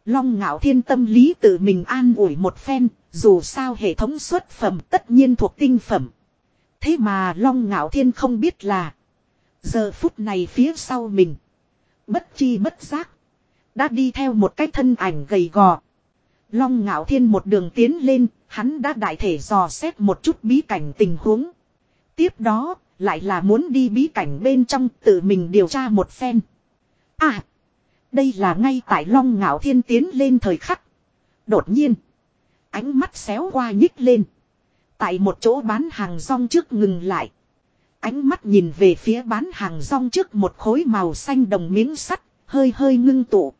Long ngạo thiên tâm lý tự mình an ủi một phen, dù sao hệ thống xuất phẩm tất nhiên thuộc tinh phẩm. Thế mà Long ngạo thiên không biết là, giờ phút này phía sau mình, bất chi bất giác, đã đi theo một cái thân ảnh gầy gò. Long ngạo thiên một đường tiến lên, hắn đã đại thể dò xét một chút bí cảnh tình huống. Tiếp đó, lại là muốn đi bí cảnh bên trong tự mình điều tra một phen. À! Đây là ngay tại Long Ngạo Thiên tiến lên thời khắc. Đột nhiên. Ánh mắt xéo qua nhích lên. Tại một chỗ bán hàng rong trước ngừng lại. Ánh mắt nhìn về phía bán hàng rong trước một khối màu xanh đồng miếng sắt, hơi hơi ngưng tụ.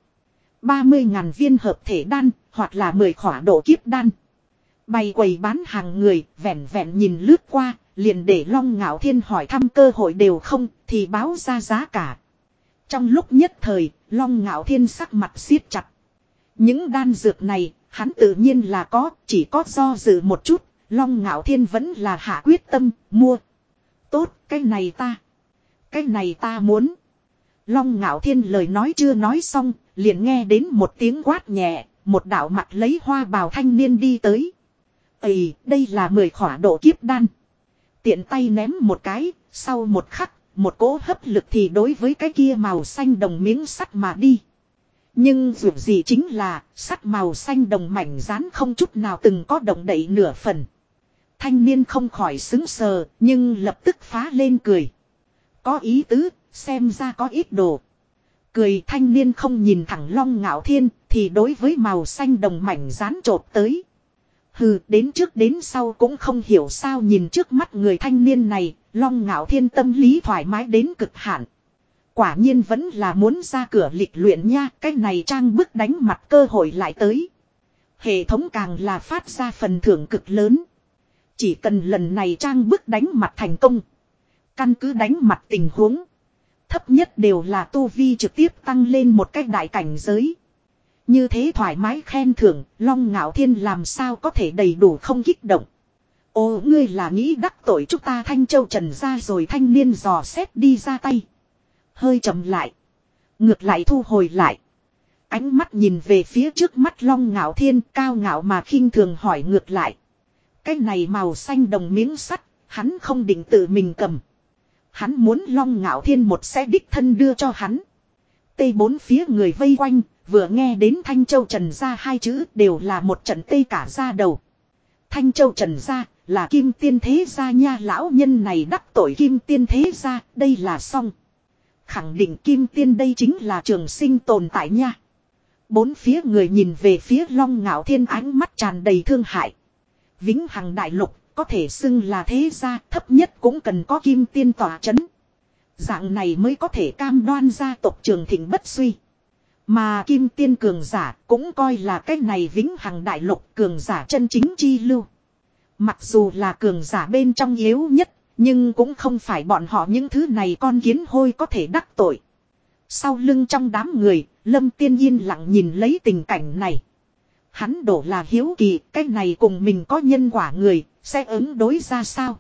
30 ngàn viên hợp thể đan, hoặc là 10 khỏa độ kiếp đan. Bày quầy bán hàng người, vẹn vẹn nhìn lướt qua, liền để Long Ngạo Thiên hỏi thăm cơ hội đều không, thì báo ra giá cả. Trong lúc nhất thời, Long Ngạo Thiên sắc mặt siết chặt. Những đan dược này, hắn tự nhiên là có, chỉ có do dự một chút, Long Ngạo Thiên vẫn là hạ quyết tâm, mua. Tốt, cái này ta. Cái này ta muốn. Long Ngạo Thiên lời nói chưa nói xong, liền nghe đến một tiếng quát nhẹ, một đạo mặt lấy hoa bào thanh niên đi tới. Ây, đây là mười khỏa độ kiếp đan. Tiện tay ném một cái, sau một khắc, một cỗ hấp lực thì đối với cái kia màu xanh đồng miếng sắt mà đi. Nhưng dù gì chính là, sắt màu xanh đồng mảnh rán không chút nào từng có động đậy nửa phần. Thanh niên không khỏi xứng sờ, nhưng lập tức phá lên cười. Có ý tứ, xem ra có ít đồ. Cười thanh niên không nhìn thẳng long ngạo thiên, thì đối với màu xanh đồng mảnh rán trộp tới. Hừ, đến trước đến sau cũng không hiểu sao nhìn trước mắt người thanh niên này, long ngạo thiên tâm lý thoải mái đến cực hạn. Quả nhiên vẫn là muốn ra cửa lịch luyện nha, cái này trang bức đánh mặt cơ hội lại tới. Hệ thống càng là phát ra phần thưởng cực lớn. Chỉ cần lần này trang bức đánh mặt thành công. Căn cứ đánh mặt tình huống. Thấp nhất đều là tu vi trực tiếp tăng lên một cách đại cảnh giới. Như thế thoải mái khen thưởng, Long Ngạo Thiên làm sao có thể đầy đủ không kích động. Ô ngươi là nghĩ đắc tội chúng ta Thanh Châu Trần ra rồi thanh niên dò xét đi ra tay. Hơi chậm lại. Ngược lại thu hồi lại. Ánh mắt nhìn về phía trước mắt Long Ngạo Thiên cao ngạo mà khinh thường hỏi ngược lại. Cái này màu xanh đồng miếng sắt, hắn không định tự mình cầm. Hắn muốn Long Ngạo Thiên một xe đích thân đưa cho hắn. Tây bốn phía người vây quanh, Vừa nghe đến Thanh Châu Trần Gia hai chữ đều là một trận tây cả ra đầu. Thanh Châu Trần Gia là kim tiên thế gia nha lão nhân này đắc tội kim tiên thế gia, đây là xong. Khẳng định kim tiên đây chính là trường sinh tồn tại nha. Bốn phía người nhìn về phía long ngạo thiên ánh mắt tràn đầy thương hại. Vĩnh hằng đại lục có thể xưng là thế gia thấp nhất cũng cần có kim tiên tỏa chấn. Dạng này mới có thể cam đoan gia tộc trường thịnh bất suy. Mà kim tiên cường giả cũng coi là cái này vĩnh hằng đại lục cường giả chân chính chi lưu. Mặc dù là cường giả bên trong yếu nhất, nhưng cũng không phải bọn họ những thứ này con kiến hôi có thể đắc tội. Sau lưng trong đám người, Lâm Tiên Yên lặng nhìn lấy tình cảnh này. Hắn đổ là hiếu kỳ, cái này cùng mình có nhân quả người, sẽ ứng đối ra sao.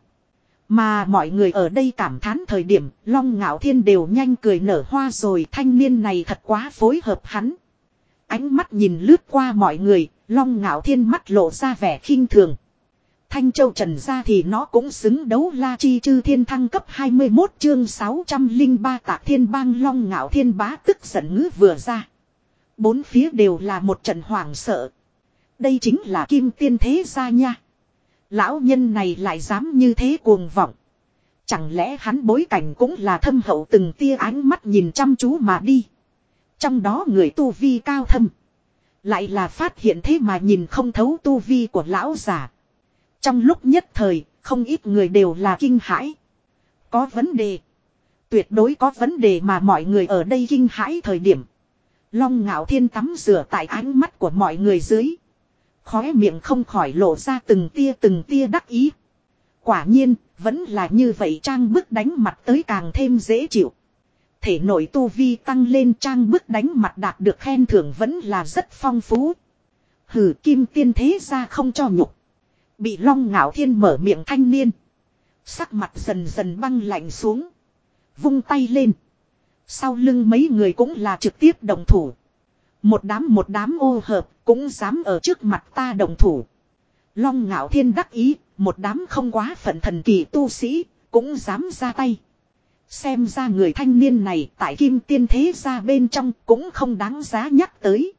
Mà mọi người ở đây cảm thán thời điểm, Long Ngạo Thiên đều nhanh cười nở hoa rồi thanh niên này thật quá phối hợp hắn. Ánh mắt nhìn lướt qua mọi người, Long Ngạo Thiên mắt lộ ra vẻ khinh thường. Thanh Châu Trần ra thì nó cũng xứng đấu la chi chư thiên thăng cấp 21 chương 603 tạc thiên bang long ngạo thiên bá tức giận ngữ vừa ra. Bốn phía đều là một trận hoảng sợ. Đây chính là kim tiên thế gia nha. Lão nhân này lại dám như thế cuồng vọng. Chẳng lẽ hắn bối cảnh cũng là thâm hậu từng tia ánh mắt nhìn chăm chú mà đi. Trong đó người tu vi cao thâm. Lại là phát hiện thế mà nhìn không thấu tu vi của lão giả. Trong lúc nhất thời, không ít người đều là kinh hãi. Có vấn đề. Tuyệt đối có vấn đề mà mọi người ở đây kinh hãi thời điểm. Long ngạo thiên tắm rửa tại ánh mắt của mọi người dưới. Khóe miệng không khỏi lộ ra từng tia từng tia đắc ý. Quả nhiên, vẫn là như vậy trang bức đánh mặt tới càng thêm dễ chịu. Thể nội tu vi tăng lên trang bức đánh mặt đạt được khen thưởng vẫn là rất phong phú. Hử kim tiên thế ra không cho nhục. Bị long ngạo thiên mở miệng thanh niên. Sắc mặt dần dần băng lạnh xuống. Vung tay lên. Sau lưng mấy người cũng là trực tiếp đồng thủ. Một đám một đám ô hợp cũng dám ở trước mặt ta đồng thủ. Long ngạo thiên đắc ý, một đám không quá phận thần kỳ tu sĩ, cũng dám ra tay. Xem ra người thanh niên này tại kim tiên thế ra bên trong cũng không đáng giá nhắc tới.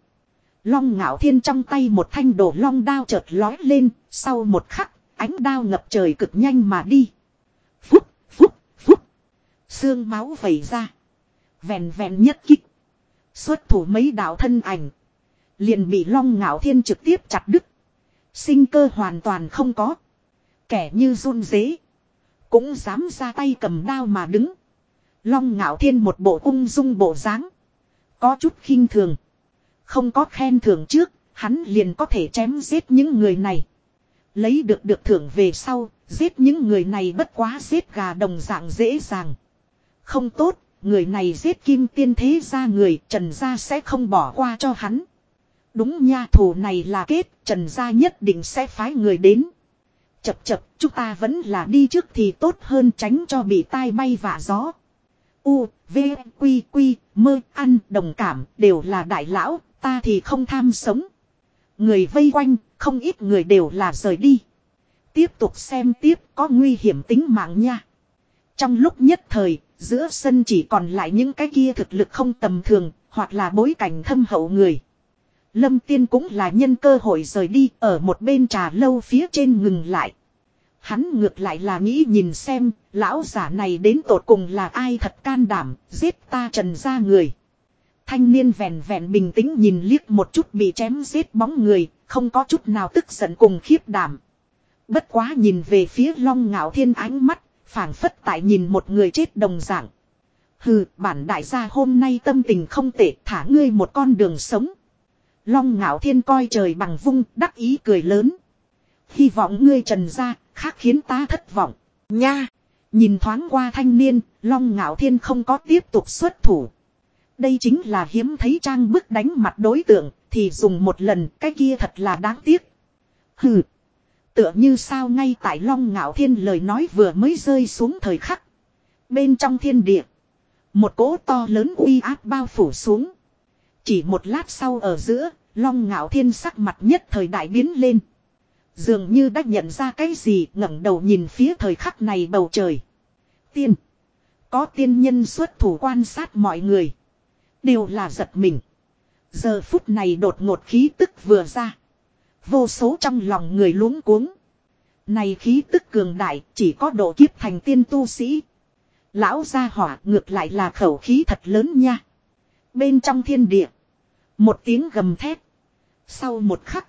Long ngạo thiên trong tay một thanh đổ long đao chợt lói lên, sau một khắc, ánh đao ngập trời cực nhanh mà đi. Phúc, phúc, phúc. Xương máu vẩy ra. Vẹn vẹn nhất kích. Xuất thủ mấy đạo thân ảnh. Liền bị long ngạo thiên trực tiếp chặt đứt. Sinh cơ hoàn toàn không có. Kẻ như run dế. Cũng dám ra tay cầm đao mà đứng. Long ngạo thiên một bộ ung dung bộ dáng Có chút khinh thường. Không có khen thưởng trước, hắn liền có thể chém giết những người này. Lấy được được thưởng về sau, giết những người này bất quá giết gà đồng dạng dễ dàng. Không tốt, người này giết kim tiên thế ra người, trần gia sẽ không bỏ qua cho hắn. Đúng nha thù này là kết, trần gia nhất định sẽ phái người đến. Chập chập, chúng ta vẫn là đi trước thì tốt hơn tránh cho bị tai bay vạ gió. U, V, Quy, Quy, mơ, ăn, đồng cảm, đều là đại lão, ta thì không tham sống. Người vây quanh, không ít người đều là rời đi. Tiếp tục xem tiếp có nguy hiểm tính mạng nha. Trong lúc nhất thời, giữa sân chỉ còn lại những cái kia thực lực không tầm thường, hoặc là bối cảnh thâm hậu người. Lâm Tiên cũng là nhân cơ hội rời đi ở một bên trà lâu phía trên ngừng lại. Hắn ngược lại là nghĩ nhìn xem, lão giả này đến tột cùng là ai thật can đảm, giết ta trần ra người. Thanh niên vẹn vẹn bình tĩnh nhìn liếc một chút bị chém giết bóng người, không có chút nào tức giận cùng khiếp đảm. Bất quá nhìn về phía long ngạo thiên ánh mắt, phảng phất tại nhìn một người chết đồng dạng. Hừ, bản đại gia hôm nay tâm tình không tệ, thả ngươi một con đường sống. Long ngạo thiên coi trời bằng vung, đắc ý cười lớn. Hy vọng ngươi trần ra, khác khiến ta thất vọng. Nha! Nhìn thoáng qua thanh niên, long ngạo thiên không có tiếp tục xuất thủ. Đây chính là hiếm thấy trang bức đánh mặt đối tượng, thì dùng một lần cái kia thật là đáng tiếc. Hừ. Tựa như sao ngay tại long ngạo thiên lời nói vừa mới rơi xuống thời khắc. Bên trong thiên địa. Một cỗ to lớn uy áp bao phủ xuống. Chỉ một lát sau ở giữa, long ngạo thiên sắc mặt nhất thời đại biến lên. Dường như đã nhận ra cái gì ngẩng đầu nhìn phía thời khắc này bầu trời. Tiên. Có tiên nhân xuất thủ quan sát mọi người. Đều là giật mình. Giờ phút này đột ngột khí tức vừa ra. Vô số trong lòng người luống cuống. Này khí tức cường đại chỉ có độ kiếp thành tiên tu sĩ. Lão gia hỏa ngược lại là khẩu khí thật lớn nha. Bên trong thiên địa. Một tiếng gầm thét. Sau một khắc.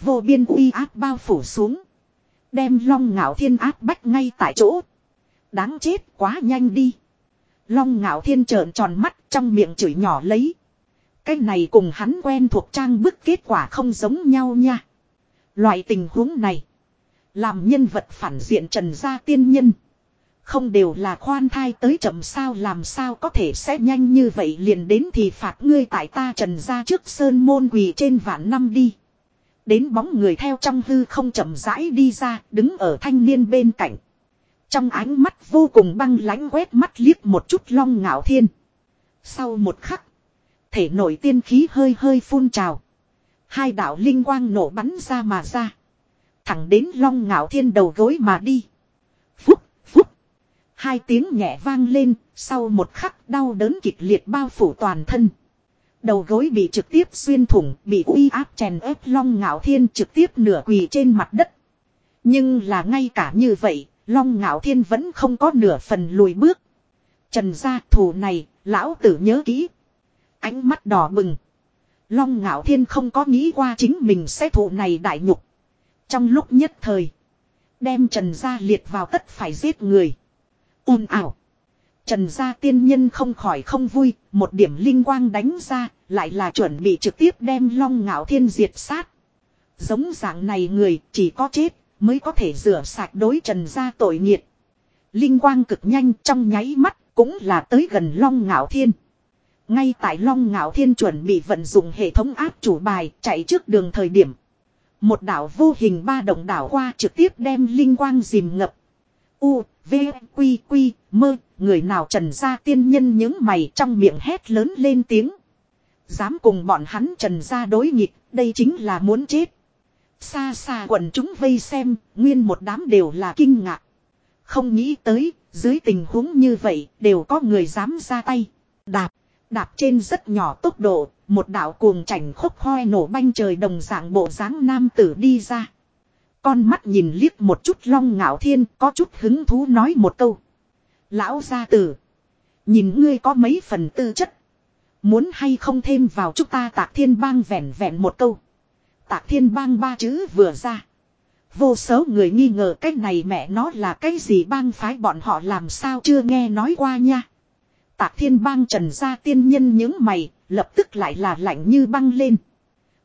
Vô biên uy áp bao phủ xuống. Đem long ngạo thiên áp bách ngay tại chỗ. Đáng chết quá nhanh đi. Long ngạo thiên trợn tròn mắt trong miệng chửi nhỏ lấy. Cái này cùng hắn quen thuộc trang bức kết quả không giống nhau nha. Loại tình huống này. Làm nhân vật phản diện trần gia tiên nhân. Không đều là khoan thai tới chậm sao làm sao có thể sẽ nhanh như vậy liền đến thì phạt ngươi tại ta trần gia trước sơn môn quỳ trên vạn năm đi. Đến bóng người theo trong hư không chậm rãi đi ra, đứng ở thanh niên bên cạnh. Trong ánh mắt vô cùng băng lãnh quét mắt liếc một chút long ngạo thiên. Sau một khắc. Thể nổi tiên khí hơi hơi phun trào. Hai đạo linh quang nổ bắn ra mà ra. Thẳng đến long ngạo thiên đầu gối mà đi. Phúc, phúc. Hai tiếng nhẹ vang lên, sau một khắc đau đớn kịch liệt bao phủ toàn thân. Đầu gối bị trực tiếp xuyên thủng, bị uy áp chèn ép long ngạo thiên trực tiếp nửa quỳ trên mặt đất. Nhưng là ngay cả như vậy, long ngạo thiên vẫn không có nửa phần lùi bước. Trần gia thù này, lão tử nhớ kỹ. Ánh mắt đỏ bừng. Long ngạo thiên không có nghĩ qua chính mình sẽ thụ này đại nhục. Trong lúc nhất thời. Đem Trần Gia liệt vào tất phải giết người. ồn ảo. Trần Gia tiên nhân không khỏi không vui. Một điểm linh quang đánh ra. Lại là chuẩn bị trực tiếp đem long ngạo thiên diệt sát. Giống dạng này người chỉ có chết. Mới có thể rửa sạch đối Trần Gia tội nghiệt. Linh quang cực nhanh trong nháy mắt. Cũng là tới gần long ngạo thiên. Ngay tại Long Ngạo Thiên chuẩn bị vận dụng hệ thống áp chủ bài chạy trước đường thời điểm. Một đảo vô hình ba động đảo qua trực tiếp đem linh quang dìm ngập. U, V, Quy, Quy, mơ, người nào trần ra tiên nhân những mày trong miệng hét lớn lên tiếng. Dám cùng bọn hắn trần ra đối nghịch, đây chính là muốn chết. Xa xa quần chúng vây xem, nguyên một đám đều là kinh ngạc. Không nghĩ tới, dưới tình huống như vậy, đều có người dám ra tay. Đạp. Đạp trên rất nhỏ tốc độ, một đạo cuồng chảnh khốc hoi nổ banh trời đồng dạng bộ dáng nam tử đi ra. Con mắt nhìn liếc một chút long ngạo thiên có chút hứng thú nói một câu. Lão gia tử. Nhìn ngươi có mấy phần tư chất. Muốn hay không thêm vào chúng ta tạc thiên bang vẹn vẹn một câu. Tạc thiên bang ba chữ vừa ra. Vô số người nghi ngờ cái này mẹ nó là cái gì bang phái bọn họ làm sao chưa nghe nói qua nha. Tạc thiên bang trần gia tiên nhân những mày, lập tức lại là lạnh như băng lên.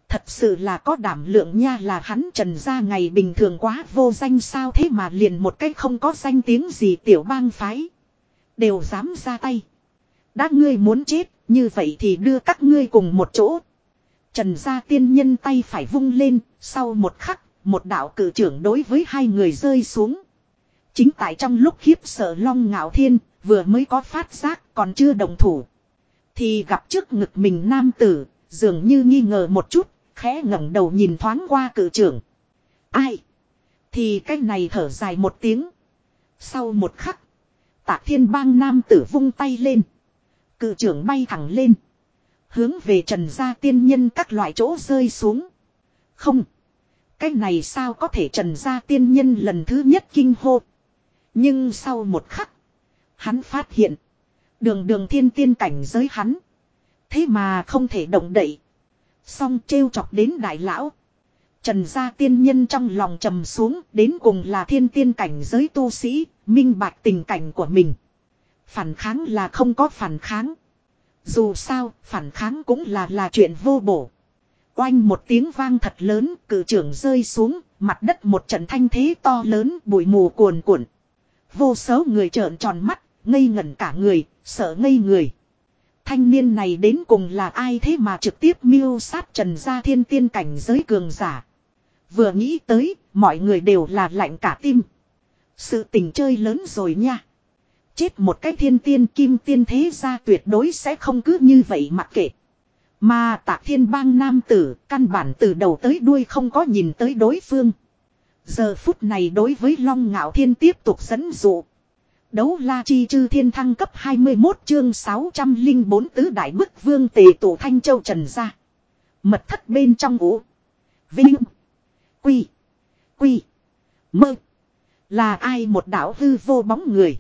Thật sự là có đảm lượng nha là hắn trần gia ngày bình thường quá vô danh sao thế mà liền một cách không có danh tiếng gì tiểu bang phái. Đều dám ra tay. Đã ngươi muốn chết, như vậy thì đưa các ngươi cùng một chỗ. Trần gia tiên nhân tay phải vung lên, sau một khắc, một đạo cử trưởng đối với hai người rơi xuống. Chính tại trong lúc khiếp sợ long ngạo thiên, vừa mới có phát giác còn chưa đồng thủ. Thì gặp trước ngực mình nam tử, dường như nghi ngờ một chút, khẽ ngẩng đầu nhìn thoáng qua cử trưởng. Ai? Thì cái này thở dài một tiếng. Sau một khắc, tạ thiên bang nam tử vung tay lên. Cự trưởng bay thẳng lên. Hướng về trần gia tiên nhân các loại chỗ rơi xuống. Không. Cái này sao có thể trần gia tiên nhân lần thứ nhất kinh hô. Nhưng sau một khắc. Hắn phát hiện. Đường đường thiên tiên cảnh giới hắn. Thế mà không thể động đậy. Xong trêu chọc đến đại lão. Trần gia tiên nhân trong lòng trầm xuống đến cùng là thiên tiên cảnh giới tu sĩ, minh bạch tình cảnh của mình. Phản kháng là không có phản kháng. Dù sao, phản kháng cũng là là chuyện vô bổ. Oanh một tiếng vang thật lớn, cử trưởng rơi xuống, mặt đất một trận thanh thế to lớn, bụi mù cuồn cuộn. Vô số người trợn tròn mắt, ngây ngẩn cả người, sợ ngây người. Thanh niên này đến cùng là ai thế mà trực tiếp miêu sát trần gia thiên tiên cảnh giới cường giả. Vừa nghĩ tới, mọi người đều là lạnh cả tim. Sự tình chơi lớn rồi nha. Chết một cái thiên tiên kim tiên thế gia tuyệt đối sẽ không cứ như vậy mặc kệ. Mà tạ thiên bang nam tử, căn bản từ đầu tới đuôi không có nhìn tới đối phương. Giờ phút này đối với Long Ngạo Thiên tiếp tục dẫn dụ. Đấu la chi chư thiên thăng cấp 21 chương 604 tứ đại bức vương tề tổ thanh châu trần ra. Mật thất bên trong ủ. Vinh. Quy. Quy. Mơ. Là ai một đảo hư vô bóng người.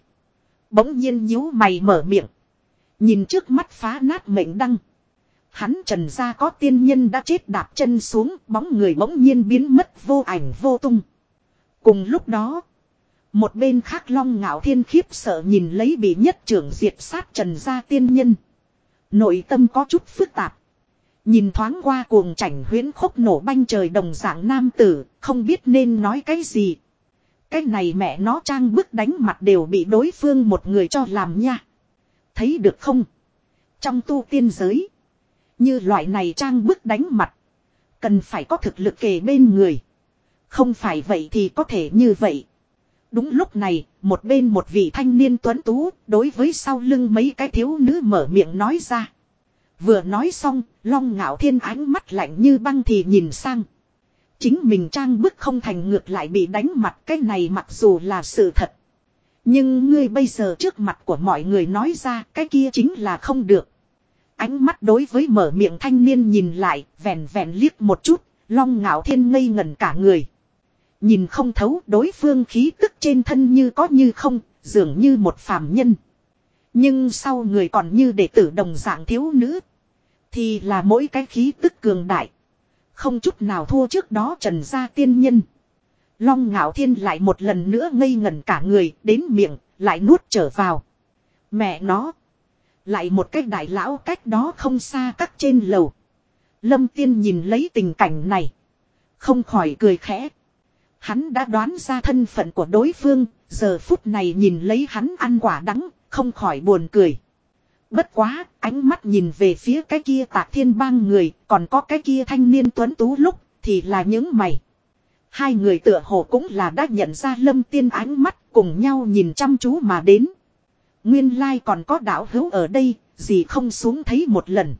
Bỗng nhiên nhíu mày mở miệng. Nhìn trước mắt phá nát mệnh đăng. Hắn trần ra có tiên nhân đã chết đạp chân xuống, bóng người bỗng nhiên biến mất, vô ảnh vô tung. Cùng lúc đó. Một bên khác long ngạo thiên khiếp sợ nhìn lấy bị nhất trưởng diệt sát trần gia tiên nhân. Nội tâm có chút phức tạp. Nhìn thoáng qua cuồng chảnh huyễn khốc nổ banh trời đồng dạng nam tử, không biết nên nói cái gì. Cái này mẹ nó trang bức đánh mặt đều bị đối phương một người cho làm nha. Thấy được không? Trong tu tiên giới. Như loại này trang bức đánh mặt. Cần phải có thực lực kề bên người. Không phải vậy thì có thể như vậy. Đúng lúc này, một bên một vị thanh niên tuấn tú, đối với sau lưng mấy cái thiếu nữ mở miệng nói ra. Vừa nói xong, long ngạo thiên ánh mắt lạnh như băng thì nhìn sang. Chính mình trang bức không thành ngược lại bị đánh mặt cái này mặc dù là sự thật. Nhưng ngươi bây giờ trước mặt của mọi người nói ra cái kia chính là không được. Ánh mắt đối với mở miệng thanh niên nhìn lại, vèn vèn liếc một chút, long ngạo thiên ngây ngẩn cả người. Nhìn không thấu đối phương khí tức trên thân như có như không, dường như một phàm nhân. Nhưng sau người còn như đệ tử đồng dạng thiếu nữ. Thì là mỗi cái khí tức cường đại. Không chút nào thua trước đó trần gia tiên nhân. Long ngạo thiên lại một lần nữa ngây ngẩn cả người đến miệng lại nuốt trở vào. Mẹ nó. Lại một cái đại lão cách đó không xa các trên lầu. Lâm tiên nhìn lấy tình cảnh này. Không khỏi cười khẽ. Hắn đã đoán ra thân phận của đối phương, giờ phút này nhìn lấy hắn ăn quả đắng, không khỏi buồn cười. Bất quá, ánh mắt nhìn về phía cái kia tạc thiên bang người, còn có cái kia thanh niên tuấn tú lúc, thì là những mày. Hai người tựa hồ cũng là đã nhận ra lâm tiên ánh mắt cùng nhau nhìn chăm chú mà đến. Nguyên lai còn có đảo hữu ở đây, gì không xuống thấy một lần.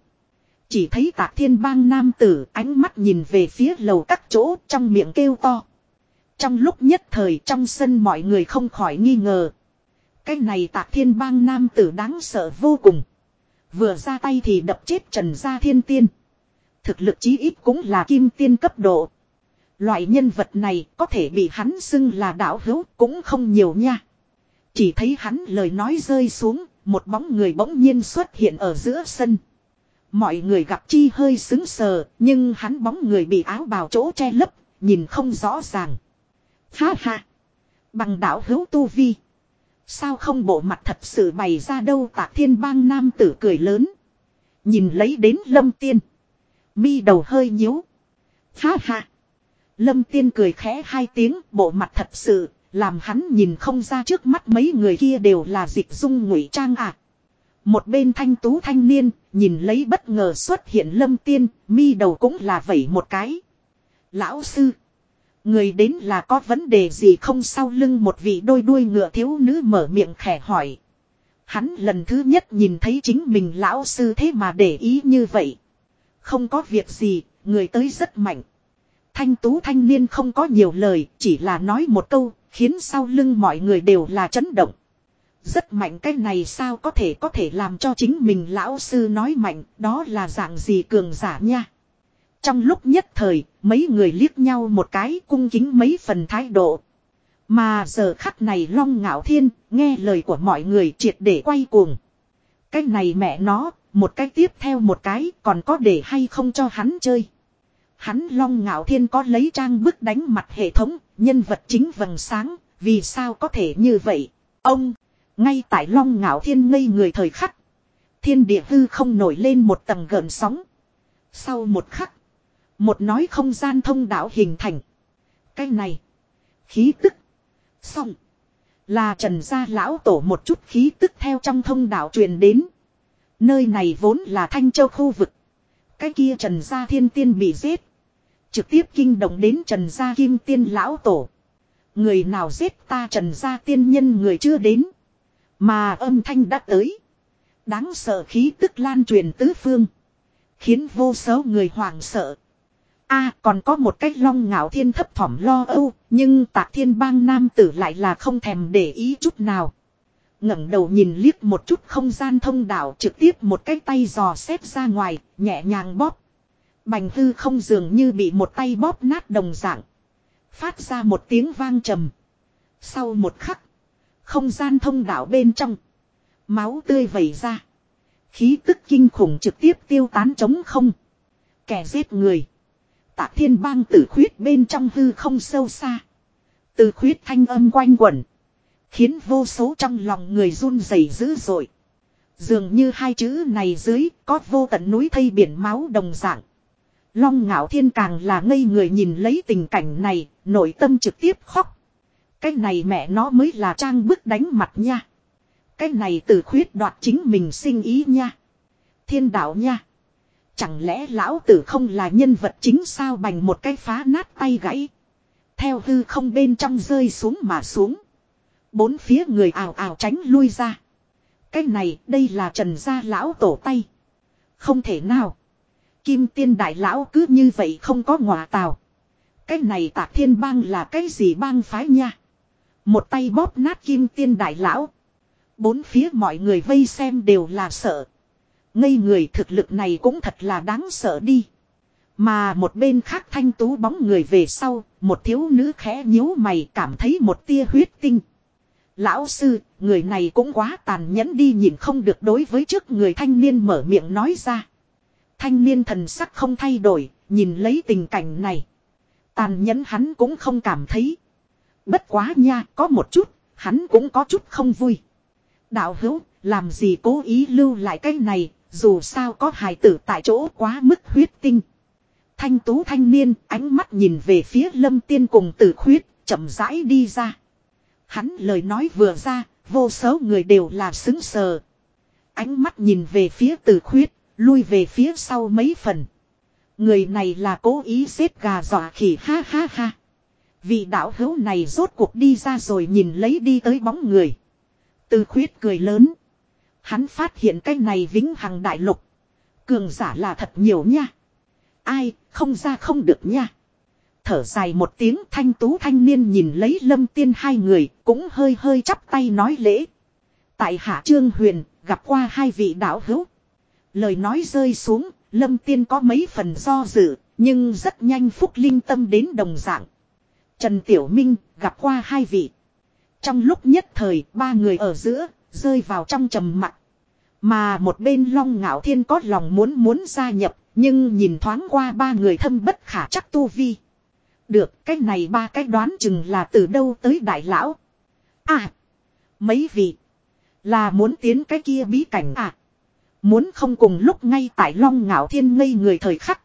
Chỉ thấy tạc thiên bang nam tử ánh mắt nhìn về phía lầu các chỗ trong miệng kêu to. Trong lúc nhất thời trong sân mọi người không khỏi nghi ngờ. Cái này tạc thiên bang nam tử đáng sợ vô cùng. Vừa ra tay thì đập chết trần gia thiên tiên. Thực lực chí ít cũng là kim tiên cấp độ. Loại nhân vật này có thể bị hắn xưng là đạo hữu cũng không nhiều nha. Chỉ thấy hắn lời nói rơi xuống, một bóng người bỗng nhiên xuất hiện ở giữa sân. Mọi người gặp chi hơi xứng sờ, nhưng hắn bóng người bị áo bào chỗ che lấp, nhìn không rõ ràng. Ha ha! Bằng đạo hữu tu vi. Sao không bộ mặt thật sự bày ra đâu tạ thiên bang nam tử cười lớn. Nhìn lấy đến lâm tiên. Mi đầu hơi nhíu. Ha ha! Lâm tiên cười khẽ hai tiếng bộ mặt thật sự làm hắn nhìn không ra trước mắt mấy người kia đều là dịch dung ngụy trang à. Một bên thanh tú thanh niên, nhìn lấy bất ngờ xuất hiện lâm tiên, mi đầu cũng là vẩy một cái. Lão sư. Người đến là có vấn đề gì không sau lưng một vị đôi đuôi ngựa thiếu nữ mở miệng khẽ hỏi. Hắn lần thứ nhất nhìn thấy chính mình lão sư thế mà để ý như vậy. Không có việc gì, người tới rất mạnh. Thanh tú thanh niên không có nhiều lời, chỉ là nói một câu, khiến sau lưng mọi người đều là chấn động. Rất mạnh cái này sao có thể có thể làm cho chính mình lão sư nói mạnh, đó là dạng gì cường giả nha. Trong lúc nhất thời, mấy người liếc nhau một cái cung kính mấy phần thái độ. Mà giờ khắc này long ngạo thiên, nghe lời của mọi người triệt để quay cuồng. Cái này mẹ nó, một cái tiếp theo một cái, còn có để hay không cho hắn chơi. Hắn long ngạo thiên có lấy trang bức đánh mặt hệ thống, nhân vật chính vầng sáng, vì sao có thể như vậy? Ông, ngay tại long ngạo thiên ngây người thời khắc. Thiên địa hư không nổi lên một tầng gợn sóng. Sau một khắc, một nói không gian thông đạo hình thành. Cái này, khí tức, xong. Là trần gia lão tổ một chút khí tức theo trong thông đạo truyền đến. Nơi này vốn là thanh châu khu vực. Cái kia trần gia thiên tiên bị giết. Trực tiếp kinh động đến trần gia kim tiên lão tổ. Người nào giết ta trần gia tiên nhân người chưa đến. Mà âm thanh đã tới. Đáng sợ khí tức lan truyền tứ phương. Khiến vô số người hoảng sợ a còn có một cách long ngạo thiên thấp thỏm lo âu. Nhưng tạc thiên bang nam tử lại là không thèm để ý chút nào. ngẩng đầu nhìn liếc một chút không gian thông đạo trực tiếp một cái tay dò xét ra ngoài, nhẹ nhàng bóp. Bành hư không dường như bị một tay bóp nát đồng dạng. Phát ra một tiếng vang trầm. Sau một khắc. Không gian thông đạo bên trong. Máu tươi vẩy ra. Khí tức kinh khủng trực tiếp tiêu tán trống không. Kẻ giết người. Tạ thiên bang tử khuyết bên trong hư không sâu xa. Tử khuyết thanh âm quanh quẩn. Khiến vô số trong lòng người run rẩy dữ dội. Dường như hai chữ này dưới có vô tận núi thây biển máu đồng dạng. Long ngạo thiên càng là ngây người nhìn lấy tình cảnh này, nội tâm trực tiếp khóc. Cái này mẹ nó mới là trang bức đánh mặt nha. Cái này tử khuyết đoạt chính mình sinh ý nha. Thiên đạo nha. Chẳng lẽ lão tử không là nhân vật chính sao bành một cái phá nát tay gãy. Theo hư không bên trong rơi xuống mà xuống. Bốn phía người ảo ảo tránh lui ra. Cái này, đây là trần gia lão tổ tay. Không thể nào. Kim tiên đại lão cứ như vậy không có ngọa tào. Cái này tạc thiên bang là cái gì bang phái nha. Một tay bóp nát kim tiên đại lão. Bốn phía mọi người vây xem đều là sợ. Ngây người thực lực này cũng thật là đáng sợ đi. Mà một bên khác thanh tú bóng người về sau, một thiếu nữ khẽ nhíu mày cảm thấy một tia huyết tinh. Lão sư, người này cũng quá tàn nhẫn đi nhìn không được đối với trước người thanh niên mở miệng nói ra. Thanh niên thần sắc không thay đổi, nhìn lấy tình cảnh này. Tàn nhẫn hắn cũng không cảm thấy. Bất quá nha, có một chút, hắn cũng có chút không vui. Đạo hữu, làm gì cố ý lưu lại cái này, dù sao có hài tử tại chỗ quá mức huyết tinh. Thanh tú thanh niên, ánh mắt nhìn về phía lâm tiên cùng tử khuyết, chậm rãi đi ra. Hắn lời nói vừa ra, vô số người đều là xứng sờ. Ánh mắt nhìn về phía tử khuyết, lui về phía sau mấy phần. Người này là cố ý xếp gà dọa khỉ ha ha ha. Vị đạo hữu này rốt cuộc đi ra rồi nhìn lấy đi tới bóng người. Từ khuyết cười lớn. Hắn phát hiện cái này vĩnh hằng đại lục. Cường giả là thật nhiều nha. Ai, không ra không được nha. Thở dài một tiếng thanh tú thanh niên nhìn lấy lâm tiên hai người cũng hơi hơi chắp tay nói lễ. Tại hạ trương huyền gặp qua hai vị đạo hữu. Lời nói rơi xuống, lâm tiên có mấy phần do dự, nhưng rất nhanh phúc linh tâm đến đồng dạng. Trần Tiểu Minh gặp qua hai vị. Trong lúc nhất thời, ba người ở giữa, rơi vào trong trầm mặc. Mà một bên long ngạo thiên có lòng muốn muốn gia nhập, nhưng nhìn thoáng qua ba người thâm bất khả chắc tu vi. Được, cái này ba cái đoán chừng là từ đâu tới đại lão. À, mấy vị, là muốn tiến cái kia bí cảnh à. Muốn không cùng lúc ngay tại long ngạo thiên ngây người thời khắc.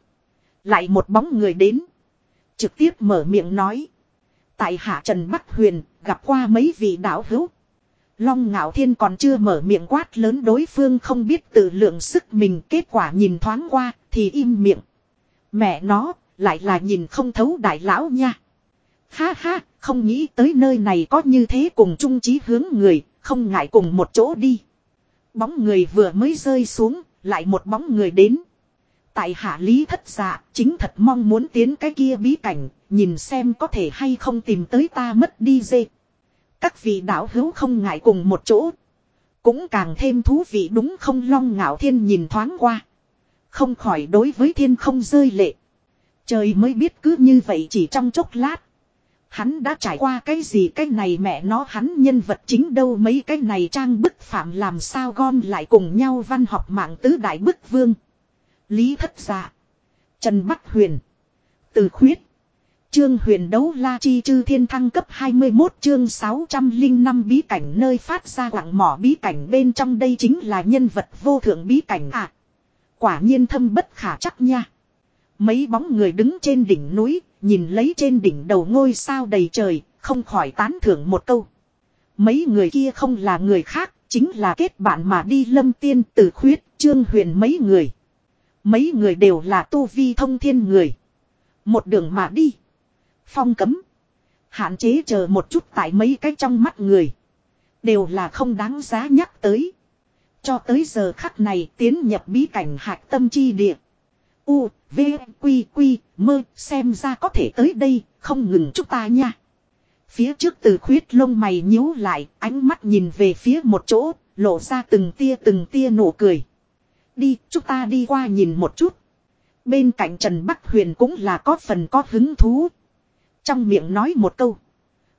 Lại một bóng người đến. Trực tiếp mở miệng nói. Tại hạ Trần Bắc Huyền, gặp qua mấy vị đạo hữu. Long ngạo thiên còn chưa mở miệng quát lớn đối phương không biết tự lượng sức mình kết quả nhìn thoáng qua thì im miệng. Mẹ nó lại là nhìn không thấu đại lão nha. Ha ha, không nghĩ tới nơi này có như thế cùng chung chí hướng người, không ngại cùng một chỗ đi. Bóng người vừa mới rơi xuống, lại một bóng người đến. Tại hạ lý thất dạ, chính thật mong muốn tiến cái kia bí cảnh, nhìn xem có thể hay không tìm tới ta mất đi dê. Các vị đạo hữu không ngại cùng một chỗ. Cũng càng thêm thú vị đúng không long ngạo thiên nhìn thoáng qua. Không khỏi đối với thiên không rơi lệ. Trời mới biết cứ như vậy chỉ trong chốc lát. Hắn đã trải qua cái gì cái này mẹ nó hắn nhân vật chính đâu mấy cái này trang bức phạm làm sao gom lại cùng nhau văn học mạng tứ đại bức vương. Lý thất dạ. Trần Bắc Huyền. Từ khuyết. Trương huyền đấu la chi chư thiên thăng cấp 21 chương 605 bí cảnh nơi phát ra lặng mỏ bí cảnh bên trong đây chính là nhân vật vô thượng bí cảnh à. Quả nhiên thâm bất khả chắc nha. Mấy bóng người đứng trên đỉnh núi, nhìn lấy trên đỉnh đầu ngôi sao đầy trời, không khỏi tán thưởng một câu. Mấy người kia không là người khác, chính là kết bạn mà đi lâm tiên từ khuyết, trương huyền mấy người. Mấy người đều là tu vi thông thiên người. Một đường mà đi. Phong cấm. Hạn chế chờ một chút tại mấy cái trong mắt người. Đều là không đáng giá nhắc tới. Cho tới giờ khắc này tiến nhập bí cảnh hạc tâm chi địa. U, V, Quy, Quy, mơ, xem ra có thể tới đây, không ngừng chúng ta nha. Phía trước từ khuyết lông mày nhíu lại, ánh mắt nhìn về phía một chỗ, lộ ra từng tia từng tia nụ cười. Đi, chúng ta đi qua nhìn một chút. Bên cạnh Trần Bắc Huyền cũng là có phần có hứng thú. Trong miệng nói một câu.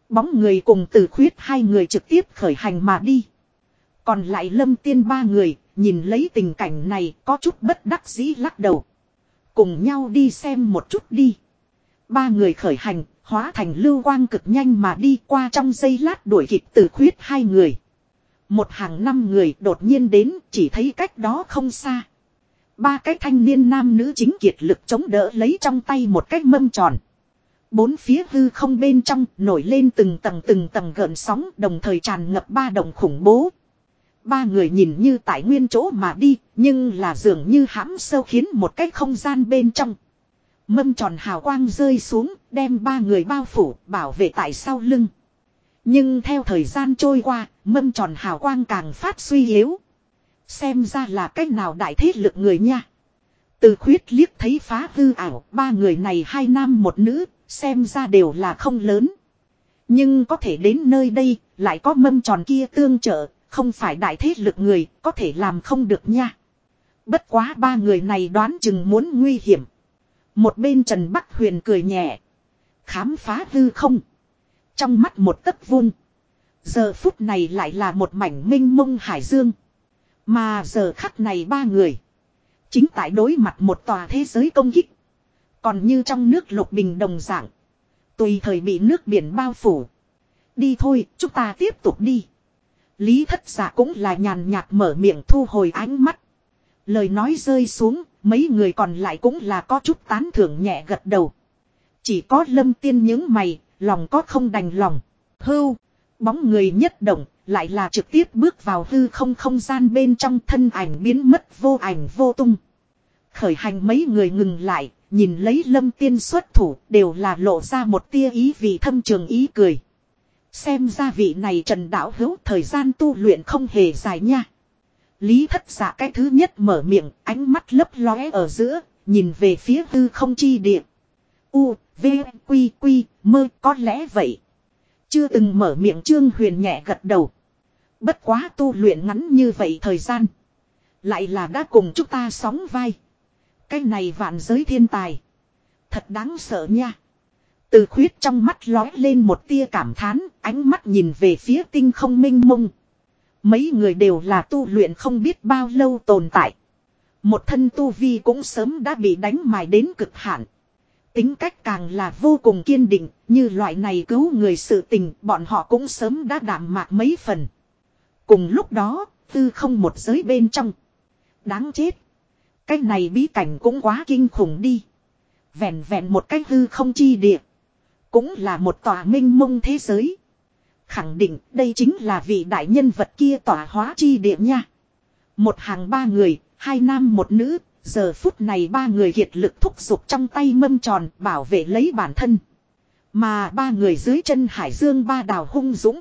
Bóng người cùng Tử khuyết hai người trực tiếp khởi hành mà đi. Còn lại lâm tiên ba người, nhìn lấy tình cảnh này có chút bất đắc dĩ lắc đầu. Cùng nhau đi xem một chút đi. Ba người khởi hành, hóa thành lưu quang cực nhanh mà đi qua trong giây lát đuổi kịp Tử khuyết hai người. Một hàng năm người đột nhiên đến chỉ thấy cách đó không xa. Ba cái thanh niên nam nữ chính kiệt lực chống đỡ lấy trong tay một cái mâm tròn. Bốn phía hư không bên trong nổi lên từng tầng từng tầng gợn sóng đồng thời tràn ngập ba đồng khủng bố. Ba người nhìn như tại nguyên chỗ mà đi, nhưng là dường như hãm sâu khiến một cái không gian bên trong. Mâm tròn hào quang rơi xuống, đem ba người bao phủ, bảo vệ tại sau lưng. Nhưng theo thời gian trôi qua, mâm tròn hào quang càng phát suy yếu. Xem ra là cách nào đại thế lực người nha. Từ khuyết liếc thấy phá hư ảo, ba người này hai nam một nữ, xem ra đều là không lớn. Nhưng có thể đến nơi đây, lại có mâm tròn kia tương trợ, không phải đại thế lực người, có thể làm không được nha. Bất quá ba người này đoán chừng muốn nguy hiểm. Một bên Trần Bắc Huyền cười nhẹ. Khám phá hư không. Trong mắt một tấc vung. Giờ phút này lại là một mảnh minh mông hải dương. Mà giờ khắc này ba người. Chính tại đối mặt một tòa thế giới công kích. Còn như trong nước lục bình đồng dạng. Tùy thời bị nước biển bao phủ. Đi thôi, chúng ta tiếp tục đi. Lý thất giả cũng là nhàn nhạt mở miệng thu hồi ánh mắt. Lời nói rơi xuống, mấy người còn lại cũng là có chút tán thưởng nhẹ gật đầu. Chỉ có lâm tiên những mày, lòng có không đành lòng. Hưu, bóng người nhất động, lại là trực tiếp bước vào hư không không gian bên trong thân ảnh biến mất vô ảnh vô tung. Khởi hành mấy người ngừng lại, nhìn lấy lâm tiên xuất thủ, đều là lộ ra một tia ý vị thâm trường ý cười. Xem ra vị này trần đạo hữu thời gian tu luyện không hề dài nha. Lý thất giả cái thứ nhất mở miệng, ánh mắt lấp lóe ở giữa, nhìn về phía hư không chi địa. U, V, Quy, Quy, mơ có lẽ vậy. Chưa từng mở miệng trương huyền nhẹ gật đầu. Bất quá tu luyện ngắn như vậy thời gian. Lại là đã cùng chúng ta sóng vai. Cái này vạn giới thiên tài. Thật đáng sợ nha. Từ khuyết trong mắt lói lên một tia cảm thán, ánh mắt nhìn về phía tinh không minh mông. Mấy người đều là tu luyện không biết bao lâu tồn tại. Một thân tu vi cũng sớm đã bị đánh mài đến cực hạn. Tính cách càng là vô cùng kiên định, như loại này cứu người sự tình, bọn họ cũng sớm đã đảm mạc mấy phần. Cùng lúc đó, tư không một giới bên trong. Đáng chết. Cái này bí cảnh cũng quá kinh khủng đi. Vẹn vẹn một cái hư không chi địa. Cũng là một tòa minh mông thế giới. Khẳng định đây chính là vị đại nhân vật kia tỏa hóa chi địa nha. Một hàng ba người, hai nam một nữ, giờ phút này ba người hiệt lực thúc giục trong tay mâm tròn bảo vệ lấy bản thân. Mà ba người dưới chân hải dương ba đào hung dũng.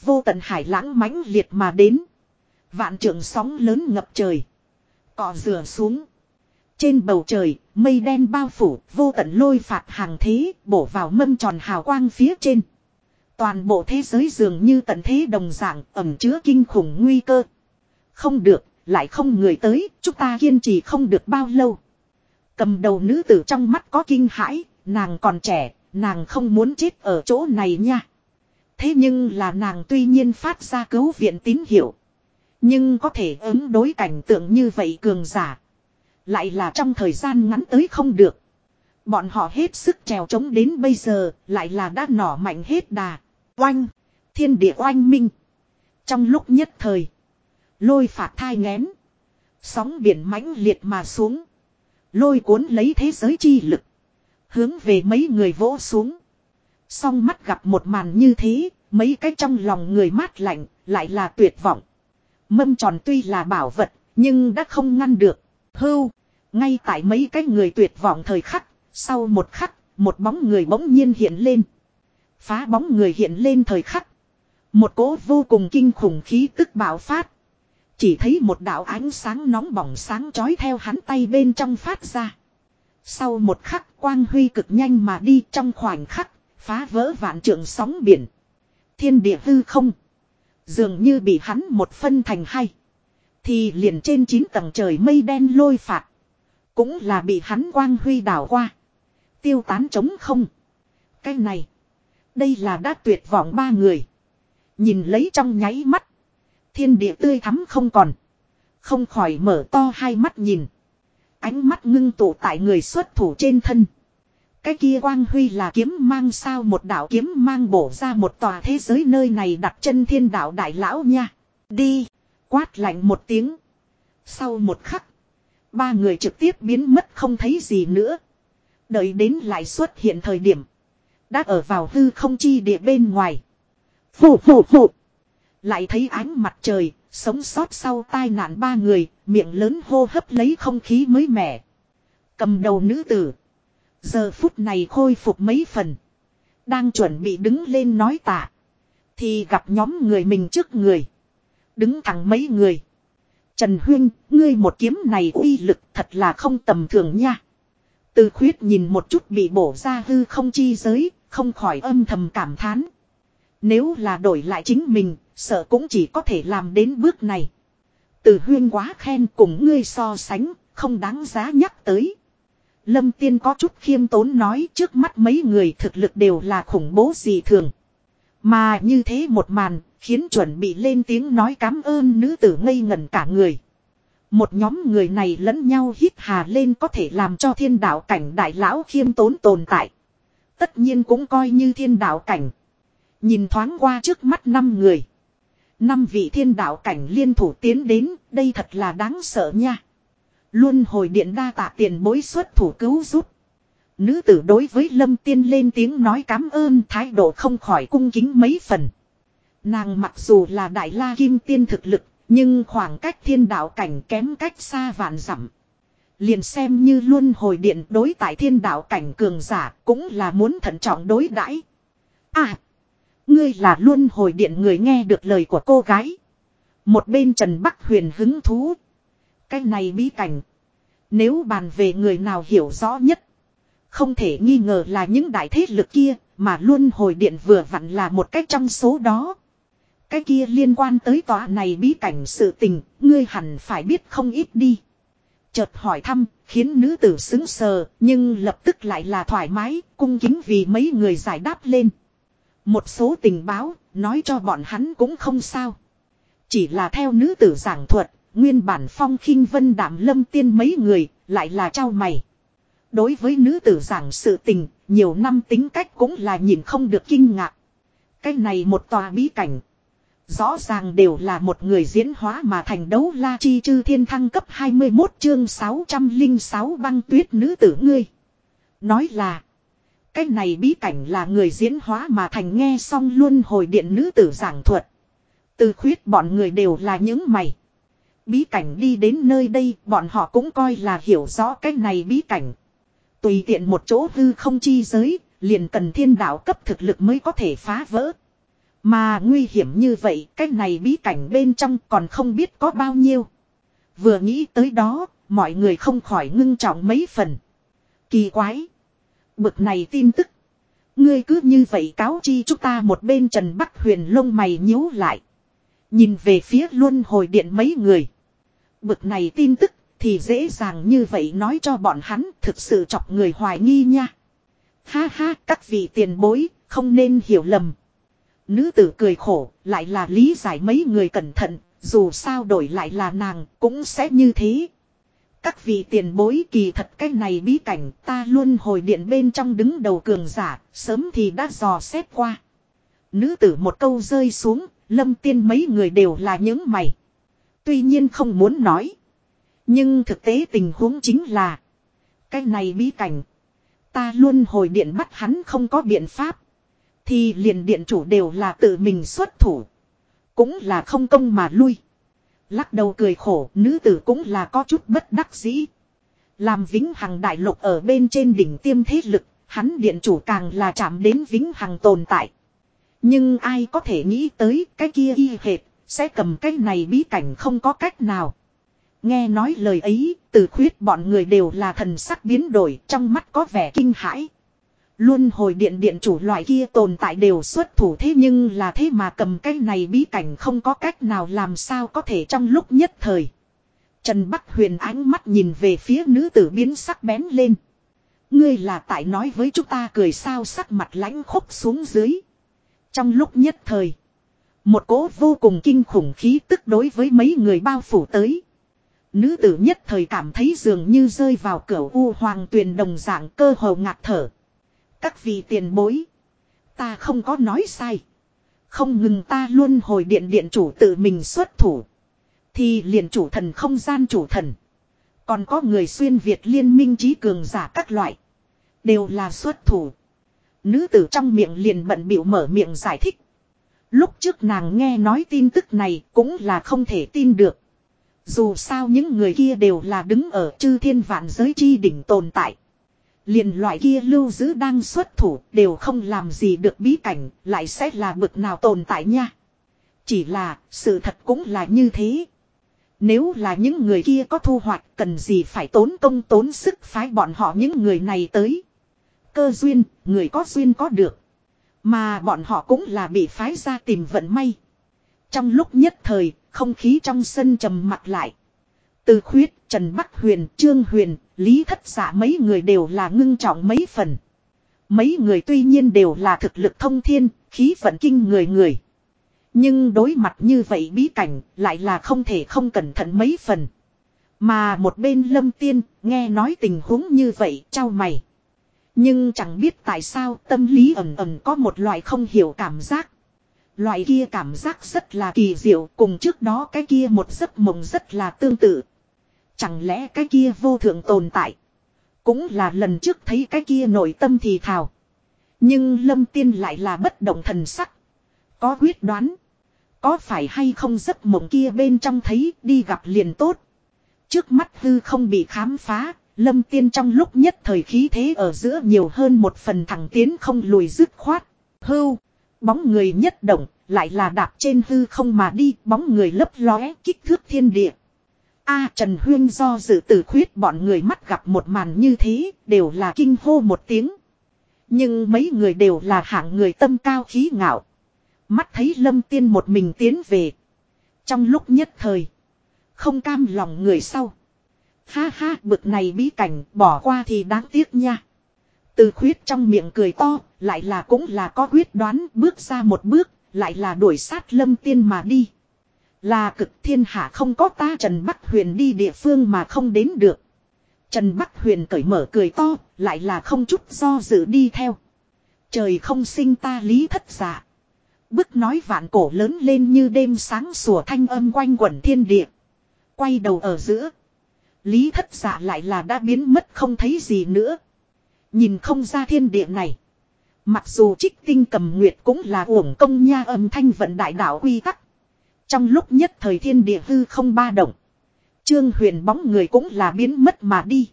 Vô tận hải lãng mãnh liệt mà đến. Vạn trường sóng lớn ngập trời. Cỏ rửa xuống. Trên bầu trời, mây đen bao phủ, vô tận lôi phạt hàng thế, bổ vào mâm tròn hào quang phía trên. Toàn bộ thế giới dường như tận thế đồng dạng, ẩm chứa kinh khủng nguy cơ. Không được, lại không người tới, chúng ta kiên trì không được bao lâu. Cầm đầu nữ tử trong mắt có kinh hãi, nàng còn trẻ, nàng không muốn chết ở chỗ này nha. Thế nhưng là nàng tuy nhiên phát ra cứu viện tín hiệu. Nhưng có thể ứng đối cảnh tượng như vậy cường giả. Lại là trong thời gian ngắn tới không được. Bọn họ hết sức trèo trống đến bây giờ, lại là đã nỏ mạnh hết đà. Oanh, thiên địa oanh minh. Trong lúc nhất thời, lôi phạt thai ngén. Sóng biển mãnh liệt mà xuống. Lôi cuốn lấy thế giới chi lực. Hướng về mấy người vỗ xuống. Song mắt gặp một màn như thế, mấy cái trong lòng người mát lạnh, lại là tuyệt vọng. Mâm tròn tuy là bảo vật, nhưng đã không ngăn được. Hưu, ngay tại mấy cái người tuyệt vọng thời khắc, sau một khắc, một bóng người bỗng nhiên hiện lên. Phá bóng người hiện lên thời khắc. Một cỗ vô cùng kinh khủng khí tức bạo phát. Chỉ thấy một đạo ánh sáng nóng bỏng sáng chói theo hắn tay bên trong phát ra. Sau một khắc quang huy cực nhanh mà đi trong khoảnh khắc, phá vỡ vạn trượng sóng biển. Thiên địa hư không. Dường như bị hắn một phân thành hai. Thì liền trên chín tầng trời mây đen lôi phạt. Cũng là bị hắn quang huy đảo qua. Tiêu tán trống không. Cái này. Đây là đã tuyệt vọng ba người. Nhìn lấy trong nháy mắt. Thiên địa tươi thắm không còn. Không khỏi mở to hai mắt nhìn. Ánh mắt ngưng tụ tại người xuất thủ trên thân. Cái kia quang huy là kiếm mang sao một đạo kiếm mang bổ ra một tòa thế giới nơi này đặt chân thiên đạo đại lão nha. Đi. Quát lạnh một tiếng. Sau một khắc. Ba người trực tiếp biến mất không thấy gì nữa. Đợi đến lại xuất hiện thời điểm. Đã ở vào hư không chi địa bên ngoài. Phụ phụ phụ. Lại thấy ánh mặt trời, sống sót sau tai nạn ba người, miệng lớn hô hấp lấy không khí mới mẻ. Cầm đầu nữ tử. Giờ phút này khôi phục mấy phần. Đang chuẩn bị đứng lên nói tạ. Thì gặp nhóm người mình trước người. Đứng thẳng mấy người. Trần Huyên, ngươi một kiếm này uy lực thật là không tầm thường nha. Từ khuyết nhìn một chút bị bổ ra hư không chi giới, không khỏi âm thầm cảm thán. Nếu là đổi lại chính mình, sợ cũng chỉ có thể làm đến bước này. Từ huyên quá khen cùng ngươi so sánh, không đáng giá nhắc tới. Lâm Tiên có chút khiêm tốn nói trước mắt mấy người thực lực đều là khủng bố gì thường. Mà như thế một màn, khiến chuẩn bị lên tiếng nói cảm ơn nữ tử ngây ngẩn cả người. Một nhóm người này lẫn nhau hít hà lên có thể làm cho thiên đạo cảnh đại lão khiêm tốn tồn tại. Tất nhiên cũng coi như thiên đạo cảnh. Nhìn thoáng qua trước mắt năm người. Năm vị thiên đạo cảnh liên thủ tiến đến, đây thật là đáng sợ nha. Luôn hồi điện đa tạ tiền bối xuất thủ cứu giúp. Nữ tử đối với lâm tiên lên tiếng nói cảm ơn thái độ không khỏi cung kính mấy phần. Nàng mặc dù là đại la kim tiên thực lực, nhưng khoảng cách thiên đạo cảnh kém cách xa vạn dặm Liền xem như luôn hồi điện đối tại thiên đạo cảnh cường giả cũng là muốn thận trọng đối đãi. À! Ngươi là luôn hồi điện người nghe được lời của cô gái. Một bên Trần Bắc Huyền hứng thú. Cái này bí cảnh. Nếu bàn về người nào hiểu rõ nhất. Không thể nghi ngờ là những đại thế lực kia. Mà luôn hồi điện vừa vặn là một cách trong số đó. Cái kia liên quan tới tòa này bí cảnh sự tình. Ngươi hẳn phải biết không ít đi. Chợt hỏi thăm, khiến nữ tử xứng sờ, nhưng lập tức lại là thoải mái, cung kính vì mấy người giải đáp lên. Một số tình báo, nói cho bọn hắn cũng không sao. Chỉ là theo nữ tử giảng thuật, nguyên bản phong khinh vân đảm lâm tiên mấy người, lại là trao mày. Đối với nữ tử giảng sự tình, nhiều năm tính cách cũng là nhìn không được kinh ngạc. Cái này một tòa bí cảnh. Rõ ràng đều là một người diễn hóa mà thành đấu la chi chư thiên thăng cấp 21 chương 606 băng tuyết nữ tử ngươi. Nói là. Cái này bí cảnh là người diễn hóa mà thành nghe xong luôn hồi điện nữ tử giảng thuật. Từ khuyết bọn người đều là những mày. Bí cảnh đi đến nơi đây bọn họ cũng coi là hiểu rõ cái này bí cảnh. Tùy tiện một chỗ hư không chi giới, liền cần thiên đạo cấp thực lực mới có thể phá vỡ. Mà nguy hiểm như vậy, cái này bí cảnh bên trong còn không biết có bao nhiêu. Vừa nghĩ tới đó, mọi người không khỏi ngưng trọng mấy phần. Kỳ quái. Bực này tin tức. Ngươi cứ như vậy cáo chi chúng ta một bên Trần Bắc Huyền lông mày nhíu lại. Nhìn về phía luân hồi điện mấy người. Bực này tin tức thì dễ dàng như vậy nói cho bọn hắn thực sự chọc người hoài nghi nha. Ha ha các vị tiền bối không nên hiểu lầm. Nữ tử cười khổ lại là lý giải mấy người cẩn thận dù sao đổi lại là nàng cũng sẽ như thế. Các vị tiền bối kỳ thật cái này bí cảnh ta luôn hồi điện bên trong đứng đầu cường giả, sớm thì đã dò xét qua. Nữ tử một câu rơi xuống, lâm tiên mấy người đều là những mày. Tuy nhiên không muốn nói. Nhưng thực tế tình huống chính là. Cái này bí cảnh. Ta luôn hồi điện bắt hắn không có biện pháp. Thì liền điện chủ đều là tự mình xuất thủ. Cũng là không công mà lui. Lắc đầu cười khổ, nữ tử cũng là có chút bất đắc dĩ. Làm vĩnh hằng đại lục ở bên trên đỉnh tiêm thế lực, hắn điện chủ càng là chạm đến vĩnh hằng tồn tại. Nhưng ai có thể nghĩ tới cái kia y hệt, sẽ cầm cái này bí cảnh không có cách nào. Nghe nói lời ấy, từ khuyết bọn người đều là thần sắc biến đổi, trong mắt có vẻ kinh hãi. Luôn hồi điện điện chủ loại kia tồn tại đều xuất thủ thế nhưng là thế mà cầm cái này bí cảnh không có cách nào làm sao có thể trong lúc nhất thời. Trần Bắc Huyền ánh mắt nhìn về phía nữ tử biến sắc bén lên. Ngươi là tại nói với chúng ta cười sao sắc mặt lãnh khốc xuống dưới. Trong lúc nhất thời. Một cỗ vô cùng kinh khủng khí tức đối với mấy người bao phủ tới. Nữ tử nhất thời cảm thấy dường như rơi vào cửa u hoàng tuyền đồng dạng cơ hồ ngạt thở. Các vị tiền bối. Ta không có nói sai. Không ngừng ta luôn hồi điện điện chủ tự mình xuất thủ. Thì liền chủ thần không gian chủ thần. Còn có người xuyên Việt liên minh trí cường giả các loại. Đều là xuất thủ. Nữ tử trong miệng liền bận bịu mở miệng giải thích. Lúc trước nàng nghe nói tin tức này cũng là không thể tin được. Dù sao những người kia đều là đứng ở chư thiên vạn giới chi đỉnh tồn tại. liền loại kia lưu giữ đang xuất thủ đều không làm gì được bí cảnh lại sẽ là bực nào tồn tại nha. Chỉ là sự thật cũng là như thế. Nếu là những người kia có thu hoạch cần gì phải tốn công tốn sức phái bọn họ những người này tới. Cơ duyên, người có duyên có được. Mà bọn họ cũng là bị phái ra tìm vận may. Trong lúc nhất thời, không khí trong sân trầm mặt lại. Từ khuyết, Trần Bắc Huyền, Trương Huyền, Lý Thất Giả mấy người đều là ngưng trọng mấy phần. Mấy người tuy nhiên đều là thực lực thông thiên, khí vận kinh người người. Nhưng đối mặt như vậy bí cảnh lại là không thể không cẩn thận mấy phần. Mà một bên lâm tiên nghe nói tình huống như vậy trao mày. Nhưng chẳng biết tại sao tâm lý ẩm ẩm có một loại không hiểu cảm giác. Loại kia cảm giác rất là kỳ diệu cùng trước đó cái kia một giấc mộng rất là tương tự. Chẳng lẽ cái kia vô thượng tồn tại. Cũng là lần trước thấy cái kia nội tâm thì thào. Nhưng lâm tiên lại là bất động thần sắc. Có quyết đoán. Có phải hay không giấc mộng kia bên trong thấy đi gặp liền tốt. Trước mắt hư không bị khám phá, lâm tiên trong lúc nhất thời khí thế ở giữa nhiều hơn một phần thẳng tiến không lùi dứt khoát. Hưu, bóng người nhất động, lại là đạp trên hư không mà đi, bóng người lấp lóe kích thước thiên địa. A Trần Huyên do dự tử khuyết bọn người mắt gặp một màn như thế, đều là kinh hô một tiếng. Nhưng mấy người đều là hạng người tâm cao khí ngạo. Mắt thấy lâm tiên một mình tiến về. Trong lúc nhất thời. Không cam lòng người sau. Ha ha bực này bí cảnh bỏ qua thì đáng tiếc nha. Từ khuyết trong miệng cười to, lại là cũng là có quyết đoán bước ra một bước, lại là đuổi sát lâm tiên mà đi. Là cực thiên hạ không có ta Trần Bắc Huyền đi địa phương mà không đến được. Trần Bắc Huyền cởi mở cười to, lại là không chút do dự đi theo. Trời không sinh ta lý thất giả. Bức nói vạn cổ lớn lên như đêm sáng sủa thanh âm quanh quẩn thiên địa. Quay đầu ở giữa. Lý thất giả lại là đã biến mất không thấy gì nữa. Nhìn không ra thiên địa này. Mặc dù trích tinh cầm nguyệt cũng là uổng công nha âm thanh vận đại đạo quy tắc. Trong lúc nhất thời thiên địa hư không ba động. Trương huyền bóng người cũng là biến mất mà đi.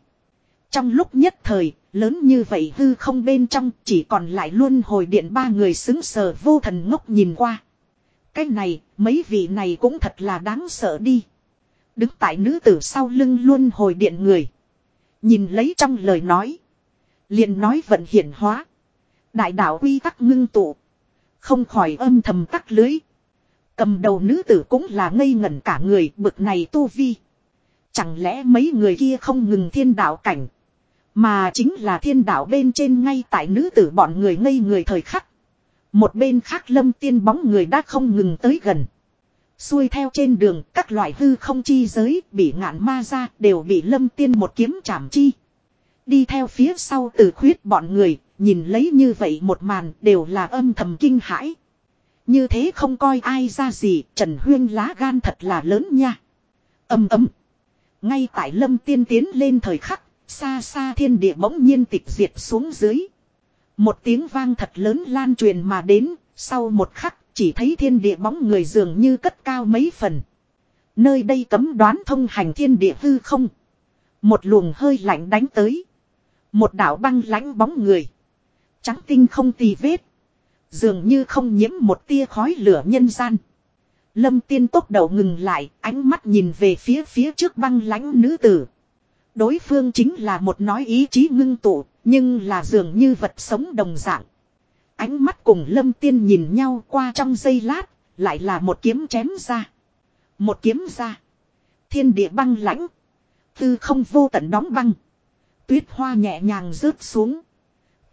Trong lúc nhất thời, lớn như vậy hư không bên trong chỉ còn lại luôn hồi điện ba người xứng sờ vô thần ngốc nhìn qua. Cái này, mấy vị này cũng thật là đáng sợ đi. Đứng tại nữ tử sau lưng luôn hồi điện người. Nhìn lấy trong lời nói. liền nói vận hiển hóa. Đại đạo quy tắc ngưng tụ. Không khỏi âm thầm tắc lưới. Cầm đầu nữ tử cũng là ngây ngẩn cả người, bực này tu vi. Chẳng lẽ mấy người kia không ngừng thiên đạo cảnh. Mà chính là thiên đạo bên trên ngay tại nữ tử bọn người ngây người thời khắc. Một bên khác lâm tiên bóng người đã không ngừng tới gần. Xuôi theo trên đường các loại hư không chi giới bị ngạn ma ra đều bị lâm tiên một kiếm chạm chi. Đi theo phía sau từ khuyết bọn người, nhìn lấy như vậy một màn đều là âm thầm kinh hãi. Như thế không coi ai ra gì, Trần Huyên lá gan thật là lớn nha. Âm ấm. Ngay tại lâm tiên tiến lên thời khắc, xa xa thiên địa bỗng nhiên tịch diệt xuống dưới. Một tiếng vang thật lớn lan truyền mà đến, sau một khắc chỉ thấy thiên địa bóng người dường như cất cao mấy phần. Nơi đây cấm đoán thông hành thiên địa hư không. Một luồng hơi lạnh đánh tới. Một đảo băng lãnh bóng người. Trắng tinh không tì vết. Dường như không nhiễm một tia khói lửa nhân gian. Lâm tiên tốc đầu ngừng lại, ánh mắt nhìn về phía phía trước băng lãnh nữ tử. Đối phương chính là một nói ý chí ngưng tụ, nhưng là dường như vật sống đồng dạng. Ánh mắt cùng lâm tiên nhìn nhau qua trong giây lát, lại là một kiếm chém ra. Một kiếm ra. Thiên địa băng lãnh. Tư không vô tận đóng băng. Tuyết hoa nhẹ nhàng rớt xuống.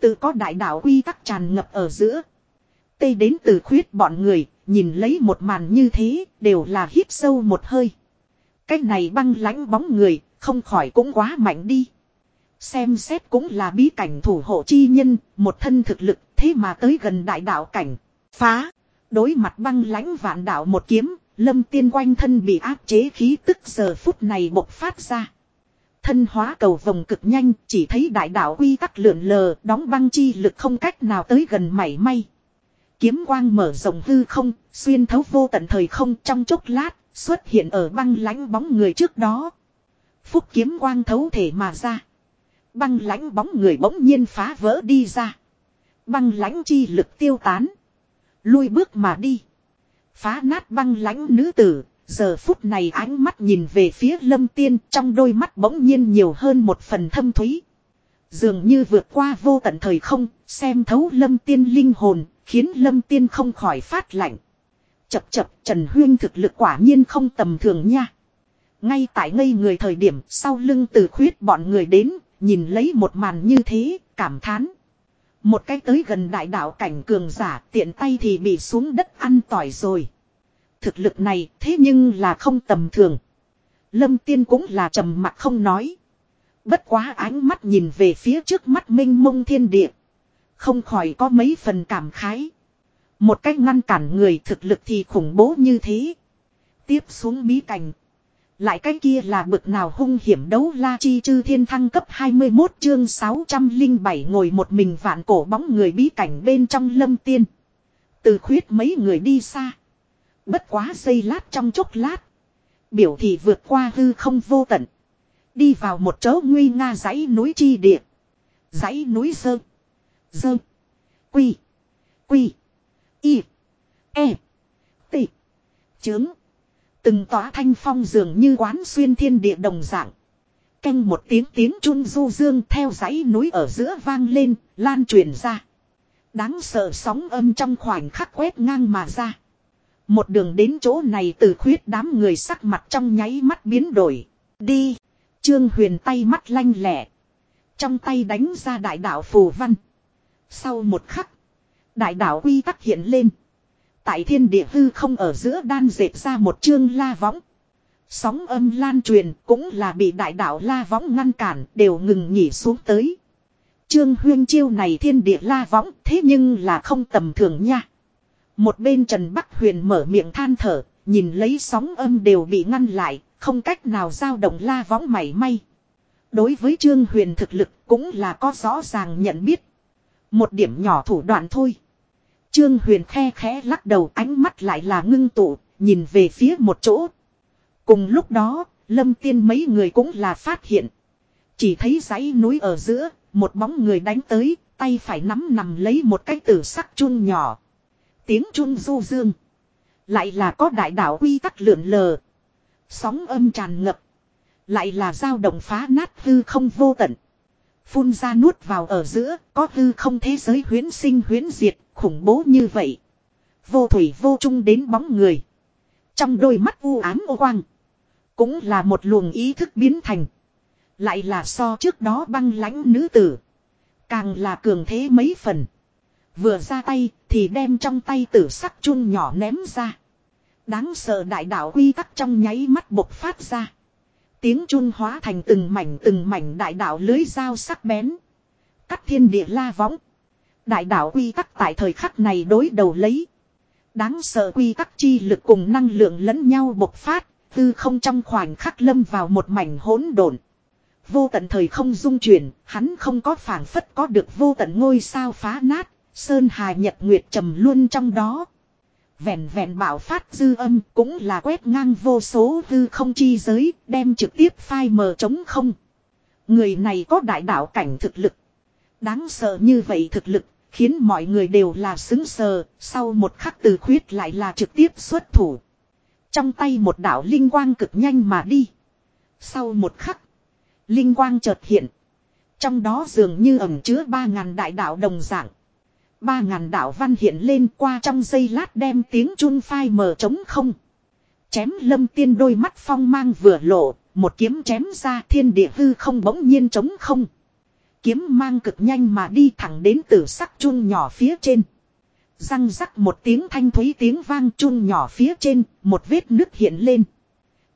Tự có đại đạo quy tắc tràn ngập ở giữa. Tây đến từ khuyết bọn người, nhìn lấy một màn như thế, đều là hít sâu một hơi. Cái này băng lãnh bóng người, không khỏi cũng quá mạnh đi. Xem xét cũng là bí cảnh thủ hộ chi nhân, một thân thực lực, thế mà tới gần đại đạo cảnh. Phá! Đối mặt băng lãnh vạn đạo một kiếm, lâm tiên quanh thân bị áp chế khí tức giờ phút này bộc phát ra. Thân hóa cầu vòng cực nhanh, chỉ thấy đại đạo quy tắc lượn lờ, đóng băng chi lực không cách nào tới gần mảy may. Kiếm quang mở rộng hư không, xuyên thấu vô tận thời không trong chốc lát, xuất hiện ở băng lãnh bóng người trước đó. Phúc kiếm quang thấu thể mà ra. Băng lãnh bóng người bỗng nhiên phá vỡ đi ra. Băng lãnh chi lực tiêu tán. Lui bước mà đi. Phá nát băng lãnh nữ tử, giờ phút này ánh mắt nhìn về phía lâm tiên trong đôi mắt bỗng nhiên nhiều hơn một phần thâm thúy. Dường như vượt qua vô tận thời không, xem thấu lâm tiên linh hồn, khiến lâm tiên không khỏi phát lạnh. Chập chập Trần Huyên thực lực quả nhiên không tầm thường nha. Ngay tại ngây người thời điểm sau lưng từ khuyết bọn người đến, nhìn lấy một màn như thế, cảm thán. Một cái tới gần đại đạo cảnh cường giả tiện tay thì bị xuống đất ăn tỏi rồi. Thực lực này thế nhưng là không tầm thường. Lâm tiên cũng là trầm mặc không nói. Bất quá ánh mắt nhìn về phía trước mắt minh mông thiên địa. Không khỏi có mấy phần cảm khái. Một cách ngăn cản người thực lực thì khủng bố như thế. Tiếp xuống bí cảnh. Lại cái kia là bực nào hung hiểm đấu la chi chư thiên thăng cấp 21 chương 607 ngồi một mình vạn cổ bóng người bí cảnh bên trong lâm tiên. Từ khuyết mấy người đi xa. Bất quá giây lát trong chốc lát. Biểu thị vượt qua hư không vô tận. Đi vào một chỗ nguy nga dãy núi chi địa. Dãy núi sơ. Dơ. Quy. Quy. Y. E. T. Trướng. Từng tỏa thanh phong dường như quán xuyên thiên địa đồng dạng. Canh một tiếng tiếng chun du dương theo dãy núi ở giữa vang lên, lan truyền ra. Đáng sợ sóng âm trong khoảnh khắc quét ngang mà ra. Một đường đến chỗ này từ khuyết đám người sắc mặt trong nháy mắt biến đổi. Đi. Trương huyền tay mắt lanh lẹ. Trong tay đánh ra đại đạo phù văn. Sau một khắc. Đại đạo quy tắc hiện lên. Tại thiên địa hư không ở giữa đan dệt ra một chương la võng. Sóng âm lan truyền cũng là bị đại đạo la võng ngăn cản đều ngừng nhỉ xuống tới. Trương huyên chiêu này thiên địa la võng thế nhưng là không tầm thường nha. Một bên Trần Bắc Huyền mở miệng than thở, nhìn lấy sóng âm đều bị ngăn lại, không cách nào giao động la võng mảy may. Đối với Trương Huyền thực lực cũng là có rõ ràng nhận biết. Một điểm nhỏ thủ đoạn thôi. Trương Huyền khe khẽ lắc đầu ánh mắt lại là ngưng tụ, nhìn về phía một chỗ. Cùng lúc đó, lâm tiên mấy người cũng là phát hiện. Chỉ thấy dãy núi ở giữa, một bóng người đánh tới, tay phải nắm nằm lấy một cái tử sắc chun nhỏ. Tiếng chun du dương. Lại là có đại đạo quy tắc lượn lờ. Sóng âm tràn ngập. Lại là dao động phá nát hư không vô tận. Phun ra nuốt vào ở giữa, có hư không thế giới huyến sinh huyến diệt, khủng bố như vậy. Vô thủy vô trung đến bóng người. Trong đôi mắt u ám ô quang. Cũng là một luồng ý thức biến thành. Lại là so trước đó băng lãnh nữ tử. Càng là cường thế mấy phần. Vừa ra tay thì đem trong tay tử sắc chun nhỏ ném ra. Đáng sợ đại đạo quy tắc trong nháy mắt bộc phát ra. Tiếng chun hóa thành từng mảnh từng mảnh đại đạo lưới dao sắc bén. Cắt thiên địa la võng. Đại đạo quy tắc tại thời khắc này đối đầu lấy. Đáng sợ quy tắc chi lực cùng năng lượng lẫn nhau bộc phát, tư không trong khoảnh khắc lâm vào một mảnh hỗn độn. Vô tận thời không dung chuyển, hắn không có phảng phất có được vô tận ngôi sao phá nát, sơn hà nhật nguyệt trầm luôn trong đó. Vẹn vẹn bảo phát dư âm cũng là quét ngang vô số hư không chi giới, đem trực tiếp phai mờ trống không. Người này có đại đạo cảnh thực lực. Đáng sợ như vậy thực lực, khiến mọi người đều là xứng sờ, sau một khắc từ khuyết lại là trực tiếp xuất thủ. Trong tay một đạo linh quang cực nhanh mà đi. Sau một khắc, linh quang chợt hiện. Trong đó dường như ẩm chứa ba ngàn đại đạo đồng dạng. Ba ngàn đạo văn hiện lên qua trong giây lát đem tiếng chun phai mờ trống không. Chém lâm tiên đôi mắt phong mang vừa lộ, một kiếm chém ra thiên địa hư không bỗng nhiên trống không. Kiếm mang cực nhanh mà đi thẳng đến tử sắc chun nhỏ phía trên. Răng rắc một tiếng thanh thúy tiếng vang chun nhỏ phía trên, một vết nước hiện lên.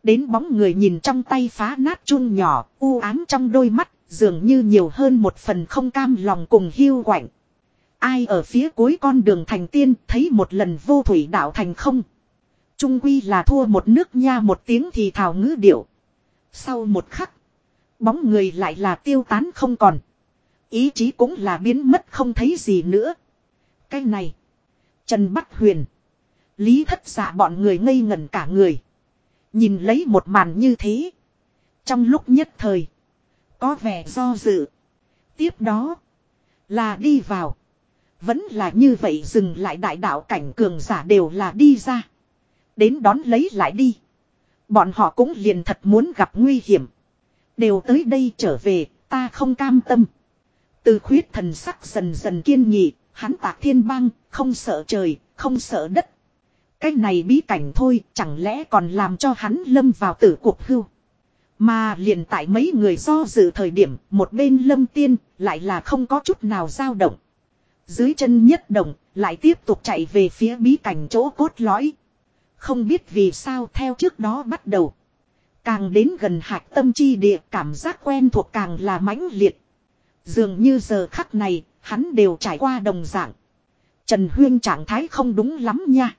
Đến bóng người nhìn trong tay phá nát chun nhỏ, u ám trong đôi mắt, dường như nhiều hơn một phần không cam lòng cùng hiu quạnh. Ai ở phía cuối con đường thành tiên thấy một lần vô thủy đạo thành không? Trung quy là thua một nước nha một tiếng thì thảo ngữ điệu. Sau một khắc, bóng người lại là tiêu tán không còn. Ý chí cũng là biến mất không thấy gì nữa. Cái này, Trần Bắc Huyền, Lý thất giả bọn người ngây ngẩn cả người. Nhìn lấy một màn như thế. Trong lúc nhất thời, có vẻ do dự. Tiếp đó, là đi vào. Vẫn là như vậy dừng lại đại đạo cảnh cường giả đều là đi ra. Đến đón lấy lại đi. Bọn họ cũng liền thật muốn gặp nguy hiểm. Đều tới đây trở về, ta không cam tâm. Từ khuyết thần sắc dần dần kiên nghị, hắn tạc thiên bang, không sợ trời, không sợ đất. Cái này bí cảnh thôi, chẳng lẽ còn làm cho hắn lâm vào tử cuộc hưu. Mà liền tại mấy người do dự thời điểm, một bên lâm tiên, lại là không có chút nào dao động. Dưới chân nhất động, lại tiếp tục chạy về phía bí cảnh chỗ cốt lõi. Không biết vì sao theo trước đó bắt đầu. Càng đến gần hạch tâm chi địa cảm giác quen thuộc càng là mãnh liệt. Dường như giờ khắc này, hắn đều trải qua đồng dạng. Trần Huyên trạng thái không đúng lắm nha.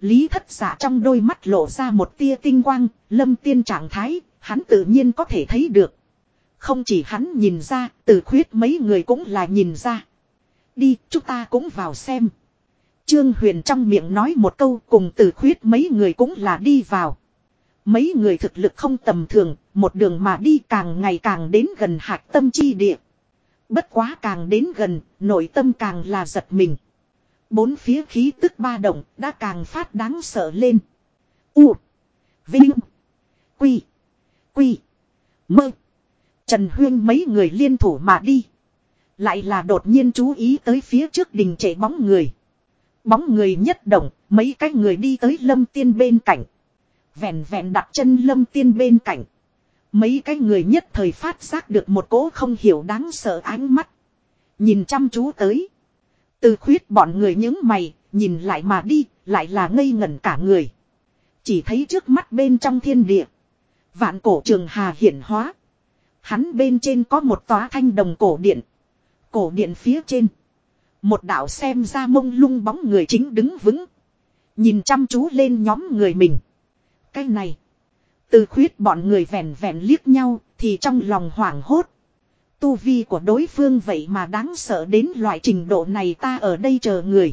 Lý thất giả trong đôi mắt lộ ra một tia tinh quang, lâm tiên trạng thái, hắn tự nhiên có thể thấy được. Không chỉ hắn nhìn ra, từ khuyết mấy người cũng là nhìn ra. Đi, chúng ta cũng vào xem. Trương Huyền trong miệng nói một câu cùng từ khuyết mấy người cũng là đi vào. Mấy người thực lực không tầm thường, một đường mà đi càng ngày càng đến gần hạc tâm chi địa. Bất quá càng đến gần, nội tâm càng là giật mình. Bốn phía khí tức ba động đã càng phát đáng sợ lên. U. Vinh. Quy. Quy. Mơ. Trần Huyên mấy người liên thủ mà đi. Lại là đột nhiên chú ý tới phía trước đình chạy bóng người. Bóng người nhất động, mấy cái người đi tới lâm tiên bên cạnh. Vẹn vẹn đặt chân lâm tiên bên cạnh. Mấy cái người nhất thời phát giác được một cỗ không hiểu đáng sợ ánh mắt. Nhìn chăm chú tới. Từ khuyết bọn người những mày, nhìn lại mà đi, lại là ngây ngẩn cả người. Chỉ thấy trước mắt bên trong thiên địa. Vạn cổ trường hà hiển hóa. Hắn bên trên có một tòa thanh đồng cổ điện. Cổ điện phía trên. Một đạo xem ra mông lung bóng người chính đứng vững. Nhìn chăm chú lên nhóm người mình. Cái này. Từ khuyết bọn người vẻn vẻn liếc nhau thì trong lòng hoảng hốt. Tu vi của đối phương vậy mà đáng sợ đến loại trình độ này ta ở đây chờ người.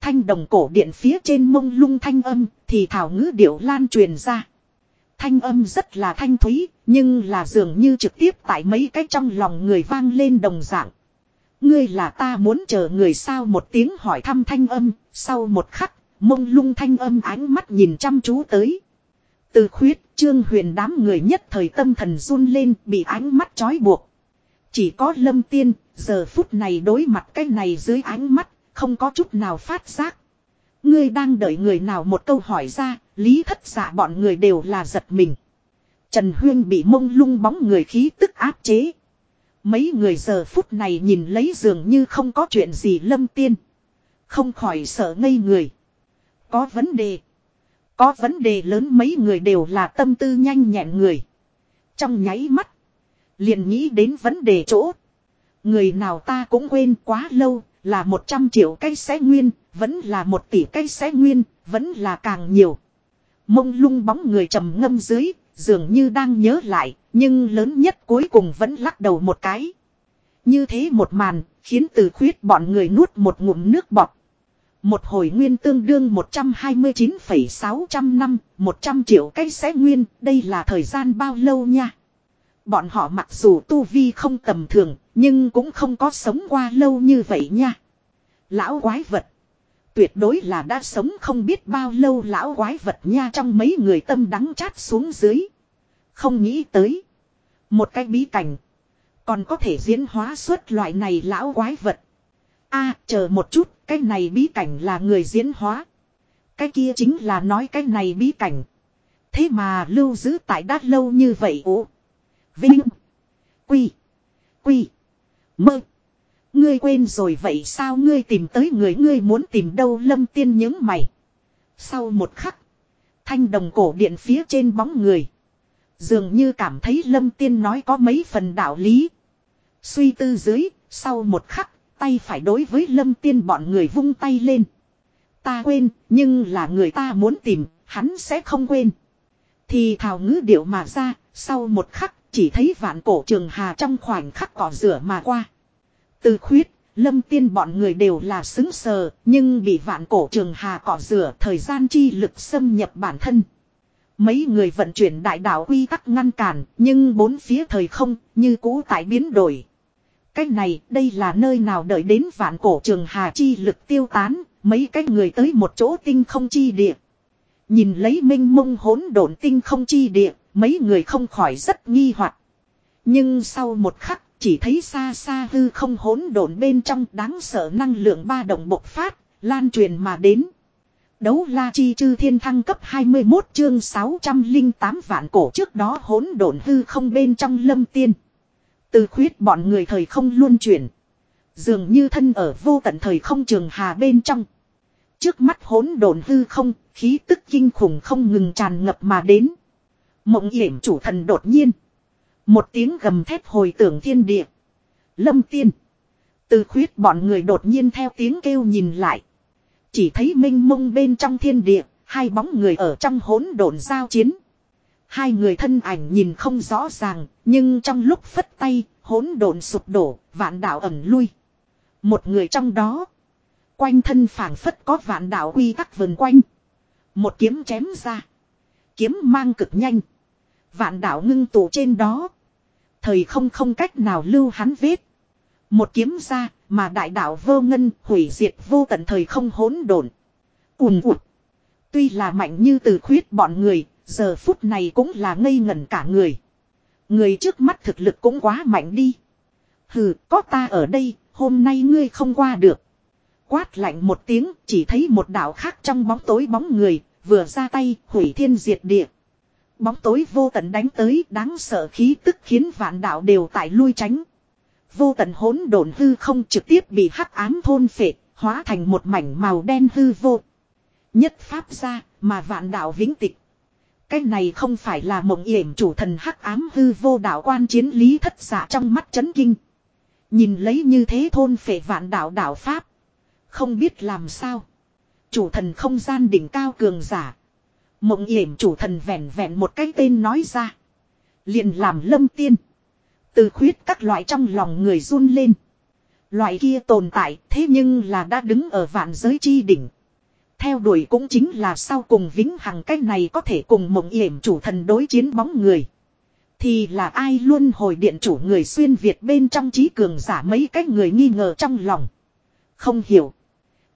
Thanh đồng cổ điện phía trên mông lung thanh âm thì thảo ngữ điệu lan truyền ra. Thanh âm rất là thanh thúy, nhưng là dường như trực tiếp tại mấy cái trong lòng người vang lên đồng dạng. Ngươi là ta muốn chờ người sao một tiếng hỏi thăm thanh âm, sau một khắc, mông lung thanh âm ánh mắt nhìn chăm chú tới. Từ khuyết, trương huyền đám người nhất thời tâm thần run lên bị ánh mắt trói buộc. Chỉ có lâm tiên, giờ phút này đối mặt cái này dưới ánh mắt, không có chút nào phát giác. Ngươi đang đợi người nào một câu hỏi ra, lý thất giả bọn người đều là giật mình. Trần Huyên bị mông lung bóng người khí tức áp chế. Mấy người giờ phút này nhìn lấy dường như không có chuyện gì lâm tiên. Không khỏi sợ ngây người. Có vấn đề. Có vấn đề lớn mấy người đều là tâm tư nhanh nhẹn người. Trong nháy mắt. Liền nghĩ đến vấn đề chỗ. Người nào ta cũng quên quá lâu. Là 100 triệu cây xé nguyên. Vẫn là một tỷ cây xé nguyên. Vẫn là càng nhiều. Mông lung bóng người trầm ngâm dưới. Dường như đang nhớ lại. Nhưng lớn nhất cuối cùng vẫn lắc đầu một cái. Như thế một màn. Khiến từ khuyết bọn người nuốt một ngụm nước bọt. Một hồi nguyên tương đương 129,600 năm, 100 triệu cây xé nguyên, đây là thời gian bao lâu nha. Bọn họ mặc dù tu vi không tầm thường, nhưng cũng không có sống qua lâu như vậy nha. Lão quái vật. Tuyệt đối là đã sống không biết bao lâu lão quái vật nha trong mấy người tâm đắng chát xuống dưới. Không nghĩ tới. Một cái bí cảnh. Còn có thể diễn hóa xuất loại này lão quái vật. a chờ một chút, cái này bí cảnh là người diễn hóa. Cái kia chính là nói cái này bí cảnh. Thế mà lưu giữ tại đát lâu như vậy ố. Vinh. Quy. Quy. Mơ. Ngươi quên rồi vậy sao ngươi tìm tới người ngươi muốn tìm đâu lâm tiên những mày. Sau một khắc. Thanh đồng cổ điện phía trên bóng người. Dường như cảm thấy lâm tiên nói có mấy phần đạo lý. Suy tư dưới, sau một khắc, tay phải đối với lâm tiên bọn người vung tay lên. Ta quên, nhưng là người ta muốn tìm, hắn sẽ không quên. Thì thảo ngữ điệu mà ra, sau một khắc, chỉ thấy vạn cổ trường hà trong khoảnh khắc cỏ rửa mà qua. Từ khuyết, lâm tiên bọn người đều là xứng sờ, nhưng bị vạn cổ trường hà cỏ rửa thời gian chi lực xâm nhập bản thân. Mấy người vận chuyển đại đạo quy tắc ngăn cản, nhưng bốn phía thời không, như cũ tại biến đổi. Cách này, đây là nơi nào đợi đến vạn cổ trường hà chi lực tiêu tán, mấy cái người tới một chỗ tinh không chi địa. Nhìn lấy minh mông hỗn độn tinh không chi địa, mấy người không khỏi rất nghi hoặc. Nhưng sau một khắc, chỉ thấy xa xa hư không hỗn độn bên trong đáng sợ năng lượng ba động bộc phát, lan truyền mà đến. Đấu la chi chư thiên thăng cấp 21 chương 608 vạn cổ trước đó hỗn độn hư không bên trong lâm tiên. Từ khuyết bọn người thời không luôn chuyển. Dường như thân ở vô tận thời không trường hà bên trong. Trước mắt hỗn độn hư không, khí tức kinh khủng không ngừng tràn ngập mà đến. Mộng yểm chủ thần đột nhiên. Một tiếng gầm thét hồi tưởng thiên địa. Lâm tiên. Từ khuyết bọn người đột nhiên theo tiếng kêu nhìn lại. Chỉ thấy minh mông bên trong thiên địa, hai bóng người ở trong hỗn độn giao chiến. Hai người thân ảnh nhìn không rõ ràng, nhưng trong lúc phất tay, hỗn độn sụp đổ, vạn đạo ẩn lui. Một người trong đó, quanh thân phảng phất có vạn đạo quy tắc vần quanh. Một kiếm chém ra. Kiếm mang cực nhanh. Vạn đạo ngưng tụ trên đó. Thời không không cách nào lưu hắn vết. Một kiếm ra, mà đại đạo vô ngân hủy diệt vô tận thời không hỗn độn. Ùm ụt. Tuy là mạnh như từ khuyết bọn người, giờ phút này cũng là ngây ngẩn cả người. Người trước mắt thực lực cũng quá mạnh đi. Hừ, có ta ở đây, hôm nay ngươi không qua được. Quát lạnh một tiếng, chỉ thấy một đạo khác trong bóng tối bóng người, vừa ra tay, hủy thiên diệt địa. Bóng tối vô tận đánh tới, đáng sợ khí tức khiến vạn đạo đều tại lui tránh. Vô tận hỗn độn hư không trực tiếp bị hắc ám thôn phệ, hóa thành một mảnh màu đen hư vô. Nhất pháp ra, mà vạn đạo vĩnh tịch. Cái này không phải là mộng yểm chủ thần hắc ám hư vô đạo quan chiến lý thất giả trong mắt chấn kinh. Nhìn lấy như thế thôn phệ vạn đạo đạo pháp. Không biết làm sao. Chủ thần không gian đỉnh cao cường giả. Mộng yểm chủ thần vẹn vẹn một cái tên nói ra. Liền làm lâm tiên. Từ khuyết các loại trong lòng người run lên. Loại kia tồn tại thế nhưng là đã đứng ở vạn giới chi đỉnh. Theo đuổi cũng chính là sau cùng vĩnh hằng cái này có thể cùng mộng yểm chủ thần đối chiến bóng người. Thì là ai luôn hồi điện chủ người xuyên Việt bên trong trí cường giả mấy cái người nghi ngờ trong lòng. Không hiểu.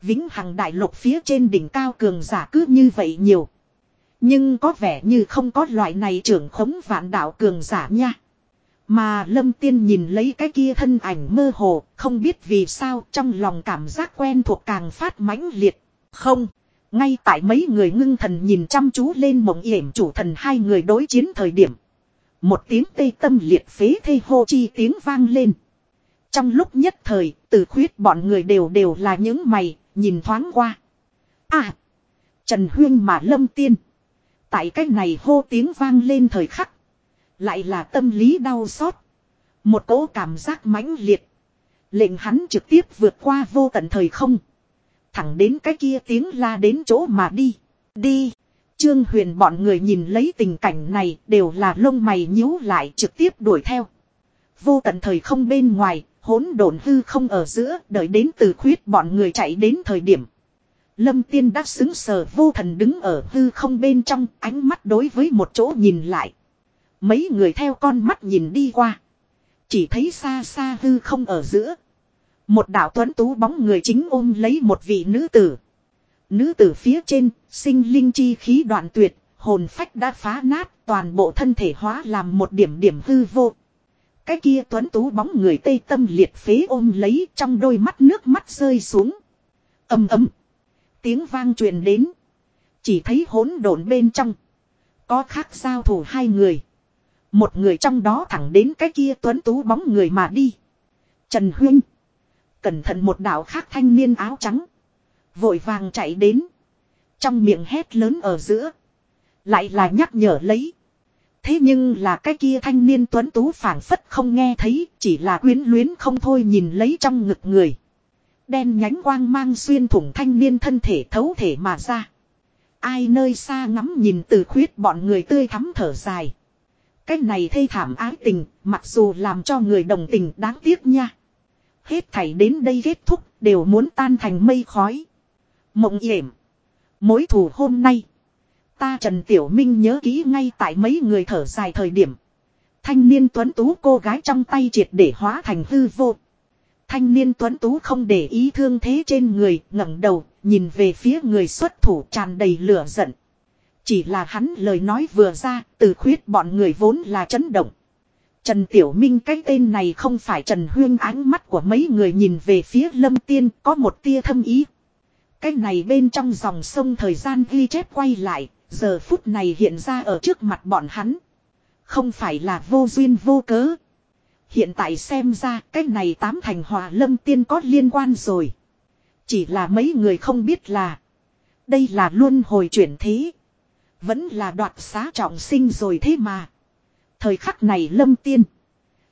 Vĩnh hằng đại lục phía trên đỉnh cao cường giả cứ như vậy nhiều. Nhưng có vẻ như không có loại này trưởng khống vạn đạo cường giả nha. Mà lâm tiên nhìn lấy cái kia thân ảnh mơ hồ, không biết vì sao trong lòng cảm giác quen thuộc càng phát mãnh liệt. Không, ngay tại mấy người ngưng thần nhìn chăm chú lên mộng yểm chủ thần hai người đối chiến thời điểm. Một tiếng tê tâm liệt phế thê hô chi tiếng vang lên. Trong lúc nhất thời, từ khuyết bọn người đều đều là những mày, nhìn thoáng qua. À! Trần Huyên mà lâm tiên. Tại cách này hô tiếng vang lên thời khắc. Lại là tâm lý đau xót. Một cỗ cảm giác mãnh liệt. Lệnh hắn trực tiếp vượt qua vô tận thời không. Thẳng đến cái kia tiếng la đến chỗ mà đi. Đi. Trương huyền bọn người nhìn lấy tình cảnh này đều là lông mày nhíu lại trực tiếp đuổi theo. Vô tận thời không bên ngoài, hỗn độn hư không ở giữa, đợi đến từ khuyết bọn người chạy đến thời điểm. Lâm tiên đã xứng sờ vô thần đứng ở hư không bên trong, ánh mắt đối với một chỗ nhìn lại. Mấy người theo con mắt nhìn đi qua. Chỉ thấy xa xa hư không ở giữa. Một đạo tuấn tú bóng người chính ôm lấy một vị nữ tử. Nữ tử phía trên, sinh linh chi khí đoạn tuyệt, hồn phách đã phá nát, toàn bộ thân thể hóa làm một điểm điểm hư vô. Cái kia tuấn tú bóng người tây tâm liệt phế ôm lấy trong đôi mắt nước mắt rơi xuống. ầm ầm Tiếng vang truyền đến. Chỉ thấy hỗn độn bên trong. Có khác giao thủ hai người. Một người trong đó thẳng đến cái kia tuấn tú bóng người mà đi. Trần Huyên. Cẩn thận một đạo khác thanh niên áo trắng. Vội vàng chạy đến. Trong miệng hét lớn ở giữa. Lại là nhắc nhở lấy. Thế nhưng là cái kia thanh niên tuấn tú phảng phất không nghe thấy, chỉ là quyến luyến không thôi nhìn lấy trong ngực người. Đen nhánh quang mang xuyên thủng thanh niên thân thể thấu thể mà ra. Ai nơi xa ngắm nhìn từ khuyết bọn người tươi thắm thở dài. Cái này thê thảm ái tình, mặc dù làm cho người đồng tình đáng tiếc nha. Hết thảy đến đây kết thúc, đều muốn tan thành mây khói. Mộng yểm. Mối thù hôm nay. Ta Trần Tiểu Minh nhớ kỹ ngay tại mấy người thở dài thời điểm. Thanh niên tuấn tú cô gái trong tay triệt để hóa thành hư vô. Thanh niên tuấn tú không để ý thương thế trên người, ngẩng đầu, nhìn về phía người xuất thủ tràn đầy lửa giận. Chỉ là hắn lời nói vừa ra, từ khuyết bọn người vốn là chấn động. Trần Tiểu Minh cái tên này không phải Trần Huyên ánh mắt của mấy người nhìn về phía Lâm Tiên có một tia thâm ý. Cái này bên trong dòng sông thời gian ghi chép quay lại, giờ phút này hiện ra ở trước mặt bọn hắn. Không phải là vô duyên vô cớ. Hiện tại xem ra cái này tám thành hòa lâm tiên có liên quan rồi. Chỉ là mấy người không biết là. Đây là luôn hồi chuyển thế. Vẫn là đoạt xá trọng sinh rồi thế mà. Thời khắc này lâm tiên.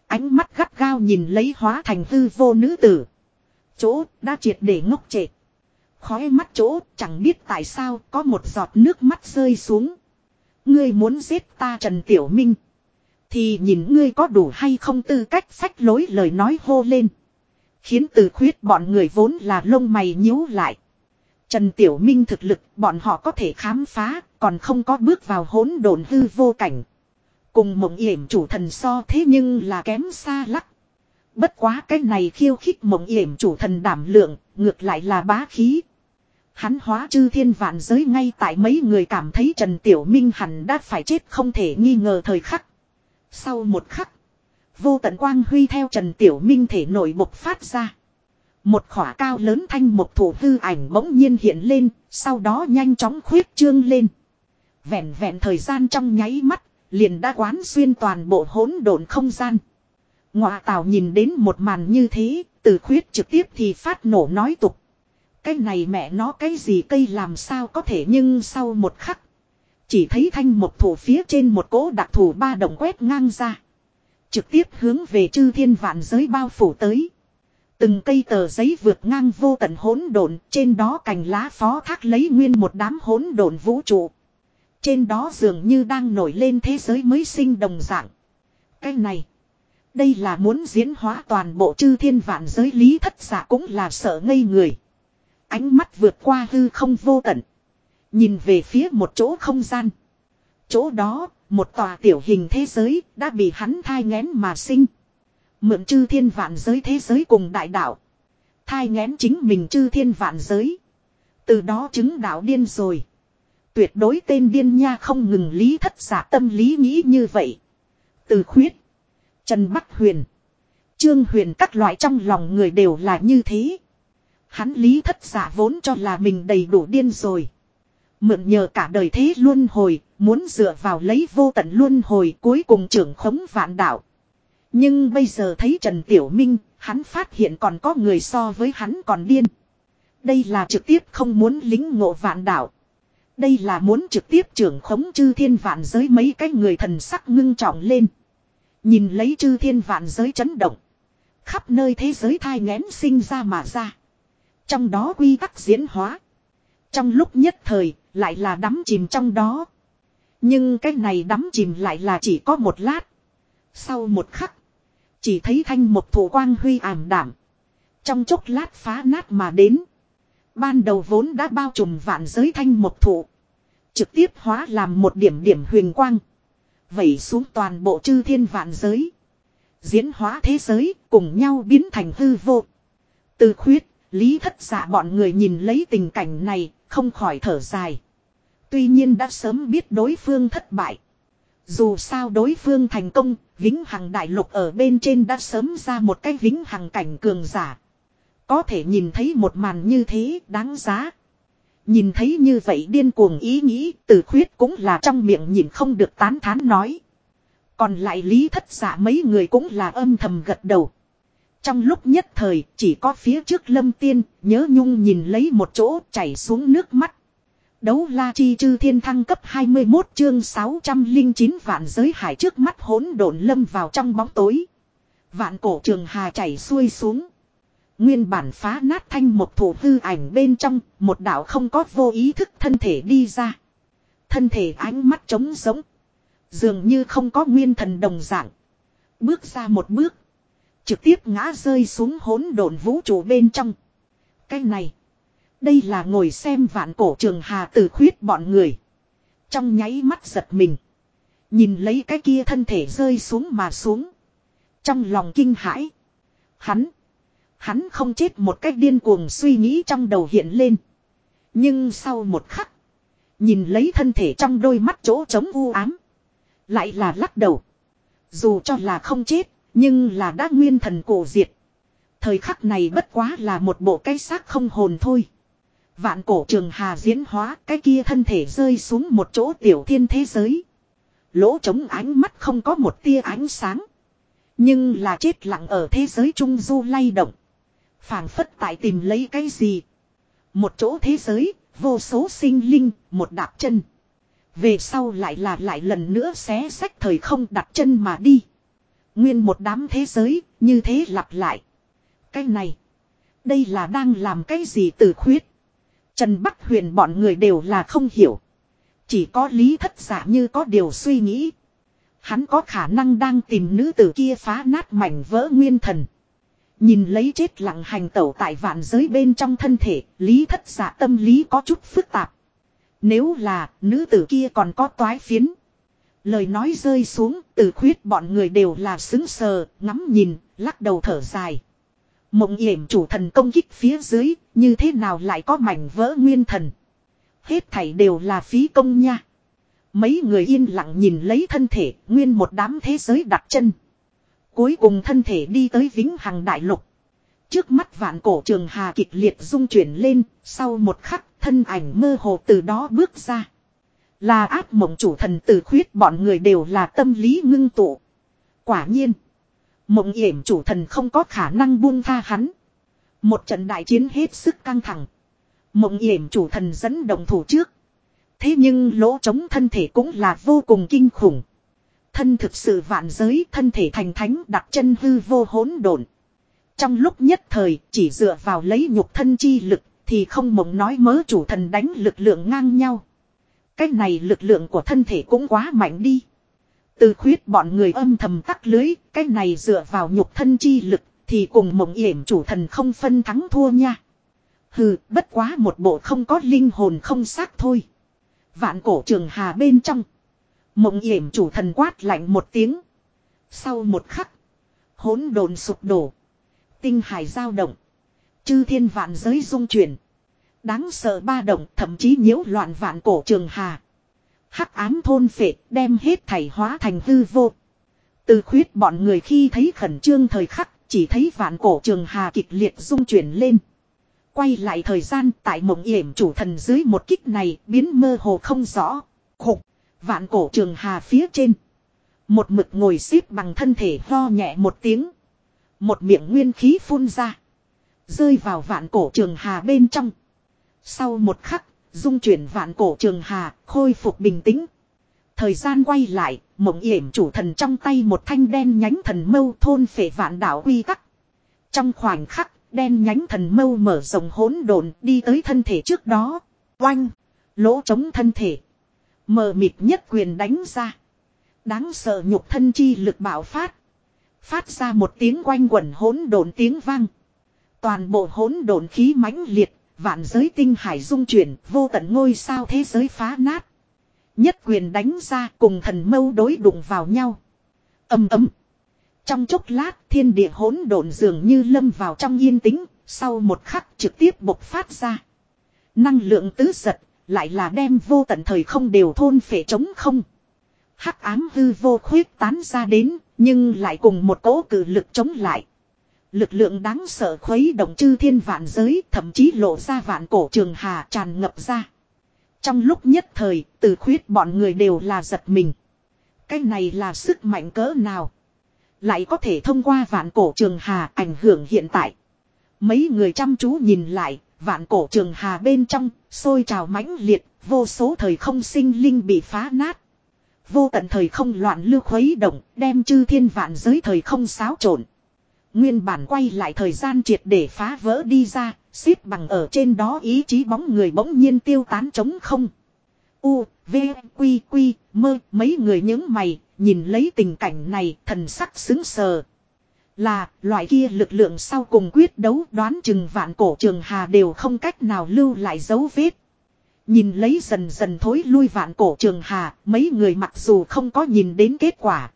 Ánh mắt gắt gao nhìn lấy hóa thành hư vô nữ tử. Chỗ đã triệt để ngốc trệ. Khói mắt chỗ chẳng biết tại sao có một giọt nước mắt rơi xuống. Ngươi muốn giết ta Trần Tiểu Minh. Thì nhìn ngươi có đủ hay không tư cách sách lối lời nói hô lên. Khiến từ khuyết bọn người vốn là lông mày nhíu lại. Trần Tiểu Minh thực lực bọn họ có thể khám phá, còn không có bước vào hỗn độn hư vô cảnh. Cùng mộng yểm chủ thần so thế nhưng là kém xa lắc. Bất quá cái này khiêu khích mộng yểm chủ thần đảm lượng, ngược lại là bá khí. Hắn hóa chư thiên vạn giới ngay tại mấy người cảm thấy Trần Tiểu Minh hẳn đã phải chết không thể nghi ngờ thời khắc. Sau một khắc, vô tận quang huy theo Trần Tiểu Minh thể nổi bộc phát ra. Một khỏa cao lớn thanh một thủ hư ảnh bỗng nhiên hiện lên, sau đó nhanh chóng khuyết trương lên. Vẹn vẹn thời gian trong nháy mắt, liền đã quán xuyên toàn bộ hỗn độn không gian. Ngọa tào nhìn đến một màn như thế, từ khuyết trực tiếp thì phát nổ nói tục. Cái này mẹ nó cái gì cây làm sao có thể nhưng sau một khắc. Chỉ thấy thanh một thủ phía trên một cỗ đặc thủ ba đồng quét ngang ra. Trực tiếp hướng về chư thiên vạn giới bao phủ tới. Từng cây tờ giấy vượt ngang vô tận hỗn độn, trên đó cành lá phó thác lấy nguyên một đám hỗn độn vũ trụ. Trên đó dường như đang nổi lên thế giới mới sinh đồng dạng. Cái này, đây là muốn diễn hóa toàn bộ chư thiên vạn giới lý thất giả cũng là sợ ngây người. Ánh mắt vượt qua hư không vô tận. Nhìn về phía một chỗ không gian. Chỗ đó, một tòa tiểu hình thế giới đã bị hắn thai ngén mà sinh. Mượn chư thiên vạn giới thế giới cùng đại đạo. Thai ngén chính mình chư thiên vạn giới. Từ đó chứng đạo điên rồi. Tuyệt đối tên điên nha không ngừng lý thất giả tâm lý nghĩ như vậy. Từ khuyết. Trần Bắc Huyền. Trương Huyền các loại trong lòng người đều là như thế. Hắn lý thất giả vốn cho là mình đầy đủ điên rồi. Mượn nhờ cả đời thế luân hồi, muốn dựa vào lấy vô tận luân hồi cuối cùng trưởng khống vạn đạo. Nhưng bây giờ thấy Trần Tiểu Minh, hắn phát hiện còn có người so với hắn còn điên. Đây là trực tiếp không muốn lính ngộ vạn đạo. Đây là muốn trực tiếp trưởng khống chư thiên vạn giới mấy cái người thần sắc ngưng trọng lên. Nhìn lấy chư thiên vạn giới chấn động. Khắp nơi thế giới thai ngén sinh ra mà ra. Trong đó quy tắc diễn hóa. Trong lúc nhất thời, lại là đắm chìm trong đó. Nhưng cái này đắm chìm lại là chỉ có một lát. Sau một khắc, chỉ thấy thanh một thủ quang huy ảm đảm. Trong chốc lát phá nát mà đến. Ban đầu vốn đã bao trùm vạn giới thanh một thụ Trực tiếp hóa làm một điểm điểm huyền quang. Vẩy xuống toàn bộ chư thiên vạn giới. Diễn hóa thế giới cùng nhau biến thành hư vô. Từ khuyết Lý thất giả bọn người nhìn lấy tình cảnh này, không khỏi thở dài. Tuy nhiên đã sớm biết đối phương thất bại. Dù sao đối phương thành công, vĩnh hằng đại lục ở bên trên đã sớm ra một cái vĩnh hằng cảnh cường giả. Có thể nhìn thấy một màn như thế đáng giá. Nhìn thấy như vậy điên cuồng ý nghĩ, từ khuyết cũng là trong miệng nhìn không được tán thán nói. Còn lại lý thất giả mấy người cũng là âm thầm gật đầu. Trong lúc nhất thời chỉ có phía trước lâm tiên nhớ nhung nhìn lấy một chỗ chảy xuống nước mắt. Đấu la chi chư thiên thăng cấp 21 chương 609 vạn giới hải trước mắt hỗn độn lâm vào trong bóng tối. Vạn cổ trường hà chảy xuôi xuống. Nguyên bản phá nát thanh một thủ hư ảnh bên trong, một đạo không có vô ý thức thân thể đi ra. Thân thể ánh mắt trống giống. Dường như không có nguyên thần đồng dạng. Bước ra một bước. Trực tiếp ngã rơi xuống hỗn độn vũ trụ bên trong. Cái này. Đây là ngồi xem vạn cổ trường hà tử khuyết bọn người. Trong nháy mắt giật mình. Nhìn lấy cái kia thân thể rơi xuống mà xuống. Trong lòng kinh hãi. Hắn. Hắn không chết một cách điên cuồng suy nghĩ trong đầu hiện lên. Nhưng sau một khắc. Nhìn lấy thân thể trong đôi mắt chỗ trống u ám. Lại là lắc đầu. Dù cho là không chết. Nhưng là đã nguyên thần cổ diệt. Thời khắc này bất quá là một bộ cái xác không hồn thôi. Vạn cổ trường hà diễn hóa, cái kia thân thể rơi xuống một chỗ tiểu thiên thế giới. Lỗ trống ánh mắt không có một tia ánh sáng. Nhưng là chết lặng ở thế giới trung du lay động phảng phất tại tìm lấy cái gì. Một chỗ thế giới, vô số sinh linh, một đạp chân. Về sau lại là lại lần nữa xé sách thời không đặt chân mà đi. Nguyên một đám thế giới, như thế lặp lại. Cái này, đây là đang làm cái gì từ khuyết. Trần Bắc Huyền bọn người đều là không hiểu. Chỉ có lý thất giả như có điều suy nghĩ. Hắn có khả năng đang tìm nữ tử kia phá nát mảnh vỡ nguyên thần. Nhìn lấy chết lặng hành tẩu tại vạn giới bên trong thân thể, lý thất giả tâm lý có chút phức tạp. Nếu là nữ tử kia còn có toái phiến. Lời nói rơi xuống, từ khuyết bọn người đều là xứng sờ, ngắm nhìn, lắc đầu thở dài. Mộng yểm chủ thần công kích phía dưới, như thế nào lại có mảnh vỡ nguyên thần. Hết thảy đều là phí công nha. Mấy người yên lặng nhìn lấy thân thể, nguyên một đám thế giới đặt chân. Cuối cùng thân thể đi tới vĩnh hằng đại lục. Trước mắt vạn cổ trường hà kịch liệt dung chuyển lên, sau một khắc thân ảnh mơ hồ từ đó bước ra. Là áp mộng chủ thần từ khuyết bọn người đều là tâm lý ngưng tụ. Quả nhiên. Mộng yểm chủ thần không có khả năng buông tha hắn. Một trận đại chiến hết sức căng thẳng. Mộng yểm chủ thần dẫn đồng thủ trước. Thế nhưng lỗ chống thân thể cũng là vô cùng kinh khủng. Thân thực sự vạn giới thân thể thành thánh đặt chân hư vô hỗn độn. Trong lúc nhất thời chỉ dựa vào lấy nhục thân chi lực thì không mộng nói mớ chủ thần đánh lực lượng ngang nhau. Cái này lực lượng của thân thể cũng quá mạnh đi. Từ khuyết bọn người âm thầm tắt lưới, cái này dựa vào nhục thân chi lực, thì cùng mộng yểm chủ thần không phân thắng thua nha. Hừ, bất quá một bộ không có linh hồn không xác thôi. Vạn cổ trường hà bên trong. Mộng yểm chủ thần quát lạnh một tiếng. Sau một khắc, hỗn đồn sụp đổ. Tinh hải giao động. Chư thiên vạn giới dung chuyển. Đáng sợ ba động thậm chí nhiễu loạn vạn cổ trường hà. Hắc ám thôn phệ đem hết thảy hóa thành hư vô. Từ khuyết bọn người khi thấy khẩn trương thời khắc chỉ thấy vạn cổ trường hà kịch liệt dung chuyển lên. Quay lại thời gian tại mộng yểm chủ thần dưới một kích này biến mơ hồ không rõ. Khục, vạn cổ trường hà phía trên. Một mực ngồi xếp bằng thân thể ho nhẹ một tiếng. Một miệng nguyên khí phun ra. Rơi vào vạn cổ trường hà bên trong. Sau một khắc, dung chuyển vạn cổ trường hà, khôi phục bình tĩnh. Thời gian quay lại, mộng yểm chủ thần trong tay một thanh đen nhánh thần mâu thôn phệ vạn đảo quy tắc. Trong khoảnh khắc, đen nhánh thần mâu mở rộng hỗn độn đi tới thân thể trước đó. Oanh! Lỗ chống thân thể. Mờ mịt nhất quyền đánh ra. Đáng sợ nhục thân chi lực bạo phát. Phát ra một tiếng quanh quẩn hỗn độn tiếng vang. Toàn bộ hỗn độn khí mãnh liệt, vạn giới tinh hải dung chuyển, vô tận ngôi sao thế giới phá nát. Nhất quyền đánh ra cùng thần mâu đối đụng vào nhau. ầm ầm. Trong chốc lát thiên địa hỗn độn dường như lâm vào trong yên tĩnh, sau một khắc trực tiếp bộc phát ra. Năng lượng tứ giật, lại là đem vô tận thời không đều thôn phệ trống không. Hắc ám hư vô khuyết tán ra đến, nhưng lại cùng một cỗ cử lực chống lại. Lực lượng đáng sợ khuấy động chư thiên vạn giới, thậm chí lộ ra vạn cổ trường hà tràn ngập ra. Trong lúc nhất thời, từ khuyết bọn người đều là giật mình. Cái này là sức mạnh cỡ nào? Lại có thể thông qua vạn cổ trường hà ảnh hưởng hiện tại. Mấy người chăm chú nhìn lại, Vạn cổ trường hà bên trong, sôi trào mãnh liệt, vô số thời không sinh linh bị phá nát. Vô tận thời không loạn lưu khuấy động, đem chư thiên vạn giới thời không xáo trộn. Nguyên bản quay lại thời gian triệt để phá vỡ đi ra, xếp bằng ở trên đó ý chí bóng người bỗng nhiên tiêu tán trống không. U, V, Quy, Quy, mơ, mấy người những mày, nhìn lấy tình cảnh này, thần sắc xứng sờ. Là, loại kia lực lượng sau cùng quyết đấu đoán chừng vạn cổ trường hà đều không cách nào lưu lại dấu vết. Nhìn lấy dần dần thối lui vạn cổ trường hà, mấy người mặc dù không có nhìn đến kết quả.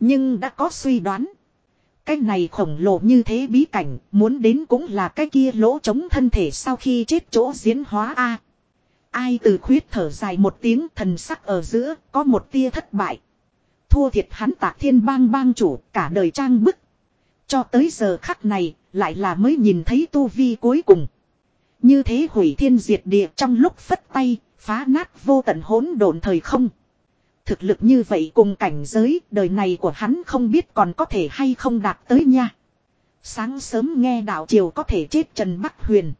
Nhưng đã có suy đoán. Cái này khổng lồ như thế bí cảnh, muốn đến cũng là cái kia lỗ chống thân thể sau khi chết chỗ diễn hóa A. ai từ khuyết thở dài một tiếng thần sắc ở giữa, có một tia thất bại. Thua thiệt hắn tạc thiên bang bang chủ, cả đời trang bức. Cho tới giờ khắc này, lại là mới nhìn thấy tu vi cuối cùng. Như thế hủy thiên diệt địa trong lúc phất tay, phá nát vô tận hỗn độn thời không. Thực lực như vậy cùng cảnh giới, đời này của hắn không biết còn có thể hay không đạt tới nha. Sáng sớm nghe đạo triều có thể chết Trần Bắc Huyền.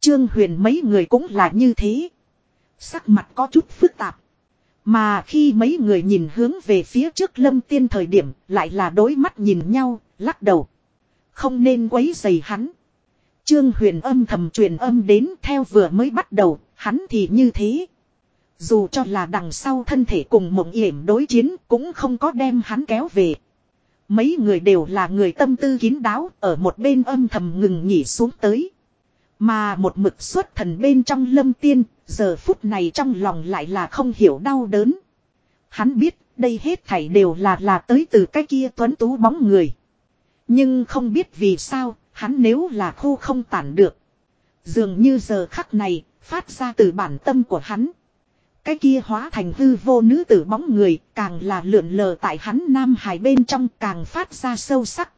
Trương Huyền mấy người cũng là như thế. Sắc mặt có chút phức tạp. Mà khi mấy người nhìn hướng về phía trước lâm tiên thời điểm lại là đối mắt nhìn nhau, lắc đầu. Không nên quấy dày hắn. Trương huyền âm thầm truyền âm đến theo vừa mới bắt đầu, hắn thì như thế. Dù cho là đằng sau thân thể cùng mộng yểm đối chiến cũng không có đem hắn kéo về. Mấy người đều là người tâm tư kín đáo ở một bên âm thầm ngừng nghỉ xuống tới. Mà một mực xuất thần bên trong lâm tiên, giờ phút này trong lòng lại là không hiểu đau đớn. Hắn biết đây hết thảy đều là là tới từ cái kia tuấn tú bóng người. Nhưng không biết vì sao, hắn nếu là khu không tản được. Dường như giờ khắc này, phát ra từ bản tâm của hắn. Cái kia hóa thành hư vô nữ tử bóng người, càng là lượn lờ tại hắn nam hải bên trong càng phát ra sâu sắc.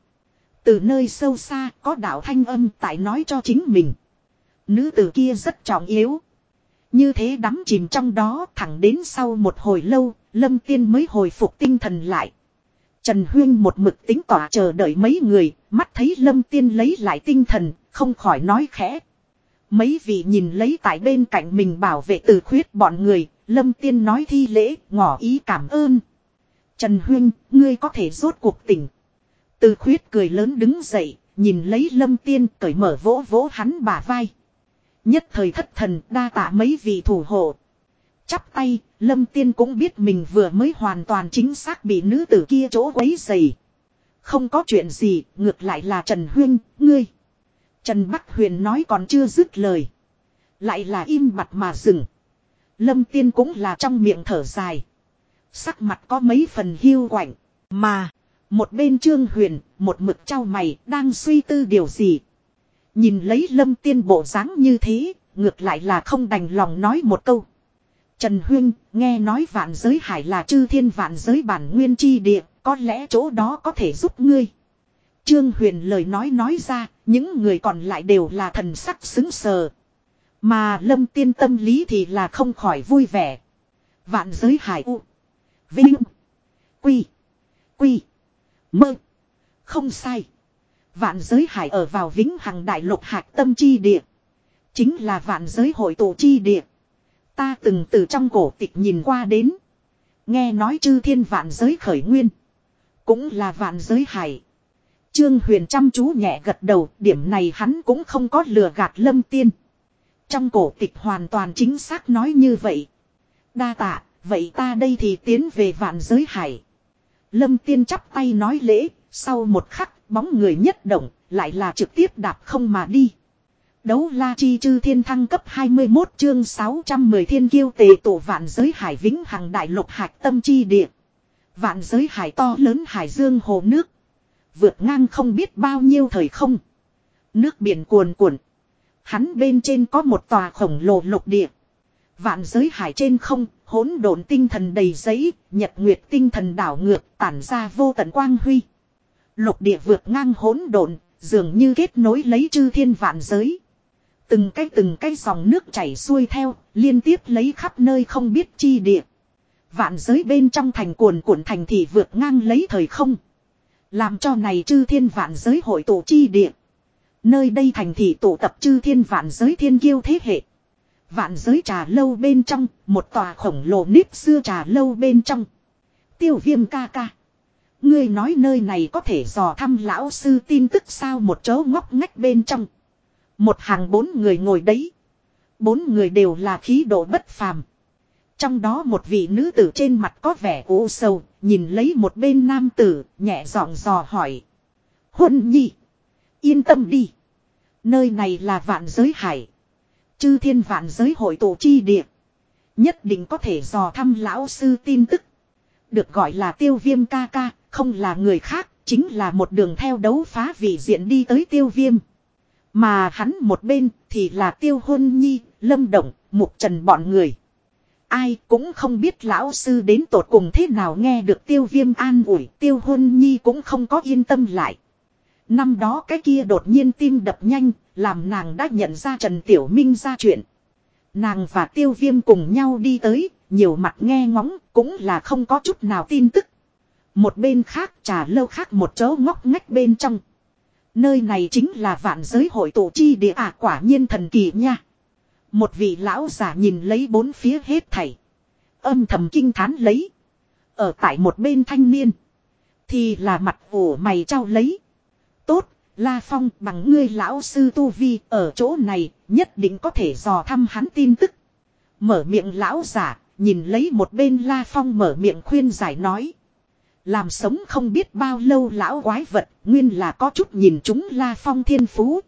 Từ nơi sâu xa có đạo thanh âm tại nói cho chính mình. Nữ tử kia rất trọng yếu. Như thế đắm chìm trong đó thẳng đến sau một hồi lâu, Lâm Tiên mới hồi phục tinh thần lại. Trần Huyên một mực tính tỏa chờ đợi mấy người, mắt thấy Lâm Tiên lấy lại tinh thần, không khỏi nói khẽ. Mấy vị nhìn lấy tại bên cạnh mình bảo vệ từ khuyết bọn người, Lâm Tiên nói thi lễ, ngỏ ý cảm ơn. Trần Huyên, ngươi có thể rốt cuộc tỉnh. Từ khuyết cười lớn đứng dậy, nhìn lấy Lâm Tiên cởi mở vỗ vỗ hắn bả vai. Nhất thời thất thần đa tạ mấy vị thủ hộ. Chắp tay, Lâm Tiên cũng biết mình vừa mới hoàn toàn chính xác bị nữ tử kia chỗ quấy dày. Không có chuyện gì, ngược lại là Trần Huyên, ngươi. Trần Bắc Huyền nói còn chưa dứt lời. Lại là im mặt mà dừng. Lâm Tiên cũng là trong miệng thở dài. Sắc mặt có mấy phần hiu quạnh. Mà, một bên Trương Huyền, một mực trao mày, đang suy tư điều gì. Nhìn lấy Lâm Tiên bộ dáng như thế, ngược lại là không đành lòng nói một câu. Trần Huyên, nghe nói vạn giới hải là chư thiên vạn giới bản nguyên chi địa, có lẽ chỗ đó có thể giúp ngươi. Trương Huyền lời nói nói ra, những người còn lại đều là thần sắc xứng sờ. Mà lâm tiên tâm lý thì là không khỏi vui vẻ. Vạn giới hải u. Vinh. Quy. Quy. Mơ. Không sai. Vạn giới hải ở vào vĩnh hằng đại lục hạt tâm chi địa. Chính là vạn giới hội tụ chi địa. Ta từng từ trong cổ tịch nhìn qua đến. Nghe nói chư thiên vạn giới khởi nguyên. Cũng là vạn giới hải. Trương Huyền chăm chú nhẹ gật đầu, điểm này hắn cũng không có lừa gạt lâm tiên. Trong cổ tịch hoàn toàn chính xác nói như vậy. Đa tạ, vậy ta đây thì tiến về vạn giới hải. Lâm tiên chắp tay nói lễ, sau một khắc, bóng người nhất động, lại là trực tiếp đạp không mà đi. Đấu la chi chư thiên thăng cấp 21 chương 610 thiên kiêu tề tổ vạn giới hải vĩnh hằng đại lục hạch tâm chi địa. Vạn giới hải to lớn hải dương hồ nước. Vượt ngang không biết bao nhiêu thời không. Nước biển cuồn cuộn. Hắn bên trên có một tòa khổng lồ lục địa. Vạn giới hải trên không, hỗn độn tinh thần đầy giấy, nhật nguyệt tinh thần đảo ngược, tản ra vô tận quang huy. Lục địa vượt ngang hỗn độn, dường như kết nối lấy chư thiên vạn giới. Từng cái từng cái dòng nước chảy xuôi theo, liên tiếp lấy khắp nơi không biết chi địa. Vạn giới bên trong thành cuồn cuộn thành thị vượt ngang lấy thời không. Làm cho này chư thiên vạn giới hội tụ chi địa. Nơi đây thành thị tụ tập chư thiên vạn giới thiên kiêu thế hệ. Vạn giới trà lâu bên trong, một tòa khổng lồ nếp xưa trà lâu bên trong. Tiêu viêm ca ca. Ngươi nói nơi này có thể dò thăm lão sư tin tức sao một chỗ ngóc ngách bên trong. Một hàng bốn người ngồi đấy. Bốn người đều là khí độ bất phàm. Trong đó một vị nữ tử trên mặt có vẻ u sầu, nhìn lấy một bên nam tử, nhẹ giọng dò hỏi. Huân nhi, yên tâm đi. Nơi này là vạn giới hải. Chư thiên vạn giới hội tổ chi địa. Nhất định có thể dò thăm lão sư tin tức. Được gọi là tiêu viêm ca ca, không là người khác, chính là một đường theo đấu phá vị diện đi tới tiêu viêm. Mà hắn một bên thì là tiêu hôn nhi, lâm động, mục trần bọn người. Ai cũng không biết lão sư đến tột cùng thế nào nghe được tiêu viêm an ủi tiêu hôn nhi cũng không có yên tâm lại. Năm đó cái kia đột nhiên tim đập nhanh, làm nàng đã nhận ra Trần Tiểu Minh ra chuyện. Nàng và tiêu viêm cùng nhau đi tới, nhiều mặt nghe ngóng, cũng là không có chút nào tin tức. Một bên khác trà lâu khác một chỗ ngóc ngách bên trong. Nơi này chính là vạn giới hội tổ chi địa à quả nhiên thần kỳ nha. Một vị lão giả nhìn lấy bốn phía hết thảy. Âm thầm kinh thán lấy. Ở tại một bên thanh niên. Thì là mặt ủ mày trao lấy. Tốt, La Phong bằng ngươi lão sư Tu Vi ở chỗ này nhất định có thể dò thăm hắn tin tức. Mở miệng lão giả, nhìn lấy một bên La Phong mở miệng khuyên giải nói. Làm sống không biết bao lâu lão quái vật, nguyên là có chút nhìn chúng La Phong thiên phú.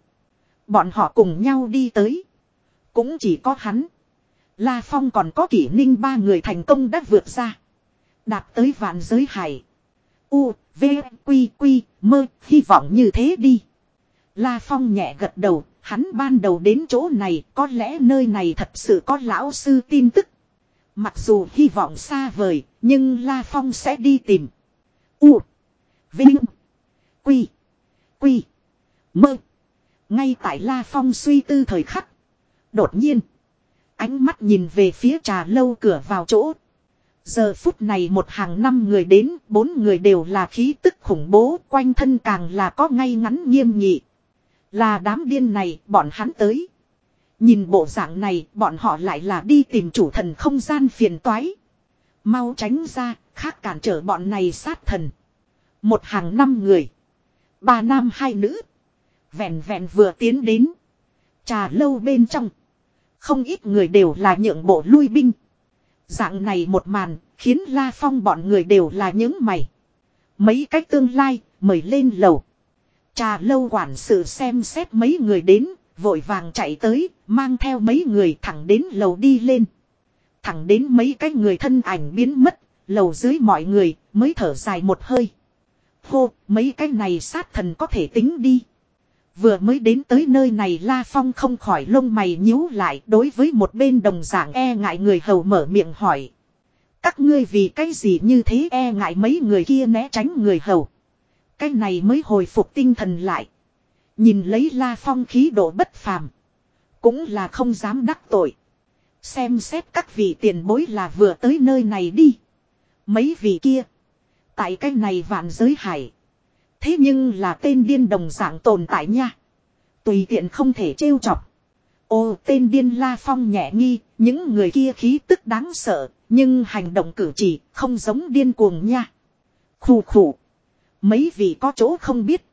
Bọn họ cùng nhau đi tới. Cũng chỉ có hắn. La Phong còn có kỷ ninh ba người thành công đã vượt ra. Đạt tới vạn giới hải. U, V, Quy, Quy, mơ, hy vọng như thế đi. La Phong nhẹ gật đầu, hắn ban đầu đến chỗ này, có lẽ nơi này thật sự có lão sư tin tức. Mặc dù hy vọng xa vời, nhưng La Phong sẽ đi tìm. U, Vinh, Quy, Quy, Mơ. Ngay tại La Phong suy tư thời khắc. Đột nhiên, ánh mắt nhìn về phía trà lâu cửa vào chỗ. Giờ phút này một hàng năm người đến, bốn người đều là khí tức khủng bố, quanh thân càng là có ngay ngắn nghiêm nghị. Là đám điên này, bọn hắn tới. Nhìn bộ dạng này, bọn họ lại là đi tìm chủ thần không gian phiền toái. Mau tránh ra, khác cản trở bọn này sát thần. Một hàng năm người. Ba nam hai nữ. Vẹn vẹn vừa tiến đến. Trà lâu bên trong. Không ít người đều là nhượng bộ lui binh. Dạng này một màn, khiến La Phong bọn người đều là những mày. Mấy cách tương lai, mời lên lầu. Trà lâu quản sự xem xét mấy người đến, vội vàng chạy tới, mang theo mấy người thẳng đến lầu đi lên. Thẳng đến mấy cái người thân ảnh biến mất, lầu dưới mọi người mới thở dài một hơi. Hô, mấy cái này sát thần có thể tính đi. Vừa mới đến tới nơi này La Phong không khỏi lông mày nhíu lại đối với một bên đồng giảng e ngại người hầu mở miệng hỏi. Các ngươi vì cái gì như thế e ngại mấy người kia né tránh người hầu. Cái này mới hồi phục tinh thần lại. Nhìn lấy La Phong khí độ bất phàm. Cũng là không dám đắc tội. Xem xét các vị tiền bối là vừa tới nơi này đi. Mấy vị kia. Tại cái này vạn giới hải. Thế nhưng là tên điên đồng dạng tồn tại nha. Tùy tiện không thể trêu chọc. Ô tên điên La Phong nhẹ nghi, những người kia khí tức đáng sợ, nhưng hành động cử chỉ không giống điên cuồng nha. Khủ khủ. Mấy vị có chỗ không biết.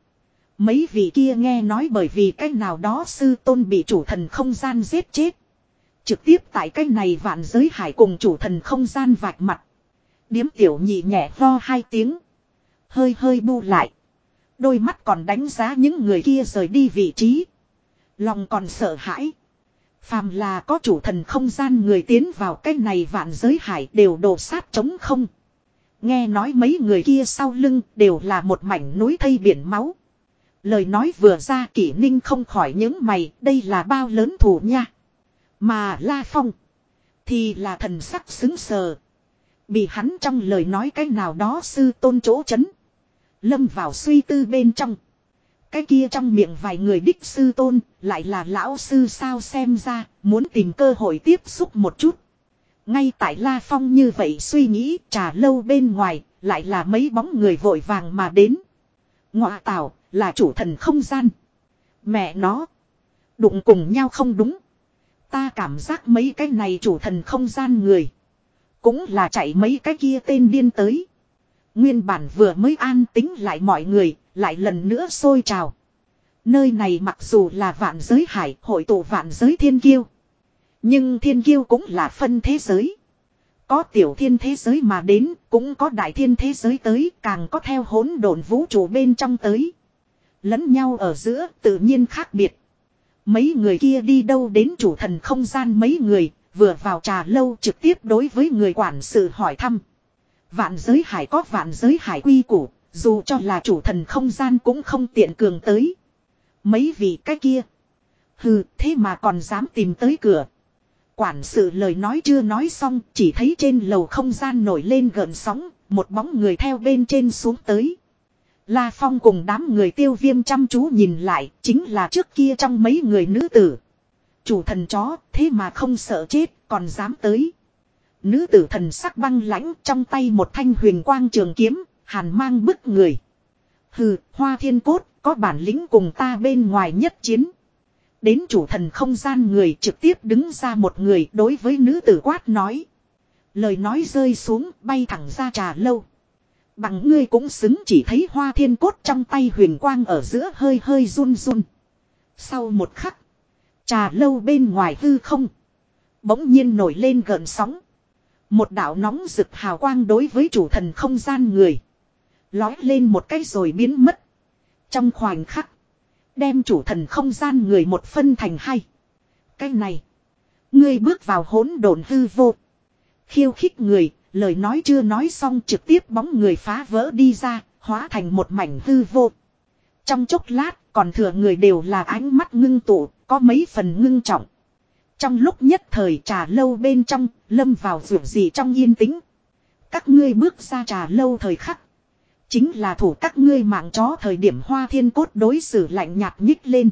Mấy vị kia nghe nói bởi vì cái nào đó sư tôn bị chủ thần không gian giết chết. Trực tiếp tại cái này vạn giới hải cùng chủ thần không gian vạch mặt. Điếm tiểu nhị nhẹ ho hai tiếng. Hơi hơi bu lại. Đôi mắt còn đánh giá những người kia rời đi vị trí. Lòng còn sợ hãi. Phàm là có chủ thần không gian người tiến vào cái này vạn giới hải đều đổ sát chống không. Nghe nói mấy người kia sau lưng đều là một mảnh núi thây biển máu. Lời nói vừa ra kỷ ninh không khỏi những mày, đây là bao lớn thủ nha. Mà La Phong thì là thần sắc xứng sờ. Bị hắn trong lời nói cái nào đó sư tôn chỗ chấn. Lâm vào suy tư bên trong. Cái kia trong miệng vài người đích sư tôn, lại là lão sư sao xem ra, muốn tìm cơ hội tiếp xúc một chút. Ngay tại La Phong như vậy suy nghĩ trà lâu bên ngoài, lại là mấy bóng người vội vàng mà đến. Ngọa tảo, là chủ thần không gian. Mẹ nó. Đụng cùng nhau không đúng. Ta cảm giác mấy cái này chủ thần không gian người. Cũng là chạy mấy cái kia tên điên tới. Nguyên bản vừa mới an tính lại mọi người, lại lần nữa sôi trào. Nơi này mặc dù là vạn giới hải, hội tụ vạn giới thiên kiêu. Nhưng thiên kiêu cũng là phân thế giới. Có tiểu thiên thế giới mà đến, cũng có đại thiên thế giới tới, càng có theo hỗn độn vũ trụ bên trong tới. Lẫn nhau ở giữa, tự nhiên khác biệt. Mấy người kia đi đâu đến chủ thần không gian mấy người, vừa vào trà lâu trực tiếp đối với người quản sự hỏi thăm. Vạn giới hải có vạn giới hải quy củ, dù cho là chủ thần không gian cũng không tiện cường tới. Mấy vị cái kia. Hừ, thế mà còn dám tìm tới cửa. Quản sự lời nói chưa nói xong, chỉ thấy trên lầu không gian nổi lên gợn sóng, một bóng người theo bên trên xuống tới. La Phong cùng đám người tiêu viêm chăm chú nhìn lại, chính là trước kia trong mấy người nữ tử. Chủ thần chó, thế mà không sợ chết, còn dám tới. Nữ tử thần sắc băng lãnh trong tay một thanh huyền quang trường kiếm, hàn mang bức người. Hừ, hoa thiên cốt, có bản lĩnh cùng ta bên ngoài nhất chiến. Đến chủ thần không gian người trực tiếp đứng ra một người đối với nữ tử quát nói. Lời nói rơi xuống bay thẳng ra trà lâu. Bằng ngươi cũng xứng chỉ thấy hoa thiên cốt trong tay huyền quang ở giữa hơi hơi run run. Sau một khắc. Trà lâu bên ngoài hư không. Bỗng nhiên nổi lên gợn sóng. Một đạo nóng rực hào quang đối với chủ thần không gian người. Lói lên một cái rồi biến mất. Trong khoảnh khắc. Đem chủ thần không gian người một phân thành hai. Cái này. Ngươi bước vào hỗn độn hư vô. Khiêu khích người, lời nói chưa nói xong trực tiếp bóng người phá vỡ đi ra, hóa thành một mảnh hư vô. Trong chốc lát, còn thừa người đều là ánh mắt ngưng tụ, có mấy phần ngưng trọng. Trong lúc nhất thời trà lâu bên trong, lâm vào rượu gì trong yên tĩnh. Các ngươi bước ra trà lâu thời khắc. Chính là thủ các ngươi mạng chó thời điểm hoa thiên cốt đối xử lạnh nhạt nhích lên.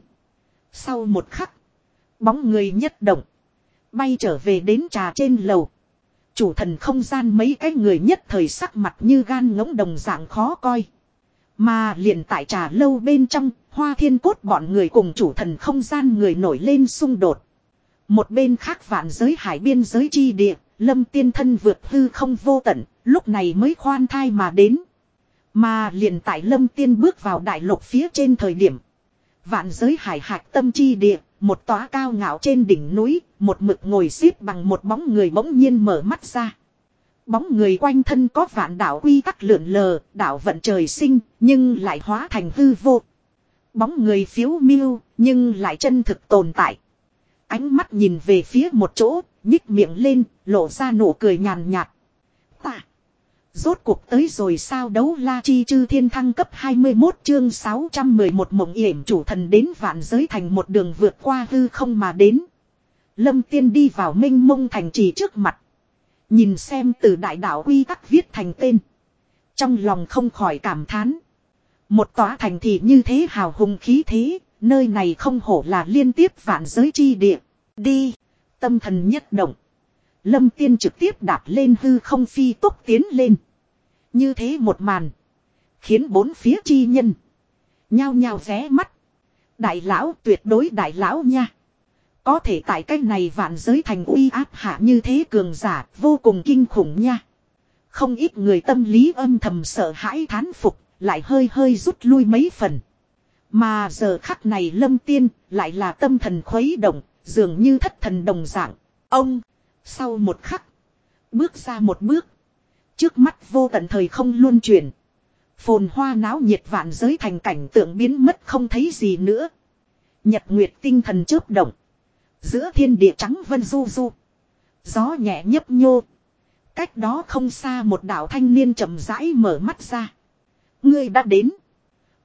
Sau một khắc. Bóng người nhất động. Bay trở về đến trà trên lầu. Chủ thần không gian mấy cái người nhất thời sắc mặt như gan ngỗng đồng dạng khó coi. Mà liền tại trà lâu bên trong, hoa thiên cốt bọn người cùng chủ thần không gian người nổi lên xung đột. Một bên khác vạn giới hải biên giới chi địa, lâm tiên thân vượt hư không vô tận, lúc này mới khoan thai mà đến. Mà liền tại lâm tiên bước vào đại lục phía trên thời điểm. Vạn giới hải hạc tâm chi địa, một tóa cao ngạo trên đỉnh núi, một mực ngồi xếp bằng một bóng người bỗng nhiên mở mắt ra. Bóng người quanh thân có vạn đảo quy tắc lượn lờ, đảo vận trời sinh, nhưng lại hóa thành hư vô. Bóng người phiếu miêu, nhưng lại chân thực tồn tại. Ánh mắt nhìn về phía một chỗ, nhích miệng lên, lộ ra nụ cười nhàn nhạt. Rốt cuộc tới rồi sao đấu la chi chư thiên thăng cấp 21 chương 611 mộng yểm chủ thần đến vạn giới thành một đường vượt qua hư không mà đến. Lâm tiên đi vào minh mông thành trì trước mặt. Nhìn xem từ đại đạo quy tắc viết thành tên. Trong lòng không khỏi cảm thán. Một tòa thành thị như thế hào hùng khí thế, nơi này không hổ là liên tiếp vạn giới chi địa. Đi, tâm thần nhất động. Lâm tiên trực tiếp đạp lên hư không phi tốc tiến lên. Như thế một màn. Khiến bốn phía chi nhân. Nhao nhao ré mắt. Đại lão tuyệt đối đại lão nha. Có thể tại cách này vạn giới thành uy áp hạ như thế cường giả vô cùng kinh khủng nha. Không ít người tâm lý âm thầm sợ hãi thán phục, lại hơi hơi rút lui mấy phần. Mà giờ khắc này lâm tiên lại là tâm thần khuấy động, dường như thất thần đồng dạng. Ông, sau một khắc, bước ra một bước. Trước mắt vô tận thời không luôn chuyển. Phồn hoa náo nhiệt vạn giới thành cảnh tượng biến mất không thấy gì nữa. Nhật nguyệt tinh thần chớp động. Giữa thiên địa trắng vân du du. Gió nhẹ nhấp nhô. Cách đó không xa một đạo thanh niên chậm rãi mở mắt ra. Ngươi đã đến.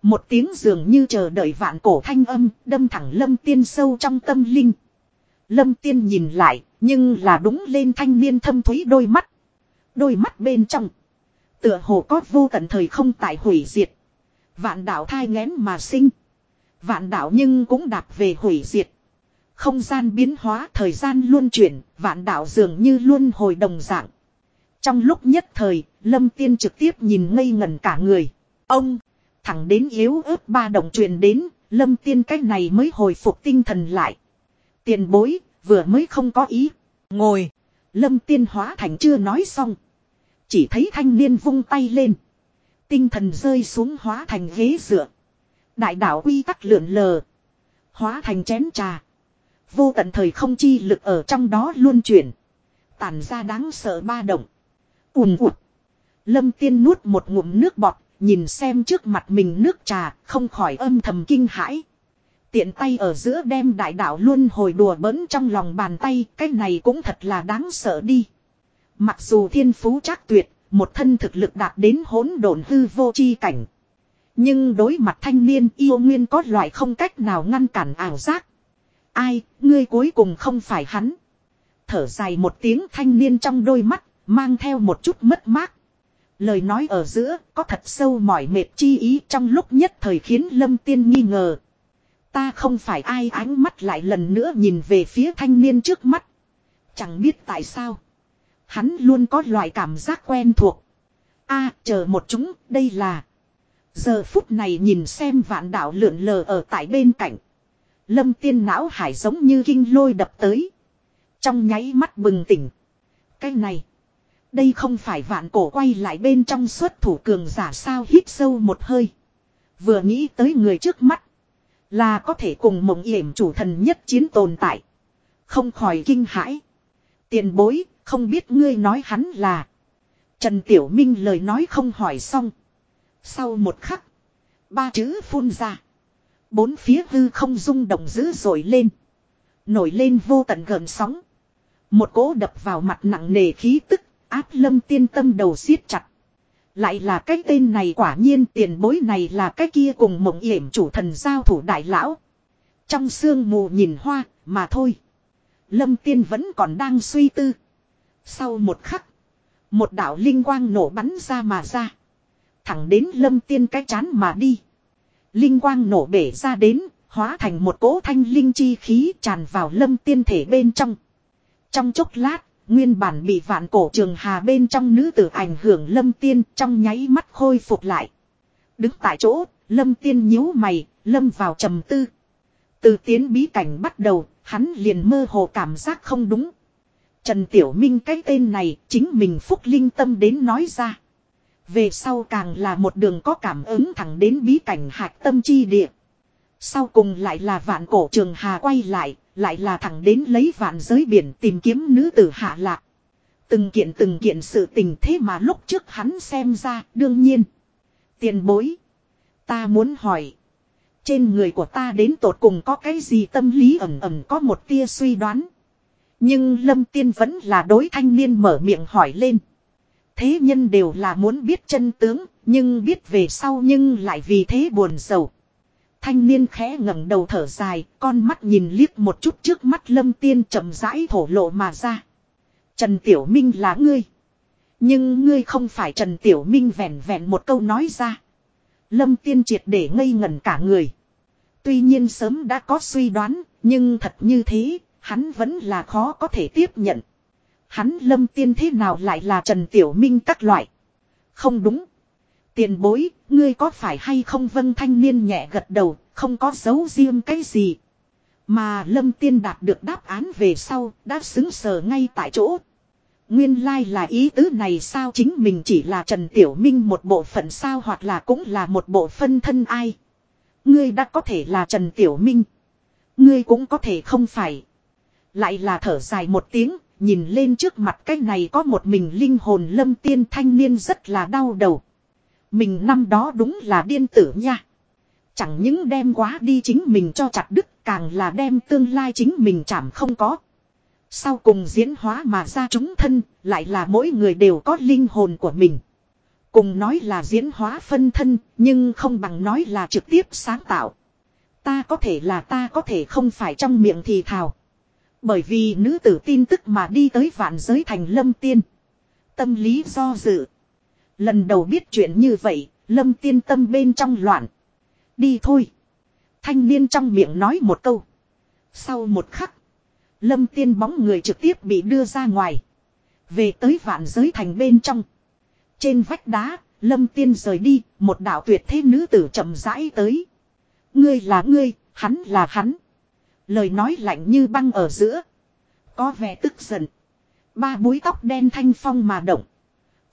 Một tiếng dường như chờ đợi vạn cổ thanh âm đâm thẳng lâm tiên sâu trong tâm linh. Lâm tiên nhìn lại nhưng là đúng lên thanh niên thâm thúy đôi mắt. Đôi mắt bên trong. Tựa hồ có vô tận thời không tại hủy diệt. Vạn đạo thai ngén mà sinh. Vạn đạo nhưng cũng đạp về hủy diệt. Không gian biến hóa thời gian luôn chuyển, vạn đạo dường như luôn hồi đồng dạng. Trong lúc nhất thời, Lâm Tiên trực tiếp nhìn ngây ngẩn cả người. Ông, thẳng đến yếu ớt ba đồng truyền đến, lâm tiên cách này mới hồi phục tinh thần lại. Tiền bối, vừa mới không có ý. Ngồi, lâm tiên hóa thành chưa nói xong. Chỉ thấy thanh niên vung tay lên. Tinh thần rơi xuống hóa thành ghế dựa. Đại đạo quy tắc lượn lờ. Hóa thành chén trà. Vô tận thời không chi lực ở trong đó luôn chuyển. Tản ra đáng sợ ba động. ùm ụt. Lâm tiên nuốt một ngụm nước bọt. Nhìn xem trước mặt mình nước trà. Không khỏi âm thầm kinh hãi. Tiện tay ở giữa đem đại đạo luôn hồi đùa bỡn trong lòng bàn tay. Cái này cũng thật là đáng sợ đi. Mặc dù thiên phú chắc tuyệt. Một thân thực lực đạt đến hỗn độn hư vô chi cảnh. Nhưng đối mặt thanh niên yêu nguyên có loại không cách nào ngăn cản ảo giác. Ai, ngươi cuối cùng không phải hắn. Thở dài một tiếng thanh niên trong đôi mắt, mang theo một chút mất mát. Lời nói ở giữa, có thật sâu mỏi mệt chi ý trong lúc nhất thời khiến Lâm Tiên nghi ngờ. Ta không phải ai ánh mắt lại lần nữa nhìn về phía thanh niên trước mắt. Chẳng biết tại sao. Hắn luôn có loại cảm giác quen thuộc. a chờ một chúng, đây là... Giờ phút này nhìn xem vạn đạo lượn lờ ở tại bên cạnh. Lâm tiên não hải giống như kinh lôi đập tới. Trong nháy mắt bừng tỉnh. Cái này. Đây không phải vạn cổ quay lại bên trong xuất thủ cường giả sao hít sâu một hơi. Vừa nghĩ tới người trước mắt. Là có thể cùng mộng yểm chủ thần nhất chiến tồn tại. Không khỏi kinh hãi. Tiền bối, không biết ngươi nói hắn là. Trần Tiểu Minh lời nói không hỏi xong. Sau một khắc. Ba chữ phun ra. Bốn phía hư không rung động dữ dội lên. Nổi lên vô tận gần sóng. Một cỗ đập vào mặt nặng nề khí tức, áp lâm tiên tâm đầu siết chặt. Lại là cái tên này quả nhiên tiền bối này là cái kia cùng mộng yểm chủ thần giao thủ đại lão. Trong sương mù nhìn hoa, mà thôi. Lâm tiên vẫn còn đang suy tư. Sau một khắc, một đạo linh quang nổ bắn ra mà ra. Thẳng đến lâm tiên cái chán mà đi. Linh quang nổ bể ra đến, hóa thành một cỗ thanh linh chi khí tràn vào lâm tiên thể bên trong. Trong chốc lát, nguyên bản bị vạn cổ trường hà bên trong nữ tử ảnh hưởng lâm tiên trong nháy mắt khôi phục lại. Đứng tại chỗ, lâm tiên nhíu mày, lâm vào trầm tư. Từ tiến bí cảnh bắt đầu, hắn liền mơ hồ cảm giác không đúng. Trần Tiểu Minh cái tên này chính mình phúc linh tâm đến nói ra. Về sau càng là một đường có cảm ứng thẳng đến bí cảnh hạc tâm chi địa. Sau cùng lại là vạn cổ trường hà quay lại, lại là thẳng đến lấy vạn giới biển tìm kiếm nữ tử hạ lạc. Từng kiện từng kiện sự tình thế mà lúc trước hắn xem ra, đương nhiên. Tiền bối. Ta muốn hỏi. Trên người của ta đến tột cùng có cái gì tâm lý ẩm ẩm có một tia suy đoán. Nhưng Lâm Tiên vẫn là đối thanh niên mở miệng hỏi lên. Thế nhân đều là muốn biết chân tướng, nhưng biết về sau nhưng lại vì thế buồn sầu. Thanh niên khẽ ngẩng đầu thở dài, con mắt nhìn liếc một chút trước mắt lâm tiên chậm rãi thổ lộ mà ra. Trần Tiểu Minh là ngươi. Nhưng ngươi không phải Trần Tiểu Minh vẹn vẹn một câu nói ra. Lâm tiên triệt để ngây ngẩn cả người. Tuy nhiên sớm đã có suy đoán, nhưng thật như thế, hắn vẫn là khó có thể tiếp nhận. Hắn lâm tiên thế nào lại là Trần Tiểu Minh các loại. Không đúng. Tiền bối, ngươi có phải hay không vân thanh niên nhẹ gật đầu, không có dấu riêng cái gì. Mà lâm tiên đạt được đáp án về sau, đã xứng sờ ngay tại chỗ. Nguyên lai like là ý tứ này sao chính mình chỉ là Trần Tiểu Minh một bộ phận sao hoặc là cũng là một bộ phân thân ai. Ngươi đã có thể là Trần Tiểu Minh. Ngươi cũng có thể không phải. Lại là thở dài một tiếng, nhìn lên trước mặt cái này có một mình linh hồn lâm tiên thanh niên rất là đau đầu. Mình năm đó đúng là điên tử nha. Chẳng những đem quá đi chính mình cho chặt đứt, càng là đem tương lai chính mình chảm không có. Sau cùng diễn hóa mà ra chúng thân, lại là mỗi người đều có linh hồn của mình. Cùng nói là diễn hóa phân thân, nhưng không bằng nói là trực tiếp sáng tạo. Ta có thể là ta có thể không phải trong miệng thì thào. Bởi vì nữ tử tin tức mà đi tới vạn giới thành lâm tiên. Tâm lý do dự. Lần đầu biết chuyện như vậy, lâm tiên tâm bên trong loạn. Đi thôi. Thanh niên trong miệng nói một câu. Sau một khắc, lâm tiên bóng người trực tiếp bị đưa ra ngoài. Về tới vạn giới thành bên trong. Trên vách đá, lâm tiên rời đi, một đạo tuyệt thế nữ tử chậm rãi tới. Ngươi là ngươi, hắn là hắn. Lời nói lạnh như băng ở giữa. Có vẻ tức giận. Ba búi tóc đen thanh phong mà động.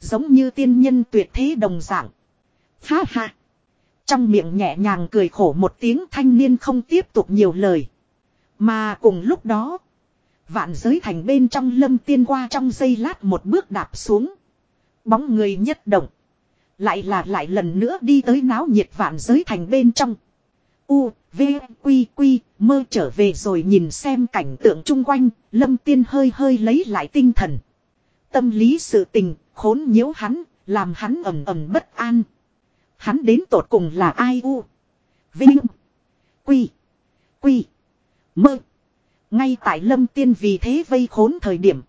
Giống như tiên nhân tuyệt thế đồng dạng. Ha ha. Trong miệng nhẹ nhàng cười khổ một tiếng thanh niên không tiếp tục nhiều lời. Mà cùng lúc đó. Vạn giới thành bên trong lâm tiên qua trong giây lát một bước đạp xuống. Bóng người nhất động. Lại là lại lần nữa đi tới náo nhiệt vạn giới thành bên trong. U, V, Quy, Quy, mơ trở về rồi nhìn xem cảnh tượng chung quanh, lâm tiên hơi hơi lấy lại tinh thần. Tâm lý sự tình, khốn nhiễu hắn, làm hắn ẩm ẩm bất an. Hắn đến tột cùng là ai U, Vinh, Quy, Quy, mơ. Ngay tại lâm tiên vì thế vây khốn thời điểm.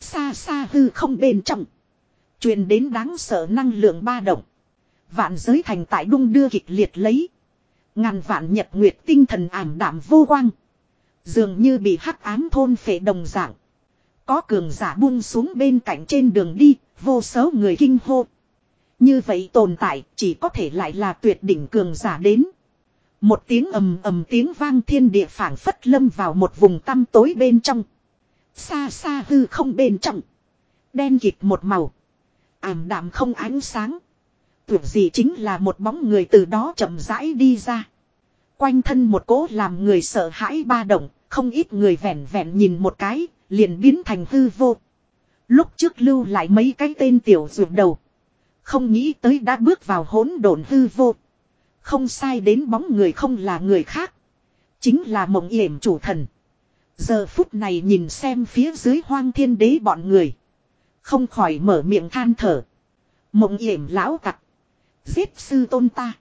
Xa xa hư không bên trong. truyền đến đáng sợ năng lượng ba động. Vạn giới thành tại đung đưa kịch liệt lấy. Ngàn vạn nhật nguyệt tinh thần ảm đạm vô quang. Dường như bị hắc ám thôn phệ đồng dạng. Có cường giả buông xuống bên cạnh trên đường đi, vô số người kinh hô. Như vậy tồn tại chỉ có thể lại là tuyệt đỉnh cường giả đến. Một tiếng ầm ầm tiếng vang thiên địa phảng phất lâm vào một vùng tăm tối bên trong. Xa xa hư không bên trong. Đen kịt một màu. Ảm đạm không ánh sáng. Tưởng gì chính là một bóng người từ đó chậm rãi đi ra. Quanh thân một cố làm người sợ hãi ba động, không ít người vẻn vẹn nhìn một cái, liền biến thành hư vô. Lúc trước lưu lại mấy cái tên tiểu ruột đầu. Không nghĩ tới đã bước vào hỗn độn hư vô. Không sai đến bóng người không là người khác. Chính là mộng yểm chủ thần. Giờ phút này nhìn xem phía dưới hoang thiên đế bọn người. Không khỏi mở miệng than thở. Mộng yểm lão tặc. Giết sư tôn ta.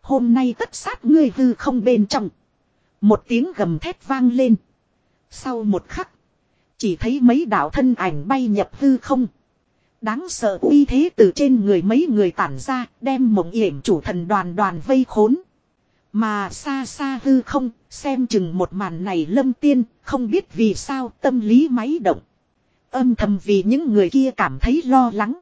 Hôm nay tất sát ngươi hư không bên trong. Một tiếng gầm thét vang lên. Sau một khắc. Chỉ thấy mấy đạo thân ảnh bay nhập hư không. Đáng sợ uy thế từ trên người mấy người tản ra, đem mộng yểm chủ thần đoàn đoàn vây khốn. Mà xa xa hư không, xem chừng một màn này lâm tiên, không biết vì sao tâm lý máy động. Âm thầm vì những người kia cảm thấy lo lắng.